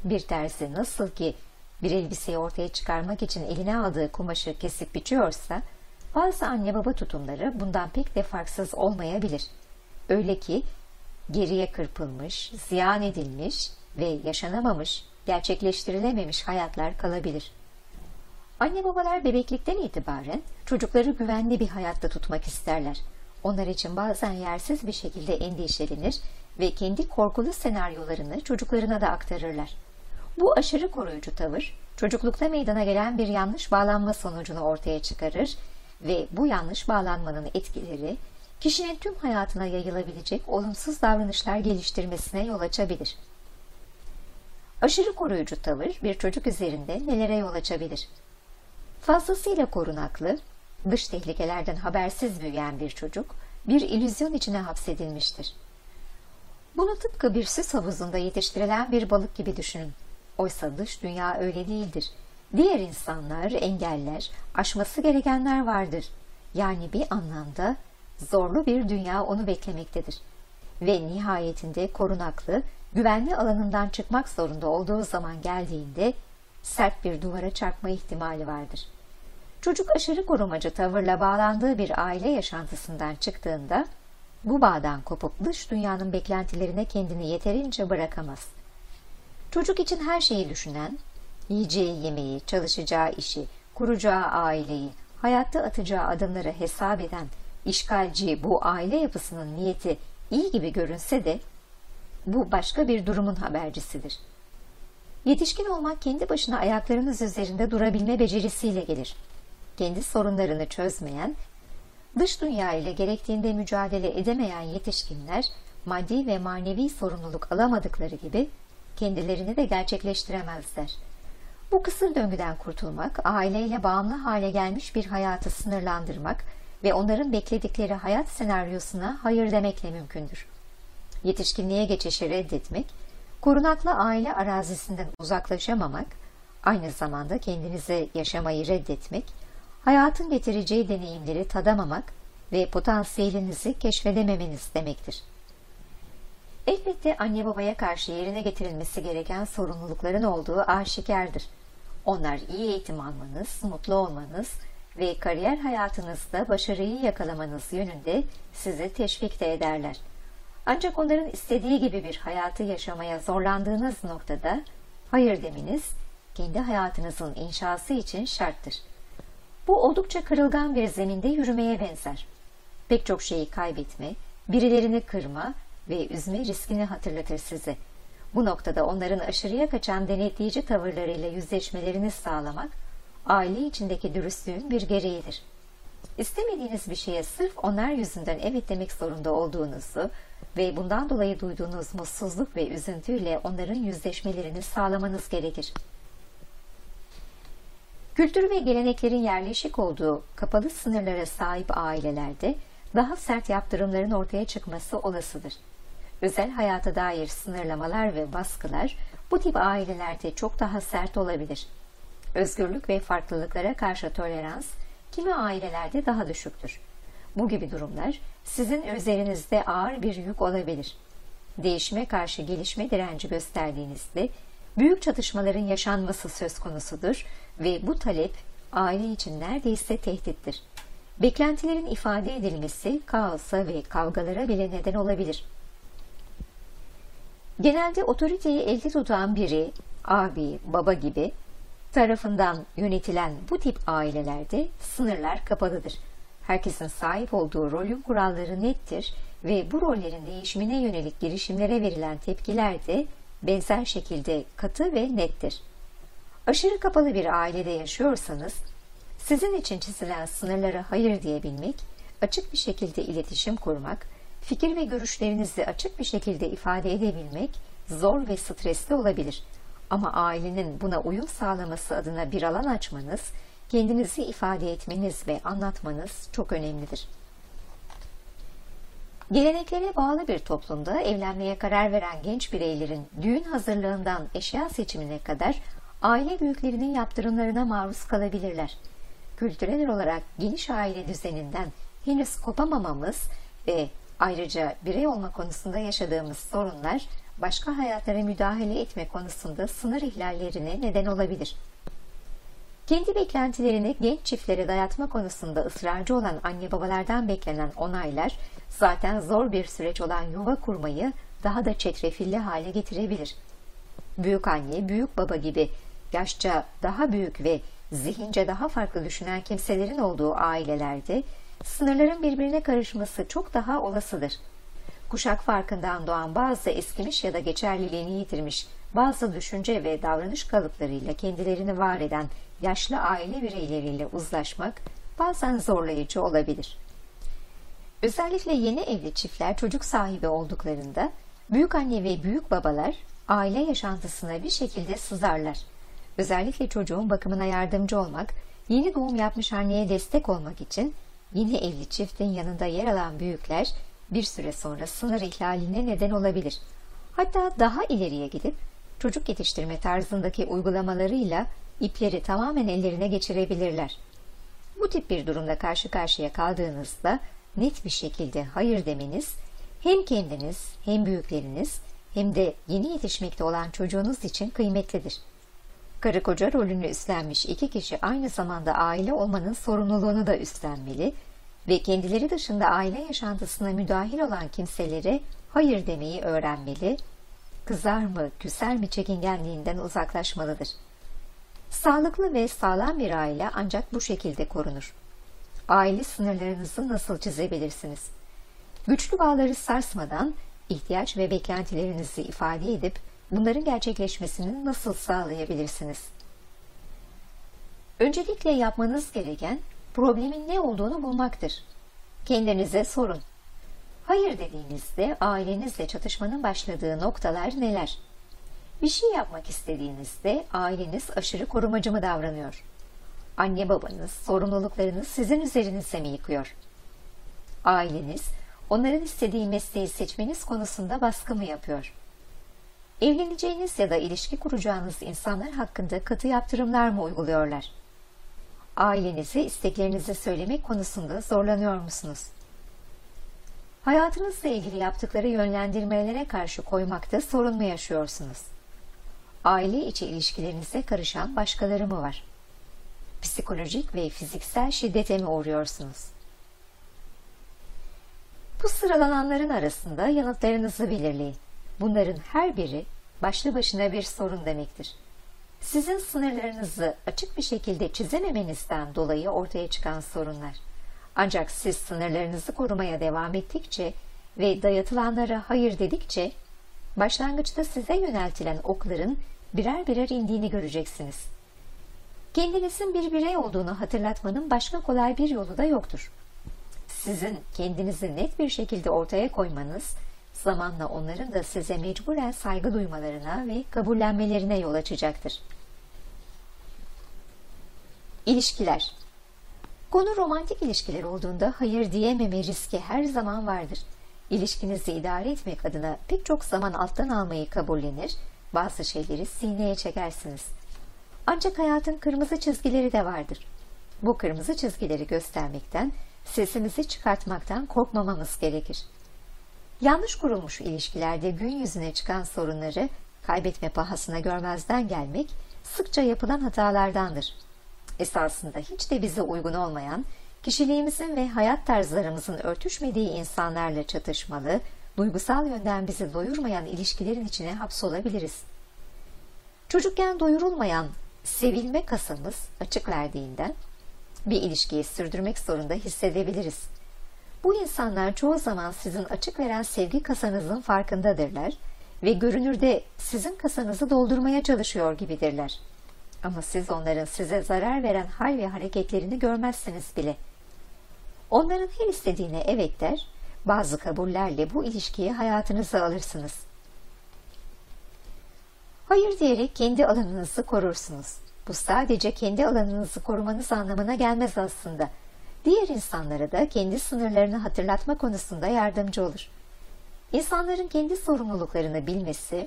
Bir terzi nasıl ki bir elbiseyi ortaya çıkarmak için eline aldığı kumaşı kesip biçiyorsa, bazı anne baba tutumları bundan pek de farksız olmayabilir. Öyle ki geriye kırpılmış, ziyan edilmiş ve yaşanamamış, gerçekleştirilememiş hayatlar kalabilir. Anne babalar bebeklikten itibaren çocukları güvenli bir hayatta tutmak isterler. Onlar için bazen yersiz bir şekilde endişelenir ve kendi korkulu senaryolarını çocuklarına da aktarırlar. Bu aşırı koruyucu tavır, çocuklukta meydana gelen bir yanlış bağlanma sonucunu ortaya çıkarır ve bu yanlış bağlanmanın etkileri kişinin tüm hayatına yayılabilecek olumsuz davranışlar geliştirmesine yol açabilir. Aşırı koruyucu tavır bir çocuk üzerinde nelere yol açabilir? Fazlasıyla korunaklı, dış tehlikelerden habersiz büyüyen bir çocuk bir ilüzyon içine hapsedilmiştir. Bunu tıpkı bir süs havuzunda yetiştirilen bir balık gibi düşünün. Oysa dış dünya öyle değildir. Diğer insanlar, engeller, aşması gerekenler vardır. Yani bir anlamda zorlu bir dünya onu beklemektedir. Ve nihayetinde korunaklı, güvenli alanından çıkmak zorunda olduğu zaman geldiğinde sert bir duvara çarpma ihtimali vardır. Çocuk aşırı korumacı tavırla bağlandığı bir aile yaşantısından çıktığında bu bağdan kopup dış dünyanın beklentilerine kendini yeterince bırakamaz. Çocuk için her şeyi düşünen, yiyeceği yemeği, çalışacağı işi, kuracağı aileyi, hayatta atacağı adımları hesap eden, işgalci bu aile yapısının niyeti iyi gibi görünse de bu başka bir durumun habercisidir. Yetişkin olmak kendi başına ayaklarınız üzerinde durabilme becerisiyle gelir. Kendi sorunlarını çözmeyen, dış dünya ile gerektiğinde mücadele edemeyen yetişkinler maddi ve manevi sorumluluk alamadıkları gibi kendilerini de gerçekleştiremezler. Bu kısır döngüden kurtulmak, aileyle bağımlı hale gelmiş bir hayatı sınırlandırmak ve onların bekledikleri hayat senaryosuna hayır demekle mümkündür. Yetişkinliğe geçişi reddetmek, korunaklı aile arazisinden uzaklaşamamak, aynı zamanda kendinize yaşamayı reddetmek, hayatın getireceği deneyimleri tadamamak ve potansiyelinizi keşfedememeniz demektir. Elbette anne babaya karşı yerine getirilmesi gereken sorumlulukların olduğu aşikardır. Onlar iyi eğitim almanız, mutlu olmanız ve kariyer hayatınızda başarıyı yakalamanız yönünde sizi teşvik de ederler. Ancak onların istediği gibi bir hayatı yaşamaya zorlandığınız noktada hayır demeniz kendi hayatınızın inşası için şarttır. Bu oldukça kırılgan bir zeminde yürümeye benzer. Pek çok şeyi kaybetme, birilerini kırma ve üzme riskini hatırlatır size. Bu noktada onların aşırıya kaçan denetleyici tavırlarıyla yüzleşmelerini sağlamak, aile içindeki dürüstlüğün bir gereğidir. İstemediğiniz bir şeye sırf onlar yüzünden evet demek zorunda olduğunuzu ve bundan dolayı duyduğunuz mutsuzluk ve üzüntüyle onların yüzleşmelerini sağlamanız gerekir. Kültür ve geleneklerin yerleşik olduğu kapalı sınırlara sahip ailelerde daha sert yaptırımların ortaya çıkması olasıdır. Özel hayata dair sınırlamalar ve baskılar bu tip ailelerde çok daha sert olabilir. Özgürlük ve farklılıklara karşı tolerans kimi ailelerde daha düşüktür. Bu gibi durumlar sizin üzerinizde ağır bir yük olabilir. Değişime karşı gelişme direnci gösterdiğinizde büyük çatışmaların yaşanması söz konusudur ve bu talep aile için neredeyse tehdittir. Beklentilerin ifade edilmesi kaosa ve kavgalara bile neden olabilir. Genelde otoriteyi elde tutan biri, abi, baba gibi tarafından yönetilen bu tip ailelerde sınırlar kapalıdır. Herkesin sahip olduğu rolün kuralları nettir ve bu rollerin değişimine yönelik girişimlere verilen tepkiler de benzer şekilde katı ve nettir. Aşırı kapalı bir ailede yaşıyorsanız, sizin için çizilen sınırlara hayır diyebilmek, açık bir şekilde iletişim kurmak, fikir ve görüşlerinizi açık bir şekilde ifade edebilmek zor ve stresli olabilir. Ama ailenin buna uyum sağlaması adına bir alan açmanız, kendinizi ifade etmeniz ve anlatmanız çok önemlidir. Geleneklere bağlı bir toplumda evlenmeye karar veren genç bireylerin düğün hazırlığından eşya seçimine kadar aile büyüklerinin yaptırımlarına maruz kalabilirler. Kültürel olarak geniş aile düzeninden henüz kopamamamız ve ayrıca birey olma konusunda yaşadığımız sorunlar başka hayatlara müdahale etme konusunda sınır ihlallerine neden olabilir. Kendi beklentilerini genç çiftlere dayatma konusunda ısrarcı olan anne babalardan beklenen onaylar zaten zor bir süreç olan yuva kurmayı daha da çetrefilli hale getirebilir. Büyük anne, büyük baba gibi yaşça daha büyük ve zihince daha farklı düşünen kimselerin olduğu ailelerde sınırların birbirine karışması çok daha olasıdır. Kuşak farkından doğan bazı eskimiş ya da geçerliliğini yitirmiş bazı düşünce ve davranış kalıplarıyla kendilerini var eden yaşlı aile bireyleriyle uzlaşmak bazen zorlayıcı olabilir. Özellikle yeni evli çiftler çocuk sahibi olduklarında büyük anne ve büyük babalar aile yaşantısına bir şekilde sızarlar. Özellikle çocuğun bakımına yardımcı olmak, yeni doğum yapmış anneye destek olmak için yeni evli çiftin yanında yer alan büyükler bir süre sonra sınır ihlaline neden olabilir. Hatta daha ileriye gidip çocuk yetiştirme tarzındaki uygulamalarıyla ipleri tamamen ellerine geçirebilirler. Bu tip bir durumda karşı karşıya kaldığınızda net bir şekilde hayır demeniz hem kendiniz hem büyükleriniz hem de yeni yetişmekte olan çocuğunuz için kıymetlidir. Karı koca rolünü üstlenmiş iki kişi aynı zamanda aile olmanın sorumluluğunu da üstlenmeli ve kendileri dışında aile yaşantısına müdahil olan kimselere hayır demeyi öğrenmeli, kızar mı, küser mi çekingenliğinden uzaklaşmalıdır. Sağlıklı ve sağlam bir aile ancak bu şekilde korunur. Aile sınırlarınızı nasıl çizebilirsiniz? Güçlü bağları sarsmadan ihtiyaç ve beklentilerinizi ifade edip bunların gerçekleşmesini nasıl sağlayabilirsiniz? Öncelikle yapmanız gereken problemin ne olduğunu bulmaktır. Kendinize sorun. Hayır dediğinizde ailenizle çatışmanın başladığı noktalar neler? Bir şey yapmak istediğinizde aileniz aşırı korumacı mı davranıyor? Anne babanız sorumluluklarını sizin üzerinize mi yıkıyor? Aileniz onların istediği mesleği seçmeniz konusunda baskı mı yapıyor? Evleneceğiniz ya da ilişki kuracağınız insanlar hakkında katı yaptırımlar mı uyguluyorlar? Ailenize isteklerinizi söylemek konusunda zorlanıyor musunuz? Hayatınızla ilgili yaptıkları yönlendirmelere karşı koymakta sorun mu yaşıyorsunuz? Aile içi ilişkilerinize karışan başkaları mı var? Psikolojik ve fiziksel şiddete mi uğruyorsunuz? Bu sıralananların arasında yanıtlarınızı belirleyin. Bunların her biri başlı başına bir sorun demektir. Sizin sınırlarınızı açık bir şekilde çizememenizden dolayı ortaya çıkan sorunlar. Ancak siz sınırlarınızı korumaya devam ettikçe ve dayatılanlara hayır dedikçe, başlangıçta size yöneltilen okların birer birer indiğini göreceksiniz. Kendinizin bir birey olduğunu hatırlatmanın başka kolay bir yolu da yoktur. Sizin kendinizi net bir şekilde ortaya koymanız, zamanla onların da size mecburen saygı duymalarına ve kabullenmelerine yol açacaktır. İlişkiler Konu romantik ilişkiler olduğunda hayır diyememe riski her zaman vardır. İlişkinizi idare etmek adına pek çok zaman alttan almayı kabullenir, bazı şeyleri sineye çekersiniz. Ancak hayatın kırmızı çizgileri de vardır. Bu kırmızı çizgileri göstermekten, sesimizi çıkartmaktan korkmamamız gerekir. Yanlış kurulmuş ilişkilerde gün yüzüne çıkan sorunları kaybetme pahasına görmezden gelmek sıkça yapılan hatalardandır. Esasında hiç de bize uygun olmayan, kişiliğimizin ve hayat tarzlarımızın örtüşmediği insanlarla çatışmalı, duygusal yönden bizi doyurmayan ilişkilerin içine hapsolabiliriz. Çocukken doyurulmayan sevilme kasamız açık verdiğinden bir ilişkiyi sürdürmek zorunda hissedebiliriz. Bu insanlar çoğu zaman sizin açık veren sevgi kasanızın farkındadırlar ve görünürde sizin kasanızı doldurmaya çalışıyor gibidirler. Ama siz onların size zarar veren hal ve hareketlerini görmezsiniz bile. Onların her istediğine evet der, bazı kabullerle bu ilişkiyi hayatınıza alırsınız. Hayır diyerek kendi alanınızı korursunuz. Bu sadece kendi alanınızı korumanız anlamına gelmez aslında. Diğer insanlara da kendi sınırlarını hatırlatma konusunda yardımcı olur. İnsanların kendi sorumluluklarını bilmesi,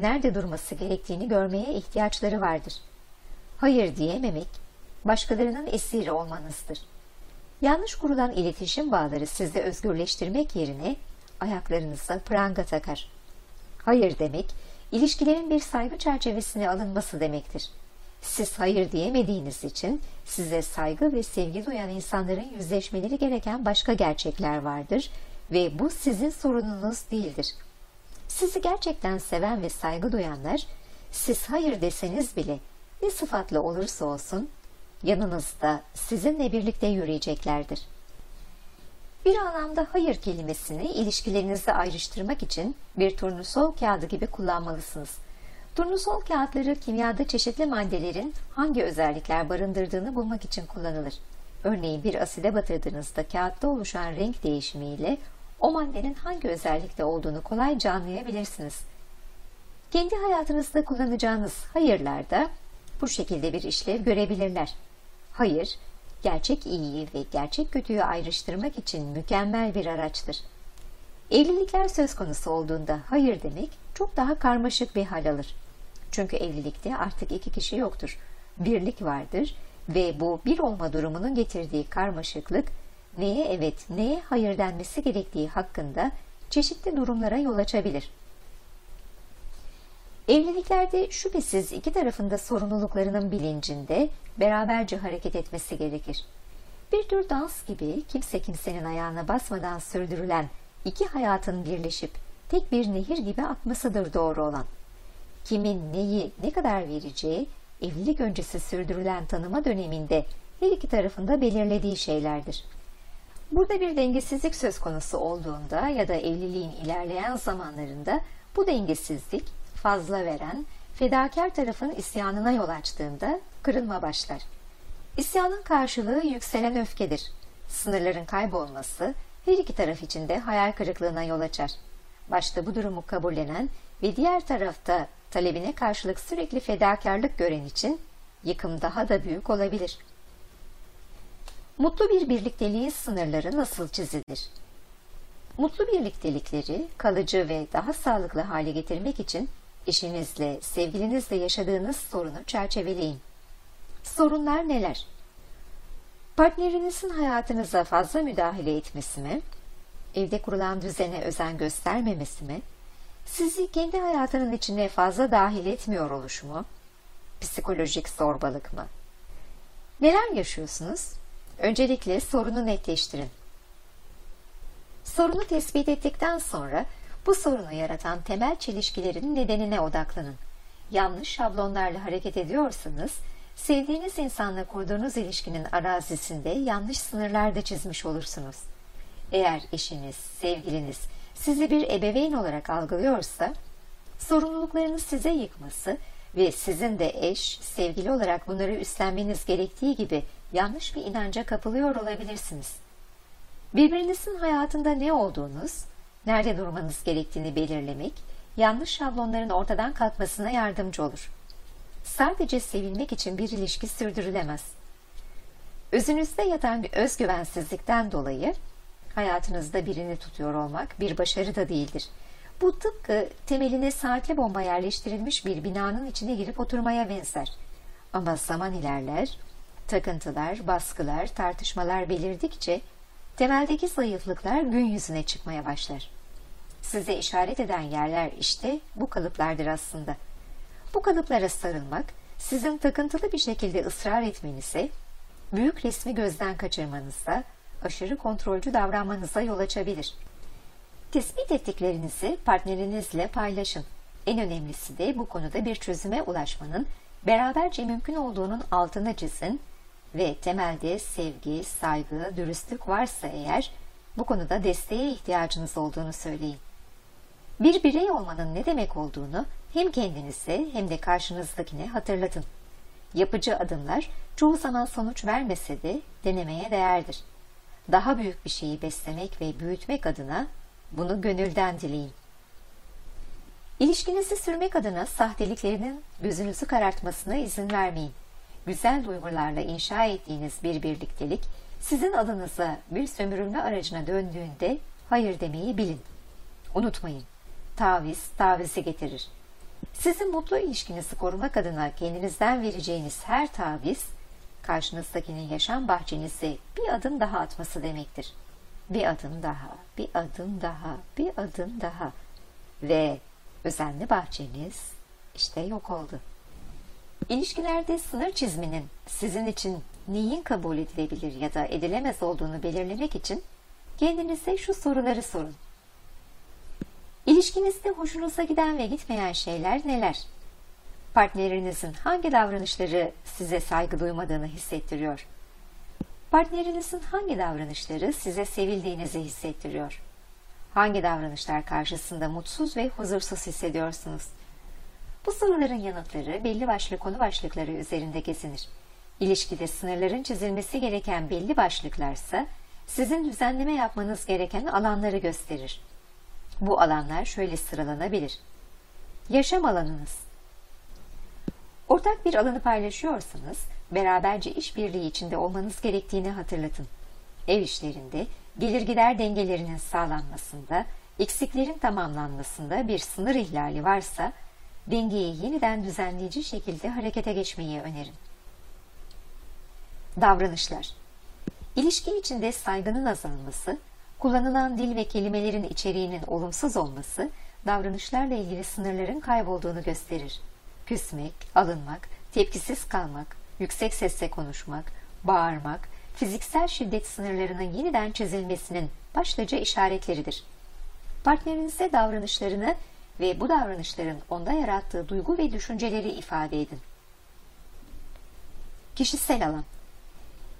nerede durması gerektiğini görmeye ihtiyaçları vardır. Hayır diyememek, başkalarının esiri olmanızdır. Yanlış kurulan iletişim bağları sizi özgürleştirmek yerine ayaklarınıza pranga takar. Hayır demek, ilişkilerin bir saygı çerçevesine alınması demektir. Siz hayır diyemediğiniz için size saygı ve sevgi duyan insanların yüzleşmeleri gereken başka gerçekler vardır ve bu sizin sorununuz değildir. Sizi gerçekten seven ve saygı duyanlar, siz hayır deseniz bile ne sıfatla olursa olsun yanınızda sizinle birlikte yürüyeceklerdir. Bir anlamda hayır kelimesini ilişkilerinizi ayrıştırmak için bir turnusol kağıdı gibi kullanmalısınız. Turnusol kağıtları kimyada çeşitli maddelerin hangi özellikler barındırdığını bulmak için kullanılır. Örneğin bir aside batırdığınızda kağıtta oluşan renk değişimiyle o maddenin hangi özellikte olduğunu kolayca anlayabilirsiniz. Kendi hayatınızda kullanacağınız hayırlarda bu şekilde bir işlev görebilirler. Hayır, gerçek iyiyi ve gerçek kötüyü ayrıştırmak için mükemmel bir araçtır. Evlilikler söz konusu olduğunda hayır demek çok daha karmaşık bir hal alır. Çünkü evlilikte artık iki kişi yoktur. Birlik vardır ve bu bir olma durumunun getirdiği karmaşıklık neye evet neye hayır denmesi gerektiği hakkında çeşitli durumlara yol açabilir. Evliliklerde şüphesiz iki tarafında sorumluluklarının bilincinde beraberce hareket etmesi gerekir. Bir tür dans gibi kimse kimsenin ayağına basmadan sürdürülen iki hayatın birleşip tek bir nehir gibi akmasıdır doğru olan. Kimin neyi ne kadar vereceği evlilik öncesi sürdürülen tanıma döneminde her iki tarafında belirlediği şeylerdir. Burada bir dengesizlik söz konusu olduğunda ya da evliliğin ilerleyen zamanlarında bu dengesizlik fazla veren, fedakar tarafın isyanına yol açtığında kırılma başlar. İsyanın karşılığı yükselen öfkedir. Sınırların kaybolması her iki taraf için de hayal kırıklığına yol açar. Başta bu durumu kabullenen ve diğer tarafta talebine karşılık sürekli fedakarlık gören için yıkım daha da büyük olabilir. Mutlu bir birlikteliğin sınırları nasıl çizilir? Mutlu birliktelikleri kalıcı ve daha sağlıklı hale getirmek için eşinizle, sevgilinizle yaşadığınız sorunu çerçeveleyin. Sorunlar neler? Partnerinizin hayatınıza fazla müdahale etmesi mi? Evde kurulan düzene özen göstermemesi mi? Sizi kendi hayatının içine fazla dahil etmiyor oluşu mu? Psikolojik zorbalık mı? Neler yaşıyorsunuz? Öncelikle sorunu netleştirin. Sorunu tespit ettikten sonra bu sorunu yaratan temel çelişkilerin nedenine odaklanın. Yanlış şablonlarla hareket ediyorsanız, sevdiğiniz insanla kurduğunuz ilişkinin arazisinde yanlış sınırlar da çizmiş olursunuz. Eğer eşiniz, sevgiliniz sizi bir ebeveyn olarak algılıyorsa, sorumluluklarını size yıkması ve sizin de eş, sevgili olarak bunları üstlenmeniz gerektiği gibi yanlış bir inanca kapılıyor olabilirsiniz. Birbirinizin hayatında ne olduğunuz, nerede durmanız gerektiğini belirlemek, yanlış şablonların ortadan kalkmasına yardımcı olur. Sadece sevilmek için bir ilişki sürdürülemez. Özünüzde yatan bir özgüvensizlikten dolayı hayatınızda birini tutuyor olmak bir başarı da değildir. Bu tıpkı temeline saatli bomba yerleştirilmiş bir binanın içine girip oturmaya benzer. Ama zaman ilerler, takıntılar, baskılar, tartışmalar belirdikçe temeldeki zayıflıklar gün yüzüne çıkmaya başlar. Size işaret eden yerler işte bu kalıplardır aslında. Bu kalıplara sarılmak, sizin takıntılı bir şekilde ısrar etmenize, büyük resmi gözden kaçırmanıza, aşırı kontrolcü davranmanıza yol açabilir. Tespit ettiklerinizi partnerinizle paylaşın. En önemlisi de bu konuda bir çözüme ulaşmanın beraberce mümkün olduğunun altını çizin ve temelde sevgi, saygı, dürüstlük varsa eğer bu konuda desteğe ihtiyacınız olduğunu söyleyin. Bir birey olmanın ne demek olduğunu hem kendinize hem de karşınızdakine hatırlatın. Yapıcı adımlar çoğu zaman sonuç vermese de denemeye değerdir. Daha büyük bir şeyi beslemek ve büyütmek adına bunu gönülden dileyin. İlişkinizi sürmek adına sahteliklerinin gözünüzü karartmasına izin vermeyin. Güzel duygularla inşa ettiğiniz bir birliktelik sizin adınıza bir sömürülme aracına döndüğünde hayır demeyi bilin. Unutmayın, taviz tavizi getirir. Sizin mutlu ilişkinizi korumak adına kendinizden vereceğiniz her taviz, karşınızdakinin yaşam bahçenize bir adım daha atması demektir. Bir adım daha, bir adım daha, bir adım daha ve özenli bahçeniz işte yok oldu. İlişkilerde sınır çizmenin sizin için neyin kabul edilebilir ya da edilemez olduğunu belirlemek için kendinize şu soruları sorun. İlişkinizde hoşunuza giden ve gitmeyen şeyler neler? Partnerinizin hangi davranışları size saygı duymadığını hissettiriyor? Partnerinizin hangi davranışları size sevildiğinizi hissettiriyor? Hangi davranışlar karşısında mutsuz ve huzursuz hissediyorsunuz? Bu soruların yanıtları belli başlı konu başlıkları üzerinde gezinir. İlişkide sınırların çizilmesi gereken belli başlıklarsa sizin düzenleme yapmanız gereken alanları gösterir. Bu alanlar şöyle sıralanabilir. Yaşam alanınız. Ortak bir alanı paylaşıyorsanız, beraberce işbirliği içinde olmanız gerektiğini hatırlatın. Ev işlerinde gelir gider dengelerinin sağlanmasında, eksiklerin tamamlanmasında bir sınır ihlali varsa, dengeyi yeniden düzenleyici şekilde harekete geçmeyi önerin. Davranışlar İlişki içinde saygının azalması, kullanılan dil ve kelimelerin içeriğinin olumsuz olması, davranışlarla ilgili sınırların kaybolduğunu gösterir. Küsmek, alınmak, tepkisiz kalmak, yüksek sesle konuşmak, bağırmak, fiziksel şiddet sınırlarının yeniden çizilmesinin başlıca işaretleridir. Partnerinize davranışlarını ve bu davranışların onda yarattığı duygu ve düşünceleri ifade edin. Kişisel alan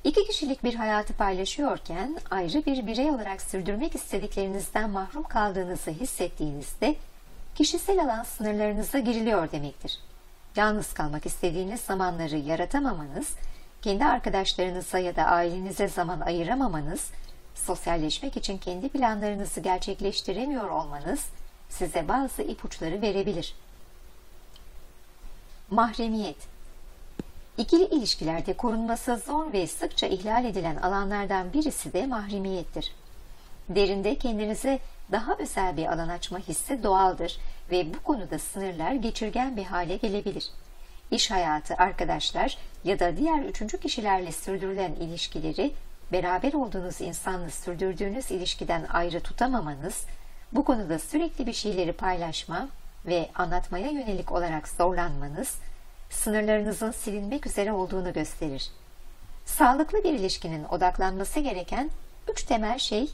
İki kişilik bir hayatı paylaşıyorken ayrı bir birey olarak sürdürmek istediklerinizden mahrum kaldığınızı hissettiğinizde kişisel alan sınırlarınıza giriliyor demektir. Yalnız kalmak istediğiniz zamanları yaratamamanız, kendi arkadaşlarınıza ya da ailenize zaman ayıramamanız, sosyalleşmek için kendi planlarınızı gerçekleştiremiyor olmanız size bazı ipuçları verebilir. Mahremiyet İkili ilişkilerde korunması zor ve sıkça ihlal edilen alanlardan birisi de mahremiyettir. Derinde kendinize daha özel bir alan açma hissi doğaldır ve bu konuda sınırlar geçirgen bir hale gelebilir. İş hayatı, arkadaşlar ya da diğer üçüncü kişilerle sürdürülen ilişkileri beraber olduğunuz insanla sürdürdüğünüz ilişkiden ayrı tutamamanız, bu konuda sürekli bir şeyleri paylaşma ve anlatmaya yönelik olarak zorlanmanız, sınırlarınızın silinmek üzere olduğunu gösterir. Sağlıklı bir ilişkinin odaklanması gereken üç temel şey,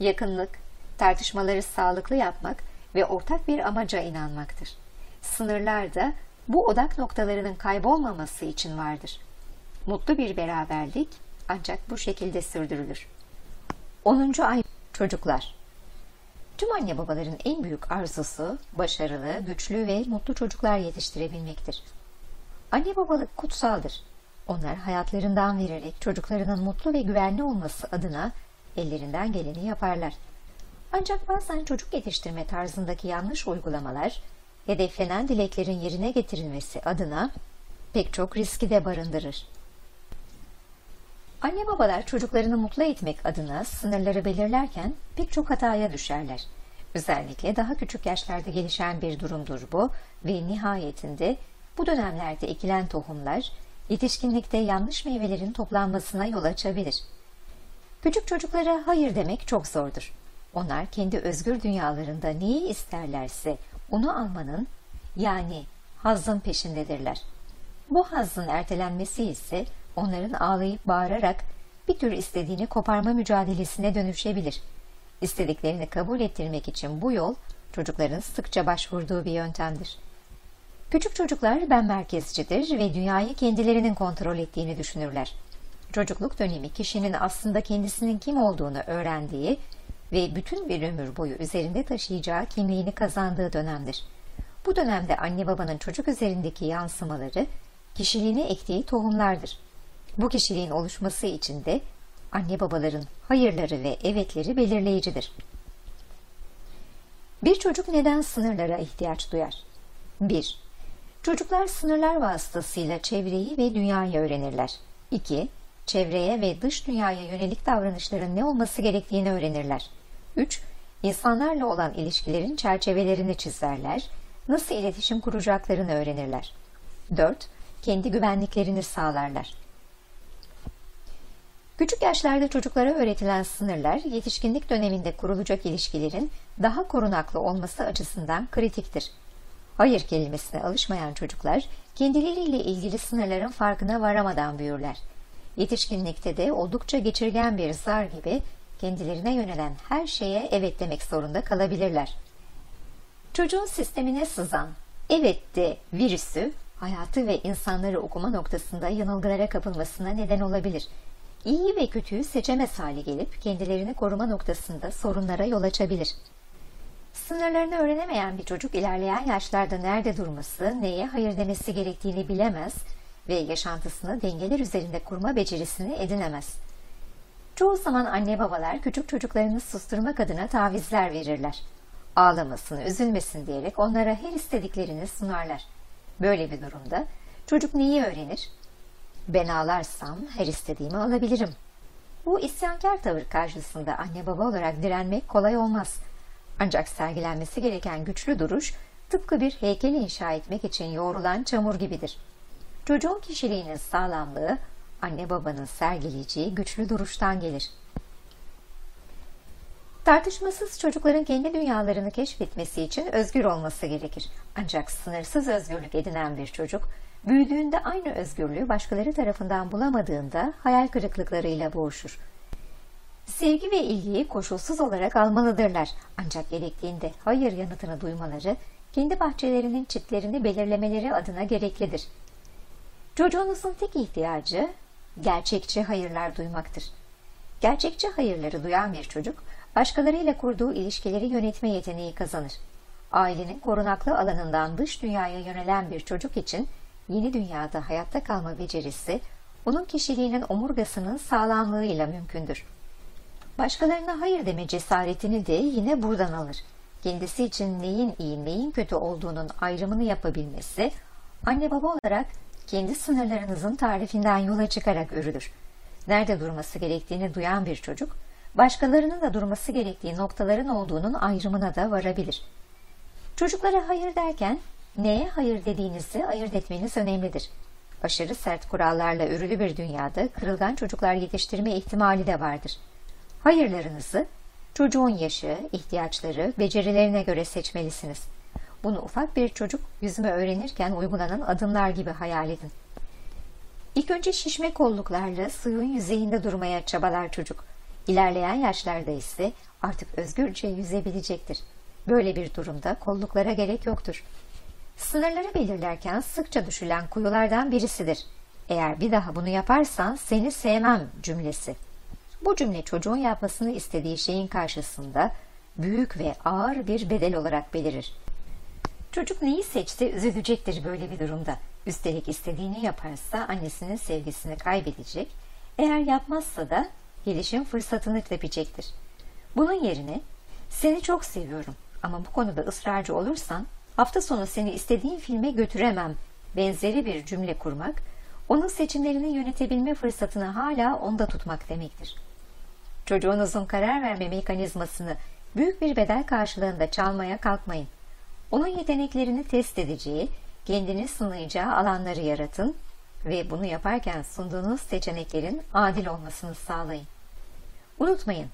yakınlık, tartışmaları sağlıklı yapmak ve ortak bir amaca inanmaktır. Sınırlar da bu odak noktalarının kaybolmaması için vardır. Mutlu bir beraberlik ancak bu şekilde sürdürülür. 10. ay çocuklar. Tüm anne babaların en büyük arzusu başarılı, güçlü ve mutlu çocuklar yetiştirebilmektir. Anne babalık kutsaldır. Onlar hayatlarından vererek çocuklarının mutlu ve güvenli olması adına ellerinden geleni yaparlar. Ancak bazen çocuk yetiştirme tarzındaki yanlış uygulamalar, hedeflenen dileklerin yerine getirilmesi adına pek çok riski de barındırır. Anne babalar çocuklarını mutlu etmek adına sınırları belirlerken pek çok hataya düşerler. Özellikle daha küçük yaşlarda gelişen bir durumdur bu ve nihayetinde bu dönemlerde ekilen tohumlar yetişkinlikte yanlış meyvelerin toplanmasına yol açabilir. Küçük çocuklara hayır demek çok zordur. Onlar kendi özgür dünyalarında neyi isterlerse onu almanın yani hazzın peşindedirler. Bu hazzın ertelenmesi ise onların ağlayıp bağırarak bir tür istediğini koparma mücadelesine dönüşebilir. İstediklerini kabul ettirmek için bu yol çocukların sıkça başvurduğu bir yöntemdir. Küçük çocuklar ben merkezcidir ve dünyayı kendilerinin kontrol ettiğini düşünürler. Çocukluk dönemi kişinin aslında kendisinin kim olduğunu öğrendiği ve bütün bir ömür boyu üzerinde taşıyacağı kimliğini kazandığı dönemdir. Bu dönemde anne babanın çocuk üzerindeki yansımaları kişiliğine ektiği tohumlardır. Bu kişiliğin oluşması için de anne babaların hayırları ve evetleri belirleyicidir. Bir çocuk neden sınırlara ihtiyaç duyar? 1. Çocuklar sınırlar vasıtasıyla çevreyi ve dünyayı öğrenirler. 2. Çevreye ve dış dünyaya yönelik davranışların ne olması gerektiğini öğrenirler. 3. İnsanlarla olan ilişkilerin çerçevelerini çizerler, nasıl iletişim kuracaklarını öğrenirler. 4. Kendi güvenliklerini sağlarlar. Küçük yaşlarda çocuklara öğretilen sınırlar, yetişkinlik döneminde kurulacak ilişkilerin daha korunaklı olması açısından kritiktir. Hayır kelimesine alışmayan çocuklar, kendileriyle ilgili sınırların farkına varamadan büyürler. Yetişkinlikte de oldukça geçirgen bir zar gibi kendilerine yönelen her şeye evet demek zorunda kalabilirler. Çocuğun sistemine sızan evet de virüsü hayatı ve insanları okuma noktasında yanılgılara kapılmasına neden olabilir. İyi ve kötüyü seçemez hale gelip kendilerini koruma noktasında sorunlara yol açabilir. Sınırlarını öğrenemeyen bir çocuk ilerleyen yaşlarda nerede durması, neye hayır demesi gerektiğini bilemez ve yaşantısını dengeler üzerinde kurma becerisini edinemez. Çoğu zaman anne babalar küçük çocuklarını susturmak adına tavizler verirler. Ağlamasın, üzülmesin diyerek onlara her istediklerini sunarlar. Böyle bir durumda çocuk neyi öğrenir? Ben ağlarsam her istediğimi alabilirim. Bu isyankar tavır karşısında anne baba olarak direnmek kolay olmaz. Ancak sergilenmesi gereken güçlü duruş tıpkı bir heykel inşa etmek için yoğrulan çamur gibidir. Çocuğun kişiliğinin sağlamlığı anne babanın sergileyeceği güçlü duruştan gelir. Tartışmasız çocukların kendi dünyalarını keşfetmesi için özgür olması gerekir. Ancak sınırsız özgürlük edinen bir çocuk, büyüdüğünde aynı özgürlüğü başkaları tarafından bulamadığında hayal kırıklıklarıyla boğuşur. Sevgi ve ilgiyi koşulsuz olarak almalıdırlar. Ancak gerektiğinde hayır yanıtını duymaları, kendi bahçelerinin çitlerini belirlemeleri adına gereklidir. Çocuğunuzun tek ihtiyacı gerçekçi hayırlar duymaktır. Gerçekçi hayırları duyan bir çocuk, başkalarıyla kurduğu ilişkileri yönetme yeteneği kazanır. Ailenin korunaklı alanından dış dünyaya yönelen bir çocuk için yeni dünyada hayatta kalma becerisi, onun kişiliğinin omurgasının sağlamlığıyla mümkündür. Başkalarına hayır deme cesaretini de yine buradan alır. Kendisi için neyin iyi, neyin kötü olduğunun ayrımını yapabilmesi, anne baba olarak kendi sınırlarınızın tarifinden yola çıkarak örülür. Nerede durması gerektiğini duyan bir çocuk, başkalarının da durması gerektiği noktaların olduğunun ayrımına da varabilir. Çocuklara hayır derken neye hayır dediğinizi ayırt etmeniz önemlidir. Aşırı sert kurallarla örülü bir dünyada kırılgan çocuklar yetiştirme ihtimali de vardır. Hayırlarınızı çocuğun yaşı, ihtiyaçları, becerilerine göre seçmelisiniz. Bunu ufak bir çocuk yüzme öğrenirken uygulanan adımlar gibi hayal edin. İlk önce şişme kolluklarla suyun yüzeyinde durmaya çabalar çocuk. İlerleyen yaşlarda ise artık özgürce yüzebilecektir. Böyle bir durumda kolluklara gerek yoktur. Sınırları belirlerken sıkça düşülen kuyulardan birisidir. Eğer bir daha bunu yaparsan seni sevmem cümlesi. Bu cümle çocuğun yapmasını istediği şeyin karşısında büyük ve ağır bir bedel olarak belirir. Çocuk neyi seçse üzülecektir böyle bir durumda. Üstelik istediğini yaparsa annesinin sevgisini kaybedecek, eğer yapmazsa da gelişim fırsatını tepecektir. Bunun yerine seni çok seviyorum ama bu konuda ısrarcı olursan hafta sonu seni istediğin filme götüremem benzeri bir cümle kurmak, onun seçimlerini yönetebilme fırsatını hala onda tutmak demektir. Çocuğunuzun karar verme mekanizmasını büyük bir bedel karşılığında çalmaya kalkmayın. Onun yeteneklerini test edeceği, kendini sınayacağı alanları yaratın ve bunu yaparken sunduğunuz seçeneklerin adil olmasını sağlayın. Unutmayın,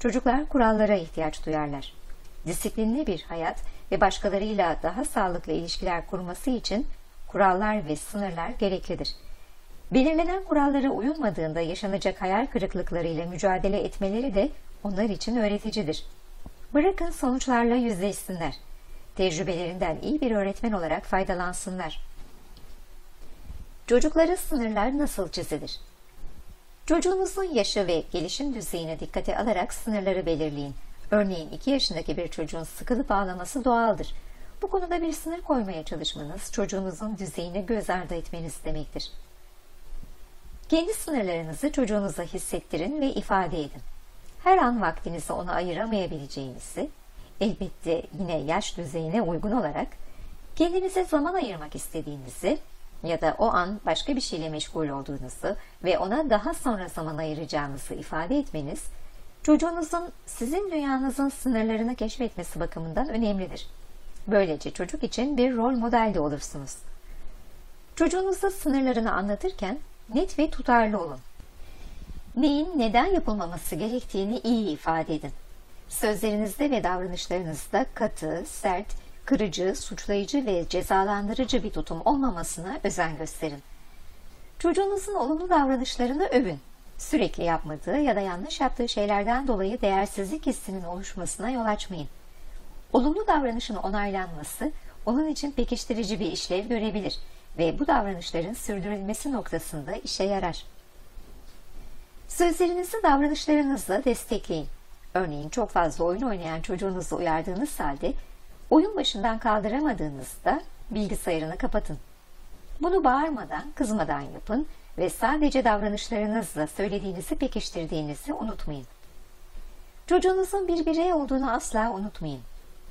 çocuklar kurallara ihtiyaç duyarlar. Disiplinli bir hayat ve başkalarıyla daha sağlıklı ilişkiler kurması için kurallar ve sınırlar gereklidir. Belirlenen kurallara uyulmadığında yaşanacak hayal kırıklıklarıyla mücadele etmeleri de onlar için öğreticidir. Bırakın sonuçlarla yüzleşsinler. Tecrübelerinden iyi bir öğretmen olarak faydalansınlar. Çocuklara sınırlar nasıl çizilir? Çocuğunuzun yaşı ve gelişim düzeyine dikkate alarak sınırları belirleyin. Örneğin 2 yaşındaki bir çocuğun sıkılıp ağlaması doğaldır. Bu konuda bir sınır koymaya çalışmanız çocuğunuzun düzeyini göz ardı etmeniz demektir. Kendi sınırlarınızı çocuğunuza hissettirin ve ifade edin. Her an vaktinizi ona ayıramayabileceğinizi, elbette yine yaş düzeyine uygun olarak kendinize zaman ayırmak istediğinizi ya da o an başka bir şeyle meşgul olduğunuzu ve ona daha sonra zaman ayıracağınızı ifade etmeniz, çocuğunuzun sizin dünyanızın sınırlarını keşfetmesi bakımından önemlidir. Böylece çocuk için bir rol model de olursunuz. Çocuğunuza sınırlarını anlatırken net ve tutarlı olun. Neyin neden yapılmaması gerektiğini iyi ifade edin. Sözlerinizde ve davranışlarınızda katı, sert, kırıcı, suçlayıcı ve cezalandırıcı bir tutum olmamasına özen gösterin. Çocuğunuzun olumlu davranışlarını övün. Sürekli yapmadığı ya da yanlış yaptığı şeylerden dolayı değersizlik hissinin oluşmasına yol açmayın. Olumlu davranışın onaylanması onun için pekiştirici bir işlev görebilir ve bu davranışların sürdürülmesi noktasında işe yarar. Sözlerinizi davranışlarınızla destekleyin. Örneğin çok fazla oyun oynayan çocuğunuzu uyardığınız halde oyun başından kaldıramadığınızda bilgisayarını kapatın. Bunu bağırmadan, kızmadan yapın ve sadece davranışlarınızla söylediğinizi pekiştirdiğinizi unutmayın. Çocuğunuzun bir birey olduğunu asla unutmayın.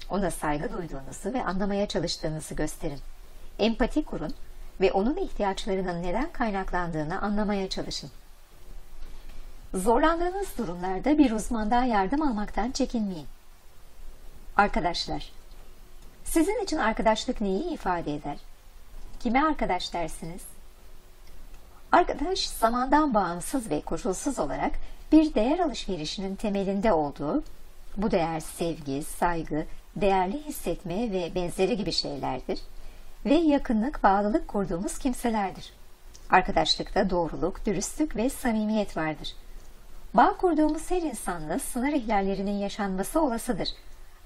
Ona saygı duyduğunuzu ve anlamaya çalıştığınızı gösterin. Empati kurun ve onun ihtiyaçlarının neden kaynaklandığını anlamaya çalışın. Zorlandığınız durumlarda bir uzmandan yardım almaktan çekinmeyin. Arkadaşlar, sizin için arkadaşlık neyi ifade eder? Kime arkadaş dersiniz? Arkadaş, zamandan bağımsız ve koşulsuz olarak bir değer alışverişinin temelinde olduğu, bu değer sevgi, saygı, değerli hissetme ve benzeri gibi şeylerdir ve yakınlık, bağlılık kurduğumuz kimselerdir. Arkadaşlıkta doğruluk, dürüstlük ve samimiyet vardır. Bağ kurduğumuz her insanla sınır ihlallerinin yaşanması olasıdır.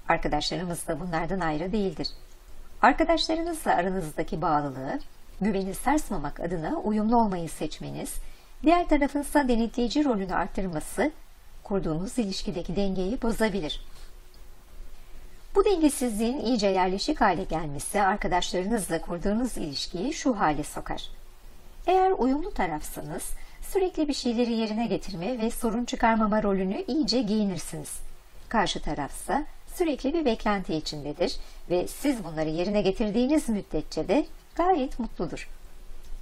Arkadaşlarımız da bunlardan ayrı değildir. Arkadaşlarınızla aranızdaki bağlılığı, güveni sarsmamak adına uyumlu olmayı seçmeniz, diğer tarafın ise denetleyici rolünü arttırması, kurduğunuz ilişkideki dengeyi bozabilir. Bu dengesizliğin iyice yerleşik hale gelmesi arkadaşlarınızla kurduğunuz ilişkiyi şu hale sokar. Eğer uyumlu tarafsanız sürekli bir şeyleri yerine getirme ve sorun çıkarmama rolünü iyice giyinirsiniz. Karşı tarafsa sürekli bir beklenti içindedir ve siz bunları yerine getirdiğiniz müddetçe de gayet mutludur.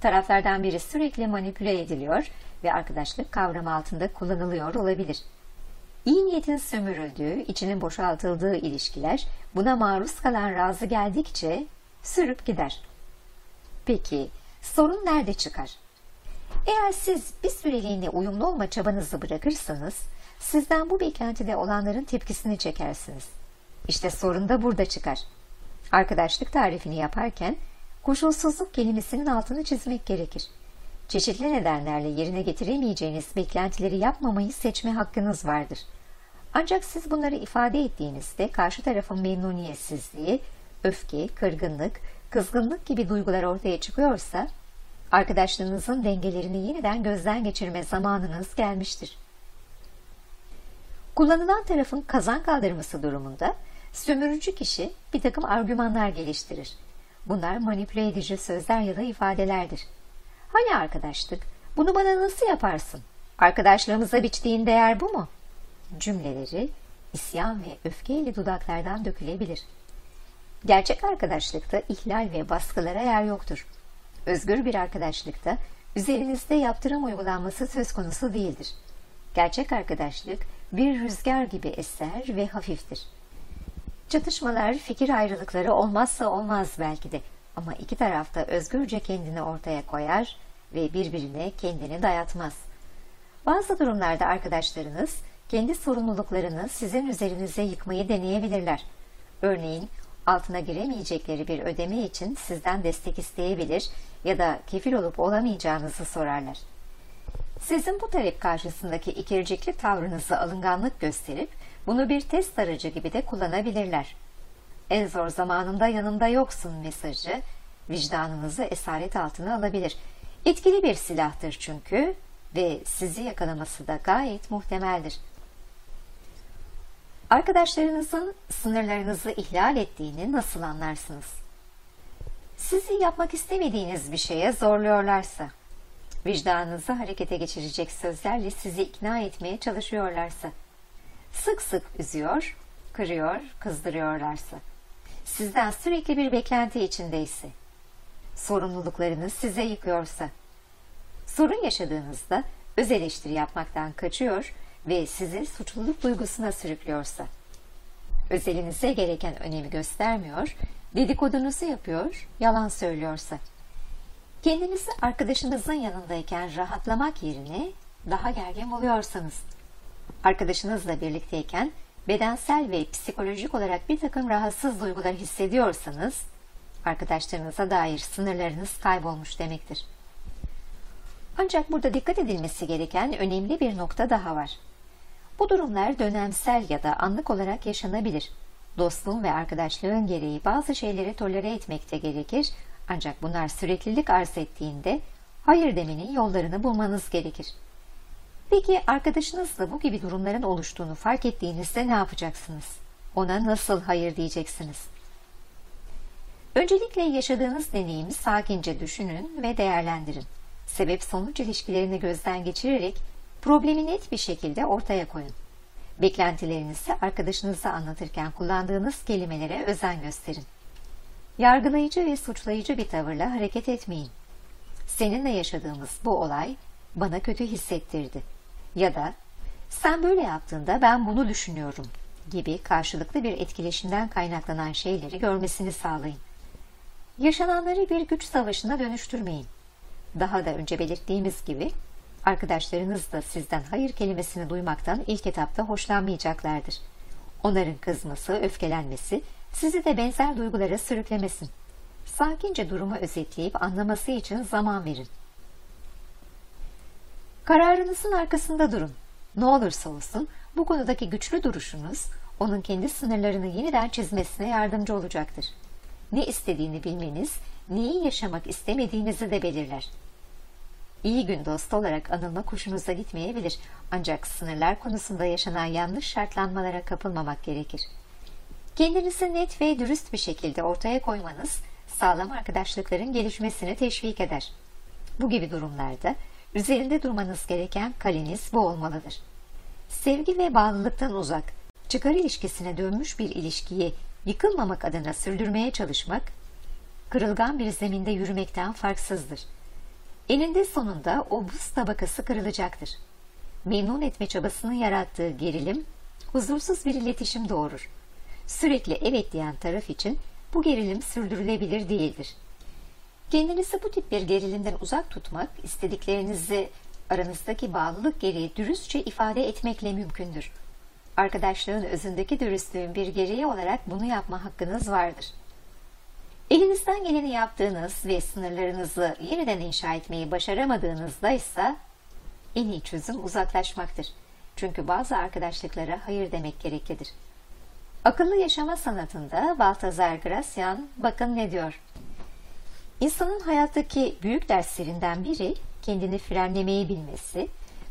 Taraflardan biri sürekli manipüle ediliyor ve arkadaşlık kavramı altında kullanılıyor olabilir. İyi niyetin sömürüldüğü, içinin boşaltıldığı ilişkiler buna maruz kalan razı geldikçe sürüp gider. Peki sorun nerede çıkar? Eğer siz bir süreliğine uyumlu olma çabanızı bırakırsanız, sizden bu beklentide olanların tepkisini çekersiniz. İşte sorun da burada çıkar. Arkadaşlık tarifini yaparken koşulsuzluk kelimesinin altını çizmek gerekir. Çeşitli nedenlerle yerine getiremeyeceğiniz beklentileri yapmamayı seçme hakkınız vardır. Ancak siz bunları ifade ettiğinizde karşı tarafın memnuniyetsizliği, öfke, kırgınlık, kızgınlık gibi duygular ortaya çıkıyorsa, arkadaşlığınızın dengelerini yeniden gözden geçirme zamanınız gelmiştir. Kullanılan tarafın kazan kaldırması durumunda sömürücü kişi bir takım argümanlar geliştirir. Bunlar manipüle edici sözler ya da ifadelerdir. Hani arkadaşlık? Bunu bana nasıl yaparsın? Arkadaşlığımıza biçtiğin değer bu mu? Cümleleri isyan ve öfkeyle dudaklardan dökülebilir. Gerçek arkadaşlıkta ihlal ve baskılara yer yoktur. Özgür bir arkadaşlıkta üzerinizde yaptırım uygulanması söz konusu değildir. Gerçek arkadaşlık bir rüzgar gibi eser ve hafiftir. Çatışmalar, fikir ayrılıkları olmazsa olmaz belki de ama iki tarafta özgürce kendini ortaya koyar ve birbirine kendini dayatmaz. Bazı durumlarda arkadaşlarınız kendi sorumluluklarını sizin üzerinize yıkmayı deneyebilirler. Örneğin altına giremeyecekleri bir ödeme için sizden destek isteyebilir ya da kefil olup olamayacağınızı sorarlar. Sizin bu talep karşısındaki ikircikli tavrınızı alınganlık gösterip bunu bir test aracı gibi de kullanabilirler. En zor zamanında yanımda yoksun mesajı vicdanınızı esaret altına alabilir. Etkili bir silahtır çünkü ve sizi yakalaması da gayet muhtemeldir. Arkadaşlarınızın sınırlarınızı ihlal ettiğini nasıl anlarsınız? Sizi yapmak istemediğiniz bir şeye zorluyorlarsa, vicdanınızı harekete geçirecek sözlerle sizi ikna etmeye çalışıyorlarsa, sık sık üzüyor, kırıyor, kızdırıyorlarsa, sizden sürekli bir beklenti içindeyse, sorumluluklarınız size yıkıyorsa, sorun yaşadığınızda öz eleştiri yapmaktan kaçıyor ve sizi suçluluk duygusuna sürüklüyorsa, özelinize gereken önemi göstermiyor, dedikodunuzu yapıyor, yalan söylüyorsa, kendinizi arkadaşınızın yanındayken rahatlamak yerine daha gergin buluyorsanız, arkadaşınızla birlikteyken bedensel ve psikolojik olarak bir takım rahatsız duygular hissediyorsanız, arkadaşlarınıza dair sınırlarınız kaybolmuş demektir. Ancak burada dikkat edilmesi gereken önemli bir nokta daha var. Bu durumlar dönemsel ya da anlık olarak yaşanabilir. Dostluğun ve arkadaşlığın gereği bazı şeyleri tolere etmekte gerekir ancak bunlar süreklilik arz ettiğinde hayır demenin yollarını bulmanız gerekir. Peki arkadaşınızla bu gibi durumların oluştuğunu fark ettiğinizde ne yapacaksınız? Ona nasıl hayır diyeceksiniz? Öncelikle yaşadığınız deneyimi sakince düşünün ve değerlendirin. Sebep-sonuç ilişkilerini gözden geçirerek problemi net bir şekilde ortaya koyun. Beklentilerinizi arkadaşınıza anlatırken kullandığınız kelimelere özen gösterin. Yargılayıcı ve suçlayıcı bir tavırla hareket etmeyin. Seninle yaşadığımız bu olay bana kötü hissettirdi. Ya da sen böyle yaptığında ben bunu düşünüyorum gibi karşılıklı bir etkileşimden kaynaklanan şeyleri görmesini sağlayın. Yaşananları bir güç savaşına dönüştürmeyin. Daha da önce belirttiğimiz gibi arkadaşlarınız da sizden hayır kelimesini duymaktan ilk etapta hoşlanmayacaklardır. Onların kızması, öfkelenmesi sizi de benzer duygulara sürüklemesin. Sakince durumu özetleyip anlaması için zaman verin. Kararınızın arkasında durun. Ne olursa olsun bu konudaki güçlü duruşunuz onun kendi sınırlarını yeniden çizmesine yardımcı olacaktır. Ne istediğini bilmeniz, neyi yaşamak istemediğinizi de belirler. İyi gün dostu olarak anılma hoşunuza gitmeyebilir ancak sınırlar konusunda yaşanan yanlış şartlanmalara kapılmamak gerekir. Kendinizi net ve dürüst bir şekilde ortaya koymanız sağlam arkadaşlıkların gelişmesini teşvik eder. Bu gibi durumlarda üzerinde durmanız gereken kaleniz bu olmalıdır. Sevgi ve bağlılıktan uzak, çıkar ilişkisine dönmüş bir ilişkiyi yıkılmamak adına sürdürmeye çalışmak, kırılgan bir zeminde yürümekten farksızdır. Elinde sonunda o buz tabakası kırılacaktır. Memnun etme çabasının yarattığı gerilim, huzursuz bir iletişim doğurur. Sürekli evet diyen taraf için bu gerilim sürdürülebilir değildir. Kendinizi bu tip bir gerilimden uzak tutmak, istediklerinizi aranızdaki bağlılık gereği dürüstçe ifade etmekle mümkündür. Arkadaşlığın özündeki dürüstlüğün bir gereği olarak bunu yapma hakkınız vardır. Elinizden geleni yaptığınız ve sınırlarınızı yeniden inşa etmeyi başaramadığınızda ise en iyi çözüm uzaklaşmaktır. Çünkü bazı arkadaşlıklara hayır demek gereklidir. Akıllı yaşama sanatında Baltazar Gracian bakın ne diyor. İnsanın hayattaki büyük derslerinden biri kendini frenlemeyi bilmesi,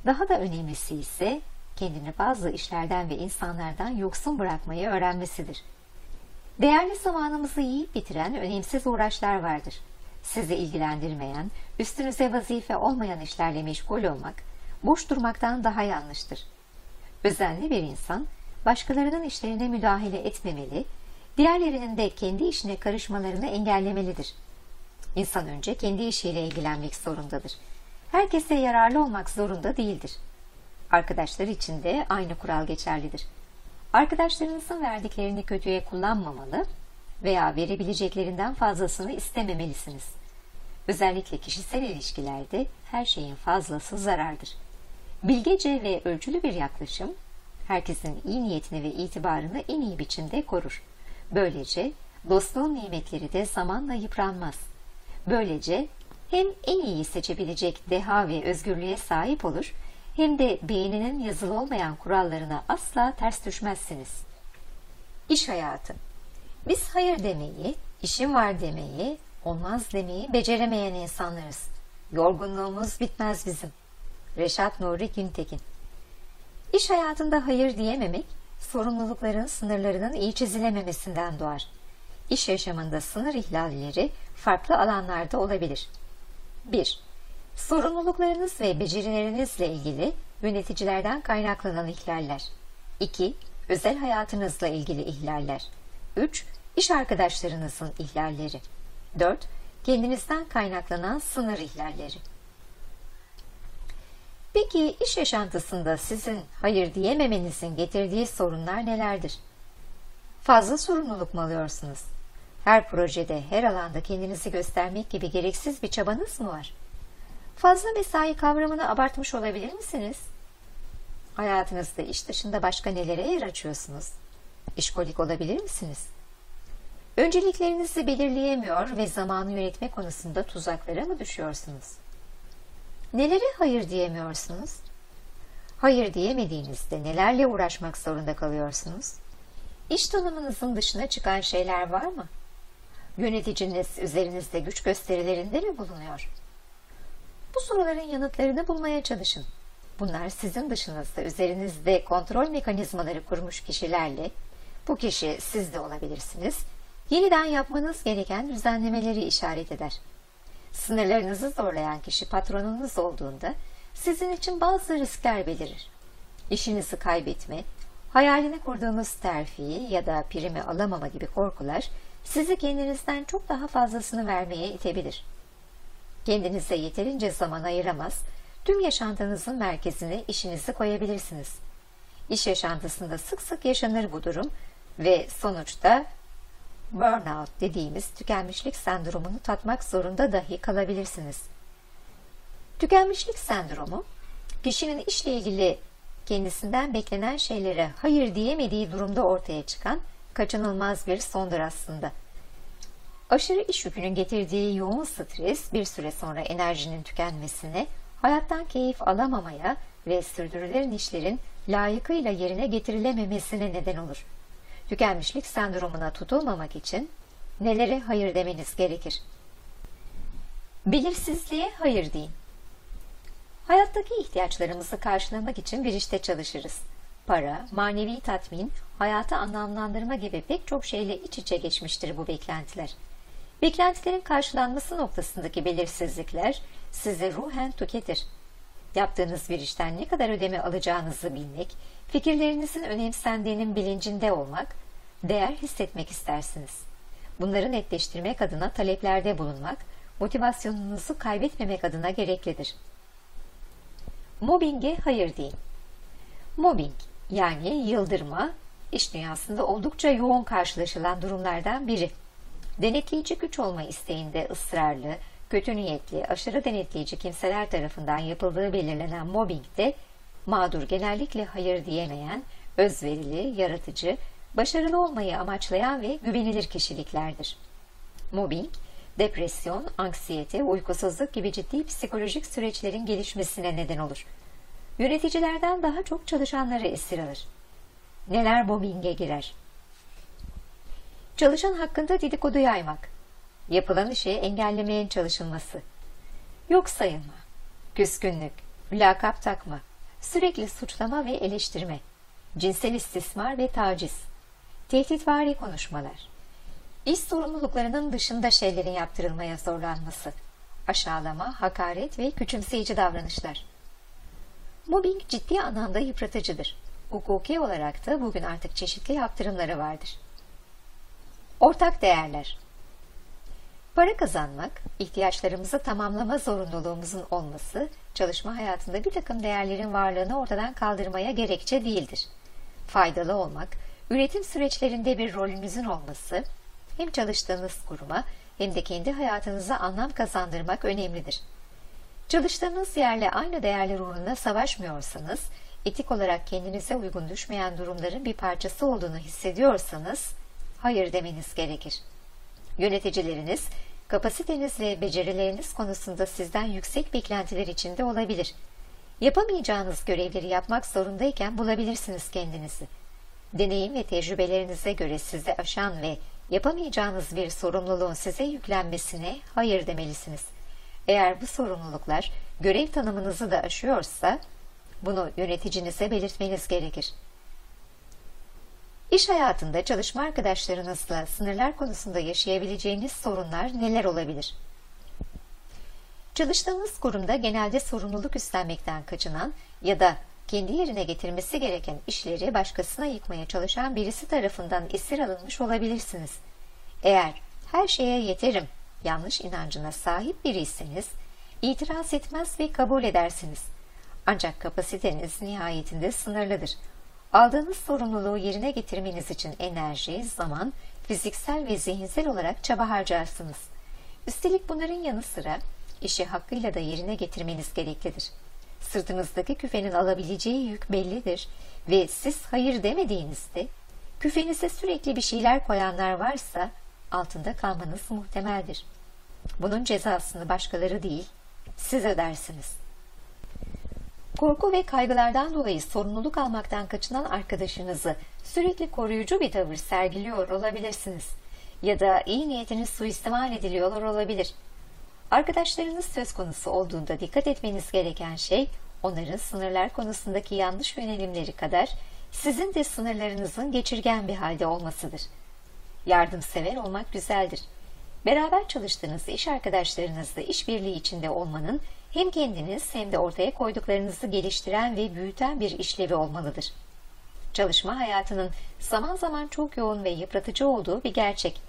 daha da önemlisi ise kendini bazı işlerden ve insanlardan yoksun bırakmayı öğrenmesidir. Değerli zamanımızı yiyip bitiren önemsiz uğraşlar vardır. Sizi ilgilendirmeyen, üstünüze vazife olmayan işlerle meşgul olmak, boş durmaktan daha yanlıştır. Özenli bir insan, başkalarının işlerine müdahale etmemeli, diğerlerinin de kendi işine karışmalarını engellemelidir. İnsan önce kendi işiyle ilgilenmek zorundadır. Herkese yararlı olmak zorunda değildir. Arkadaşlar için de aynı kural geçerlidir. Arkadaşlarınızın verdiklerini kötüye kullanmamalı veya verebileceklerinden fazlasını istememelisiniz. Özellikle kişisel ilişkilerde her şeyin fazlası zarardır. Bilgece ve ölçülü bir yaklaşım, herkesin iyi niyetini ve itibarını en iyi biçimde korur. Böylece dostluğun nimetleri de zamanla yıpranmaz. Böylece hem en iyi seçebilecek deha ve özgürlüğe sahip olur hem de beyninin yazılı olmayan kurallarına asla ters düşmezsiniz. İş hayatı Biz hayır demeyi, işim var demeyi, olmaz demeyi beceremeyen insanlarız. Yorgunluğumuz bitmez bizim. Reşat Nuri Güntekin İş hayatında hayır diyememek, sorumlulukların sınırlarının iyi çizilememesinden doğar. İş yaşamında sınır ihlalleri farklı alanlarda olabilir. 1. Sorumluluklarınız ve becerilerinizle ilgili yöneticilerden kaynaklanan ihlaller. 2. Özel hayatınızla ilgili ihlaller. 3. İş arkadaşlarınızın ihlalleri. 4. Kendinizden kaynaklanan sınır ihlalleri. Peki iş yaşantısında sizin hayır diyememenizin getirdiği sorunlar nelerdir? Fazla sorumluluk mu alıyorsunuz? Her projede, her alanda kendinizi göstermek gibi gereksiz bir çabanız mı var? Fazla mesai kavramını abartmış olabilir misiniz? Hayatınızda iş dışında başka nelere yer açıyorsunuz? İşkolik olabilir misiniz? Önceliklerinizi belirleyemiyor ve zamanı yönetme konusunda tuzaklara mı düşüyorsunuz? Nelere hayır diyemiyorsunuz? Hayır diyemediğinizde nelerle uğraşmak zorunda kalıyorsunuz? İş tanımınızın dışına çıkan şeyler var mı? Yöneticiniz üzerinizde güç gösterilerinde mi bulunuyor? Bu soruların yanıtlarını bulmaya çalışın. Bunlar sizin dışınızda üzerinizde kontrol mekanizmaları kurmuş kişilerle, bu kişi siz de olabilirsiniz, yeniden yapmanız gereken düzenlemeleri işaret eder. Sınırlarınızı zorlayan kişi patronunuz olduğunda sizin için bazı riskler belirir. İşinizi kaybetme, hayalini kurduğunuz terfiyi ya da primi alamama gibi korkular sizi kendinizden çok daha fazlasını vermeye itebilir. Kendinize yeterince zaman ayıramaz, tüm yaşantınızın merkezine işinizi koyabilirsiniz. İş yaşantısında sık sık yaşanır bu durum ve sonuçta burnout dediğimiz tükenmişlik sendromunu tatmak zorunda dahi kalabilirsiniz. Tükenmişlik sendromu, kişinin işle ilgili kendisinden beklenen şeylere hayır diyemediği durumda ortaya çıkan kaçınılmaz bir sondur aslında. Aşırı iş yükünün getirdiği yoğun stres bir süre sonra enerjinin tükenmesine, hayattan keyif alamamaya ve sürdürülen işlerin layıkıyla yerine getirilememesine neden olur. Tükenmişlik sendromuna tutulmamak için nelere hayır demeniz gerekir? Belirsizliğe hayır deyin. Hayattaki ihtiyaçlarımızı karşılamak için bir işte çalışırız. Para, manevi tatmin, hayatı anlamlandırma gibi pek çok şeyle iç içe geçmiştir bu beklentiler. Beklentilerin karşılanması noktasındaki belirsizlikler sizi ruhen tüketir. Yaptığınız bir işten ne kadar ödeme alacağınızı bilmek, fikirlerinizin önemsendiğinin bilincinde olmak, değer hissetmek istersiniz. Bunları netleştirmek adına taleplerde bulunmak, motivasyonunuzu kaybetmemek adına gereklidir. Mobbinge hayır deyin. Mobbing yani yıldırma, iş dünyasında oldukça yoğun karşılaşılan durumlardan biri. Denetleyici güç olma isteğinde ısrarlı, kötü niyetli, aşırı denetleyici kimseler tarafından yapıldığı belirlenen mobbingde mağdur genellikle hayır diyemeyen, özverili, yaratıcı, başarılı olmayı amaçlayan ve güvenilir kişiliklerdir. Mobbing, depresyon, anksiyete, uykusuzluk gibi ciddi psikolojik süreçlerin gelişmesine neden olur. Yöneticilerden daha çok çalışanları esir alır. Neler mobbinge girer? Çalışan hakkında dedikodu yaymak, yapılan işi engellemeye çalışılması, yok sayılma, küskünlük, mülakap takma, sürekli suçlama ve eleştirme, cinsel istismar ve taciz, tehditvari konuşmalar, iş sorumluluklarının dışında şeylerin yaptırılmaya zorlanması, aşağılama, hakaret ve küçümseyici davranışlar. Mobbing ciddi anlamda yıpratıcıdır. Hukuki olarak da bugün artık çeşitli yaptırımları vardır. Ortak değerler Para kazanmak, ihtiyaçlarımızı tamamlama zorunluluğumuzun olması, çalışma hayatında bir takım değerlerin varlığını ortadan kaldırmaya gerekçe değildir. Faydalı olmak, üretim süreçlerinde bir rolünüzün olması, hem çalıştığınız kuruma hem de kendi hayatınıza anlam kazandırmak önemlidir. Çalıştığınız yerle aynı değerler uğruna savaşmıyorsanız, etik olarak kendinize uygun düşmeyen durumların bir parçası olduğunu hissediyorsanız, hayır demeniz gerekir. Yöneticileriniz, kapasiteniz ve becerileriniz konusunda sizden yüksek beklentiler içinde olabilir. Yapamayacağınız görevleri yapmak zorundayken bulabilirsiniz kendinizi. Deneyim ve tecrübelerinize göre sizi aşan ve yapamayacağınız bir sorumluluğun size yüklenmesine hayır demelisiniz. Eğer bu sorumluluklar görev tanımınızı da aşıyorsa bunu yöneticinize belirtmeniz gerekir. İş hayatında çalışma arkadaşlarınızla sınırlar konusunda yaşayabileceğiniz sorunlar neler olabilir? Çalıştığınız kurumda genelde sorumluluk üstlenmekten kaçınan ya da kendi yerine getirmesi gereken işleri başkasına yıkmaya çalışan birisi tarafından esir alınmış olabilirsiniz. Eğer her şeye yeterim yanlış inancına sahip biriyseniz itiraz etmez ve kabul edersiniz. Ancak kapasiteniz nihayetinde sınırlıdır. Aldığınız sorumluluğu yerine getirmeniz için enerji, zaman, fiziksel ve zihinsel olarak çaba harcarsınız. Üstelik bunların yanı sıra işi hakkıyla da yerine getirmeniz gereklidir. Sırtınızdaki küfenin alabileceği yük bellidir ve siz hayır demediğinizde küfenize sürekli bir şeyler koyanlar varsa altında kalmanız muhtemeldir. Bunun cezasını başkaları değil, siz ödersiniz. Korku ve kaygılardan dolayı sorumluluk almaktan kaçınan arkadaşınızı sürekli koruyucu bir tavır sergiliyor olabilirsiniz. Ya da iyi niyetiniz suistimal ediliyor olabilir. Arkadaşlarınız söz konusu olduğunda dikkat etmeniz gereken şey, onların sınırlar konusundaki yanlış yönelimleri kadar sizin de sınırlarınızın geçirgen bir halde olmasıdır. Yardımsever olmak güzeldir. Beraber çalıştığınız iş arkadaşlarınızla işbirliği içinde olmanın hem kendiniz hem de ortaya koyduklarınızı geliştiren ve büyüten bir işlevi olmalıdır. Çalışma hayatının zaman zaman çok yoğun ve yıpratıcı olduğu bir gerçek.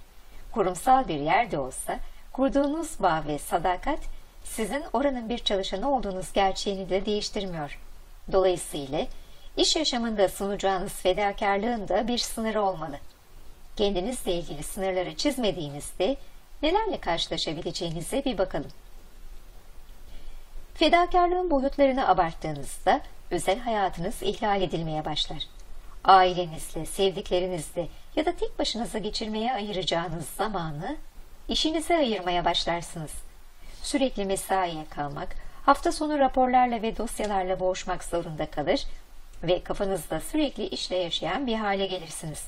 Kurumsal bir yerde olsa kurduğunuz bağ ve sadakat sizin oranın bir çalışanı olduğunuz gerçeğini de değiştirmiyor. Dolayısıyla iş yaşamında sunacağınız fedakarlığın da bir sınırı olmalı. Kendinizle ilgili sınırları çizmediğinizde nelerle karşılaşabileceğinize bir bakalım. Fedakarlığın boyutlarını abarttığınızda özel hayatınız ihlal edilmeye başlar. Ailenizle, sevdiklerinizle ya da tek başınıza geçirmeye ayıracağınız zamanı işinize ayırmaya başlarsınız. Sürekli mesaiye kalmak, hafta sonu raporlarla ve dosyalarla boğuşmak zorunda kalır ve kafanızda sürekli işle yaşayan bir hale gelirsiniz.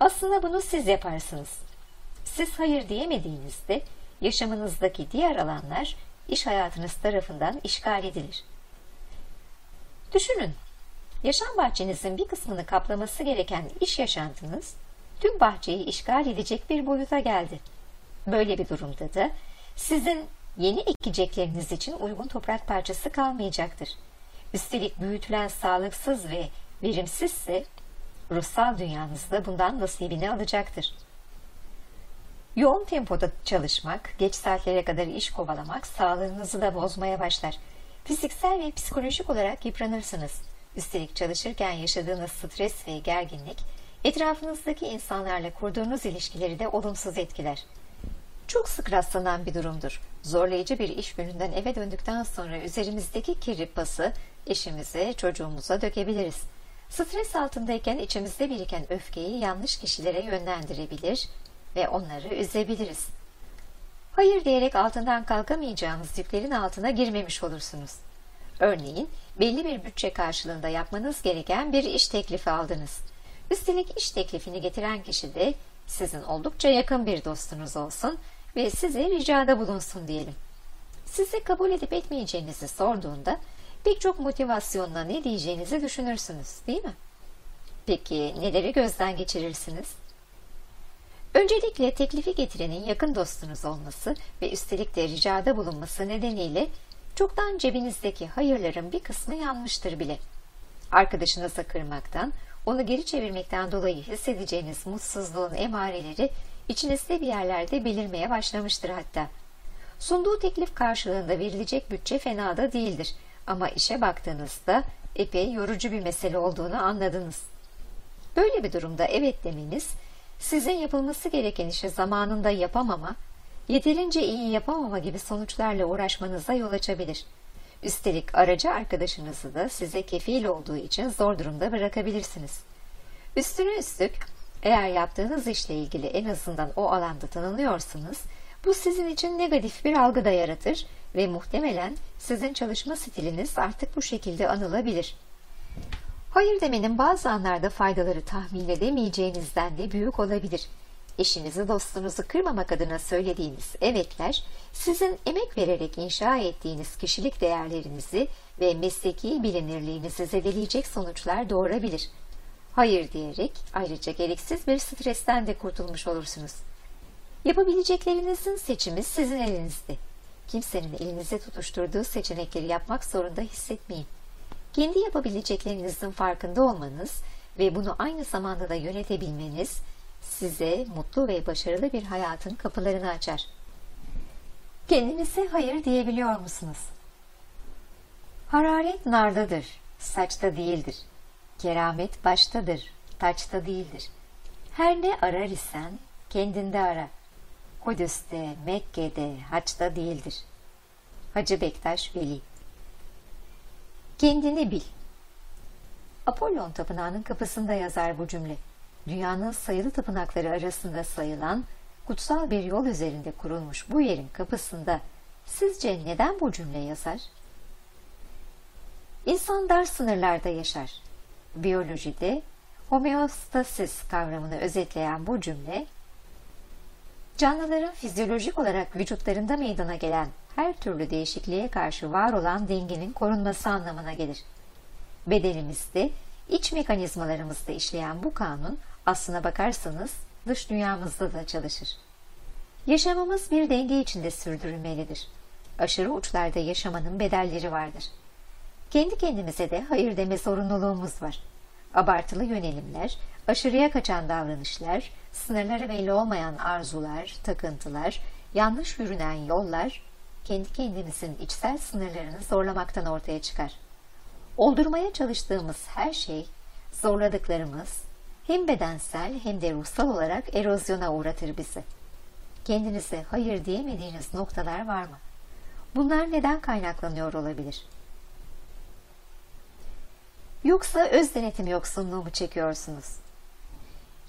Aslında bunu siz yaparsınız. Siz hayır diyemediğinizde yaşamınızdaki diğer alanlar iş hayatınız tarafından işgal edilir. Düşünün, yaşam bahçenizin bir kısmını kaplaması gereken iş yaşantınız, tüm bahçeyi işgal edecek bir boyuta geldi. Böyle bir durumda da sizin yeni ekecekleriniz için uygun toprak parçası kalmayacaktır. Üstelik büyütülen sağlıksız ve verimsizse ruhsal dünyanızda bundan nasibini alacaktır. Yoğun tempoda çalışmak, geç saatlere kadar iş kovalamak sağlığınızı da bozmaya başlar. Fiziksel ve psikolojik olarak yıpranırsınız. Üstelik çalışırken yaşadığınız stres ve gerginlik, etrafınızdaki insanlarla kurduğunuz ilişkileri de olumsuz etkiler. Çok sık rastlanan bir durumdur. Zorlayıcı bir iş gününden eve döndükten sonra üzerimizdeki kirli pası eşimize, çocuğumuza dökebiliriz. Stres altındayken içimizde biriken öfkeyi yanlış kişilere yönlendirebilir ve onları üzebiliriz. Hayır diyerek altından kalkamayacağınız yüklerin altına girmemiş olursunuz. Örneğin belli bir bütçe karşılığında yapmanız gereken bir iş teklifi aldınız. Üstelik iş teklifini getiren kişi de sizin oldukça yakın bir dostunuz olsun ve size ricada bulunsun diyelim. Size kabul edip etmeyeceğinizi sorduğunda pek çok motivasyonla ne diyeceğinizi düşünürsünüz değil mi? Peki neleri gözden geçirirsiniz? Öncelikle teklifi getirenin yakın dostunuz olması ve üstelik de ricada bulunması nedeniyle çoktan cebinizdeki hayırların bir kısmı yanmıştır bile. Arkadaşınızı kırmaktan, onu geri çevirmekten dolayı hissedeceğiniz mutsuzluğun emareleri içinizde bir yerlerde belirmeye başlamıştır hatta. Sunduğu teklif karşılığında verilecek bütçe fena da değildir ama işe baktığınızda epey yorucu bir mesele olduğunu anladınız. Böyle bir durumda evet demeniz, sizin yapılması gereken işi zamanında yapamama, yeterince iyi yapamama gibi sonuçlarla uğraşmanıza yol açabilir. Üstelik aracı arkadaşınızı da size kefil olduğu için zor durumda bırakabilirsiniz. Üstüne üstlük eğer yaptığınız işle ilgili en azından o alanda tanınıyorsanız Bu sizin için negatif bir algı da yaratır ve muhtemelen sizin çalışma stiliniz artık bu şekilde anılabilir. Hayır demenin bazı anlarda faydaları tahmin edemeyeceğinizden de büyük olabilir. Eşinizi dostunuzu kırmamak adına söylediğiniz evetler, sizin emek vererek inşa ettiğiniz kişilik değerlerinizi ve mesleki bilinirliğinizi zedeleyecek sonuçlar doğurabilir. Hayır diyerek ayrıca gereksiz bir stresten de kurtulmuş olursunuz. Yapabileceklerinizin seçimi sizin elinizde. Kimsenin elinize tutuşturduğu seçenekleri yapmak zorunda hissetmeyin. Kendi yapabileceklerinizin farkında olmanız ve bunu aynı zamanda da yönetebilmeniz size mutlu ve başarılı bir hayatın kapılarını açar. Kendinize hayır diyebiliyor musunuz? Hararet nardadır, saçta değildir. Keramet baştadır, taçta değildir. Her ne arar isen kendinde ara. Kudüs'te, Mekke'de, haçta değildir. Hacı Bektaş Veli Kendini bil. Apollon Tapınağı'nın kapısında yazar bu cümle. Dünyanın sayılı tapınakları arasında sayılan kutsal bir yol üzerinde kurulmuş bu yerin kapısında sizce neden bu cümle yazar? İnsan dar sınırlarda yaşar. Biyolojide homeostasis kavramını özetleyen bu cümle, canlıların fizyolojik olarak vücutlarında meydana gelen her türlü değişikliğe karşı var olan dengenin korunması anlamına gelir. Bedenimizde, iç mekanizmalarımızda işleyen bu kanun aslına bakarsanız dış dünyamızda da çalışır. Yaşamamız bir denge içinde sürdürülmelidir. Aşırı uçlarda yaşamanın bedelleri vardır. Kendi kendimize de hayır deme zorunluluğumuz var. Abartılı yönelimler, aşırıya kaçan davranışlar, sınırları belli olmayan arzular, takıntılar, yanlış yürünen yollar, kendi kendimizin içsel sınırlarını zorlamaktan ortaya çıkar. Oldurmaya çalıştığımız her şey, zorladıklarımız, hem bedensel hem de ruhsal olarak erozyona uğratır bizi. Kendinize hayır diyemediğiniz noktalar var mı? Bunlar neden kaynaklanıyor olabilir? Yoksa öz denetim yoksunluğu mu çekiyorsunuz?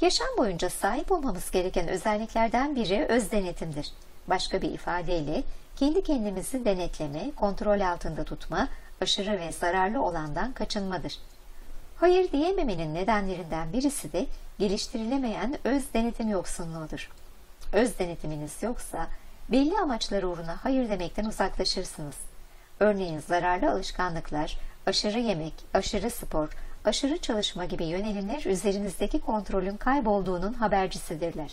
Yaşam boyunca sahip olmamız gereken özelliklerden biri öz denetimdir. Başka bir ifadeyle kendi kendimizi denetleme, kontrol altında tutma, aşırı ve zararlı olandan kaçınmadır. Hayır diyememenin nedenlerinden birisi de geliştirilemeyen öz denetim yoksunluğudur. Öz denetiminiz yoksa belli amaçlar uğruna hayır demekten uzaklaşırsınız. Örneğin zararlı alışkanlıklar, aşırı yemek, aşırı spor, aşırı çalışma gibi yönelimler üzerinizdeki kontrolün kaybolduğunun habercisidirler.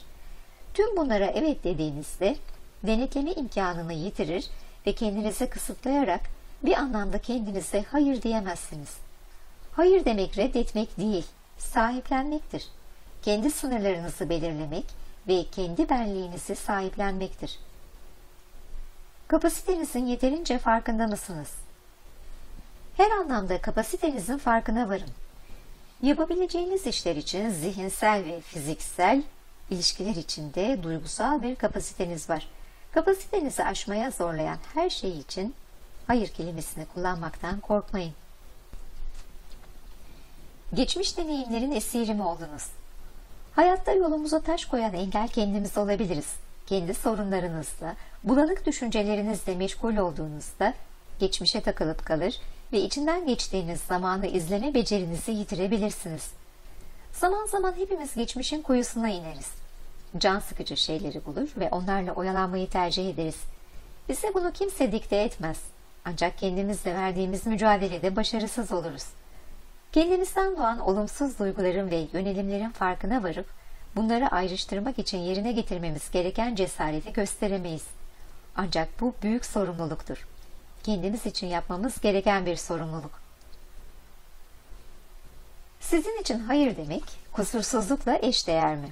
Tüm bunlara evet dediğinizde denetleme imkanını yitirir ve kendinizi kısıtlayarak bir anlamda kendinize hayır diyemezsiniz. Hayır demek reddetmek değil, sahiplenmektir. Kendi sınırlarınızı belirlemek ve kendi benliğinizi sahiplenmektir. Kapasitenizin yeterince farkında mısınız? Her anlamda kapasitenizin farkına varın. Yapabileceğiniz işler için zihinsel ve fiziksel ilişkiler içinde duygusal bir kapasiteniz var. Kapasitenizi aşmaya zorlayan her şey için hayır kelimesini kullanmaktan korkmayın. Geçmiş deneyimlerin esiri mi oldunuz? Hayatta yolumuza taş koyan engel kendimiz olabiliriz. Kendi sorunlarınızla, bulanık düşüncelerinizle meşgul olduğunuzda geçmişe takılıp kalır ve içinden geçtiğiniz zamanı izleme becerinizi yitirebilirsiniz. Zaman zaman hepimiz geçmişin kuyusuna ineriz. Can sıkıcı şeyleri bulur ve onlarla oyalanmayı tercih ederiz. Bize bunu kimse dikte etmez. Ancak kendimizle verdiğimiz mücadelede başarısız oluruz. Kendimizden doğan olumsuz duyguların ve yönelimlerin farkına varıp bunları ayrıştırmak için yerine getirmemiz gereken cesareti gösteremeyiz. Ancak bu büyük sorumluluktur. Kendimiz için yapmamız gereken bir sorumluluk. Sizin için hayır demek kusursuzlukla eşdeğer mi?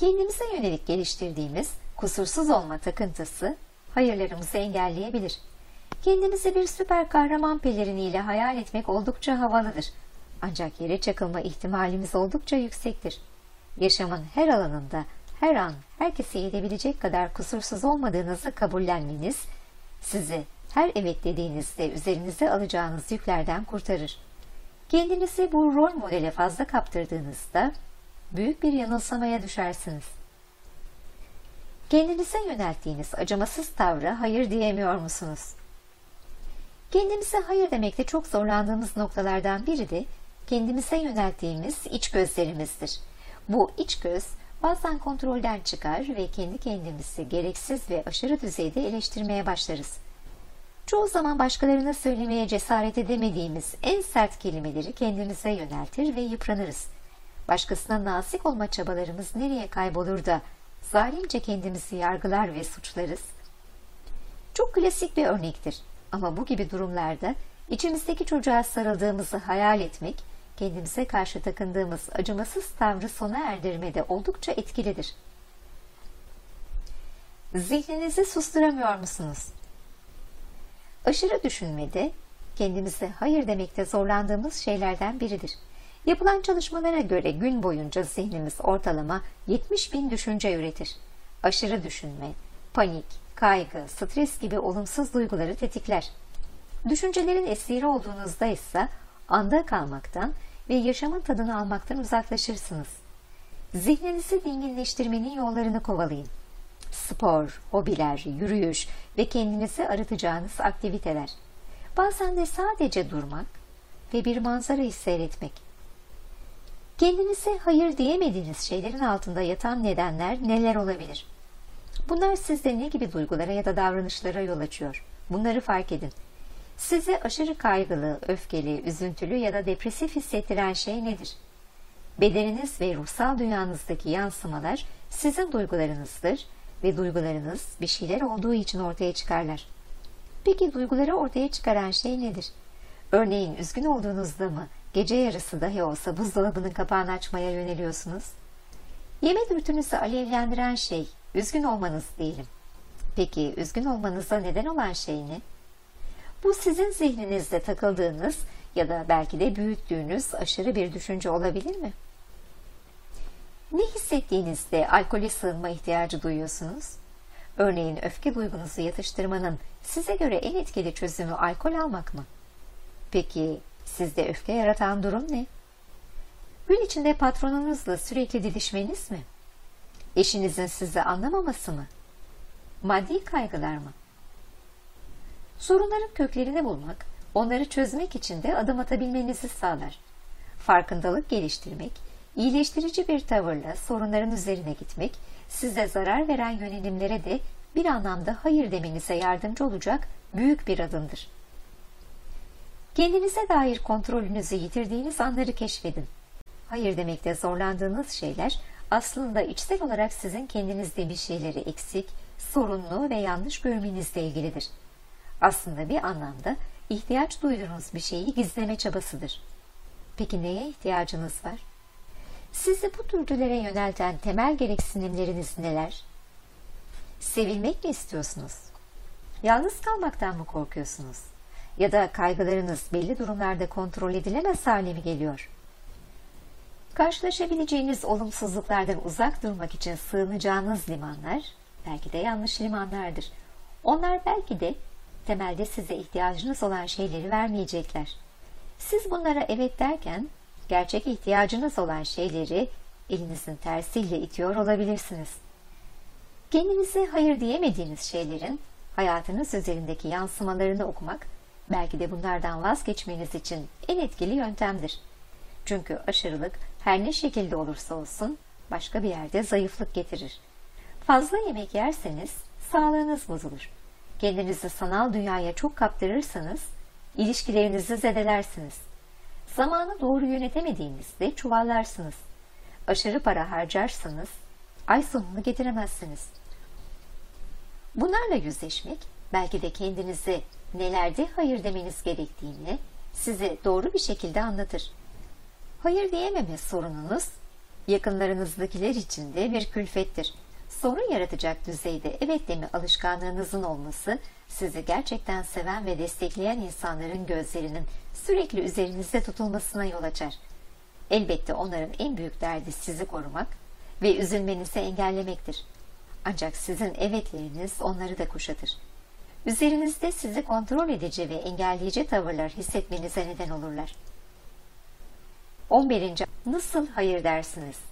Kendimize yönelik geliştirdiğimiz kusursuz olma takıntısı hayırlarımızı engelleyebilir. Kendimizi bir süper kahraman peleriniyle hayal etmek oldukça havalıdır. Ancak yere çakılma ihtimalimiz oldukça yüksektir. Yaşamın her alanında, her an herkese yetebilecek kadar kusursuz olmadığınızı kabullenmeniz, sizi her evet dediğinizde üzerinize alacağınız yüklerden kurtarır. Kendinizi bu rol modele fazla kaptırdığınızda büyük bir yanılsamaya düşersiniz. Kendinize yönelttiğiniz acımasız tavra hayır diyemiyor musunuz? Kendimize hayır demekte çok zorlandığımız noktalardan biri de kendimize yönelttiğimiz iç gözlerimizdir. Bu iç göz bazen kontrolden çıkar ve kendi kendimizi gereksiz ve aşırı düzeyde eleştirmeye başlarız. Çoğu zaman başkalarına söylemeye cesaret edemediğimiz en sert kelimeleri kendimize yöneltir ve yıpranırız. Başkasına nazik olma çabalarımız nereye kaybolur da zalimce kendimizi yargılar ve suçlarız. Çok klasik bir örnektir ama bu gibi durumlarda içimizdeki çocuğa sarıldığımızı hayal etmek, kendimize karşı takındığımız acımasız tavrı sona erdirmede oldukça etkilidir. Zihninizi susturamıyor musunuz? Aşırı düşünmede kendimize hayır demekte zorlandığımız şeylerden biridir. Yapılan çalışmalara göre gün boyunca zihnimiz ortalama 70 bin düşünce üretir. Aşırı düşünme, panik, kaygı, stres gibi olumsuz duyguları tetikler. Düşüncelerin esiri olduğunuzda ise anda kalmaktan ve yaşamın tadını almaktan uzaklaşırsınız. Zihninizi dinginleştirmenin yollarını kovalayın. Spor, hobiler, yürüyüş ve kendinizi arıtacağınız aktiviteler. Bazen de sadece durmak ve bir manzarayı seyretmek. Kendinize hayır diyemediğiniz şeylerin altında yatan nedenler neler olabilir? Bunlar sizde ne gibi duygulara ya da davranışlara yol açıyor? Bunları fark edin. Sizi aşırı kaygılı, öfkeli, üzüntülü ya da depresif hissettiren şey nedir? Bedeniniz ve ruhsal dünyanızdaki yansımalar sizin duygularınızdır ve duygularınız bir şeyler olduğu için ortaya çıkarlar. Peki duyguları ortaya çıkaran şey nedir? Örneğin üzgün olduğunuzda mı gece yarısı dahi olsa buzdolabının kapağını açmaya yöneliyorsunuz? Yeme dürtünüzü alevlendiren şey üzgün olmanız değilim. Peki üzgün olmanıza neden olan şey ne? Bu sizin zihninizde takıldığınız ya da belki de büyüttüğünüz aşırı bir düşünce olabilir mi? Ne hissettiğinizde alkole sığınma ihtiyacı duyuyorsunuz? Örneğin öfke duygunuzu yatıştırmanın size göre en etkili çözümü alkol almak mı? Peki sizde öfke yaratan durum ne? Gün içinde patronunuzla sürekli didişmeniz mi? Eşinizin sizi anlamaması mı? Maddi kaygılar mı? Sorunların köklerini bulmak, onları çözmek için de adım atabilmenizi sağlar. Farkındalık geliştirmek, iyileştirici bir tavırla sorunların üzerine gitmek, size zarar veren yönelimlere de bir anlamda hayır demenize yardımcı olacak büyük bir adımdır. Kendinize dair kontrolünüzü yitirdiğiniz anları keşfedin. Hayır demekte zorlandığınız şeyler aslında içsel olarak sizin kendinizde bir şeyleri eksik, sorunlu ve yanlış görmenizle ilgilidir. Aslında bir anlamda ihtiyaç duyduğunuz bir şeyi gizleme çabasıdır. Peki neye ihtiyacınız var? Sizi bu dürtülere yönelten temel gereksinimleriniz neler? Sevilmek mi istiyorsunuz? Yalnız kalmaktan mı korkuyorsunuz? Ya da kaygılarınız belli durumlarda kontrol edilemez hale mi geliyor? Karşılaşabileceğiniz olumsuzluklardan uzak durmak için sığınacağınız limanlar belki de yanlış limanlardır. Onlar belki de temelde size ihtiyacınız olan şeyleri vermeyecekler. Siz bunlara evet derken gerçek ihtiyacınız olan şeyleri elinizin tersiyle itiyor olabilirsiniz. Kendinize hayır diyemediğiniz şeylerin hayatınız üzerindeki yansımalarını okumak belki de bunlardan vazgeçmeniz için en etkili yöntemdir. Çünkü aşırılık her ne şekilde olursa olsun başka bir yerde zayıflık getirir. Fazla yemek yerseniz sağlığınız bozulur. Kendinizi sanal dünyaya çok kaptırırsanız ilişkilerinizi zedelersiniz. Zamanı doğru yönetemediğinizde çuvallarsınız. Aşırı para harcarsanız ay sonunu getiremezsiniz. Bunlarla yüzleşmek belki de kendinize nelerde hayır demeniz gerektiğini size doğru bir şekilde anlatır. Hayır diyememe sorununuz yakınlarınızdakiler için de bir külfettir. Sorun yaratacak düzeyde evet deme alışkanlığınızın olması sizi gerçekten seven ve destekleyen insanların gözlerinin sürekli üzerinizde tutulmasına yol açar. Elbette onların en büyük derdi sizi korumak ve üzülmenizi engellemektir. Ancak sizin evetleriniz onları da kuşatır. Üzerinizde sizi kontrol edici ve engelleyici tavırlar hissetmenize neden olurlar. 11. Nasıl hayır dersiniz?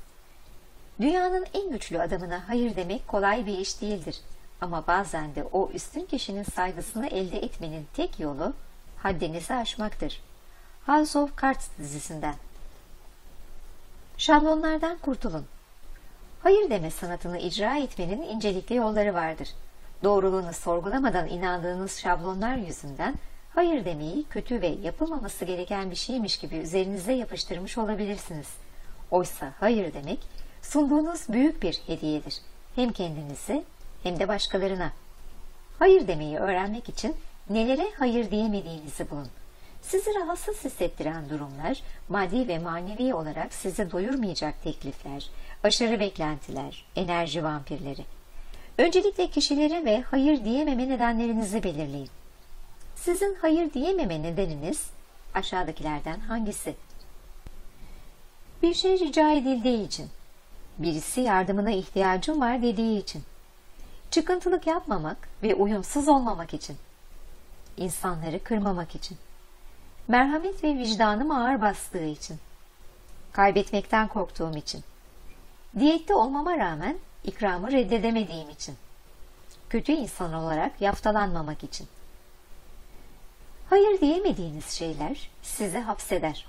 Dünyanın en güçlü adamına hayır demek kolay bir iş değildir. Ama bazen de o üstün kişinin saygısını elde etmenin tek yolu haddinizi aşmaktır. House of Cards dizisinden. Şablonlardan kurtulun. Hayır deme sanatını icra etmenin incelikli yolları vardır. Doğruluğunu sorgulamadan inandığınız şablonlar yüzünden hayır demeyi kötü ve yapılmaması gereken bir şeymiş gibi üzerinize yapıştırmış olabilirsiniz. Oysa hayır demek sunduğunuz büyük bir hediyedir. Hem kendinize hem de başkalarına. Hayır demeyi öğrenmek için nelere hayır diyemediğinizi bulun. Sizi rahatsız hissettiren durumlar, maddi ve manevi olarak sizi doyurmayacak teklifler, aşırı beklentiler, enerji vampirleri. Öncelikle kişilere ve hayır diyememe nedenlerinizi belirleyin. Sizin hayır diyememe nedeniniz aşağıdakilerden hangisi? Bir şey rica edildiği için, birisi yardımına ihtiyacım var dediği için, çıkıntılık yapmamak ve uyumsuz olmamak için, insanları kırmamak için, merhamet ve vicdanım ağır bastığı için, kaybetmekten korktuğum için, diyette olmama rağmen ikramı reddedemediğim için, kötü insan olarak yaftalanmamak için. Hayır diyemediğiniz şeyler sizi hapseder.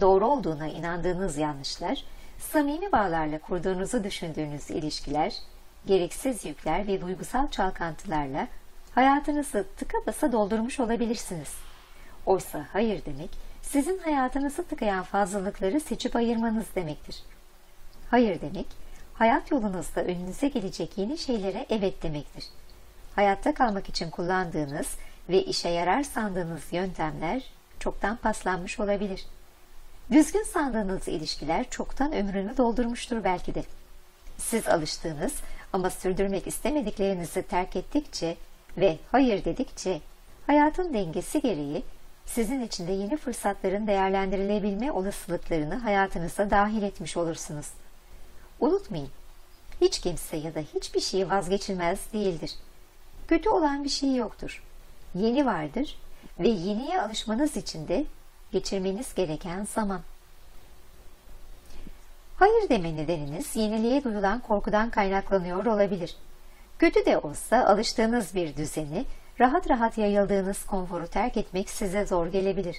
Doğru olduğuna inandığınız yanlışlar, samimi bağlarla kurduğunuzu düşündüğünüz ilişkiler, gereksiz yükler ve duygusal çalkantılarla hayatınızı tıka basa doldurmuş olabilirsiniz. Oysa hayır demek, sizin hayatınızı tıkayan fazlalıkları seçip ayırmanız demektir. Hayır demek, hayat yolunuzda önünüze gelecek yeni şeylere evet demektir. Hayatta kalmak için kullandığınız ve işe yarar sandığınız yöntemler çoktan paslanmış olabilir. Düzgün sandığınız ilişkiler çoktan ömrünü doldurmuştur belki de. Siz alıştığınız ama sürdürmek istemediklerinizi terk ettikçe ve hayır dedikçe hayatın dengesi gereği sizin için de yeni fırsatların değerlendirilebilme olasılıklarını hayatınıza dahil etmiş olursunuz. Unutmayın, hiç kimse ya da hiçbir şey vazgeçilmez değildir. Kötü olan bir şey yoktur. Yeni vardır ve yeniye alışmanız için de geçirmeniz gereken zaman. Hayır deme nedeniniz yeniliğe duyulan korkudan kaynaklanıyor olabilir. Kötü de olsa alıştığınız bir düzeni, rahat rahat yayıldığınız konforu terk etmek size zor gelebilir.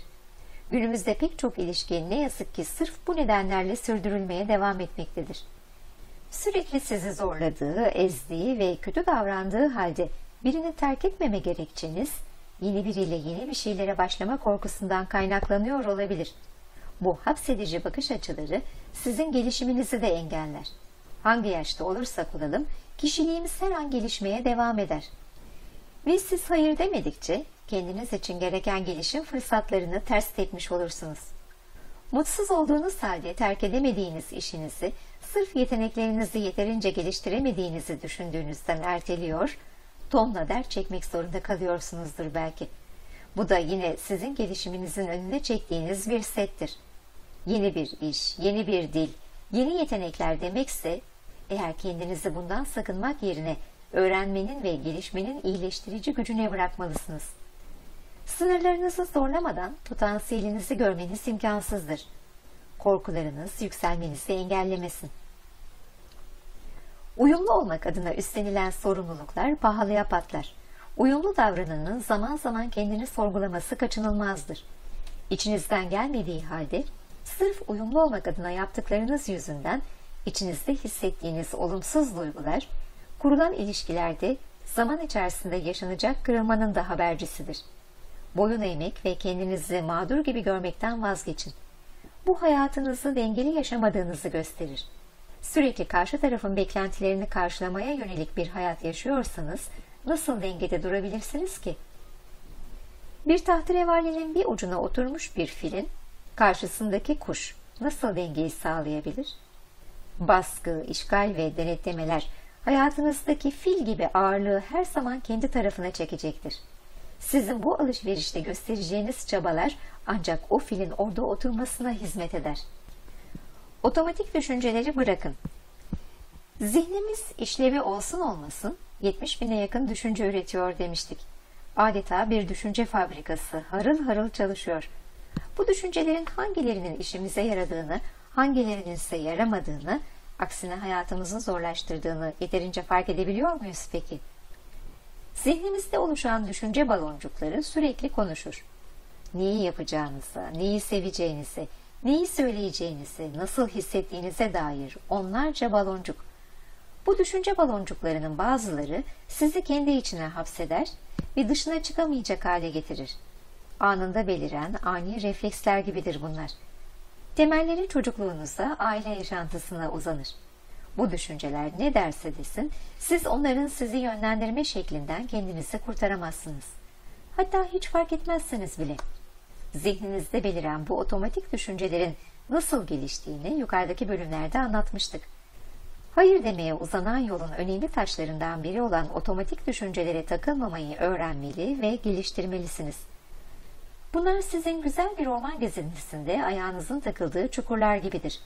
Günümüzde pek çok ilişki ne yazık ki sırf bu nedenlerle sürdürülmeye devam etmektedir. Sürekli sizi zorladığı, ezdiği ve kötü davrandığı halde birini terk etmeme gerekçeniz, yeni biriyle yeni bir şeylere başlama korkusundan kaynaklanıyor olabilir. Bu hapsedici bakış açıları sizin gelişiminizi de engeller. Hangi yaşta olursak olalım, kişiliğimiz her an gelişmeye devam eder. Ve siz hayır demedikçe kendiniz için gereken gelişim fırsatlarını ters tepmiş olursunuz. Mutsuz olduğunuz halde terk edemediğiniz işinizi, sırf yeteneklerinizi yeterince geliştiremediğinizi düşündüğünüzden erteliyor, tonla dert çekmek zorunda kalıyorsunuzdur belki. Bu da yine sizin gelişiminizin önüne çektiğiniz bir settir. Yeni bir iş, yeni bir dil, yeni yetenekler demekse, eğer kendinizi bundan sakınmak yerine öğrenmenin ve gelişmenin iyileştirici gücüne bırakmalısınız. Sınırlarınızı zorlamadan potansiyelinizi görmeniz imkansızdır. Korkularınız yükselmenizi engellemesin. Uyumlu olmak adına üstlenilen sorumluluklar pahalıya patlar. Uyumlu davrananın zaman zaman kendini sorgulaması kaçınılmazdır. İçinizden gelmediği halde sırf uyumlu olmak adına yaptıklarınız yüzünden içinizde hissettiğiniz olumsuz duygular, kurulan ilişkilerde zaman içerisinde yaşanacak kırılmanın da habercisidir. Boyun eğmek ve kendinizi mağdur gibi görmekten vazgeçin. Bu hayatınızı dengeli yaşamadığınızı gösterir. Sürekli karşı tarafın beklentilerini karşılamaya yönelik bir hayat yaşıyorsanız nasıl dengede durabilirsiniz ki? Bir tahterevalinin bir ucuna oturmuş bir filin karşısındaki kuş nasıl dengeyi sağlayabilir? Baskı, işgal ve denetlemeler hayatınızdaki fil gibi ağırlığı her zaman kendi tarafına çekecektir. Sizin bu alışverişte göstereceğiniz çabalar ancak o filin orada oturmasına hizmet eder. Otomatik düşünceleri bırakın. Zihnimiz işlevi olsun olmasın 70 bine yakın düşünce üretiyor demiştik. Adeta bir düşünce fabrikası harıl harıl çalışıyor. Bu düşüncelerin hangilerinin işimize yaradığını, hangilerinin ise yaramadığını Aksine hayatımızı zorlaştırdığını yeterince fark edebiliyor muyuz peki? Zihnimizde oluşan düşünce baloncukları sürekli konuşur. Neyi yapacağınıza, neyi seveceğinize, neyi söyleyeceğinize, nasıl hissettiğinize dair onlarca baloncuk. Bu düşünce baloncuklarının bazıları sizi kendi içine hapseder ve dışına çıkamayacak hale getirir. Anında beliren ani refleksler gibidir bunlar. Temelleri çocukluğunuzda aile yaşantısına uzanır. Bu düşünceler ne derse desin, siz onların sizi yönlendirme şeklinden kendinizi kurtaramazsınız. Hatta hiç fark etmezsiniz bile. Zihninizde beliren bu otomatik düşüncelerin nasıl geliştiğini yukarıdaki bölümlerde anlatmıştık. Hayır demeye uzanan yolun önemli taşlarından biri olan otomatik düşüncelere takılmamayı öğrenmeli ve geliştirmelisiniz. Bunlar sizin güzel bir orman gezintisinde ayağınızın takıldığı çukurlar gibidir.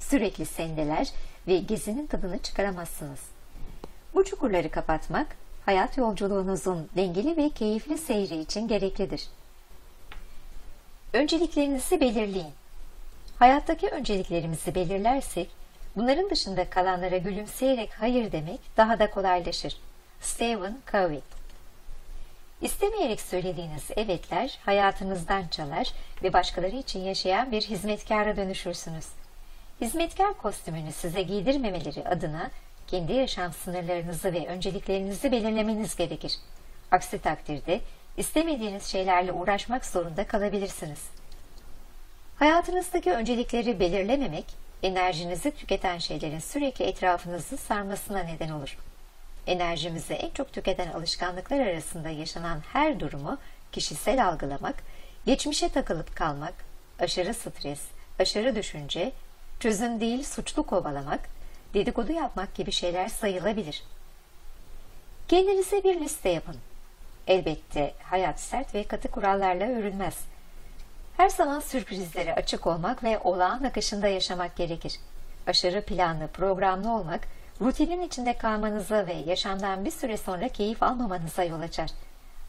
Sürekli sendeler ve gezinin tadını çıkaramazsınız. Bu çukurları kapatmak, hayat yolculuğunuzun dengeli ve keyifli seyri için gereklidir. Önceliklerinizi belirleyin. Hayattaki önceliklerimizi belirlersek, bunların dışında kalanlara gülümseyerek hayır demek daha da kolaylaşır. Stephen Covey İstemeyerek söylediğiniz evetler hayatınızdan çalar ve başkaları için yaşayan bir hizmetkara dönüşürsünüz. Hizmetkar kostümünü size giydirmemeleri adına kendi yaşam sınırlarınızı ve önceliklerinizi belirlemeniz gerekir. Aksi takdirde istemediğiniz şeylerle uğraşmak zorunda kalabilirsiniz. Hayatınızdaki öncelikleri belirlememek, enerjinizi tüketen şeylerin sürekli etrafınızı sarmasına neden olur. Enerjimizi en çok tüketen alışkanlıklar arasında yaşanan her durumu kişisel algılamak, geçmişe takılıp kalmak, aşırı stres, aşırı düşünce, çözüm değil suçlu kovalamak, dedikodu yapmak gibi şeyler sayılabilir. Kendinize bir liste yapın. Elbette hayat sert ve katı kurallarla örülmez. Her zaman sürprizlere açık olmak ve olağan akışında yaşamak gerekir. Aşırı planlı, programlı olmak, rutinin içinde kalmanıza ve yaşamdan bir süre sonra keyif almamanıza yol açar.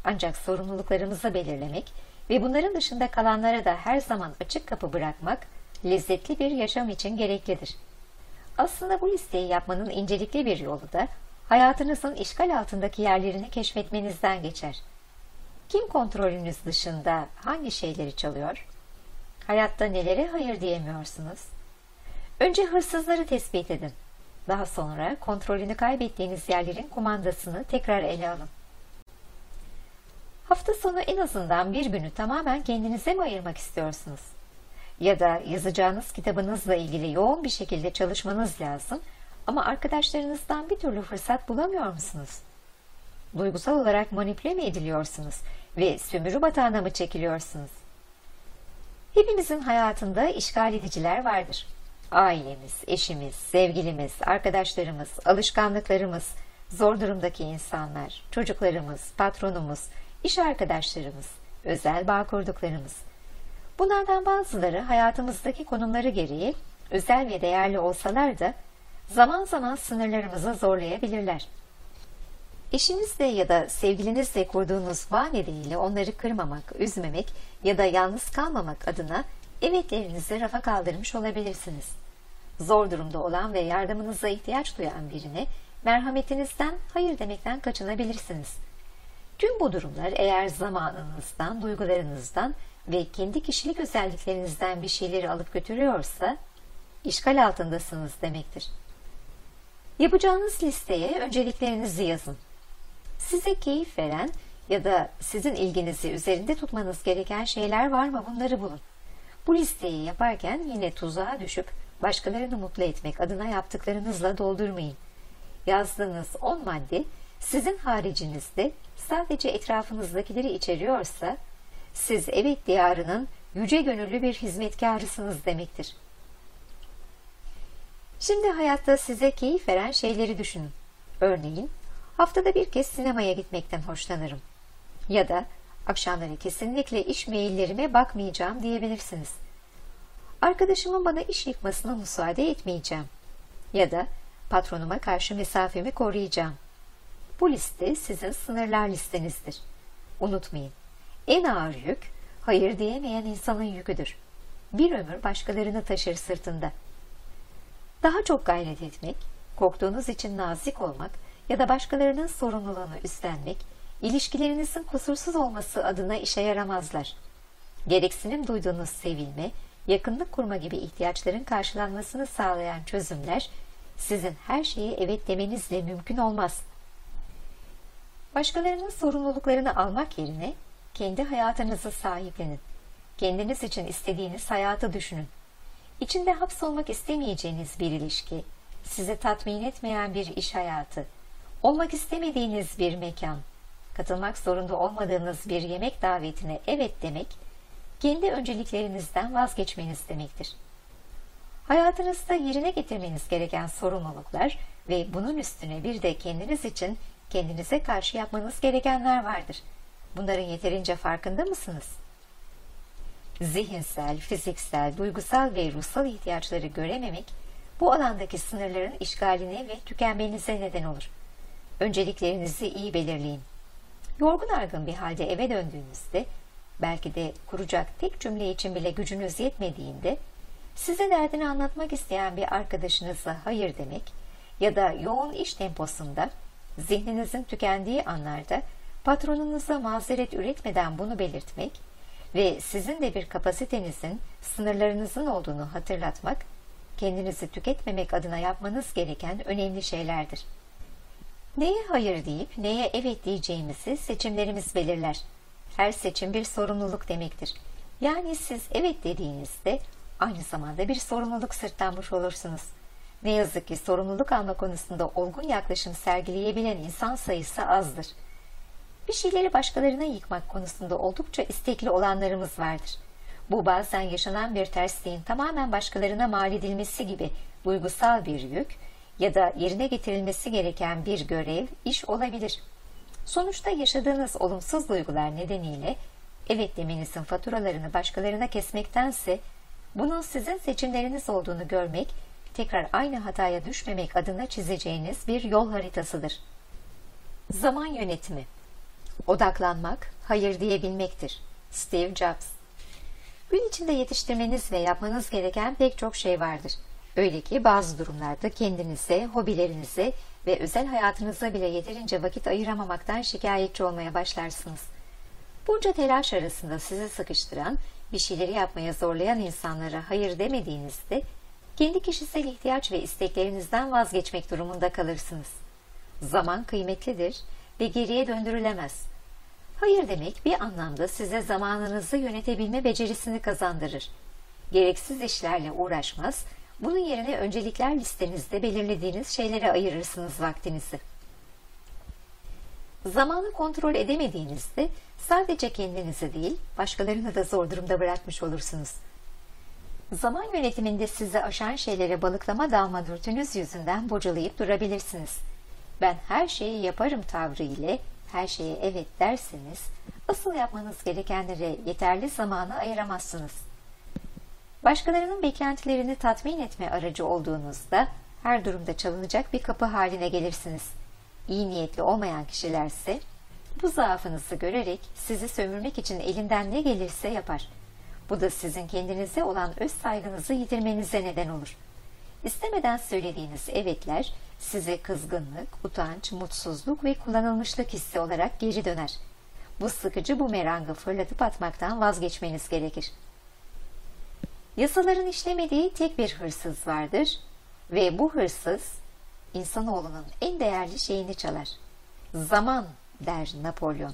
Ancak sorumluluklarımızı belirlemek ve bunların dışında kalanlara da her zaman açık kapı bırakmak, lezzetli bir yaşam için gereklidir. Aslında bu listeyi yapmanın incelikli bir yolu da hayatınızın işgal altındaki yerlerini keşfetmenizden geçer. Kim kontrolünüz dışında hangi şeyleri çalıyor? Hayatta nelere hayır diyemiyorsunuz? Önce hırsızları tespit edin. Daha sonra kontrolünü kaybettiğiniz yerlerin kumandasını tekrar ele alın. Hafta sonu en azından bir günü tamamen kendinize mi ayırmak istiyorsunuz? Ya da yazacağınız kitabınızla ilgili yoğun bir şekilde çalışmanız lazım ama arkadaşlarınızdan bir türlü fırsat bulamıyor musunuz? Duygusal olarak manipüle mi ediliyorsunuz ve sömürü batağına mı çekiliyorsunuz? Hepimizin hayatında işgal ediciler vardır. Ailemiz, eşimiz, sevgilimiz, arkadaşlarımız, alışkanlıklarımız, zor durumdaki insanlar, çocuklarımız, patronumuz, iş arkadaşlarımız, özel bağ kurduklarımız. Bunlardan bazıları hayatımızdaki konumları gereği özel ve değerli olsalar da zaman zaman sınırlarımızı zorlayabilirler. Eşinizle ya da sevgilinizle kurduğunuz bağ nedeniyle onları kırmamak, üzmemek ya da yalnız kalmamak adına evetlerinizi rafa kaldırmış olabilirsiniz. Zor durumda olan ve yardımınıza ihtiyaç duyan birine merhametinizden hayır demekten kaçınabilirsiniz. Tüm bu durumlar eğer zamanınızdan, duygularınızdan ve kendi kişilik özelliklerinizden bir şeyleri alıp götürüyorsa işgal altındasınız demektir. Yapacağınız listeye önceliklerinizi yazın. Size keyif veren ya da sizin ilginizi üzerinde tutmanız gereken şeyler var mı bunları bulun. Bu listeyi yaparken yine tuzağa düşüp başkalarını mutlu etmek adına yaptıklarınızla doldurmayın. Yazdığınız 10 madde sizin haricinizde sadece etrafınızdakileri içeriyorsa siz evet diyarının yüce gönüllü bir hizmetkarısınız demektir. Şimdi hayatta size keyif veren şeyleri düşünün. Örneğin haftada bir kez sinemaya gitmekten hoşlanırım. Ya da akşamları kesinlikle iş maillerime bakmayacağım diyebilirsiniz. Arkadaşımın bana iş yıkmasına müsaade etmeyeceğim. Ya da patronuma karşı mesafemi koruyacağım. Bu liste sizin sınırlar listenizdir. Unutmayın, en ağır yük hayır diyemeyen insanın yüküdür. Bir ömür başkalarını taşır sırtında. Daha çok gayret etmek, korktuğunuz için nazik olmak ya da başkalarının sorumluluğunu üstlenmek, ilişkilerinizin kusursuz olması adına işe yaramazlar. Gereksinim duyduğunuz sevilme, yakınlık kurma gibi ihtiyaçların karşılanmasını sağlayan çözümler, sizin her şeye evet demenizle mümkün olmaz. Başkalarının sorumluluklarını almak yerine kendi hayatınızı sahiplenin. Kendiniz için istediğiniz hayatı düşünün. İçinde hapsolmak istemeyeceğiniz bir ilişki, sizi tatmin etmeyen bir iş hayatı, olmak istemediğiniz bir mekan, katılmak zorunda olmadığınız bir yemek davetine evet demek, kendi önceliklerinizden vazgeçmeniz demektir. Hayatınızda yerine getirmeniz gereken sorumluluklar ve bunun üstüne bir de kendiniz için kendinize karşı yapmanız gerekenler vardır. Bunların yeterince farkında mısınız? Zihinsel, fiziksel, duygusal ve ruhsal ihtiyaçları görememek, bu alandaki sınırların işgaline ve tükenmenize neden olur. Önceliklerinizi iyi belirleyin. Yorgun argın bir halde eve döndüğünüzde, belki de kuracak tek cümle için bile gücünüz yetmediğinde, size derdini anlatmak isteyen bir arkadaşınıza hayır demek ya da yoğun iş temposunda zihninizin tükendiği anlarda patronunuza mazeret üretmeden bunu belirtmek ve sizin de bir kapasitenizin, sınırlarınızın olduğunu hatırlatmak, kendinizi tüketmemek adına yapmanız gereken önemli şeylerdir. Neye hayır deyip neye evet diyeceğimizi seçimlerimiz belirler. Her seçim bir sorumluluk demektir. Yani siz evet dediğinizde aynı zamanda bir sorumluluk sırtlanmış olursunuz. Ne yazık ki sorumluluk alma konusunda olgun yaklaşım sergileyebilen insan sayısı azdır. Bir şeyleri başkalarına yıkmak konusunda oldukça istekli olanlarımız vardır. Bu bazen yaşanan bir tersliğin tamamen başkalarına mal edilmesi gibi duygusal bir yük ya da yerine getirilmesi gereken bir görev, iş olabilir. Sonuçta yaşadığınız olumsuz duygular nedeniyle evet demenizin faturalarını başkalarına kesmektense bunun sizin seçimleriniz olduğunu görmek, tekrar aynı hataya düşmemek adına çizeceğiniz bir yol haritasıdır. Zaman yönetimi Odaklanmak, hayır diyebilmektir. Steve Jobs Gün içinde yetiştirmeniz ve yapmanız gereken pek çok şey vardır. Öyle ki bazı durumlarda kendinize, hobilerinize ve özel hayatınıza bile yeterince vakit ayıramamaktan şikayetçi olmaya başlarsınız. Bunca telaş arasında sizi sıkıştıran, bir şeyleri yapmaya zorlayan insanlara hayır demediğinizde, kendi kişisel ihtiyaç ve isteklerinizden vazgeçmek durumunda kalırsınız. Zaman kıymetlidir ve geriye döndürülemez. Hayır demek bir anlamda size zamanınızı yönetebilme becerisini kazandırır. Gereksiz işlerle uğraşmaz, bunun yerine öncelikler listenizde belirlediğiniz şeylere ayırırsınız vaktinizi. Zamanı kontrol edemediğinizde sadece kendinizi değil, başkalarını da zor durumda bırakmış olursunuz. Zaman yönetiminde sizi aşan şeylere balıklama dalma dürtünüz yüzünden bocalayıp durabilirsiniz. Ben her şeyi yaparım tavrı ile her şeye evet derseniz, asıl yapmanız gerekenlere yeterli zamanı ayıramazsınız. Başkalarının beklentilerini tatmin etme aracı olduğunuzda her durumda çalınacak bir kapı haline gelirsiniz. İyi niyetli olmayan kişilerse bu zaafınızı görerek sizi sömürmek için elinden ne gelirse yapar. Bu da sizin kendinize olan öz saygınızı yitirmenize neden olur. İstemeden söylediğiniz evetler size kızgınlık, utanç, mutsuzluk ve kullanılmışlık hissi olarak geri döner. Bu sıkıcı bu merangı fırlatıp atmaktan vazgeçmeniz gerekir. Yasaların işlemediği tek bir hırsız vardır ve bu hırsız insanoğlunun en değerli şeyini çalar. Zaman der Napolyon.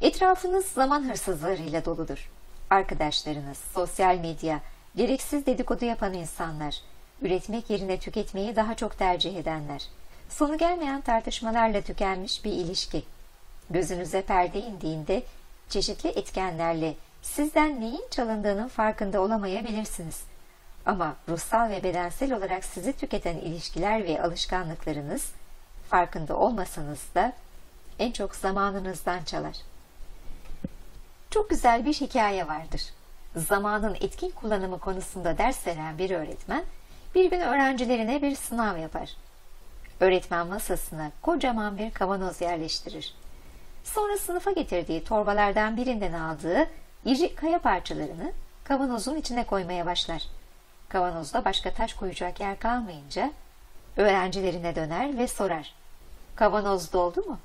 Etrafınız zaman hırsızlarıyla doludur. Arkadaşlarınız, sosyal medya, gereksiz dedikodu yapan insanlar, üretmek yerine tüketmeyi daha çok tercih edenler, sonu gelmeyen tartışmalarla tükenmiş bir ilişki. Gözünüze perde indiğinde çeşitli etkenlerle sizden neyin çalındığının farkında olamayabilirsiniz. Ama ruhsal ve bedensel olarak sizi tüketen ilişkiler ve alışkanlıklarınız farkında olmasanız da en çok zamanınızdan çalar. Çok güzel bir hikaye vardır. Zamanın etkin kullanımı konusunda ders veren bir öğretmen bir gün öğrencilerine bir sınav yapar. Öğretmen masasına kocaman bir kavanoz yerleştirir. Sonra sınıfa getirdiği torbalardan birinden aldığı iri kaya parçalarını kavanozun içine koymaya başlar. Kavanozda başka taş koyacak yer kalmayınca öğrencilerine döner ve sorar. Kavanoz doldu mu?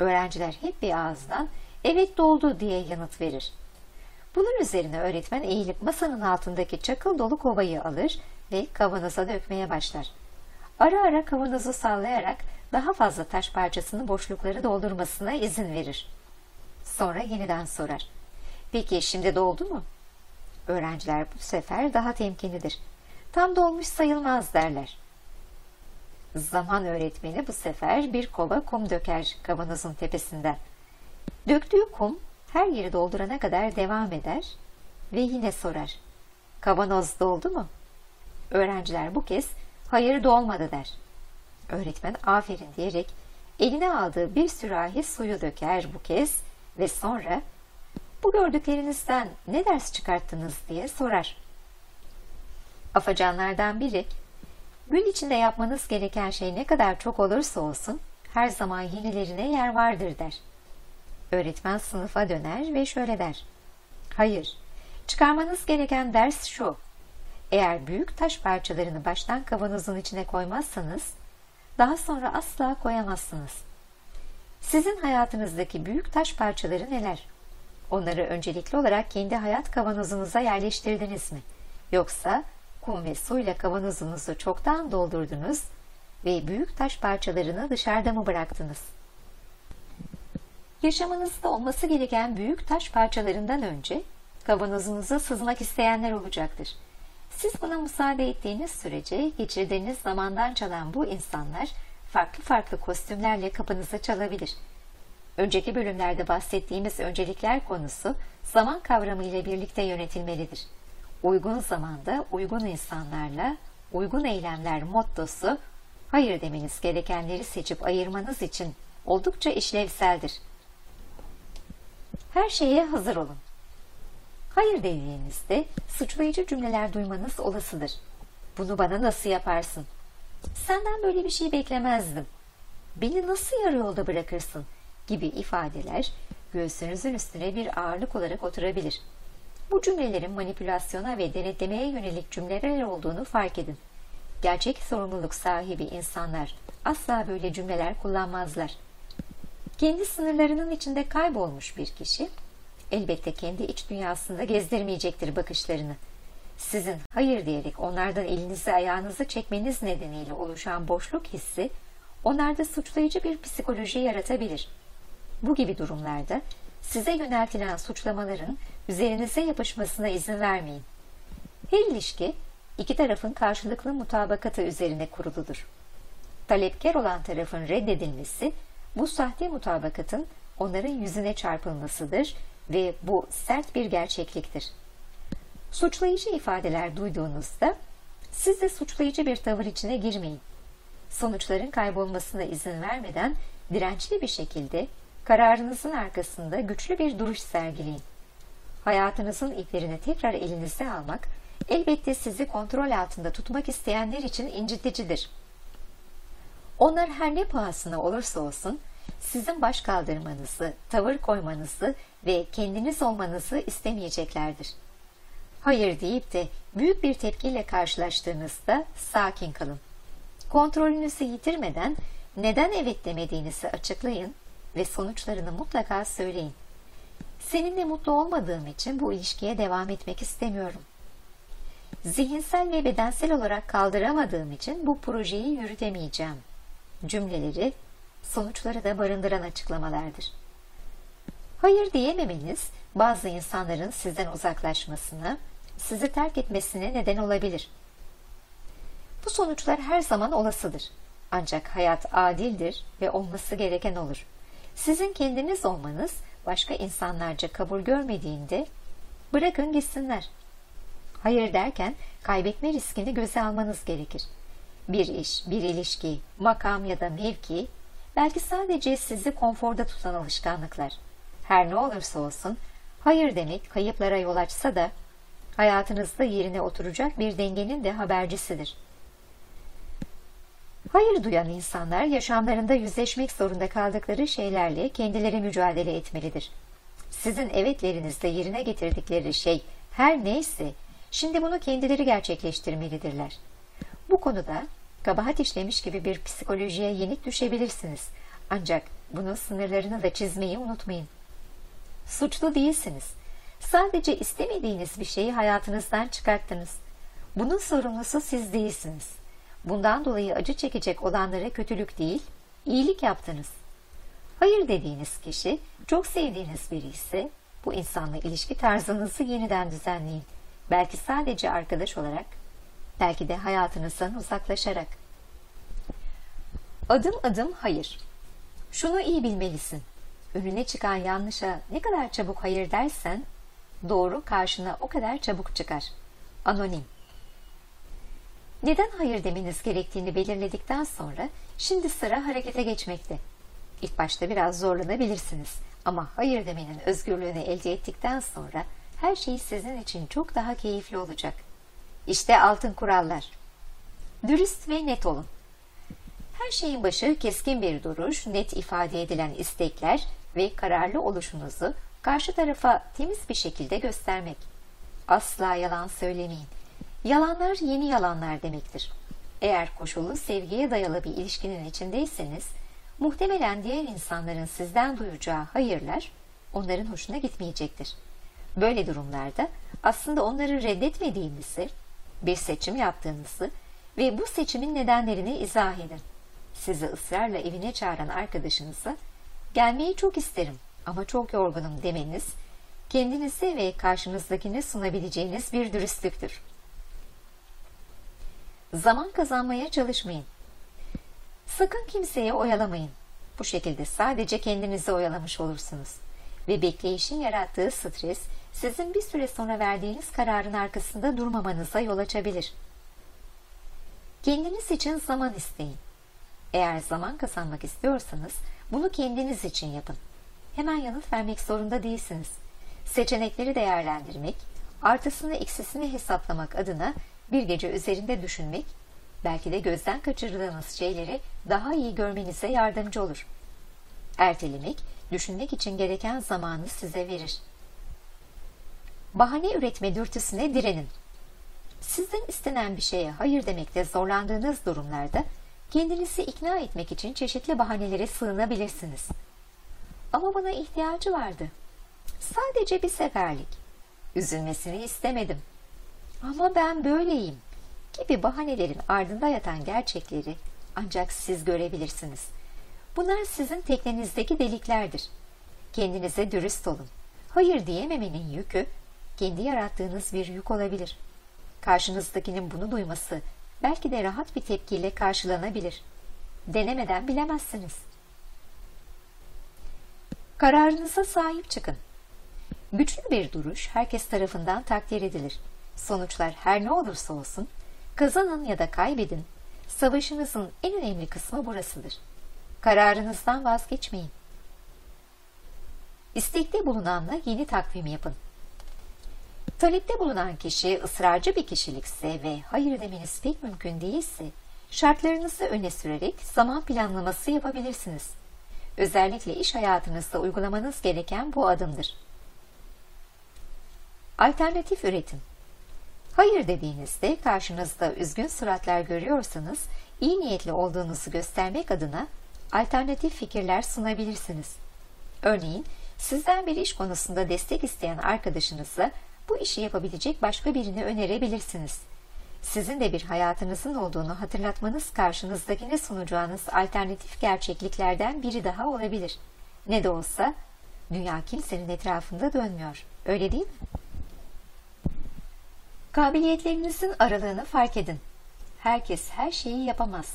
Öğrenciler hep bir ağızdan evet doldu diye yanıt verir. Bunun üzerine öğretmen eğilip masanın altındaki çakıl dolu kovayı alır ve kavanoza dökmeye başlar. Ara ara kavanozu sallayarak daha fazla taş parçasını boşlukları doldurmasına izin verir. Sonra yeniden sorar. Peki şimdi doldu mu? Öğrenciler bu sefer daha temkinlidir. Tam dolmuş sayılmaz derler. Zaman öğretmeni bu sefer bir kova kum döker kavanozun tepesinden. Döktüğü kum her yeri doldurana kadar devam eder ve yine sorar. Kavanoz doldu mu? Öğrenciler bu kez hayır dolmadı der. Öğretmen aferin diyerek eline aldığı bir sürahi suyu döker bu kez ve sonra bu gördüklerinizden ne ders çıkarttınız diye sorar. Afacanlardan biri gün içinde yapmanız gereken şey ne kadar çok olursa olsun her zaman yenilerine yer vardır der. Öğretmen sınıfa döner ve şöyle der. Hayır, çıkarmanız gereken ders şu. Eğer büyük taş parçalarını baştan kavanozun içine koymazsanız, daha sonra asla koyamazsınız. Sizin hayatınızdaki büyük taş parçaları neler? Onları öncelikli olarak kendi hayat kavanozunuza yerleştirdiniz mi? Yoksa kum ve suyla kavanozunuzu çoktan doldurdunuz ve büyük taş parçalarını dışarıda mı bıraktınız? Yaşamınızda olması gereken büyük taş parçalarından önce kavanozunuza sızmak isteyenler olacaktır. Siz buna müsaade ettiğiniz sürece geçirdiğiniz zamandan çalan bu insanlar farklı farklı kostümlerle kapınızı çalabilir. Önceki bölümlerde bahsettiğimiz öncelikler konusu zaman kavramı ile birlikte yönetilmelidir. Uygun zamanda uygun insanlarla uygun eylemler mottosu hayır demeniz gerekenleri seçip ayırmanız için oldukça işlevseldir. Her şeye hazır olun. Hayır dediğinizde suçlayıcı cümleler duymanız olasıdır. Bunu bana nasıl yaparsın? Senden böyle bir şey beklemezdim. Beni nasıl yarı yolda bırakırsın? gibi ifadeler göğsünüzün üstüne bir ağırlık olarak oturabilir. Bu cümlelerin manipülasyona ve denetlemeye yönelik cümleler olduğunu fark edin. Gerçek sorumluluk sahibi insanlar asla böyle cümleler kullanmazlar. Kendi sınırlarının içinde kaybolmuş bir kişi elbette kendi iç dünyasında gezdirmeyecektir bakışlarını. Sizin hayır diyerek onlardan elinizi ayağınızı çekmeniz nedeniyle oluşan boşluk hissi onlarda suçlayıcı bir psikoloji yaratabilir. Bu gibi durumlarda size yöneltilen suçlamaların üzerinize yapışmasına izin vermeyin. Her ilişki iki tarafın karşılıklı mutabakatı üzerine kuruludur. Talepkar olan tarafın reddedilmesi bu sahte mutabakatın onların yüzüne çarpılmasıdır ve bu sert bir gerçekliktir. Suçlayıcı ifadeler duyduğunuzda siz de suçlayıcı bir tavır içine girmeyin. Sonuçların kaybolmasına izin vermeden dirençli bir şekilde kararınızın arkasında güçlü bir duruş sergileyin. Hayatınızın iplerini tekrar elinize almak elbette sizi kontrol altında tutmak isteyenler için inciticidir. Onlar her ne pahasına olursa olsun sizin baş kaldırmanızı, tavır koymanızı ve kendiniz olmanızı istemeyeceklerdir. Hayır deyip de büyük bir tepkiyle karşılaştığınızda sakin kalın. Kontrolünüzü yitirmeden neden evet demediğinizi açıklayın ve sonuçlarını mutlaka söyleyin. Seninle mutlu olmadığım için bu ilişkiye devam etmek istemiyorum. Zihinsel ve bedensel olarak kaldıramadığım için bu projeyi yürütemeyeceğim. Cümleleri sonuçları da barındıran açıklamalardır. Hayır diyememeniz bazı insanların sizden uzaklaşmasına, sizi terk etmesine neden olabilir. Bu sonuçlar her zaman olasıdır. Ancak hayat adildir ve olması gereken olur. Sizin kendiniz olmanız başka insanlarca kabul görmediğinde bırakın gitsinler. Hayır derken kaybetme riskini göze almanız gerekir. Bir iş, bir ilişki, makam ya da mevki belki sadece sizi konforda tutan alışkanlıklar. Her ne olursa olsun hayır demek kayıplara yol açsa da hayatınızda yerine oturacak bir dengenin de habercisidir. Hayır duyan insanlar yaşamlarında yüzleşmek zorunda kaldıkları şeylerle kendileri mücadele etmelidir. Sizin evetlerinizde yerine getirdikleri şey her neyse Şimdi bunu kendileri gerçekleştirmelidirler. Bu konuda kabahat işlemiş gibi bir psikolojiye yenik düşebilirsiniz. Ancak bunun sınırlarını da çizmeyi unutmayın. Suçlu değilsiniz. Sadece istemediğiniz bir şeyi hayatınızdan çıkarttınız. Bunun sorumlusu siz değilsiniz. Bundan dolayı acı çekecek olanlara kötülük değil, iyilik yaptınız. Hayır dediğiniz kişi çok sevdiğiniz biri ise bu insanla ilişki tarzınızı yeniden düzenleyin. Belki sadece arkadaş olarak, belki de hayatınızdan uzaklaşarak. Adım adım hayır. Şunu iyi bilmelisin. Önüne çıkan yanlışa ne kadar çabuk hayır dersen, doğru karşına o kadar çabuk çıkar. Anonim. Neden hayır demeniz gerektiğini belirledikten sonra şimdi sıra harekete geçmekte. İlk başta biraz zorlanabilirsiniz ama hayır demenin özgürlüğünü elde ettikten sonra her şey sizin için çok daha keyifli olacak. İşte altın kurallar. Dürüst ve net olun. Her şeyin başı keskin bir duruş, net ifade edilen istekler ve kararlı oluşunuzu karşı tarafa temiz bir şekilde göstermek. Asla yalan söylemeyin. Yalanlar yeni yalanlar demektir. Eğer koşullu sevgiye dayalı bir ilişkinin içindeyseniz, muhtemelen diğer insanların sizden duyacağı hayırlar onların hoşuna gitmeyecektir. Böyle durumlarda aslında onları reddetmediğinizi, bir seçim yaptığınızı ve bu seçimin nedenlerini izah edin. Sizi ısrarla evine çağıran arkadaşınıza gelmeyi çok isterim ama çok yorgunum demeniz, kendinize ve karşınızdakine sunabileceğiniz bir dürüstlüktür. Zaman kazanmaya çalışmayın. Sakın kimseye oyalamayın. Bu şekilde sadece kendinizi oyalamış olursunuz. Ve bekleyişin yarattığı stres sizin bir süre sonra verdiğiniz kararın arkasında durmamanıza yol açabilir. Kendiniz için zaman isteyin. Eğer zaman kazanmak istiyorsanız bunu kendiniz için yapın. Hemen yanıt vermek zorunda değilsiniz. Seçenekleri değerlendirmek, artısını eksisini hesaplamak adına bir gece üzerinde düşünmek, belki de gözden kaçırdığınız şeyleri daha iyi görmenize yardımcı olur. Ertelemek, düşünmek için gereken zamanı size verir. Bahane üretme dürtüsüne direnin. Sizden istenen bir şeye hayır demekte zorlandığınız durumlarda kendinizi ikna etmek için çeşitli bahanelere sığınabilirsiniz. Ama bana ihtiyacı vardı. Sadece bir seferlik. Üzülmesini istemedim. Ama ben böyleyim gibi bahanelerin ardında yatan gerçekleri ancak siz görebilirsiniz. Bunlar sizin teknenizdeki deliklerdir. Kendinize dürüst olun. Hayır diyememenin yükü kendi yarattığınız bir yük olabilir. Karşınızdakinin bunu duyması belki de rahat bir tepkiyle karşılanabilir. Denemeden bilemezsiniz. Kararınıza sahip çıkın. Güçlü bir duruş herkes tarafından takdir edilir. Sonuçlar her ne olursa olsun, kazanın ya da kaybedin, savaşınızın en önemli kısmı burasıdır. Kararınızdan vazgeçmeyin. İstekte bulunanla yeni takvim yapın. Talepte bulunan kişi ısrarcı bir kişilikse ve hayır demeniz pek mümkün değilse, şartlarınızı öne sürerek zaman planlaması yapabilirsiniz. Özellikle iş hayatınızda uygulamanız gereken bu adımdır. Alternatif üretim Hayır dediğinizde karşınızda üzgün suratlar görüyorsanız iyi niyetli olduğunuzu göstermek adına alternatif fikirler sunabilirsiniz. Örneğin sizden bir iş konusunda destek isteyen arkadaşınızla bu işi yapabilecek başka birini önerebilirsiniz. Sizin de bir hayatınızın olduğunu hatırlatmanız karşınızdakine sunacağınız alternatif gerçekliklerden biri daha olabilir. Ne de olsa dünya kimsenin etrafında dönmüyor. Öyle değil mi? Kabiliyetlerinizin aralığını fark edin. Herkes her şeyi yapamaz.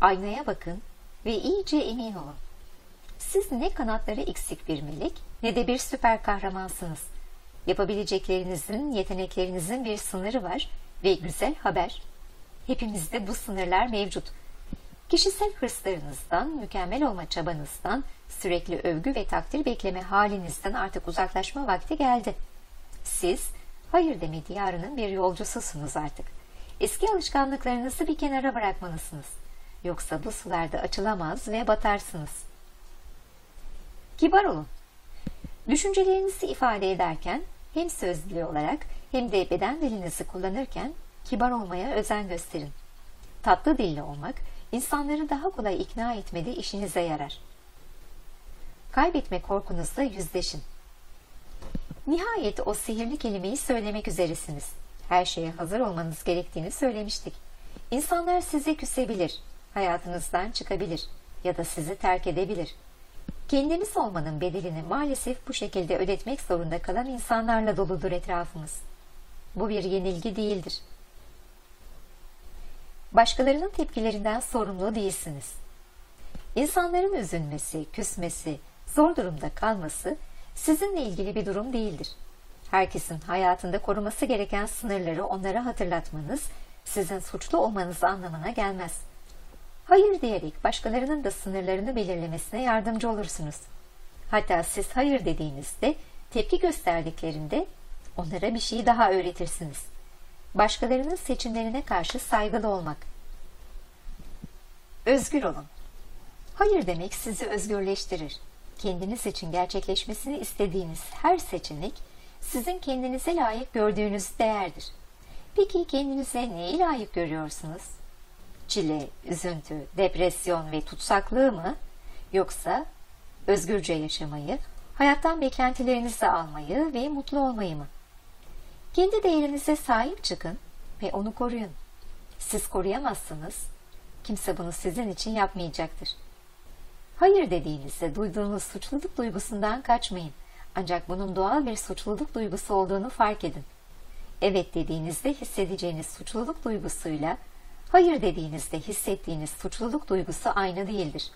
Aynaya bakın ve iyice emin olun. Siz ne kanatları eksik bir melek ne de bir süper kahramansınız. Yapabileceklerinizin, yeteneklerinizin bir sınırı var ve güzel haber. Hepimizde bu sınırlar mevcut. Kişisel hırslarınızdan, mükemmel olma çabanızdan, sürekli övgü ve takdir bekleme halinizden artık uzaklaşma vakti geldi. Siz hayır deme diyarının bir yolcususunuz artık. Eski alışkanlıklarınızı bir kenara bırakmalısınız. Yoksa bu sularda açılamaz ve batarsınız. Kibar olun. Düşüncelerinizi ifade ederken hem sözlü olarak hem de beden dilinizi kullanırken kibar olmaya özen gösterin. Tatlı dilli olmak, insanları daha kolay ikna etmede işinize yarar. Kaybetme korkunuzla yüzleşin. Nihayet o sihirli kelimeyi söylemek üzeresiniz. Her şeye hazır olmanız gerektiğini söylemiştik. İnsanlar size küsebilir, hayatınızdan çıkabilir ya da sizi terk edebilir. Kendiniz olmanın bedelini maalesef bu şekilde ödetmek zorunda kalan insanlarla doludur etrafımız. Bu bir yenilgi değildir. Başkalarının tepkilerinden sorumlu değilsiniz. İnsanların üzülmesi, küsmesi, zor durumda kalması sizinle ilgili bir durum değildir. Herkesin hayatında koruması gereken sınırları onlara hatırlatmanız sizin suçlu olmanız anlamına gelmez. Hayır diyerek başkalarının da sınırlarını belirlemesine yardımcı olursunuz. Hatta siz hayır dediğinizde tepki gösterdiklerinde onlara bir şey daha öğretirsiniz. Başkalarının seçimlerine karşı saygılı olmak. Özgür olun. Hayır demek sizi özgürleştirir. Kendiniz için gerçekleşmesini istediğiniz her seçenek sizin kendinize layık gördüğünüz değerdir. Peki kendinize neyi layık görüyorsunuz? Çile, üzüntü, depresyon ve tutsaklığı mı? Yoksa özgürce yaşamayı, hayattan beklentilerinizi almayı ve mutlu olmayı mı? Kendi değerinize sahip çıkın ve onu koruyun. Siz koruyamazsınız, kimse bunu sizin için yapmayacaktır. Hayır dediğinizde duyduğunuz suçluluk duygusundan kaçmayın. Ancak bunun doğal bir suçluluk duygusu olduğunu fark edin. Evet dediğinizde hissedeceğiniz suçluluk duygusuyla hayır dediğinizde hissettiğiniz suçluluk duygusu aynı değildir.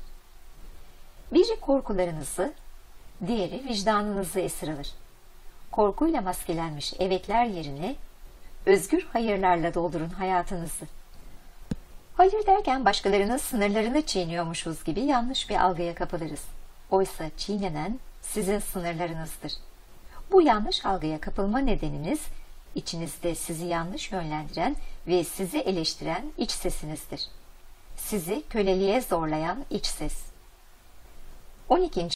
Biri korkularınızı, diğeri vicdanınızı esir alır. Korkuyla maskelenmiş evetler yerine özgür hayırlarla doldurun hayatınızı. Hayır derken başkalarının sınırlarını çiğniyormuşuz gibi yanlış bir algıya kapılırız. Oysa çiğnenen sizin sınırlarınızdır. Bu yanlış algıya kapılma nedeniniz içinizde sizi yanlış yönlendiren ve sizi eleştiren iç sesinizdir. Sizi köleliğe zorlayan iç ses. 12.